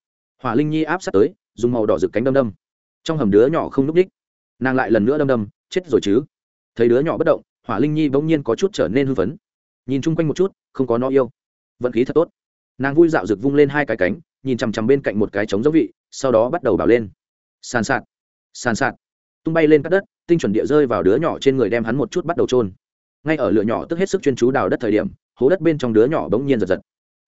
Hỏa linh nhi áp sát tới, dùng màu đỏ rực cánh đâm đâm. Trong hầm đứa nhỏ không n ú c ních nàng lại lần nữa đâm đâm, chết rồi chứ? Thấy đứa nhỏ bất động, hỏa linh nhi bỗng nhiên có chút trở nên hư vấn nhìn chung quanh một chút, không có nó yêu. Vận khí thật tốt. Nàng vui dạo rực vung lên hai cái cánh, nhìn chằm chằm bên cạnh một cái trống giống vị, sau đó bắt đầu bảo lên. Sàn sạt sàn sạt. Tung bay lên các đất, tinh chuẩn địa rơi vào đứa nhỏ trên người đem hắn một chút bắt đầu trôn ngay ở lửa nhỏ tức hết sức chuyên chú đào đất thời điểm, hố đất bên trong đứa nhỏ bỗng nhiên giật giật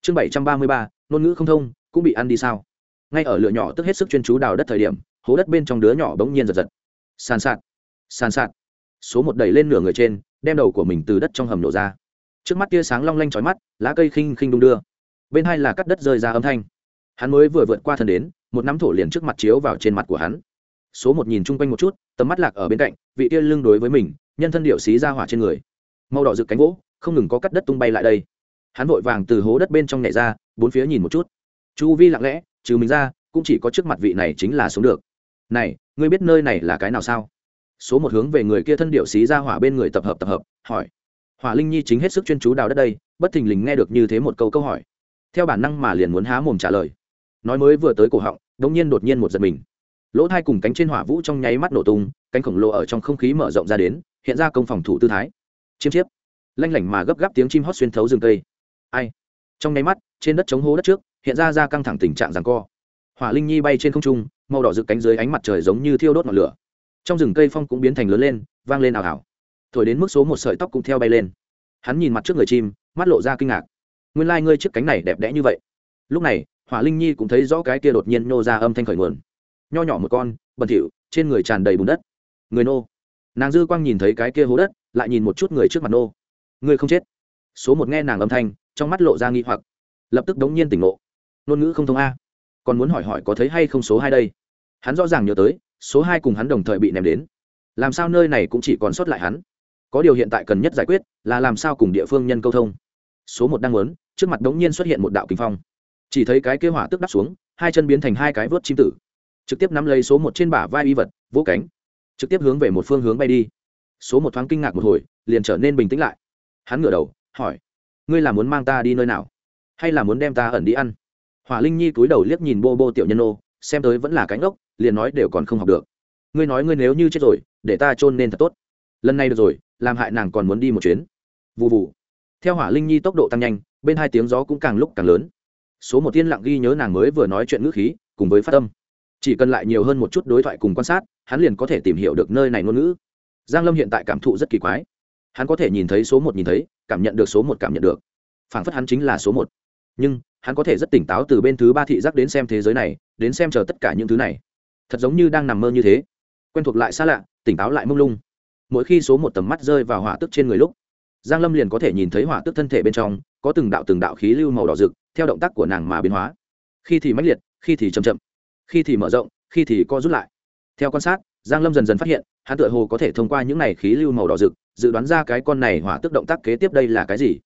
chương bảy trăm ba mươi ba, ngôn ngữ không thông, cũng bị ăn đi sao? Ngay ở lửa nhỏ tức hết sức chuyên chú đào đất thời điểm, hố đất bên trong đứa nhỏ bỗng nhiên giật giật. Sàn sạt sàn sạt. Số một đẩy lên nửa người trên, đem đầu của mình từ đất trong hầm nổ ra. Trước mắt tia sáng long lanh trói mắt, lá cây khinh khinh đung đưa. Bên hai là cắt đất rơi ra âm thanh. Hắn mới vừa vượt qua thần đến, một nắm thổ liền trước mặt chiếu vào trên mặt của hắn. Số một nhìn chung quanh một chút, tầm mắt lạc ở bên cạnh, vị tia lưng đối với mình, nhân thân điệu xí ra hỏa trên người. Màu đỏ rực cánh gỗ, không ngừng có cắt đất tung bay lại đây hắn vội vàng từ hố đất bên trong nhảy ra, bốn phía nhìn một chút. Chu vi lặng lẽ, trừ mình ra, cũng chỉ có trước mặt vị này chính là sống được. Này, ngươi biết nơi này là cái nào sao? Số một hướng về người kia thân điệu xí ra hỏa bên người tập hợp tập hợp, hỏi. Hỏa linh nhi chính hết sức chuyên chú đào đất đây, bất thình lình nghe được như thế một câu câu hỏi. Theo bản năng mà liền muốn há mồm trả lời. Nói mới vừa tới cổ họng, đống nhiên đột nhiên một giật mình. Lỗ thai cùng cánh trên hỏa vũ trong nháy mắt nổ tung, cánh khổng lồ ở trong không khí mở rộng ra đến, hiện ra công phòng thủ tư thái. Chiêm chiếp. Lanh lảnh mà gấp gáp tiếng chim hót xuyên thấu rừng cây ai? Trong nháy mắt, trên đất chống hố đất trước, hiện ra ra căng thẳng tình trạng rằng co. Hỏa linh nhi bay trên không trung, màu đỏ rực cánh dưới ánh mặt trời giống như thiêu đốt ngọn lửa. Trong rừng cây phong cũng biến thành lớn lên, vang lên ảo ảo thổi đến mức số một sợi tóc cũng theo bay lên. Hắn nhìn mặt trước người chim, mắt lộ ra kinh ngạc. Nguyên lai、like、ngươi chiếc cánh này đẹp đẽ như vậy. Lúc này, hỏa linh nhi cũng thấy rõ cái kia đột nhiên nô ra âm thanh khởi nguồn. Nho nhỏ một con, bẩn thỉu, trên người tràn đầy bùn đất. Người nô. Nàng dư quang nhìn thấy cái kia hố đất, lại nhìn một chút người trước mặt nô. Người không chết. Số một nghe nàng âm thanh trong mắt lộ ra nghi hoặc. Lập tức đống nhiên tỉnh ngộ. Ngôn ngữ không thông a. Còn muốn hỏi hỏi có thấy hay không số hai đây? Hắn rõ ràng nhớ tới, số hai cùng hắn đồng thời bị ném đến. Làm sao nơi này cũng chỉ còn sót lại hắn? Có điều hiện tại cần nhất giải quyết là làm sao cùng địa phương nhân câu thông. Số một đang muốn, trước mặt đống nhiên xuất hiện một đạo kinh phong. Chỉ thấy cái kế hỏa tức đắp xuống, hai chân biến thành hai cái vớt chim tử. Trực tiếp nắm lấy số một trên bả vai y vật, vỗ cánh. Trực tiếp hướng về một phương hướng bay đi. Số một thoáng kinh ngạc một hồi, liền trở nên bình tĩnh lại. Hắn ngửa đầu, hỏi ngươi là muốn mang ta đi nơi nào? Hay là muốn đem ta ẩn đi ăn? Hỏa linh nhi cúi đầu liếc nhìn bô bô tiểu nhân ô xem tới vẫn là cánh ốc liền nói đều còn không học được. Ngươi nói ngươi nếu như chết rồi, để ta chôn nên thật tốt. Lần này được rồi, làm hại nàng còn muốn đi một chuyến. Vụ vụ theo hỏa linh nhi tốc độ tăng nhanh, bên hai tiếng gió cũng càng lúc càng lớn. Số một tiên lặng ghi nhớ nàng mới vừa nói chuyện ngữ khí, cùng với phát tâm chỉ cần lại nhiều hơn một chút đối thoại cùng quan sát, hắn liền có thể tìm hiểu được nơi này ngôn ngữ. Giang lâm hiện tại cảm thụ rất kỳ quái hắn có thể nhìn thấy số một nhìn thấy, cảm nhận được số một cảm nhận được. Phảng phất hắn chính là số một. Nhưng, hắn có thể rất tỉnh táo từ bên thứ ba thị giác đến xem thế giới này, đến xem chờ tất cả những thứ này. Thật giống như đang nằm mơ như thế. Quen thuộc lại xa lạ, tỉnh táo lại mông lung. Mỗi khi số một tầm mắt rơi vào hỏa tức trên người lúc, giang lâm liền có thể nhìn thấy hỏa tức thân thể bên trong, có từng đạo từng đạo khí lưu màu đỏ rực, theo động tác của nàng mà biến hóa. Khi thì mãnh liệt, khi thì chậm chậm. Khi thì mở rộng, khi thì co rút lại. Theo quan sát, giang lâm dần dần phát hiện, hắn tựa hồ có thể thông qua những này khí lưu màu đỏ rực dự đoán ra cái con này hỏa tức động tác kế tiếp đây là cái gì?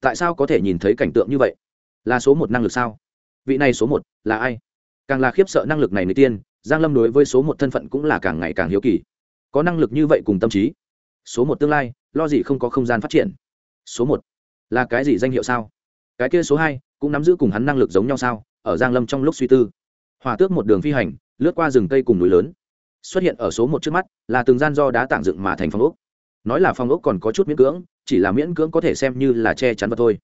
Tại sao có thể nhìn thấy cảnh tượng như vậy? Là số một năng lực sao? Vị này số một là ai? Càng là khiếp sợ năng lực này người tiên, giang lâm đối với số một thân phận cũng là càng ngày càng hiếu kỳ. Có năng lực như vậy cùng tâm trí. Số một tương lai, lo gì không có không gian phát triển? Số một là cái gì danh hiệu sao? Cái kia số hai cũng nắm giữ cùng hắn năng lực giống nhau sao? Ở giang lâm trong lúc suy tư hòa tước một đường phi hành, lướt qua rừng cây cùng núi lớn. Xuất hiện ở số một trước mắt là từng gian do đá tảng dựng mà thành phong ốc nói là phong ốc còn có chút miễn cưỡng, chỉ là miễn cưỡng có thể xem như là che chắn vật thôi.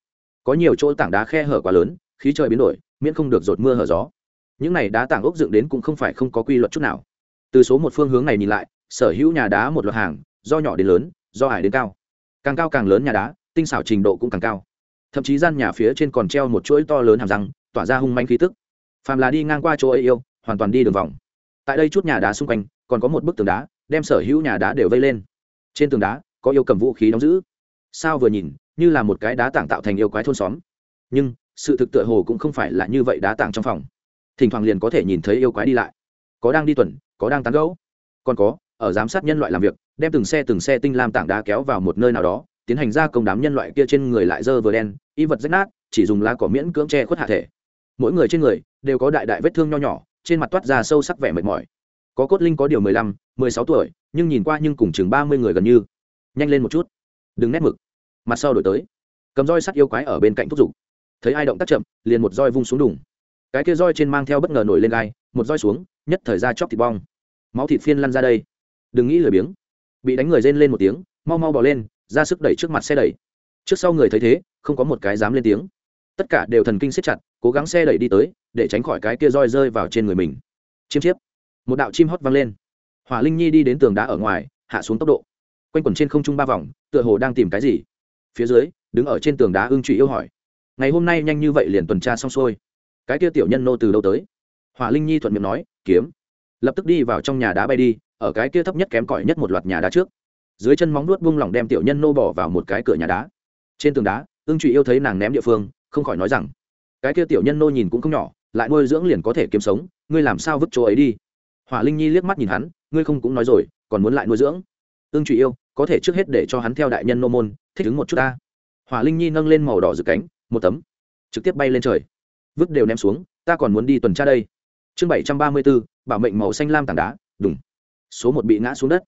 Có nhiều chỗ tảng đá khe hở quá lớn, khí trời biến đổi, miễn không được rột mưa hở gió. Những này đá tảng ốc dựng đến cũng không phải không có quy luật chút nào. Từ số một phương hướng này nhìn lại, sở hữu nhà đá một loạt hàng, do nhỏ đến lớn, do hải đến cao. Càng cao càng lớn nhà đá, tinh xảo trình độ cũng càng cao. Thậm chí gian nhà phía trên còn treo một chuỗi to lớn hàm răng, tỏa ra hung manh khí tức. Phàm là đi ngang qua chỗ ấy yêu, hoàn toàn đi đường vòng. Tại đây chút nhà đá xung quanh, còn có một bức tường đá, đem sở hữu nhà đá đều vây lên trên tường đá, có yêu cầm vũ khí đóng giữ. Sao vừa nhìn, như là một cái đá tảng tạo thành yêu quái thôn xóm. Nhưng, sự thực tựa hồ cũng không phải là như vậy đá tảng trong phòng. Thỉnh thoảng liền có thể nhìn thấy yêu quái đi lại. Có đang đi tuần, có đang tán gấu còn có, ở giám sát nhân loại làm việc, đem từng xe từng xe tinh lam tảng đá kéo vào một nơi nào đó, tiến hành ra công đám nhân loại kia trên người lại dơ vừa đen, y vật rách nát, chỉ dùng lá cỏ miễn cưỡng che khuất hạ thể. Mỗi người trên người đều có đại đại vết thương nho nhỏ, trên mặt toát ra sâu sắc vẻ mệt mỏi có cốt linh có điều mười lăm, mười sáu tuổi, nhưng nhìn qua nhưng cùng chừng ba mươi người gần như. Nhanh lên một chút. Đừng nét mực. Mặt sau đổi tới. Cầm roi sắt yêu quái ở bên cạnh thúc giục. Thấy ai động tác chậm, liền một roi vung xuống đùng. Cái kia roi trên mang theo bất ngờ nổi lên gai, một roi xuống, nhất thời ra chóc thịt bong. Máu thịt phiên lăn ra đây. Đừng nghĩ lười biếng. Bị đánh người rên lên một tiếng, mau mau bỏ lên, ra sức đẩy trước mặt xe đẩy. Trước sau người thấy thế, không có một cái dám lên tiếng. Tất cả đều thần kinh siết chặt, cố gắng xe đẩy đi tới, để tránh khỏi cái kia roi rơi vào trên người mình. Chiêm chiếp một đạo chim hót vang lên. Hỏa linh nhi đi đến tường đá ở ngoài, hạ xuống tốc độ. Quanh quẩn trên không trung ba vòng, tựa hồ đang tìm cái gì. Phía dưới, đứng ở trên tường đá ưng trụy yêu hỏi. Ngày hôm nay nhanh như vậy liền tuần tra xong xuôi. Cái kia tiểu nhân nô từ đâu tới? Hỏa linh nhi thuận miệng nói, kiếm. Lập tức đi vào trong nhà đá bay đi, ở cái kia thấp nhất kém cỏi nhất một loạt nhà đá trước. Dưới chân móng nuốt buông lỏng đem tiểu nhân nô bỏ vào một cái cửa nhà đá. Trên tường đá, ưng trụy yêu thấy nàng ném địa phương, không khỏi nói rằng, cái kia tiểu nhân nô nhìn cũng không nhỏ, lại nuôi dưỡng liền có thể kiếm sống, ngươi làm sao vứt chỗ ấy đi? Hỏa linh nhi liếc mắt nhìn hắn, ngươi không cũng nói rồi, còn muốn lại nuôi dưỡng. Ương trụy yêu, có thể trước hết để cho hắn theo đại nhân nô môn, thích ứng một chút ta. Hỏa linh nhi nâng lên màu đỏ rực cánh, một tấm, trực tiếp bay lên trời. Vứt đều ném xuống, ta còn muốn đi tuần tra đây. Chương bảy trăm ba mươi bốn bảo mệnh màu xanh lam tảng đá đúng số một bị ngã xuống đất.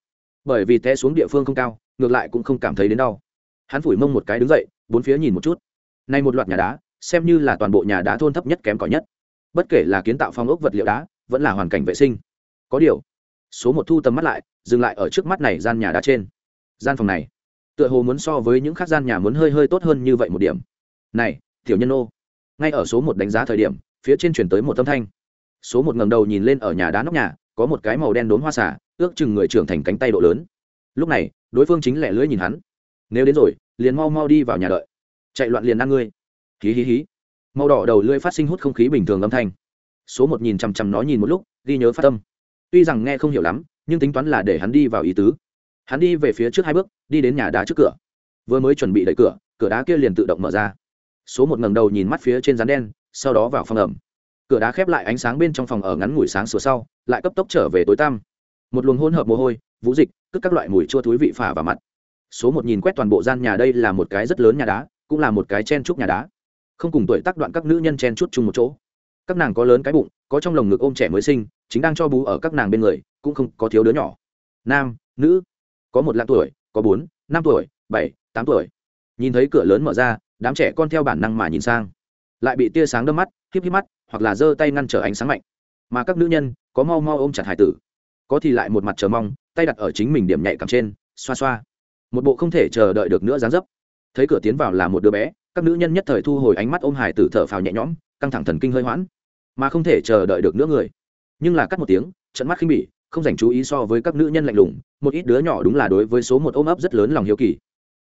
Bởi vì té xuống địa phương không cao, ngược lại cũng không cảm thấy đến đau. Hắn phủi mông một cái đứng dậy, bốn phía nhìn một chút. Nay một loạt nhà đá, xem như là toàn bộ nhà đá thôn thấp nhất kém cỏi nhất. Bất kể là kiến tạo phong ốc vật liệu đá, vẫn là hoàn cảnh vệ sinh có điều, số một thu tầm mắt lại, dừng lại ở trước mắt này gian nhà đá trên. Gian phòng này, tựa hồ muốn so với những khác gian nhà muốn hơi hơi tốt hơn như vậy một điểm. Này, tiểu nhân ô, ngay ở số một đánh giá thời điểm, phía trên chuyển tới một âm thanh. Số một ngẩng đầu nhìn lên ở nhà đá nóc nhà, có một cái màu đen đốn hoa xả ước chừng người trưởng thành cánh tay độ lớn. Lúc này, đối phương chính lẻ lưỡi nhìn hắn. Nếu đến rồi, liền mau mau đi vào nhà đợi. Chạy loạn liền ăn ngươi. Hí hí hí. Màu đỏ đầu lưỡi phát sinh hút không khí bình thường âm thanh. Số một nhìn chằm chằm nó nhìn một lúc, ghi nhớ phát tâm tuy rằng nghe không hiểu lắm, nhưng tính toán là để hắn đi vào ý tứ. Hắn đi về phía trước hai bước, đi đến nhà đá trước cửa. Vừa mới chuẩn bị đẩy cửa cửa đá kia liền tự động mở ra. Số một ngẩng đầu nhìn mắt phía trên rán đen, sau đó vào phòng ẩm. Cửa đá khép lại ánh sáng bên trong phòng ở ngắn ngủi sáng sửa sau, lại cấp tốc trở về tối tăm. Một luồng hỗn hợp mồ hôi, vũ dịch, cất các loại mùi chua thúi vị phả vào mặt. Số một nhìn quét toàn bộ gian nhà đây là một cái rất lớn nhà đá, cũng là một cái chen trúc nhà đá. Không cùng tuổi tác đoạn các nữ nhân chen chút chung một chỗ. Các nàng có lớn cái bụng, có trong lồng ngực ôm trẻ mới sinh chính đang cho bú ở các nàng bên người, cũng không có thiếu đứa nhỏ. Nam, nữ, có một lạng tuổi, có bốn, năm tuổi, bảy, tám tuổi. Nhìn thấy cửa lớn mở ra, đám trẻ con theo bản năng mà nhìn sang. Lại bị tia sáng đâm mắt, híp híp mắt, hoặc là giơ tay ngăn trở ánh sáng mạnh. Mà các nữ nhân, có mau mau ôm chặt hải tử. Có thì lại một mặt chờ mong, tay đặt ở chính mình điểm nhạy cảm trên, xoa xoa. Một bộ không thể chờ đợi được nữa dán dấp. Thấy cửa tiến vào là một đứa bé, các nữ nhân nhất thời thu hồi ánh mắt ôm hải tử thở phào nhẹ nhõm, căng thẳng thần kinh hơi hoãn. Mà không thể chờ đợi được nữa người nhưng là cắt một tiếng, trận mắt khinh bỉ, không dành chú ý so với các nữ nhân lạnh lùng, một ít đứa nhỏ đúng là đối với số một ôm ấp rất lớn lòng hiếu kỳ.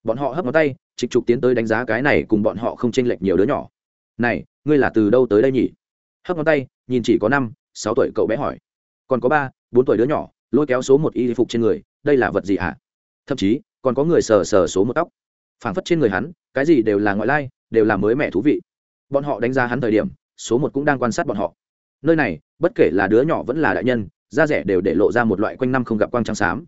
Bọn họ hấp ngón tay, trịch trục tiến tới đánh giá cái này cùng bọn họ không chênh lệch nhiều đứa nhỏ. Này, ngươi là từ đâu tới đây nhỉ? Hấp ngón tay, nhìn chỉ có năm, sáu tuổi cậu bé hỏi. Còn có ba, bốn tuổi đứa nhỏ, lôi kéo số một y phục trên người, đây là vật gì hả? Thậm chí, còn có người sờ sờ số một tóc. Phảng phất trên người hắn, cái gì đều là ngoại lai, đều là mới mẻ thú vị. Bọn họ đánh giá hắn thời điểm, số một cũng đang quan sát bọn họ. Nơi này bất kể là đứa nhỏ vẫn là đại nhân, da rẻ đều để lộ ra một loại quanh năm không gặp quang trắng xám.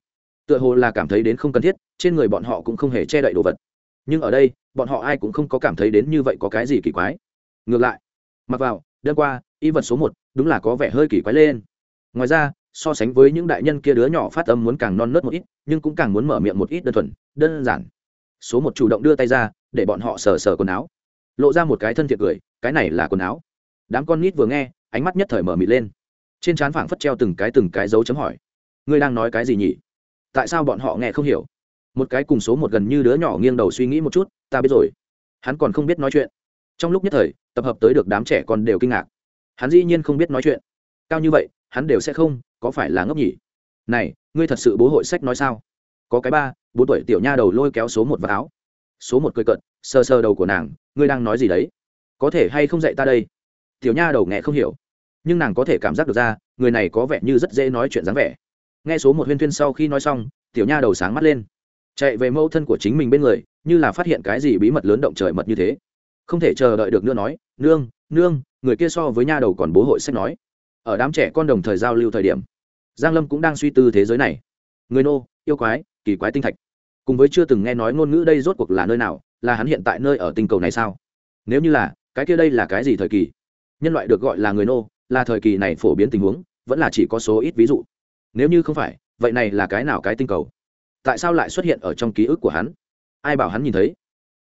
Tựa hồ là cảm thấy đến không cần thiết, trên người bọn họ cũng không hề che đậy đồ vật. Nhưng ở đây, bọn họ ai cũng không có cảm thấy đến như vậy có cái gì kỳ quái. Ngược lại, mặc vào, đơn qua, y vật số một, đúng là có vẻ hơi kỳ quái lên. Ngoài ra, so sánh với những đại nhân kia đứa nhỏ phát âm muốn càng non nớt một ít, nhưng cũng càng muốn mở miệng một ít đơn thuần, đơn giản. Số một chủ động đưa tay ra, để bọn họ sờ sờ quần áo. Lộ ra một cái thân thiện cười, cái này là quần áo. Đám con nít vừa nghe ánh mắt nhất thời mở mịt lên. Trên trán phảng phất treo từng cái từng cái dấu chấm hỏi. Ngươi đang nói cái gì nhỉ? Tại sao bọn họ nghe không hiểu? Một cái cùng số một gần như đứa nhỏ nghiêng đầu suy nghĩ một chút, ta biết rồi. Hắn còn không biết nói chuyện. Trong lúc nhất thời, tập hợp tới được đám trẻ còn đều kinh ngạc. Hắn dĩ nhiên không biết nói chuyện. Cao như vậy, hắn đều sẽ không, có phải là ngốc nhỉ? Này, ngươi thật sự bố hội sách nói sao? Có cái ba, bốn tuổi tiểu nha đầu lôi kéo số một vào áo. Số một cười cận sờ sờ đầu của nàng, ngươi đang nói gì đấy? Có thể hay không dạy ta đây? Tiểu nha đầu nghe không hiểu. Nhưng nàng có thể cảm giác được ra, người này có vẻ như rất dễ nói chuyện dáng vẻ. Nghe số một huyên thuyên sau khi nói xong, tiểu nha đầu sáng mắt lên. Chạy về mẫu thân của chính mình bên người, như là phát hiện cái gì bí mật lớn động trời mật như thế. Không thể chờ đợi được nữa nói, nương nương, người kia so với nha đầu còn bố hội sách nói. Ở đám trẻ con đồng thời giao lưu thời điểm, giang lâm cũng đang suy tư thế giới này. Người nô, yêu quái, kỳ quái tinh thạch. Cùng với chưa từng nghe nói ngôn ngữ đây rốt cuộc là nơi nào, là hắn hiện tại nơi ở tinh cầu này sao? Nếu như là, cái kia đây là cái gì thời kỳ? Nhân loại được gọi là người nô, là thời kỳ này phổ biến tình huống, vẫn là chỉ có số ít ví dụ. Nếu như không phải, vậy này là cái nào cái tinh cầu? Tại sao lại xuất hiện ở trong ký ức của hắn? Ai bảo hắn nhìn thấy?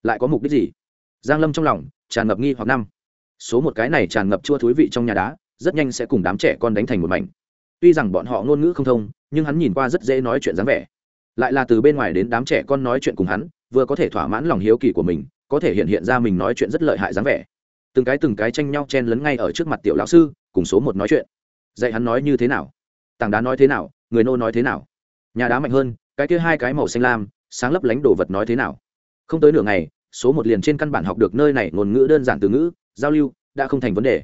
Lại có mục đích gì? Giang lâm trong lòng tràn ngập nghi hoặc năm. Số một cái này tràn ngập chua thúi vị trong nhà đá, rất nhanh sẽ cùng đám trẻ con đánh thành một mảnh. Tuy rằng bọn họ ngôn ngữ không thông, nhưng hắn nhìn qua rất dễ nói chuyện dáng vẻ. Lại là từ bên ngoài đến đám trẻ con nói chuyện cùng hắn, vừa có thể thỏa mãn lòng hiếu kỳ của mình, có thể hiện hiện ra mình nói chuyện rất lợi hại dáng vẻ từng cái từng cái tranh nhau chen lấn ngay ở trước mặt tiểu lão sư, cùng số một nói chuyện. Dạy hắn nói như thế nào? Tảng đá nói thế nào? Người nô nói thế nào? Nhà đá mạnh hơn, cái kia hai cái màu xanh lam, sáng lấp lánh đồ vật nói thế nào? Không tới nửa ngày, số một liền trên căn bản học được nơi này ngôn ngữ đơn giản từ ngữ, giao lưu, đã không thành vấn đề.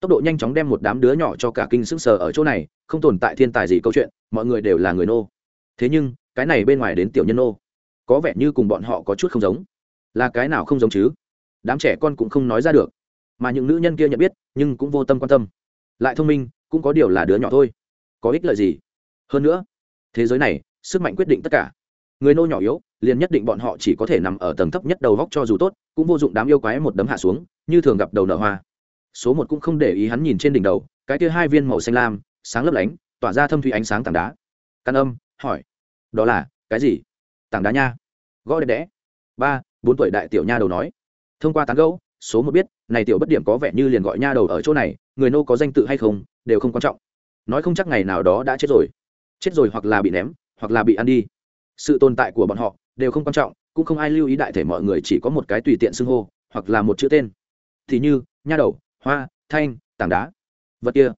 Tốc độ nhanh chóng đem một đám đứa nhỏ cho cả kinh sức sờ ở chỗ này, không tồn tại thiên tài gì câu chuyện, mọi người đều là người nô. Thế nhưng, cái này bên ngoài đến tiểu nhân nô, có vẻ như cùng bọn họ có chút không giống. Là cái nào không giống chứ? Đám trẻ con cũng không nói ra được mà những nữ nhân kia nhận biết, nhưng cũng vô tâm quan tâm. Lại thông minh, cũng có điều là đứa nhỏ thôi. Có ích lợi gì? Hơn nữa, thế giới này, sức mạnh quyết định tất cả. Người nô nhỏ yếu, liền nhất định bọn họ chỉ có thể nằm ở tầng thấp nhất đầu góc cho dù tốt, cũng vô dụng đám yêu quái một đấm hạ xuống, như thường gặp đầu nở hoa. Số một cũng không để ý hắn nhìn trên đỉnh đầu, cái kia hai viên màu xanh lam, sáng lấp lánh, tỏa ra thâm thủy ánh sáng tảng đá. Căn âm, hỏi, đó là cái gì? Tảng đá nha. Gõ đẹp đẽ. Ba, bốn tuổi đại tiểu nha đầu nói. Thông qua tán gẫu số một biết, này tiểu bất điểm có vẻ như liền gọi nha đầu ở chỗ này, người nô có danh tự hay không, đều không quan trọng. Nói không chắc ngày nào đó đã chết rồi. Chết rồi hoặc là bị ném, hoặc là bị ăn đi. Sự tồn tại của bọn họ, đều không quan trọng, cũng không ai lưu ý đại thể mọi người chỉ có một cái tùy tiện xưng hô, hoặc là một chữ tên. Thì như, nha đầu, hoa, thanh, tảng đá. Vật kia,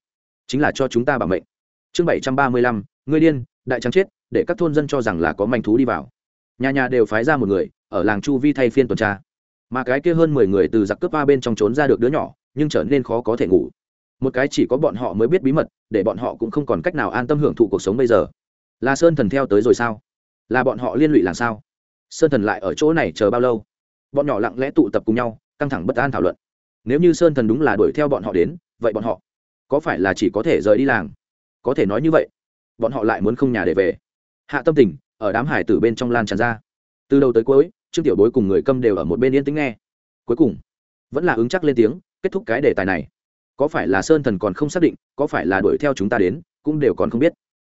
chính là cho chúng ta bảo mệnh. Chương bảy trăm ba mươi lăm, ngươi điên, đại trắng chết, để các thôn dân cho rằng là có manh thú đi vào. Nhà nhà đều phái ra một người, ở làng chu vi thay phiên tuần tra mà cái kia hơn mười người từ giặc cướp ba bên trong trốn ra được đứa nhỏ, nhưng trở nên khó có thể ngủ. Một cái chỉ có bọn họ mới biết bí mật, để bọn họ cũng không còn cách nào an tâm hưởng thụ cuộc sống bây giờ. Là sơn thần theo tới rồi sao? Là bọn họ liên lụy làm sao? Sơn thần lại ở chỗ này chờ bao lâu? Bọn nhỏ lặng lẽ tụ tập cùng nhau, căng thẳng bất an thảo luận. Nếu như sơn thần đúng là đuổi theo bọn họ đến, vậy bọn họ có phải là chỉ có thể rời đi làng? Có thể nói như vậy, bọn họ lại muốn không nhà để về. Hạ tâm tình, ở đám hải tử bên trong lan tràn ra. Từ đầu tới cuối trương tiểu bối cùng người câm đều ở một bên yên tĩnh nghe. Cuối cùng, vẫn là ứng chắc lên tiếng, kết thúc cái đề tài này. Có phải là sơn thần còn không xác định, có phải là đuổi theo chúng ta đến, cũng đều còn không biết.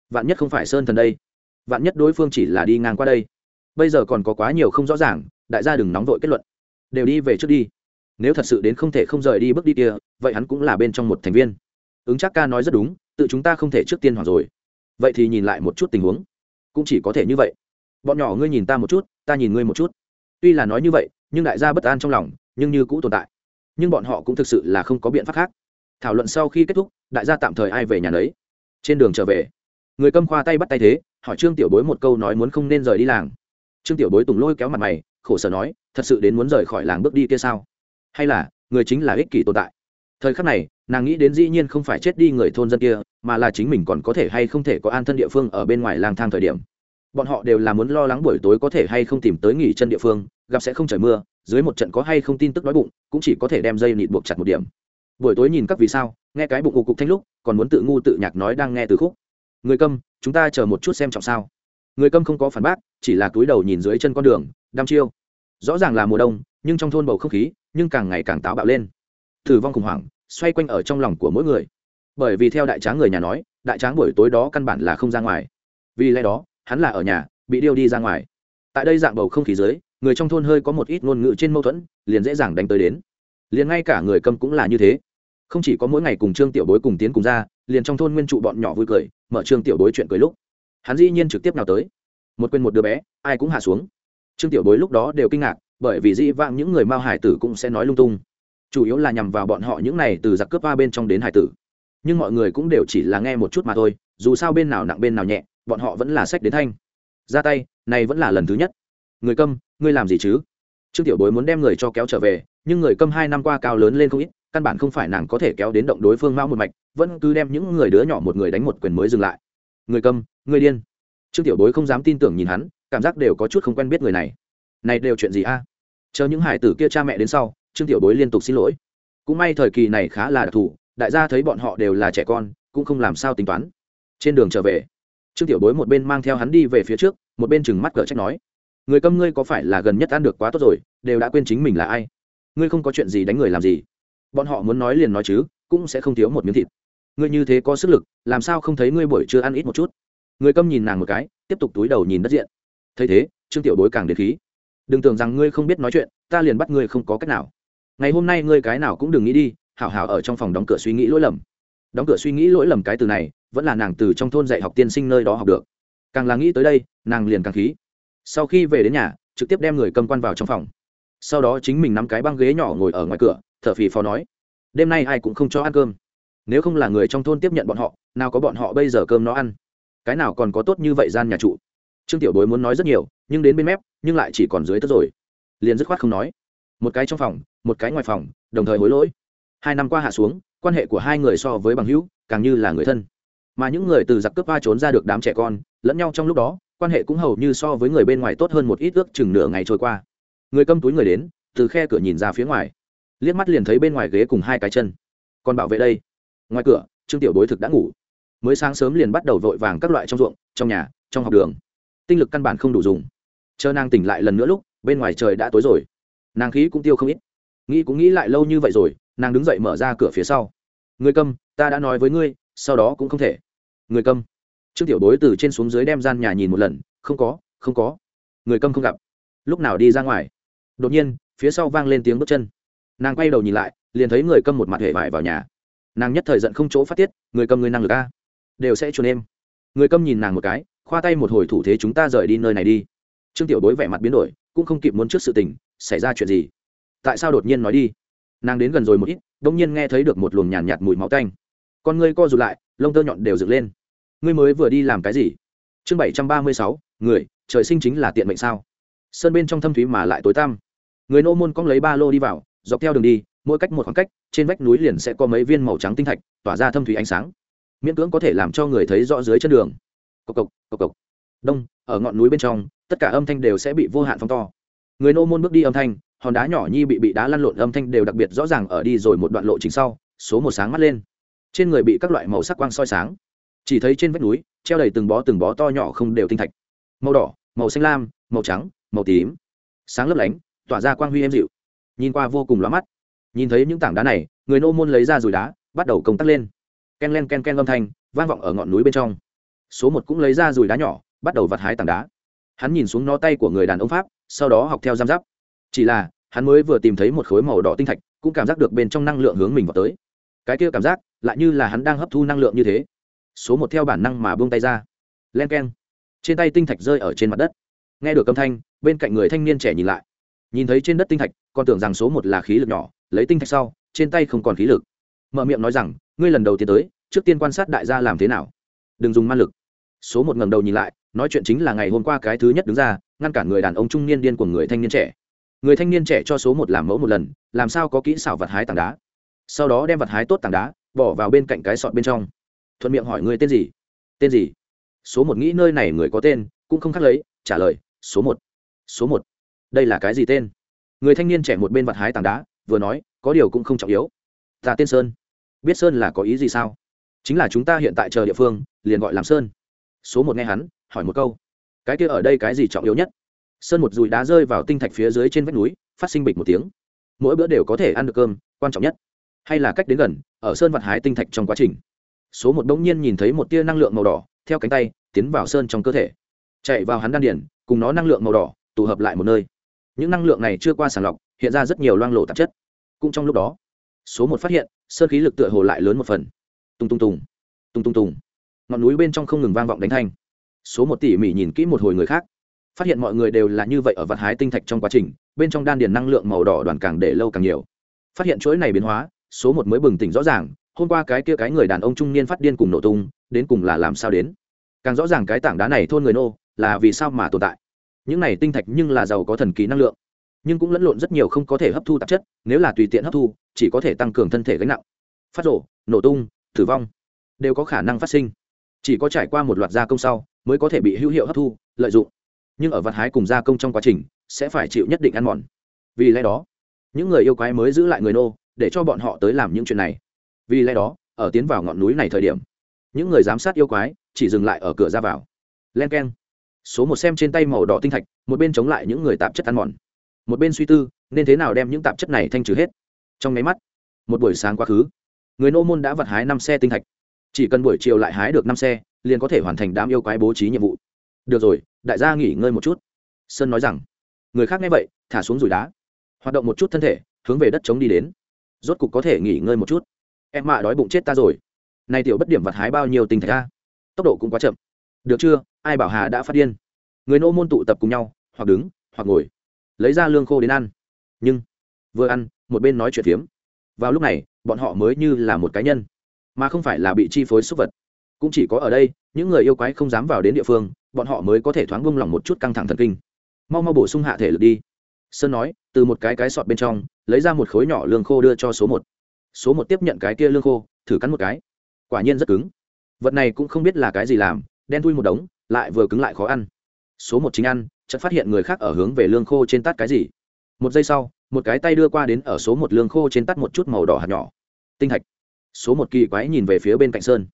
Vạn nhất không phải sơn thần đây, vạn nhất đối phương chỉ là đi ngang qua đây. Bây giờ còn có quá nhiều không rõ ràng, đại gia đừng nóng vội kết luận. Đều đi về trước đi. Nếu thật sự đến không thể không rời đi bước đi kia, vậy hắn cũng là bên trong một thành viên. Ứng chắc ca nói rất đúng, tự chúng ta không thể trước tiên hoặc rồi. Vậy thì nhìn lại một chút tình huống. Cũng chỉ có thể như vậy. Bọn nhỏ ngươi nhìn ta một chút, ta nhìn ngươi một chút tuy là nói như vậy, nhưng đại gia bất an trong lòng, nhưng như cũ tồn tại. Nhưng bọn họ cũng thực sự là không có biện pháp khác. Thảo luận sau khi kết thúc, đại gia tạm thời ai về nhà đấy trên đường trở về, người câm khoa tay bắt tay thế, hỏi trương tiểu bối một câu nói muốn không nên rời đi làng. Trương tiểu bối tùng lôi kéo mặt mày, khổ sở nói, thật sự đến muốn rời khỏi làng bước đi kia sao? Hay là, người chính là ích kỷ tồn tại? Thời khắc này, nàng nghĩ đến dĩ nhiên không phải chết đi người thôn dân kia, mà là chính mình còn có thể hay không thể có an thân địa phương ở bên ngoài lang thang thời điểm bọn họ đều là muốn lo lắng buổi tối có thể hay không tìm tới nghỉ chân địa phương, gặp sẽ không trời mưa, dưới một trận có hay không tin tức đói bụng, cũng chỉ có thể đem dây nịt buộc chặt một điểm. Buổi tối nhìn các vì sao, nghe cái bụng cục cục thanh lúc, còn muốn tự ngu tự nhạc nói đang nghe từ khúc. Người câm, chúng ta chờ một chút xem trọng sao. Người câm không có phản bác, chỉ là túi đầu nhìn dưới chân con đường, đăm chiêu. Rõ ràng là mùa đông, nhưng trong thôn bầu không khí, nhưng càng ngày càng táo bạo lên. Thử vong khủng hoảng, xoay quanh ở trong lòng của mỗi người. Bởi vì theo đại tráng người nhà nói, đại tráng buổi tối đó căn bản là không ra ngoài. Vì lẽ đó hắn là ở nhà, bị điêu đi ra ngoài. Tại đây dạng bầu không khí dưới, người trong thôn hơi có một ít ngôn ngữ trên mâu thuẫn, liền dễ dàng đánh tới đến. Liền ngay cả người câm cũng là như thế. Không chỉ có mỗi ngày cùng trương tiểu bối cùng tiến cùng ra, liền trong thôn nguyên trụ bọn nhỏ vui cười, mở trương tiểu bối chuyện cười lúc, hắn dĩ nhiên trực tiếp nào tới. Một quên một đứa bé, ai cũng hạ xuống. Trương tiểu bối lúc đó đều kinh ngạc, bởi vì dĩ vãng những người mao hải tử cũng sẽ nói lung tung. Chủ yếu là nhằm vào bọn họ những này từ giặc cướp ba bên trong đến hải tử. Nhưng mọi người cũng đều chỉ là nghe một chút mà thôi, dù sao bên nào nặng bên nào nhẹ bọn họ vẫn là sách đến thanh. Ra tay, này vẫn là lần thứ nhất. Người câm, ngươi làm gì chứ? Trương tiểu bối muốn đem người cho kéo trở về, nhưng người câm hai năm qua cao lớn lên không ít, căn bản không phải nàng có thể kéo đến động đối phương mão một mạch, vẫn cứ đem những người đứa nhỏ một người đánh một quyền mới dừng lại. Người câm, người điên. Trương tiểu bối không dám tin tưởng nhìn hắn, cảm giác đều có chút không quen biết người này. Này đều chuyện gì a? Chờ những hải tử kia cha mẹ đến sau, trương tiểu bối liên tục xin lỗi. Cũng may thời kỳ này khá là đặc thù, đại gia thấy bọn họ đều là trẻ con, cũng không làm sao tính toán. Trên đường trở về trương tiểu bối một bên mang theo hắn đi về phía trước, một bên chừng mắt cờ trách nói, người câm ngươi có phải là gần nhất ăn được quá tốt rồi, đều đã quên chính mình là ai? Ngươi không có chuyện gì đánh người làm gì? Bọn họ muốn nói liền nói chứ, cũng sẽ không thiếu một miếng thịt. Ngươi như thế có sức lực, làm sao không thấy ngươi buổi trưa ăn ít một chút? Người câm nhìn nàng một cái, tiếp tục túi đầu nhìn đất diện. Thấy thế, trương tiểu bối càng đến khí. Đừng tưởng rằng ngươi không biết nói chuyện, ta liền bắt ngươi không có cách nào. Ngày hôm nay ngươi cái nào cũng đừng nghĩ đi, hảo hảo ở trong phòng đóng cửa suy nghĩ lỗi lầm đóng cửa suy nghĩ lỗi lầm cái từ này, vẫn là nàng từ trong thôn dạy học tiên sinh nơi đó học được. Càng là nghĩ tới đây, nàng liền càng khí. Sau khi về đến nhà, trực tiếp đem người cầm quan vào trong phòng. Sau đó chính mình nắm cái băng ghế nhỏ ngồi ở ngoài cửa, thở phì phò nói, đêm nay ai cũng không cho ăn cơm. Nếu không là người trong thôn tiếp nhận bọn họ, nào có bọn họ bây giờ cơm nó ăn? Cái nào còn có tốt như vậy gian nhà trụ? Trương tiểu bối muốn nói rất nhiều, nhưng đến bên mép, nhưng lại chỉ còn dưới tất rồi. Liền dứt khoát không nói. Một cái trong phòng, một cái ngoài phòng, đồng thời hối lỗi. Hai năm qua hạ xuống quan hệ của hai người so với bằng hữu, càng như là người thân. Mà những người từ giặc cướp va trốn ra được đám trẻ con, lẫn nhau trong lúc đó, quan hệ cũng hầu như so với người bên ngoài tốt hơn một ít ước chừng nửa ngày trôi qua. Người câm túi người đến, từ khe cửa nhìn ra phía ngoài. Liếc mắt liền thấy bên ngoài ghế cùng hai cái chân. Còn bảo vệ đây. Ngoài cửa, trương tiểu đối thực đã ngủ. Mới sáng sớm liền bắt đầu vội vàng các loại trong ruộng, trong nhà, trong học đường. Tinh lực căn bản không đủ dùng. Chờ nàng tỉnh lại lần nữa lúc, bên ngoài trời đã tối rồi. Nàng khí cũng tiêu không ít. Nghĩ cũng nghĩ lại lâu như vậy rồi, nàng đứng dậy mở ra cửa phía sau người câm, ta đã nói với ngươi, sau đó cũng không thể. Người câm. Trương tiểu bối từ trên xuống dưới đem gian nhà nhìn một lần, không có không có. Người câm không gặp. Lúc nào đi ra ngoài? Đột nhiên, phía sau vang lên tiếng bước chân. Nàng quay đầu nhìn lại, liền thấy người câm một mặt hệ vải vào nhà. Nàng nhất thời giận không chỗ phát tiết, người câm người năng lực a. Đều sẽ chuồn em. Người câm nhìn nàng một cái, khoa tay một hồi thủ thế chúng ta rời đi nơi này đi. Trương tiểu bối vẻ mặt biến đổi, cũng không kịp muốn trước sự tình, xảy ra chuyện gì? Tại sao đột nhiên nói đi? Nàng đến gần rồi một ít đông nhiên nghe thấy được một luồng nhàn nhạt, nhạt mùi máu tanh. Con ngươi co rụt lại lông tơ nhọn đều dựng lên. Ngươi mới vừa đi làm cái gì? Chương bảy trăm ba mươi sáu người trời sinh chính là tiện mệnh sao? Sơn bên trong thâm thúy mà lại tối tăm. Người nô môn cong lấy ba lô đi vào dọc theo đường đi mỗi cách một khoảng cách trên vách núi liền sẽ có mấy viên màu trắng tinh thạch tỏa ra thâm thủy ánh sáng. Miễn cưỡng có thể làm cho người thấy rõ dưới chân đường. Cộc cộc cộc cộc. Đông ở ngọn núi bên trong tất cả âm thanh đều sẽ bị vô hạn phóng to. Người nô môn bước đi âm thanh hòn đá nhỏ nhi bị bị đá lăn lộn âm thanh đều đặc biệt rõ ràng ở đi rồi một đoạn lộ trình sau, số một sáng mắt lên. Trên người bị các loại màu sắc quang soi sáng. Chỉ thấy trên vách núi, treo đầy từng bó từng bó to nhỏ không đều tinh thạch. Màu đỏ, màu xanh lam, màu trắng, màu tím. Sáng lấp lánh, tỏa ra quang huy êm dịu. Nhìn qua vô cùng lóa mắt. Nhìn thấy những tảng đá này, người nô môn lấy ra rùi đá, bắt đầu công tác lên. Ken len ken ken âm thanh, vang vọng ở ngọn núi bên trong. Số một cũng lấy ra rùi đá nhỏ, bắt đầu vặt hái tảng đá. Hắn nhìn xuống nó tay của người đàn ông pháp, sau đó học theo giam giáp. Chỉ là hắn mới vừa tìm thấy một khối màu đỏ tinh thạch, cũng cảm giác được bên trong năng lượng hướng mình vào tới. Cái kia cảm giác lại như là hắn đang hấp thu năng lượng như thế. Số một theo bản năng mà buông tay ra. Len k e n trên tay tinh thạch rơi ở trên mặt đất. Nghe được âm thanh, bên cạnh người thanh niên trẻ nhìn lại. Nhìn thấy trên đất tinh thạch, còn tưởng rằng số một là khí lực nhỏ, lấy tinh thạch sau, trên tay không còn khí lực. Mở miệng nói rằng, ngươi lần đầu tiến tới, trước tiên quan sát đại gia làm thế nào. Đừng dùng man lực. Số một ngầm đầu nhìn lại, nói chuyện chính là ngày hôm qua cái thứ nhất đứng ra, ngăn cản người đàn ông trung niên điên của người thanh niên trẻ người thanh niên trẻ cho số một làm mẫu một lần, làm sao có kỹ xảo vật hái tảng đá? Sau đó đem vật hái tốt tảng đá, bỏ vào bên cạnh cái sọt bên trong. Thuận miệng hỏi người tên gì? Tên gì? Số một nghĩ nơi này người có tên, cũng không khác lấy, trả lời, số một. Số một. Đây là cái gì tên? Người thanh niên trẻ một bên vật hái tảng đá, vừa nói, có điều cũng không trọng yếu. Ta tên sơn. Biết sơn là có ý gì sao? Chính là chúng ta hiện tại chờ địa phương, liền gọi làm sơn. Số một nghe hắn, hỏi một câu. Cái kia ở đây cái gì trọng yếu nhất? Sơn một dùi đá rơi vào tinh thạch phía dưới trên vách núi, phát sinh bịch một tiếng. Mỗi bữa đều có thể ăn được cơm, quan trọng nhất hay là cách đến gần, ở sơn vặt hái tinh thạch trong quá trình. Số một bỗng nhiên nhìn thấy một tia năng lượng màu đỏ, theo cánh tay, tiến vào sơn trong cơ thể. Chạy vào hắn đan điển cùng nó năng lượng màu đỏ, tụ hợp lại một nơi. Những năng lượng này chưa qua sàng lọc, hiện ra rất nhiều loang lộ tạp chất. Cũng trong lúc đó, số một phát hiện, sơn khí lực tựa hồ lại lớn một phần. Tung tung tùng tung tung tùng ngọn núi bên trong không ngừng vang vọng đánh thanh. Số một tỉ mỉ nhìn kỹ một hồi người khác phát hiện mọi người đều là như vậy ở vặt hái tinh thạch trong quá trình, bên trong đan điền năng lượng màu đỏ đoàn càng để lâu càng nhiều. Phát hiện chuỗi này biến hóa, số một mới bừng tỉnh rõ ràng, hôm qua cái kia cái người đàn ông trung niên phát điên cùng nổ tung, đến cùng là làm sao đến? Càng rõ ràng cái tảng đá này thôn người nô, là vì sao mà tồn tại? Những này tinh thạch nhưng là giàu có thần kỳ năng lượng, nhưng cũng lẫn lộn rất nhiều không có thể hấp thu tạp chất, nếu là tùy tiện hấp thu, chỉ có thể tăng cường thân thể gánh nặng. Phát rổ nổ tung, tử vong, đều có khả năng phát sinh. Chỉ có trải qua một loạt gia công sau, mới có thể bị hữu hiệu hấp thu, lợi dụng nhưng ở vật hái cùng gia công trong quá trình, sẽ phải chịu nhất định ăn mòn. Vì lẽ đó, những người yêu quái mới giữ lại người nô, để cho bọn họ tới làm những chuyện này. Vì lẽ đó, ở tiến vào ngọn núi này thời điểm, những người giám sát yêu quái chỉ dừng lại ở cửa ra vào. Len k e n số một xem trên tay màu đỏ tinh thạch, một bên chống lại những người tạp chất ăn mòn. Một bên suy tư, nên thế nào đem những tạp chất này thanh trừ hết. Trong máy mắt, một buổi sáng quá khứ, người nô môn đã vặt hái năm xe tinh thạch. Chỉ cần buổi chiều lại hái được năm xe, liền có thể hoàn thành đám yêu quái bố trí nhiệm vụ được rồi, đại gia nghỉ ngơi một chút. Sơn nói rằng, người khác nghe vậy, thả xuống rủi đá. Hoạt động một chút thân thể, hướng về đất chống đi đến. Rốt cục có thể nghỉ ngơi một chút. Em mạ đói bụng chết ta rồi. Nay tiểu bất điểm vặt hái bao nhiêu tình thạch ra tốc độ cũng quá chậm. Được chưa? Ai bảo hà đã phát điên? Người nô môn tụ tập cùng nhau, hoặc đứng, hoặc ngồi. Lấy ra lương khô đến ăn. Nhưng, vừa ăn, một bên nói chuyện phiếm. Vào lúc này, bọn họ mới như là một cá nhân. Mà không phải là bị chi phối súc vật. Cũng chỉ có ở đây, những người yêu quái không dám vào đến địa phương bọn họ mới có thể thoáng buông lỏng một chút căng thẳng thần kinh. Mau mau bổ sung hạ thể lực đi. Sơn nói, từ một cái cái sọt bên trong, lấy ra một khối nhỏ lương khô đưa cho số một. Số một tiếp nhận cái kia lương khô, thử cắn một cái. Quả nhiên rất cứng. Vật này cũng không biết là cái gì làm, đen thui một đống, lại vừa cứng lại khó ăn. Số một chính ăn, chợt phát hiện người khác ở hướng về lương khô trên tắt cái gì. Một giây sau, một cái tay đưa qua đến ở số một lương khô trên tắt một chút màu đỏ hạt nhỏ. Tinh thạch. Số một kỳ quái nhìn về phía bên cạnh sơn.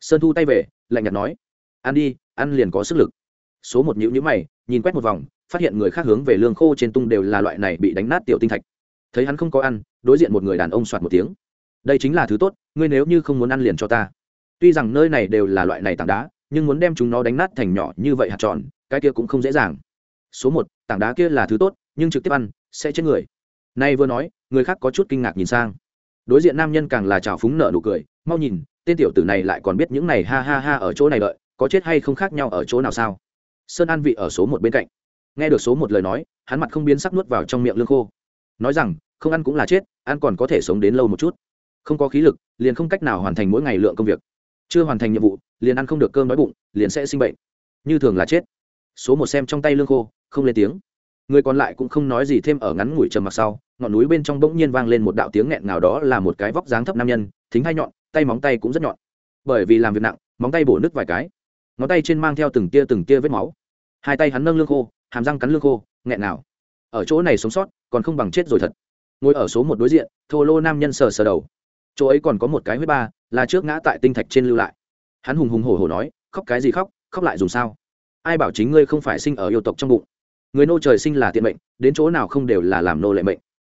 Sơn thu tay về, lạnh nhạt nói, ăn đi ăn liền có sức lực. Số một nhữ nhữ mày, nhìn quét một vòng, phát hiện người khác hướng về lương khô trên tung đều là loại này bị đánh nát tiểu tinh thạch. Thấy hắn không có ăn, đối diện một người đàn ông soạt một tiếng. Đây chính là thứ tốt, ngươi nếu như không muốn ăn liền cho ta. Tuy rằng nơi này đều là loại này tảng đá, nhưng muốn đem chúng nó đánh nát thành nhỏ như vậy hạt tròn, cái kia cũng không dễ dàng. Số một, tảng đá kia là thứ tốt, nhưng trực tiếp ăn, sẽ chết người. Nay vừa nói, người khác có chút kinh ngạc nhìn sang. Đối diện nam nhân càng là trào phúng nợ nụ cười, mau nhìn, tên tiểu tử này lại còn biết những này ha ha ha ở chỗ này đợi có chết hay không khác nhau ở chỗ nào sao? Sơn an vị ở số một bên cạnh. Nghe được số một lời nói, hắn mặt không biến sắc nuốt vào trong miệng lương khô. Nói rằng, không ăn cũng là chết, ăn còn có thể sống đến lâu một chút. Không có khí lực, liền không cách nào hoàn thành mỗi ngày lượng công việc. Chưa hoàn thành nhiệm vụ, liền ăn không được cơm đói bụng, liền sẽ sinh bệnh. Như thường là chết. Số một xem trong tay lương khô, không lên tiếng. Người còn lại cũng không nói gì thêm ở ngắn ngủi trầm mặc sau, ngọn núi bên trong bỗng nhiên vang lên một đạo tiếng nghẹn nào đó là một cái vóc dáng thấp nam nhân, thính hai nhọn, tay móng tay cũng rất nhọn. Bởi vì làm việc nặng, móng tay bổ nứt vài cái ngón tay trên mang theo từng tia từng tia vết máu. Hai tay hắn nâng lương khô, hàm răng cắn lương khô, nghẹn nào. Ở chỗ này sống sót, còn không bằng chết rồi thật. Ngồi ở số một đối diện, thô lô nam nhân sờ sờ đầu. Chỗ ấy còn có một cái huyết ba, là trước ngã tại tinh thạch trên lưu lại. Hắn hùng hùng hổ hổ nói, khóc cái gì khóc khóc lại dùng sao? Ai bảo chính ngươi không phải sinh ở yêu tộc trong bụng? Người nô trời sinh là tiện mệnh, đến chỗ nào không đều là làm nô lệ mệnh.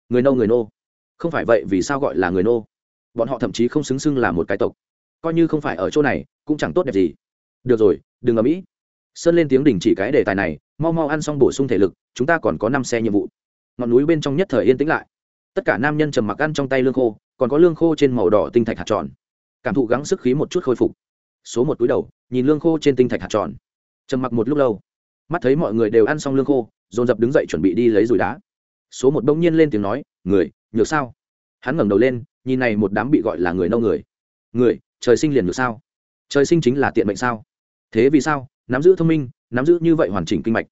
Người nô người nô. Không phải vậy vì sao gọi là người nô? Bọn họ thậm chí không xứng xưng là một cái tộc. Coi như không phải ở chỗ này, cũng chẳng tốt đẹp gì được rồi, đừng ở mỹ sơn lên tiếng đình chỉ cái đề tài này, mau mau ăn xong bổ sung thể lực, chúng ta còn có năm xe nhiệm vụ. Ngọn núi bên trong nhất thời yên tĩnh lại. Tất cả nam nhân trầm mặc ăn trong tay lương khô, còn có lương khô trên màu đỏ tinh thạch hạt tròn. Cảm thụ gắng sức khí một chút khôi phục. Số một túi đầu, nhìn lương khô trên tinh thạch hạt tròn. Trầm mặc một lúc lâu. Mắt thấy mọi người đều ăn xong lương khô, dồn dập đứng dậy chuẩn bị đi lấy rùi đá. Số một bỗng nhiên lên tiếng nói, người, nhược sao? Hắn ngẩng đầu lên, nhìn này một đám bị gọi là người nâu người. Người, trời sinh liền nhược sao? Trời sinh chính là tiện mệnh sao? Thế vì sao? Nắm giữ thông minh, nắm giữ như vậy hoàn chỉnh kinh mạch.